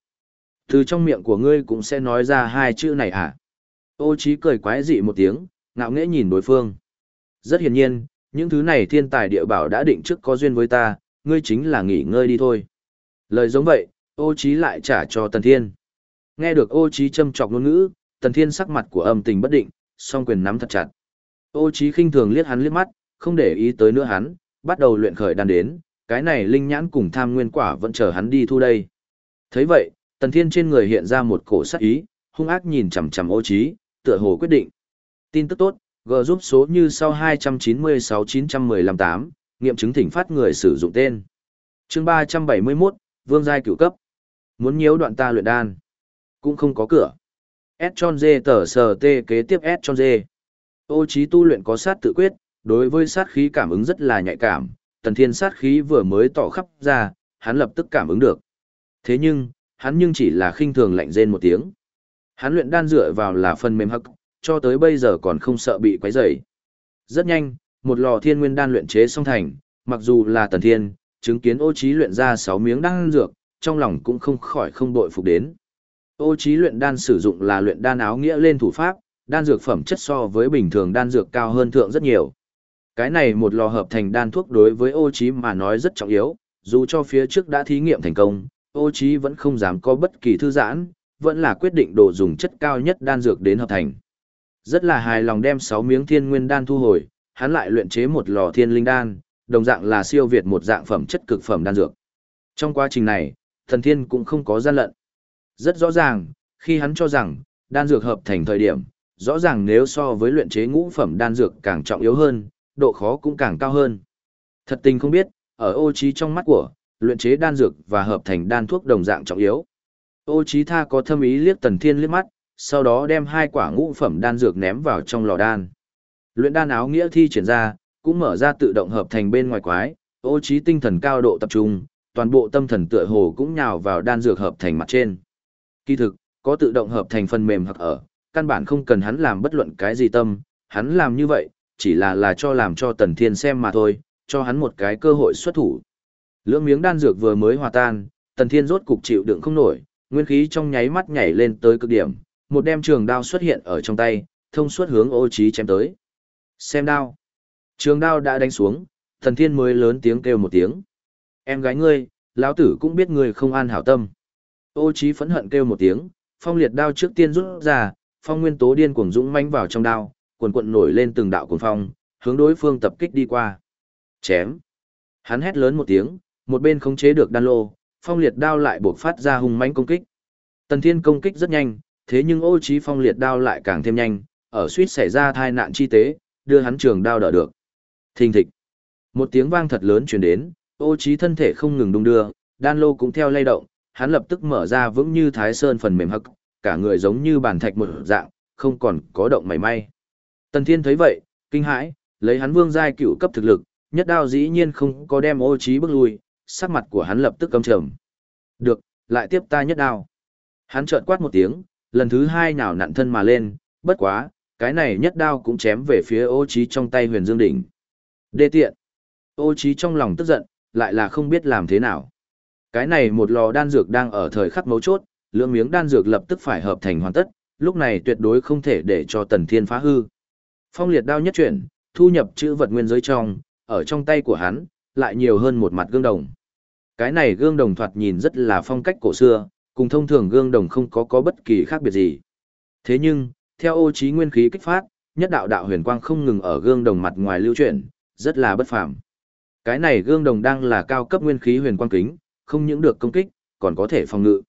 Từ trong miệng của ngươi cũng sẽ nói ra hai chữ này à? Ô Chí cười quái dị một tiếng, ngạo nghễ nhìn đối phương. Rất hiển nhiên, những thứ này thiên tài địa bảo đã định trước có duyên với ta, ngươi chính là nghỉ ngơi đi thôi. Lời giống vậy, ô trí lại trả cho Tần Thiên. Nghe được ô trí châm chọc ngôn ngữ, Tần Thiên sắc mặt của âm tình bất định, song quyền nắm thật chặt. Ô trí khinh thường liếc hắn liếc mắt, không để ý tới nữa hắn, bắt đầu luyện khởi đan đến, cái này linh nhãn cùng tham nguyên quả vẫn chờ hắn đi thu đây. thấy vậy, Tần Thiên trên người hiện ra một cổ sắc ý, hung ác nhìn chằm chằm ô trí, tựa hồ quyết định. Tin tức tốt, G giúp số như sau 296-915-8, nghiệm chứng thỉnh phát người sử dụng tên. chương 371, Vương Giai cửu cấp. Muốn nhiễu đoạn ta luyện đan. Cũng không có cửa. S tròn dê tờ sờ tê kế tiếp S tròn dê. Ô trí tu luyện có sát tự quyết, đối với sát khí cảm ứng rất là nhạy cảm, tần thiên sát khí vừa mới tỏ khắp ra, hắn lập tức cảm ứng được. Thế nhưng, hắn nhưng chỉ là khinh thường lạnh rên một tiếng. Hắn luyện đan dựa vào là phần mềm hắc, cho tới bây giờ còn không sợ bị quấy rầy. Rất nhanh, một lò thiên nguyên đan luyện chế xong thành, mặc dù là tần thiên, chứng kiến ô trí luyện ra 6 miếng đan dược, trong lòng cũng không khỏi không đội phục đến. Ô trí luyện đan sử dụng là luyện đan áo nghĩa lên thủ pháp, đan dược phẩm chất so với bình thường đan dược cao hơn thượng rất nhiều. Cái này một lò hợp thành đan thuốc đối với ô trí mà nói rất trọng yếu, dù cho phía trước đã thí nghiệm thành công, ô trí vẫn không dám có bất kỳ thư giãn, vẫn là quyết định đồ dùng chất cao nhất đan dược đến hợp thành. Rất là hài lòng đem 6 miếng thiên nguyên đan thu hồi, hắn lại luyện chế một lò thiên linh đan, đồng dạng là siêu việt một dạng phẩm chất cực phẩm đan dược. Trong quá trình này, thần thiên cũng không có gian lận. Rất rõ ràng, khi hắn cho rằng, đan dược hợp thành thời điểm, rõ ràng nếu so với luyện chế ngũ phẩm đan dược càng trọng yếu hơn, độ khó cũng càng cao hơn. Thật tình không biết, ở ô trí trong mắt của, luyện chế đan dược và hợp thành đan thuốc đồng dạng trọng yếu. Ô trí tha có thâm ý liếc tần thiên liếc mắt, sau đó đem hai quả ngũ phẩm đan dược ném vào trong lò đan. Luyện đan áo nghĩa thi triển ra, cũng mở ra tự động hợp thành bên ngoài quái, ô trí tinh thần cao độ tập trung, toàn bộ tâm thần tựa hồ cũng nhào vào đan dược hợp thành mặt trên. Kỳ thực, có tự động hợp thành phần mềm hoặc ở, căn bản không cần hắn làm bất luận cái gì tâm, hắn làm như vậy, chỉ là là cho làm cho Tần Thiên xem mà thôi, cho hắn một cái cơ hội xuất thủ. Lưỡng miếng đan dược vừa mới hòa tan, Tần Thiên rốt cục chịu đựng không nổi, nguyên khí trong nháy mắt nhảy lên tới cực điểm, một đem trường đao xuất hiện ở trong tay, thông suốt hướng ô trí chém tới. Xem đao. Trường đao đã đánh xuống, Thần Thiên mới lớn tiếng kêu một tiếng. Em gái ngươi, lão tử cũng biết ngươi không an hảo tâm. Ô trí phẫn hận kêu một tiếng, phong liệt đao trước tiên rút ra, phong nguyên tố điên cuồng dũng mãnh vào trong đao, cuồn cuộn nổi lên từng đạo cuồng phong, hướng đối phương tập kích đi qua. Chém. Hắn hét lớn một tiếng, một bên khống chế được đan lô, phong liệt đao lại bộc phát ra hung mãnh công kích. Tần Thiên công kích rất nhanh, thế nhưng ô trí phong liệt đao lại càng thêm nhanh, ở suýt xảy ra tai nạn chi tế, đưa hắn trường đao đỡ được. Thình thịch. Một tiếng vang thật lớn truyền đến, ô trí thân thể không ngừng đung đưa, đan lô cũng theo lay động, hắn lập tức mở ra vững như thái sơn phần mềm hậc, cả người giống như bàn thạch một dạng, không còn có động mảy may. Tần Thiên thấy vậy, kinh hãi, lấy hắn vương giai cựu cấp thực lực, nhất đao dĩ nhiên không có đem ô trí bước lui, sắc mặt của hắn lập tức căm trầm. Được, lại tiếp ta nhất đao. Hắn trợn quát một tiếng, lần thứ hai nào nặn thân mà lên, bất quá, cái này nhất đao cũng chém về phía ô trí trong tay huyền dương đỉnh. Đê tiện. Ô trí trong lòng tức giận, lại là không biết làm thế nào. Cái này một lò đan dược đang ở thời khắc mấu chốt, lượng miếng đan dược lập tức phải hợp thành hoàn tất, lúc này tuyệt đối không thể để cho tần thiên phá hư. Phong liệt đao nhất chuyển, thu nhập chữ vật nguyên giới trong, ở trong tay của hắn, lại nhiều hơn một mặt gương đồng. Cái này gương đồng thoạt nhìn rất là phong cách cổ xưa, cùng thông thường gương đồng không có có bất kỳ khác biệt gì. Thế nhưng, theo ô trí nguyên khí kích phát, nhất đạo đạo huyền quang không ngừng ở gương đồng mặt ngoài lưu chuyển, rất là bất phàm. Cái này gương đồng đang là cao cấp nguyên khí huyền quang kính, không những được công kích, còn có thể phòng ngự.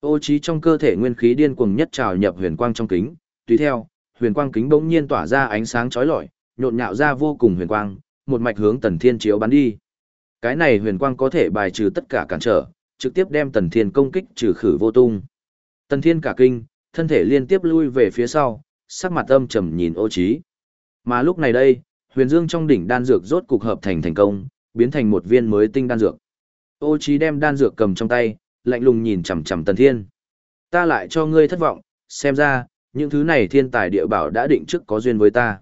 Ô trí trong cơ thể nguyên khí điên cuồng nhất trào nhập huyền quang trong kính, tùy theo, huyền quang kính bỗng nhiên tỏa ra ánh sáng chói lọi, nhộn nhạo ra vô cùng huyền quang, một mạch hướng Tần Thiên chiếu bắn đi. Cái này huyền quang có thể bài trừ tất cả cản trở, trực tiếp đem Tần Thiên công kích trừ khử vô tung. Tần Thiên cả kinh, thân thể liên tiếp lui về phía sau, sắc mặt âm trầm nhìn Ô Chí. Mà lúc này đây, Huyền Dương trong đỉnh đan dược rốt cục hợp thành thành công, biến thành một viên mới tinh đan dược. Ô Chí đem đan dược cầm trong tay, lạnh lùng nhìn chằm chằm Tần Thiên. Ta lại cho ngươi thất vọng, xem ra, những thứ này thiên tài địa bảo đã định trước có duyên với ta.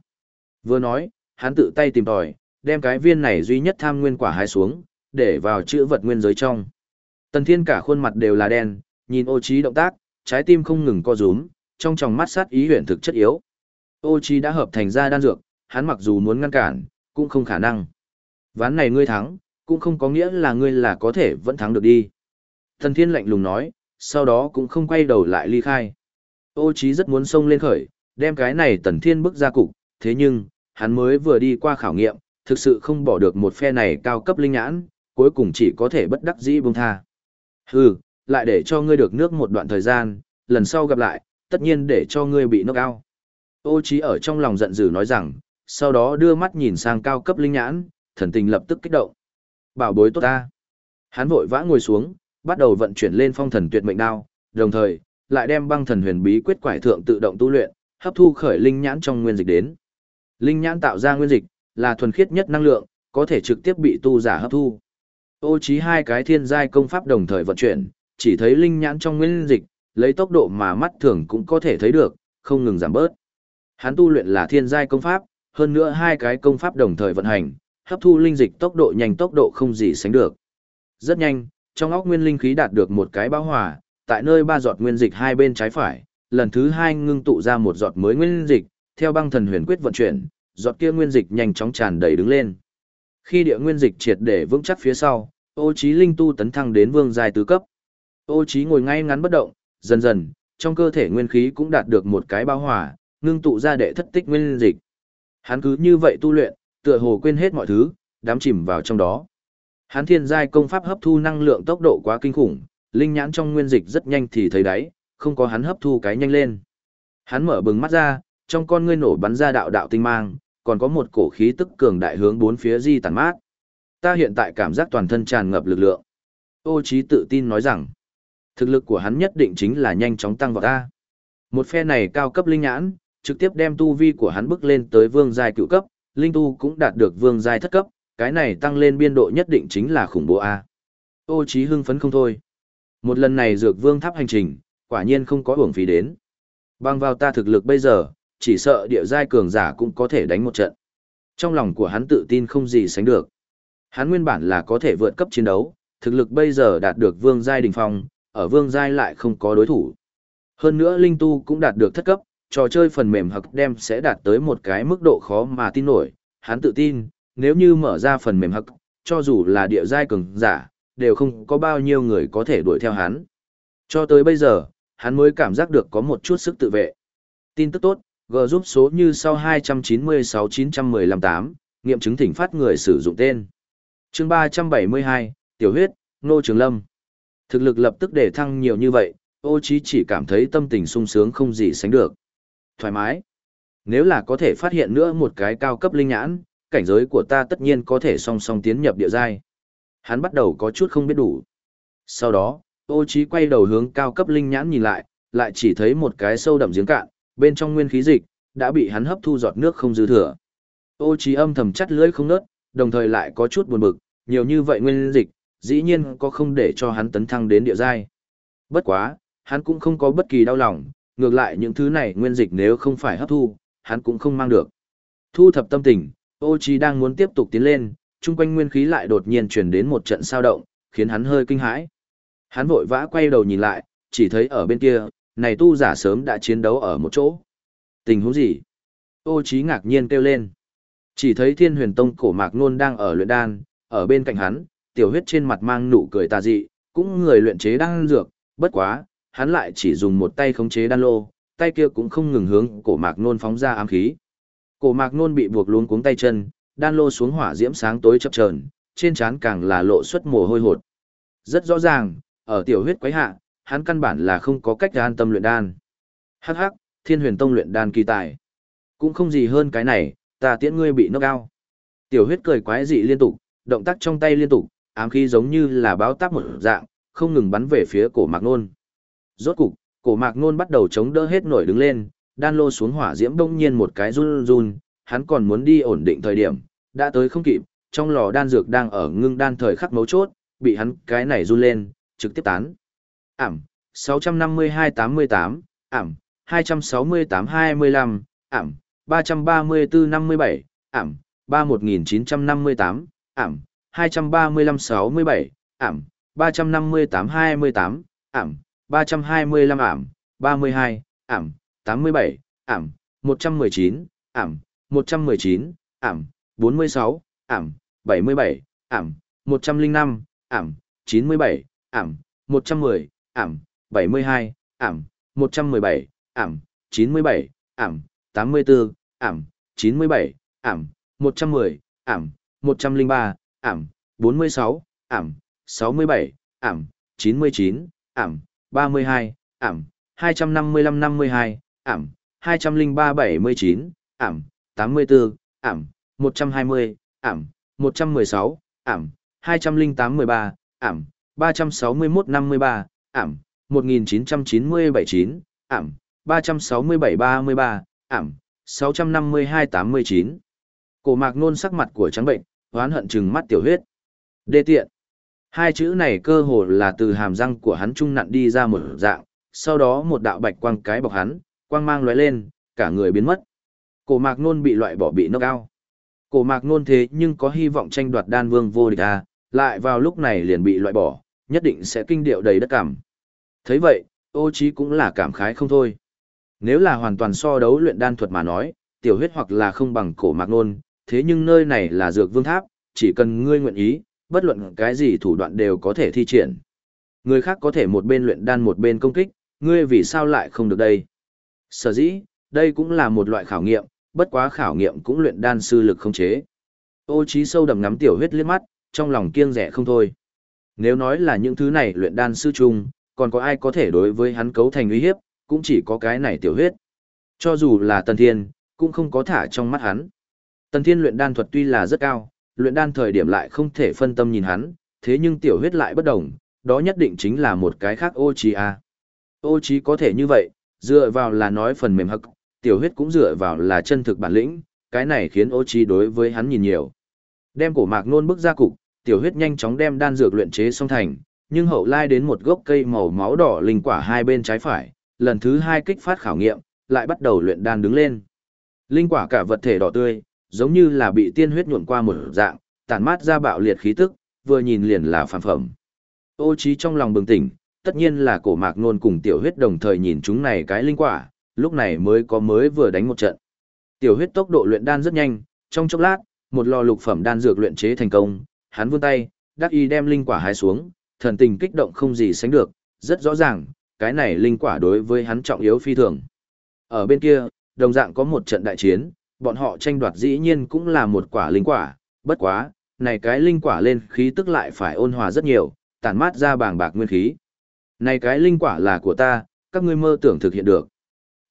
Vừa nói, hắn tự tay tìm tòi, đem cái viên này duy nhất tham nguyên quả hái xuống, để vào chữ vật nguyên giới trong. Tần Thiên cả khuôn mặt đều là đen, nhìn ô Chí động tác, trái tim không ngừng co rúm, trong tròng mắt sát ý huyền thực chất yếu. Ô Chí đã hợp thành ra đan dược, hắn mặc dù muốn ngăn cản, cũng không khả năng. Ván này ngươi thắng, cũng không có nghĩa là ngươi là có thể vẫn thắng được đi. Tần thiên lạnh lùng nói, sau đó cũng không quay đầu lại ly khai. Ô Chí rất muốn xông lên khởi, đem cái này tần thiên bức ra cục, thế nhưng, hắn mới vừa đi qua khảo nghiệm, thực sự không bỏ được một phe này cao cấp linh nhãn, cuối cùng chỉ có thể bất đắc dĩ buông tha. Hừ, lại để cho ngươi được nước một đoạn thời gian, lần sau gặp lại, tất nhiên để cho ngươi bị knock out. Ô trí ở trong lòng giận dữ nói rằng, sau đó đưa mắt nhìn sang cao cấp linh nhãn, thần tình lập tức kích động. Bảo bối tốt ta. Hắn vội vã ngồi xuống, bắt đầu vận chuyển lên phong thần tuyệt mệnh đao, đồng thời, lại đem băng thần huyền bí quyết quải thượng tự động tu luyện, hấp thu khởi linh nhãn trong nguyên dịch đến. Linh nhãn tạo ra nguyên dịch, là thuần khiết nhất năng lượng, có thể trực tiếp bị tu giả hấp thu. Ô trí hai cái thiên giai công pháp đồng thời vận chuyển, chỉ thấy linh nhãn trong nguyên dịch, lấy tốc độ mà mắt thường cũng có thể thấy được, không ngừng giảm bớt. Hắn tu luyện là thiên giai công pháp, hơn nữa hai cái công pháp đồng thời vận hành, hấp thu linh dịch tốc độ nhanh tốc độ không gì sánh được. Rất nhanh, trong óc nguyên linh khí đạt được một cái bão hòa, tại nơi ba giọt nguyên dịch hai bên trái phải, lần thứ hai ngưng tụ ra một giọt mới nguyên dịch, theo băng thần huyền quyết vận chuyển, giọt kia nguyên dịch nhanh chóng tràn đầy đứng lên. Khi địa nguyên dịch triệt để vững chắc phía sau, Ô Chí Linh tu tấn thăng đến vương giai tứ cấp. Ô Chí ngồi ngay ngắn bất động, dần dần, trong cơ thể nguyên khí cũng đạt được một cái bao hòa, ngưng tụ ra đệ thất tích nguyên dịch. Hắn cứ như vậy tu luyện, tựa hồ quên hết mọi thứ, đắm chìm vào trong đó. Hắn thiên giai công pháp hấp thu năng lượng tốc độ quá kinh khủng, linh nhãn trong nguyên dịch rất nhanh thì thấy đáy, không có hắn hấp thu cái nhanh lên. Hắn mở bừng mắt ra, trong con ngươi nổ bắn ra đạo đạo tinh mang, còn có một cổ khí tức cường đại hướng bốn phía di tản mát. Ta hiện tại cảm giác toàn thân tràn ngập lực lượng. Ô Chí tự tin nói rằng, thực lực của hắn nhất định chính là nhanh chóng tăng vào ta. Một phe này cao cấp linh nhãn, trực tiếp đem tu vi của hắn bước lên tới vương giai cựu cấp, linh tu cũng đạt được vương giai thất cấp, cái này tăng lên biên độ nhất định chính là khủng bố A. Ô Chí hưng phấn không thôi. Một lần này dược vương tháp hành trình, quả nhiên không có uổng phí đến. Bằng vào ta thực lực bây giờ, chỉ sợ địa giai cường giả cũng có thể đánh một trận. Trong lòng của hắn tự tin không gì sánh được. Hắn nguyên bản là có thể vượt cấp chiến đấu, thực lực bây giờ đạt được vương giai đỉnh phong, ở vương giai lại không có đối thủ. Hơn nữa linh tu cũng đạt được thất cấp, trò chơi phần mềm hặc đem sẽ đạt tới một cái mức độ khó mà tin nổi. Hắn tự tin, nếu như mở ra phần mềm hặc, cho dù là địa giai cường giả, đều không có bao nhiêu người có thể đuổi theo hắn. Cho tới bây giờ, hắn mới cảm giác được có một chút sức tự vệ. Tin tức tốt, G giúp số như sau 296-915-8, nghiệm chứng thỉnh phát người sử dụng tên. chương 372, Tiểu huyết, Nô Trường Lâm. Thực lực lập tức để thăng nhiều như vậy, ô chí chỉ cảm thấy tâm tình sung sướng không gì sánh được. Thoải mái. Nếu là có thể phát hiện nữa một cái cao cấp linh nhãn, cảnh giới của ta tất nhiên có thể song song tiến nhập địa giai. Hắn bắt đầu có chút không biết đủ. Sau đó, ô chí quay đầu hướng cao cấp linh nhãn nhìn lại, lại chỉ thấy một cái sâu đậm giếng cạn, bên trong nguyên khí dịch, đã bị hắn hấp thu giọt nước không dư thừa. Ô Chí âm thầm chắt lưỡi không nớt, đồng thời lại có chút buồn bực, nhiều như vậy nguyên dịch, dĩ nhiên có không để cho hắn tấn thăng đến địa giai. Bất quá, hắn cũng không có bất kỳ đau lòng, ngược lại những thứ này nguyên dịch nếu không phải hấp thu, hắn cũng không mang được. Thu thập tâm tình, ô Chí đang muốn tiếp tục tiến lên, chung quanh nguyên khí lại đột nhiên truyền đến một trận sao động, khiến hắn hơi kinh hãi. Hắn vội vã quay đầu nhìn lại, chỉ thấy ở bên kia, này tu giả sớm đã chiến đấu ở một chỗ. Tình huống gì? Ô Chí ngạc nhiên kêu lên. Chỉ thấy Thiên Huyền Tông cổ Mạc Nôn đang ở luyện đan, ở bên cạnh hắn, tiểu huyết trên mặt mang nụ cười tà dị, cũng người luyện chế đan dược, bất quá, hắn lại chỉ dùng một tay khống chế đan lô, tay kia cũng không ngừng hướng cổ Mạc Nôn phóng ra ám khí. Cổ Mạc Nôn bị buộc luống cuống tay chân, đan lô xuống hỏa diễm sáng tối chập chờn, trên trán càng là lộ xuất mồ hôi hột. Rất rõ ràng, ở tiểu huyết quấy hạ, hắn căn bản là không có cách an tâm luyện đan. Hắc hắc, thiên huyền tông luyện đan kỳ tài. Cũng không gì hơn cái này, ta tiễn ngươi bị knock cao. Tiểu huyết cười quái dị liên tục, động tác trong tay liên tục, ám khí giống như là báo táp một dạng, không ngừng bắn về phía cổ mạc nôn. Rốt cục, cổ mạc nôn bắt đầu chống đỡ hết nổi đứng lên, đan lô xuống hỏa diễm đông nhiên một cái run run, hắn còn muốn đi ổn định thời điểm, đã tới không kịp, trong lò đan dược đang ở ngưng đan thời khắc mấu chốt, bị hắn cái này run lên, trực tiếp tán ảm, 652-88, ảm, 268-25, ảm, 334-57, ảm, 31958, ảm, 235-67, ảm, 358-28, ảm, 325 ảm, 32, ảm, 87, ảm, 119, ảm, 119, ảm, 46, ảm, 77, ảm, 105, ảm, 97, ảm, 110, ảm, 72, ảm, 117, ảm, 97, ảm, 84, ảm, 97, ảm, 110, ảm, 103, ảm, 46, ảm, 67, ảm, 99, ảm, 32, ảm, 255-52, ảm, 203-79, ảm, 84, ảm, 120, ảm, 116, ảm, 208-13, ảm, 361-53, ảm, 1997-9, ảm, 367-33, ảm, 652-89. Cổ mạc nôn sắc mặt của trắng bệnh, hoán hận trừng mắt tiểu huyết. Đê tiện. Hai chữ này cơ hồ là từ hàm răng của hắn trung nặn đi ra một dạng, sau đó một đạo bạch quang cái bọc hắn, quang mang lóe lên, cả người biến mất. Cổ mạc nôn bị loại bỏ bị nốc ao. Cổ mạc nôn thế nhưng có hy vọng tranh đoạt đan vương vô địch à, lại vào lúc này liền bị loại bỏ, nhất định sẽ kinh điệu đầy đất cảm. thấy vậy, ô trí cũng là cảm khái không thôi. Nếu là hoàn toàn so đấu luyện đan thuật mà nói, tiểu huyết hoặc là không bằng cổ mạc nôn, thế nhưng nơi này là dược vương tháp, chỉ cần ngươi nguyện ý, bất luận cái gì thủ đoạn đều có thể thi triển. Người khác có thể một bên luyện đan một bên công kích, ngươi vì sao lại không được đây? Sở dĩ, đây cũng là một loại khảo nghiệm, bất quá khảo nghiệm cũng luyện đan sư lực không chế. Ô trí sâu đầm ngắm tiểu huyết liếc mắt, trong lòng kiêng rẻ không thôi. Nếu nói là những thứ này luyện đan sư chung, còn có ai có thể đối với hắn cấu thành uy hiếp, cũng chỉ có cái này tiểu huyết. Cho dù là Tần Thiên, cũng không có thả trong mắt hắn. Tần Thiên luyện đan thuật tuy là rất cao, luyện đan thời điểm lại không thể phân tâm nhìn hắn, thế nhưng tiểu huyết lại bất đồng, đó nhất định chính là một cái khác ô trí a. Ô trí có thể như vậy, dựa vào là nói phần mềm hậc, tiểu huyết cũng dựa vào là chân thực bản lĩnh, cái này khiến ô trí đối với hắn nhìn nhiều. Đem cổ mạc nôn bức ra cục, tiểu huyết nhanh chóng đem đan dược luyện chế xong thành, nhưng hậu lai đến một gốc cây màu máu đỏ linh quả hai bên trái phải, lần thứ hai kích phát khảo nghiệm, lại bắt đầu luyện đan đứng lên. Linh quả cả vật thể đỏ tươi, giống như là bị tiên huyết nhuộn qua một dạng, tản mát ra bạo liệt khí tức, vừa nhìn liền là phàm phẩm. Ô trí trong lòng bừng tỉnh, tất nhiên là cổ mạc nôn cùng tiểu huyết đồng thời nhìn chúng này cái linh quả, lúc này mới có mới vừa đánh một trận. Tiểu huyết tốc độ luyện đan rất nhanh, trong chốc lát, một lò lục phẩm đan dược luyện chế thành công, hắn vươn tay, đắc y đem linh quả hái xuống, thần tình kích động không gì sánh được, rất rõ ràng, cái này linh quả đối với hắn trọng yếu phi thường. Ở bên kia, đồng dạng có một trận đại chiến, bọn họ tranh đoạt dĩ nhiên cũng là một quả linh quả, bất quá, này cái linh quả lên khí tức lại phải ôn hòa rất nhiều, tản mát ra bàng bạc nguyên khí. Này cái linh quả là của ta, các ngươi mơ tưởng thực hiện được.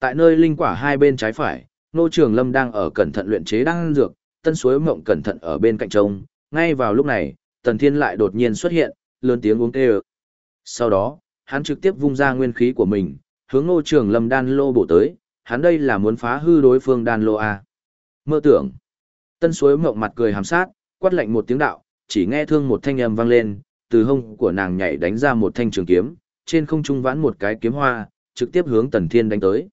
Tại nơi linh quả hai bên trái phải, Nô Trường Lâm đang ở cẩn thận luyện chế đan dược, Tân Suối Mộng cẩn thận ở bên cạnh trông, ngay vào lúc này, Tần Thiên lại đột nhiên xuất hiện, lớn tiếng uống kêu. Sau đó, hắn trực tiếp vung ra nguyên khí của mình, hướng Ngô Trường Lâm đan lô bổ tới, hắn đây là muốn phá hư đối phương đan lô a. Mơ tưởng. Tân Suối Mộng mặt cười hàm sát, quát lạnh một tiếng đạo, chỉ nghe thương một thanh âm vang lên, từ hông của nàng nhảy đánh ra một thanh trường kiếm, trên không trung vãn một cái kiếm hoa, trực tiếp hướng Tần Thiên đánh tới.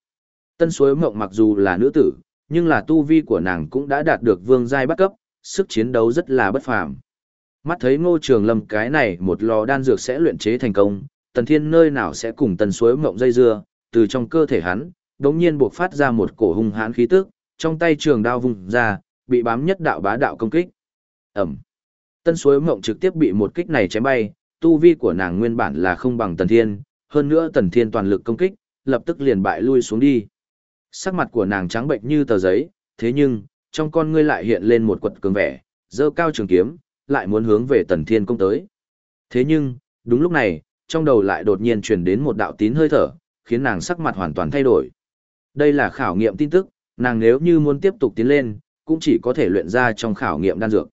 Tân Suối Mộng mặc dù là nữ tử, nhưng là tu vi của nàng cũng đã đạt được vương giai bắt cấp, sức chiến đấu rất là bất phàm. Mắt thấy Ngô Trường Lâm cái này một lò đan dược sẽ luyện chế thành công, Tần Thiên nơi nào sẽ cùng Tần Suối Mộng dây dưa, từ trong cơ thể hắn, đống nhiên buộc phát ra một cổ hung hãn khí tức, trong tay trường đao vùng ra, bị bám nhất đạo bá đạo công kích. Ẩm. Tân Suối Mộng trực tiếp bị một kích này chém bay, tu vi của nàng nguyên bản là không bằng Tần Thiên, hơn nữa Tần Thiên toàn lực công kích, lập tức liền bại lui xuống đi. Sắc mặt của nàng trắng bệnh như tờ giấy, thế nhưng, trong con ngươi lại hiện lên một quật cường vẻ, dơ cao trường kiếm, lại muốn hướng về Tần Thiên công tới. Thế nhưng, đúng lúc này, trong đầu lại đột nhiên truyền đến một đạo tín hơi thở, khiến nàng sắc mặt hoàn toàn thay đổi. Đây là khảo nghiệm tin tức, nàng nếu như muốn tiếp tục tiến lên, cũng chỉ có thể luyện ra trong khảo nghiệm đan dược.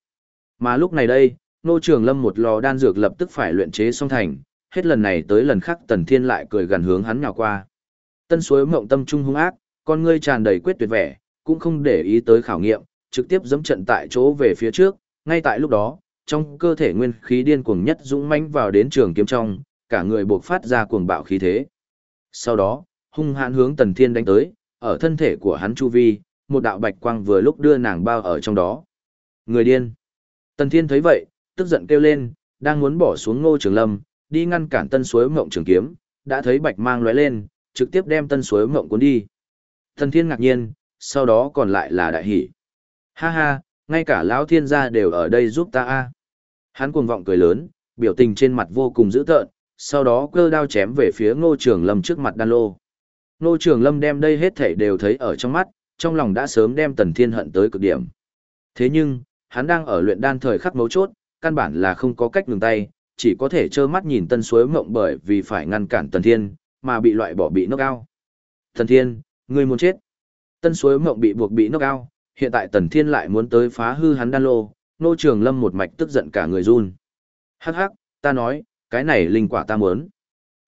Mà lúc này đây, nô trường lâm một lò đan dược lập tức phải luyện chế xong thành, hết lần này tới lần khác tần thiên lại cười gần hướng hắn nhào qua. Tân suối mộng tâm trung hung ác, con ngươi tràn đầy quyết tuyệt vẻ, cũng không để ý tới khảo nghiệm, trực tiếp dẫm trận tại chỗ về phía trước, ngay tại lúc đó, trong cơ thể nguyên khí điên cuồng nhất dũng mãnh vào đến trường kiếm trong, cả người buộc phát ra cuồng bạo khí thế. Sau đó, hung hãn hướng Tần Thiên đánh tới, ở thân thể của hắn chu vi, một đạo bạch quang vừa lúc đưa nàng bao ở trong đó. Người điên. Tần Thiên thấy vậy, tức giận kêu lên, đang muốn bỏ xuống Ngô Trường Lâm, đi ngăn cản Tân Suối Mộng Trường kiếm, đã thấy bạch mang lóe lên, trực tiếp đem tân suối mộng cuốn đi. tần thiên ngạc nhiên, sau đó còn lại là đại hỷ. Ha ha, ngay cả lão thiên gia đều ở đây giúp ta a. Hắn cuồng vọng cười lớn, biểu tình trên mặt vô cùng dữ tợn, sau đó cơ đao chém về phía ngô trường lâm trước mặt đan lô. Ngô trường lâm đem đây hết thảy đều thấy ở trong mắt, trong lòng đã sớm đem tần thiên hận tới cực điểm. Thế nhưng, hắn đang ở luyện đan thời khắc mấu chốt, căn bản là không có cách ngừng tay, chỉ có thể trơ mắt nhìn tân suối mộng bởi vì phải ngăn cản tần thiên, mà bị loại bỏ bị nốc ao. Tần thiên, ngươi muốn chết. Tân suối mộng bị buộc bị knock out, hiện tại tần thiên lại muốn tới phá hư hắn đan lô, nô trường lâm một mạch tức giận cả người run. Hắc hắc, ta nói, cái này linh quả ta muốn.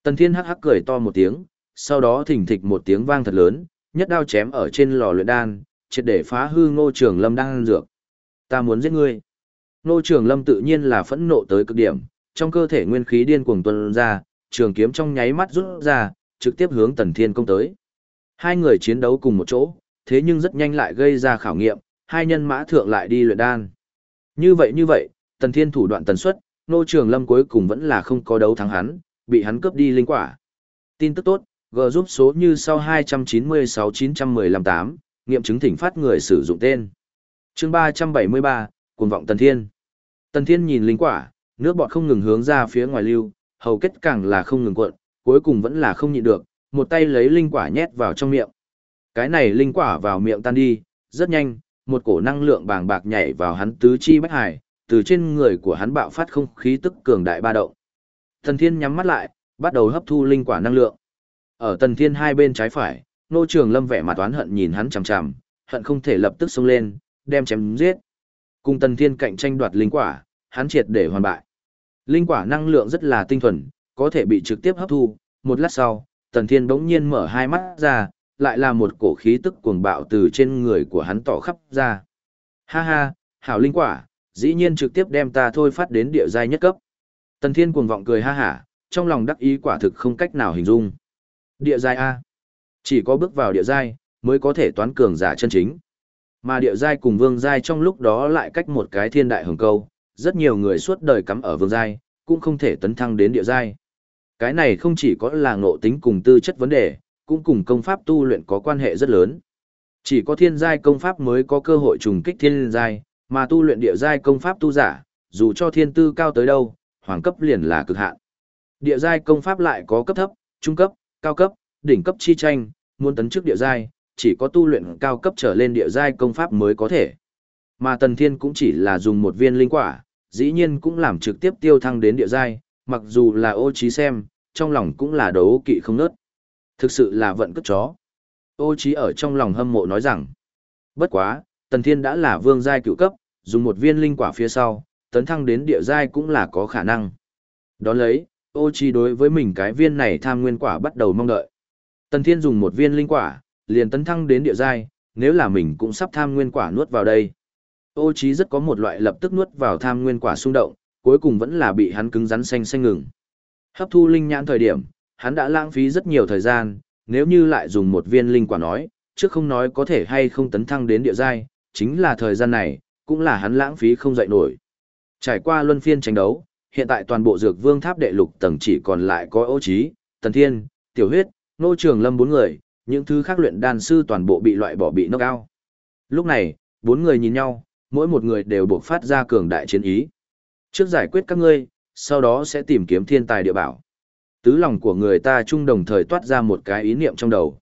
Tần thiên hắc hắc cười to một tiếng, sau đó thỉnh thịch một tiếng vang thật lớn, nhất đao chém ở trên lò luyện đan, triệt để phá hư ngô trường lâm đang ăn dược. Ta muốn giết ngươi. Ngô trường lâm tự nhiên là phẫn nộ tới cực điểm, trong cơ thể nguyên khí điên cuồng tuôn ra, trường kiếm trong nháy mắt rút ra, trực tiếp hướng tần thiên công tới. Hai người chiến đấu cùng một chỗ, thế nhưng rất nhanh lại gây ra khảo nghiệm, hai nhân mã thượng lại đi luyện đan. Như vậy như vậy, tần thiên thủ đoạn tần suất, nô trường lâm cuối cùng vẫn là không có đấu thắng hắn, bị hắn cướp đi linh quả. Tin tức tốt, G giúp số như sau 296-915-8, nghiệm chứng thỉnh phát người sử dụng tên. chương 373, cuồng vọng Tần Thiên. Tần Thiên nhìn linh quả, nước bọt không ngừng hướng ra phía ngoài lưu, hầu kết càng là không ngừng cuộn, cuối cùng vẫn là không nhịn được, một tay lấy linh quả nhét vào trong miệng. Cái này linh quả vào miệng tan đi, rất nhanh, một cổ năng lượng bàng bạc nhảy vào hắn tứ chi bách hải, từ trên người của hắn bạo phát không khí tức cường đại ba động. thần Thiên nhắm mắt lại, bắt đầu hấp thu linh quả năng lượng. Ở Tần Thiên hai bên trái phải, Nô Trường Lâm vẻ mặt oán hận nhìn hắn chằm chằm, hận không thể lập tức xông lên, đem chém giết. Cùng Tần Thiên cạnh tranh đoạt linh quả, hắn triệt để hoàn bại. Linh quả năng lượng rất là tinh thuần, có thể bị trực tiếp hấp thu, một lát sau, Tần Thiên bỗng nhiên mở hai mắt ra, lại là một cổ khí tức cuồng bạo từ trên người của hắn tỏ khắp ra. Ha ha, hảo linh quả, dĩ nhiên trực tiếp đem ta thôi phát đến địa giai nhất cấp. Tần Thiên cuồng vọng cười ha hả, trong lòng đắc ý quả thực không cách nào hình dung. Địa giai A. Chỉ có bước vào địa giai, mới có thể toán cường giả chân chính. Mà địa giai cùng vương giai trong lúc đó lại cách một cái thiên đại hồng câu, rất nhiều người suốt đời cắm ở vương giai, cũng không thể tấn thăng đến địa giai. Cái này không chỉ có là ngộ tính cùng tư chất vấn đề, cũng cùng công pháp tu luyện có quan hệ rất lớn. Chỉ có thiên giai công pháp mới có cơ hội trùng kích thiên giai, mà tu luyện địa giai công pháp tu giả, dù cho thiên tư cao tới đâu, hoàng cấp liền là cực hạn. Địa giai công pháp lại có cấp thấp, trung cấp, cao cấp, đỉnh cấp chi tranh, muốn tấn chức địa giai, chỉ có tu luyện cao cấp trở lên địa giai công pháp mới có thể. Mà Tần Thiên cũng chỉ là dùng một viên linh quả, dĩ nhiên cũng làm trực tiếp tiêu thăng đến địa giai, mặc dù là ô trí xem, trong lòng cũng là đấu kỵ không nớt. Thực sự là vận cất chó. Ô trí ở trong lòng hâm mộ nói rằng, bất quá, Tần Thiên đã là vương giai cựu cấp, dùng một viên linh quả phía sau, tấn thăng đến địa giai cũng là có khả năng. Đón lấy, ô trí đối với mình cái viên này tham nguyên quả bắt đầu mong đợi. Tần Thiên dùng một viên linh quả, liền tấn thăng đến địa giai, nếu là mình cũng sắp tham nguyên quả nuốt vào đây. Ô trí rất có một loại lập tức nuốt vào tham nguyên quả xung động, cuối cùng vẫn là bị hắn cứng rắn xanh xanh ngừng. Hấp thu linh nhãn thời điểm, hắn đã lãng phí rất nhiều thời gian, nếu như lại dùng một viên linh quả nói, trước không nói có thể hay không tấn thăng đến địa giai, chính là thời gian này, cũng là hắn lãng phí không dậy nổi. Trải qua luân phiên tranh đấu, hiện tại toàn bộ dược vương tháp đệ lục tầng chỉ còn lại có ô trí, tần thiên, tiểu huyết, nô trường lâm bốn người, những thứ khác luyện đan sư toàn bộ bị loại bỏ bị knock out. Lúc này, bốn người nhìn nhau, mỗi một người đều buộc phát ra cường đại chiến ý. Trước giải quyết các ngươi, sau đó sẽ tìm kiếm thiên tài địa bảo. Tứ lòng của người ta chung đồng thời toát ra một cái ý niệm trong đầu.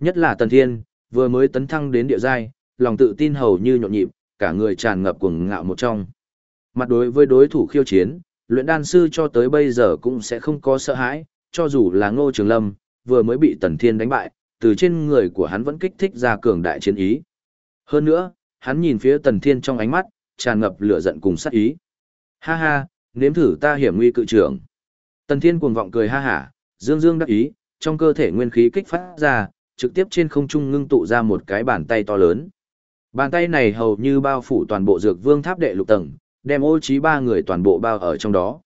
Nhất là Tần Thiên, vừa mới tấn thăng đến địa giai, lòng tự tin hầu như nhộn nhịp, cả người tràn ngập cuồng ngạo một trong. Mặt đối với đối thủ khiêu chiến, luyện đan sư cho tới bây giờ cũng sẽ không có sợ hãi, cho dù là Ngô Trường Lâm, vừa mới bị Tần Thiên đánh bại, từ trên người của hắn vẫn kích thích ra cường đại chiến ý. Hơn nữa, hắn nhìn phía Tần Thiên trong ánh mắt, tràn ngập lửa giận cùng sát ý. Ha ha, nếm thử ta hiểm nguy cự trưởng. Tần Thiên cuồng vọng cười ha hả, dương dương đắc ý, trong cơ thể nguyên khí kích phát ra, trực tiếp trên không trung ngưng tụ ra một cái bàn tay to lớn. Bàn tay này hầu như bao phủ toàn bộ dược vương tháp đệ lục tầng, đem ô trí ba người toàn bộ bao ở trong đó.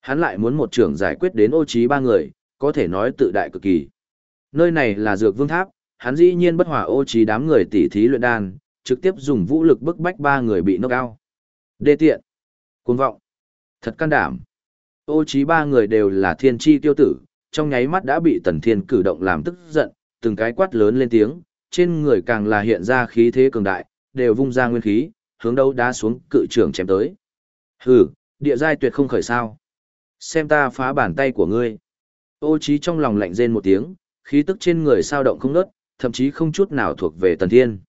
Hắn lại muốn một trưởng giải quyết đến ô trí ba người, có thể nói tự đại cực kỳ. Nơi này là dược vương tháp, hắn dĩ nhiên bất hòa ô trí đám người tỉ thí luyện đan, trực tiếp dùng vũ lực bức bách ba người bị knock out. Đê tiện. Cuồng vọng. Thật can đảm. Ô trí ba người đều là thiên chi tiêu tử, trong nháy mắt đã bị Tần Thiên cử động làm tức giận, từng cái quát lớn lên tiếng, trên người càng là hiện ra khí thế cường đại, đều vung ra nguyên khí, hướng đấu đá xuống cự trường chém tới. Hừ, địa giai tuyệt không khởi sao. Xem ta phá bàn tay của ngươi. Ô trí trong lòng lạnh rên một tiếng, khí tức trên người sao động không ngớt, thậm chí không chút nào thuộc về tần thiên.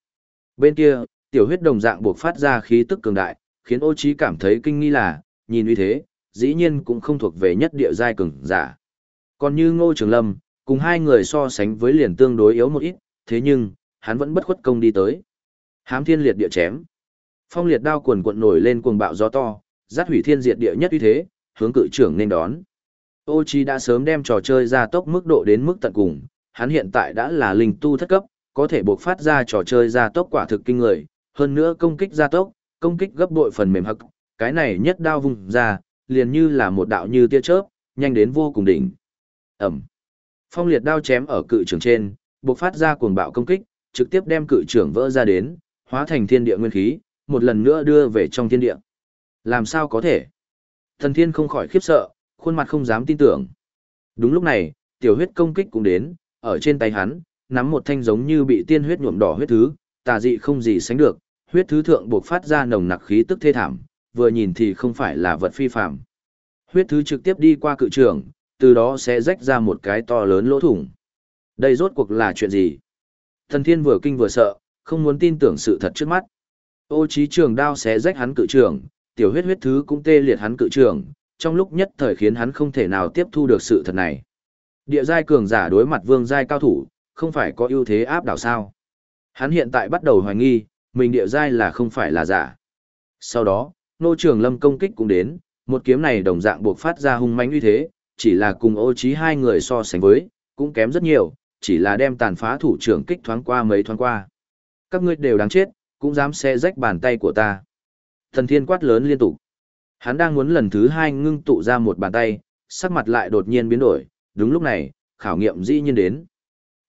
Bên kia, tiểu huyết đồng dạng buộc phát ra khí tức cường đại, khiến ô trí cảm thấy kinh nghi là, nhìn uy thế, dĩ nhiên cũng không thuộc về nhất địa giai cường giả. Còn như ngô trường lâm, cùng hai người so sánh với liền tương đối yếu một ít, thế nhưng, hắn vẫn bất khuất công đi tới. Hám thiên liệt địa chém. Phong liệt đao cuồn cuộn nổi lên cuồng bạo gió to, giắt hủy thiên diệt địa nhất uy thế, hướng cự trưởng nên đón. Ô Chi đã sớm đem trò chơi ra tốc mức độ đến mức tận cùng, hắn hiện tại đã là linh tu thất cấp, có thể buộc phát ra trò chơi ra tốc quả thực kinh người, hơn nữa công kích ra tốc, công kích gấp bội phần mềm hậc, cái này nhất đao vùng ra, liền như là một đạo như tia chớp, nhanh đến vô cùng đỉnh. Ẩm. Phong liệt đao chém ở cự trường trên, bộc phát ra cuồng bạo công kích, trực tiếp đem cự trường vỡ ra đến, hóa thành thiên địa nguyên khí, một lần nữa đưa về trong thiên địa. Làm sao có thể? Thần thiên không khỏi khiếp sợ, khuôn mặt không dám tin tưởng. Đúng lúc này, tiểu huyết công kích cũng đến, ở trên tay hắn, nắm một thanh giống như bị tiên huyết nhuộm đỏ huyết thứ, tà dị không gì sánh được, huyết thứ thượng buộc phát ra nồng nặc khí tức thê thảm, vừa nhìn thì không phải là vật phi phạm. Huyết thứ trực tiếp đi qua cự trường, từ đó sẽ rách ra một cái to lớn lỗ thủng. Đây rốt cuộc là chuyện gì? Thần thiên vừa kinh vừa sợ, không muốn tin tưởng sự thật trước mắt. Ô trí trường đao sẽ rách hắn cự trường, tiểu huyết huyết thứ cũng tê liệt hắn cự trường, trong lúc nhất thời khiến hắn không thể nào tiếp thu được sự thật này. Địa giai cường giả đối mặt vương giai cao thủ, không phải có ưu thế áp đảo sao. Hắn hiện tại bắt đầu hoài nghi, mình địa giai là không phải là giả. Sau đó, nô trường lâm công kích cũng đến, một kiếm này đồng dạng buộc phát ra hung mãnh uy thế, chỉ là cùng ô trí hai người so sánh với, cũng kém rất nhiều, chỉ là đem tàn phá thủ trưởng kích thoáng qua mấy thoáng qua. Các ngươi đều đáng chết, cũng dám xe rách bàn tay của ta. Thần thiên quát lớn liên tục. Hắn đang muốn lần thứ hai ngưng tụ ra một bàn tay, sắc mặt lại đột nhiên biến đổi, đúng lúc này, khảo nghiệm dĩ nhiên đến.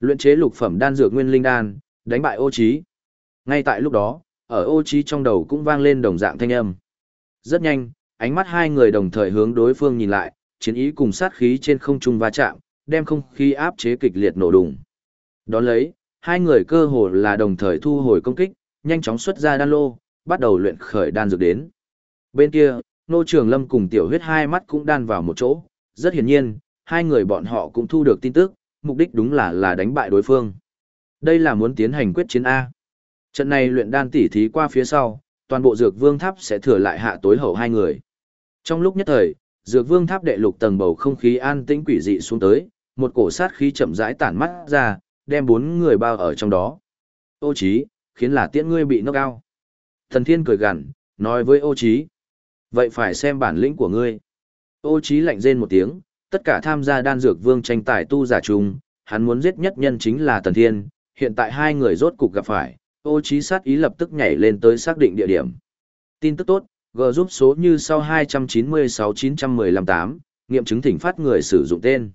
Luyện chế lục phẩm đan dược nguyên linh đan, đánh bại ô trí. Ngay tại lúc đó, ở ô trí trong đầu cũng vang lên đồng dạng thanh âm. Rất nhanh, ánh mắt hai người đồng thời hướng đối phương nhìn lại, chiến ý cùng sát khí trên không trung va chạm, đem không khí áp chế kịch liệt nổ đùng. Đón lấy, hai người cơ hồ là đồng thời thu hồi công kích, nhanh chóng xuất ra đan lô, bắt đầu luyện khởi đan dược đến. Bên kia, Nô Trường Lâm cùng Tiểu Huyết hai mắt cũng đan vào một chỗ, rất hiển nhiên, hai người bọn họ cũng thu được tin tức, mục đích đúng là là đánh bại đối phương. Đây là muốn tiến hành quyết chiến A. Trận này luyện đan tỉ thí qua phía sau, toàn bộ dược vương tháp sẽ thừa lại hạ tối hậu hai người. Trong lúc nhất thời, dược vương tháp đệ lục tầng bầu không khí an tĩnh quỷ dị xuống tới, một cổ sát khí chậm rãi tản mắt ra, đem bốn người bao ở trong đó. Ô trí, khiến là tiễn ngươi bị knock out. Thần thiên cười gằn, nói với ô trí. Vậy phải xem bản lĩnh của ngươi. Ô trí lạnh rên một tiếng, tất cả tham gia đan dược vương tranh tài tu giả chung, hắn muốn giết nhất nhân chính là thần Thiên, hiện tại hai người rốt cục gặp phải, ô trí sát ý lập tức nhảy lên tới xác định địa điểm. Tin tức tốt, G giúp số như sau 296-915-8, nghiệm chứng thỉnh phát người sử dụng tên.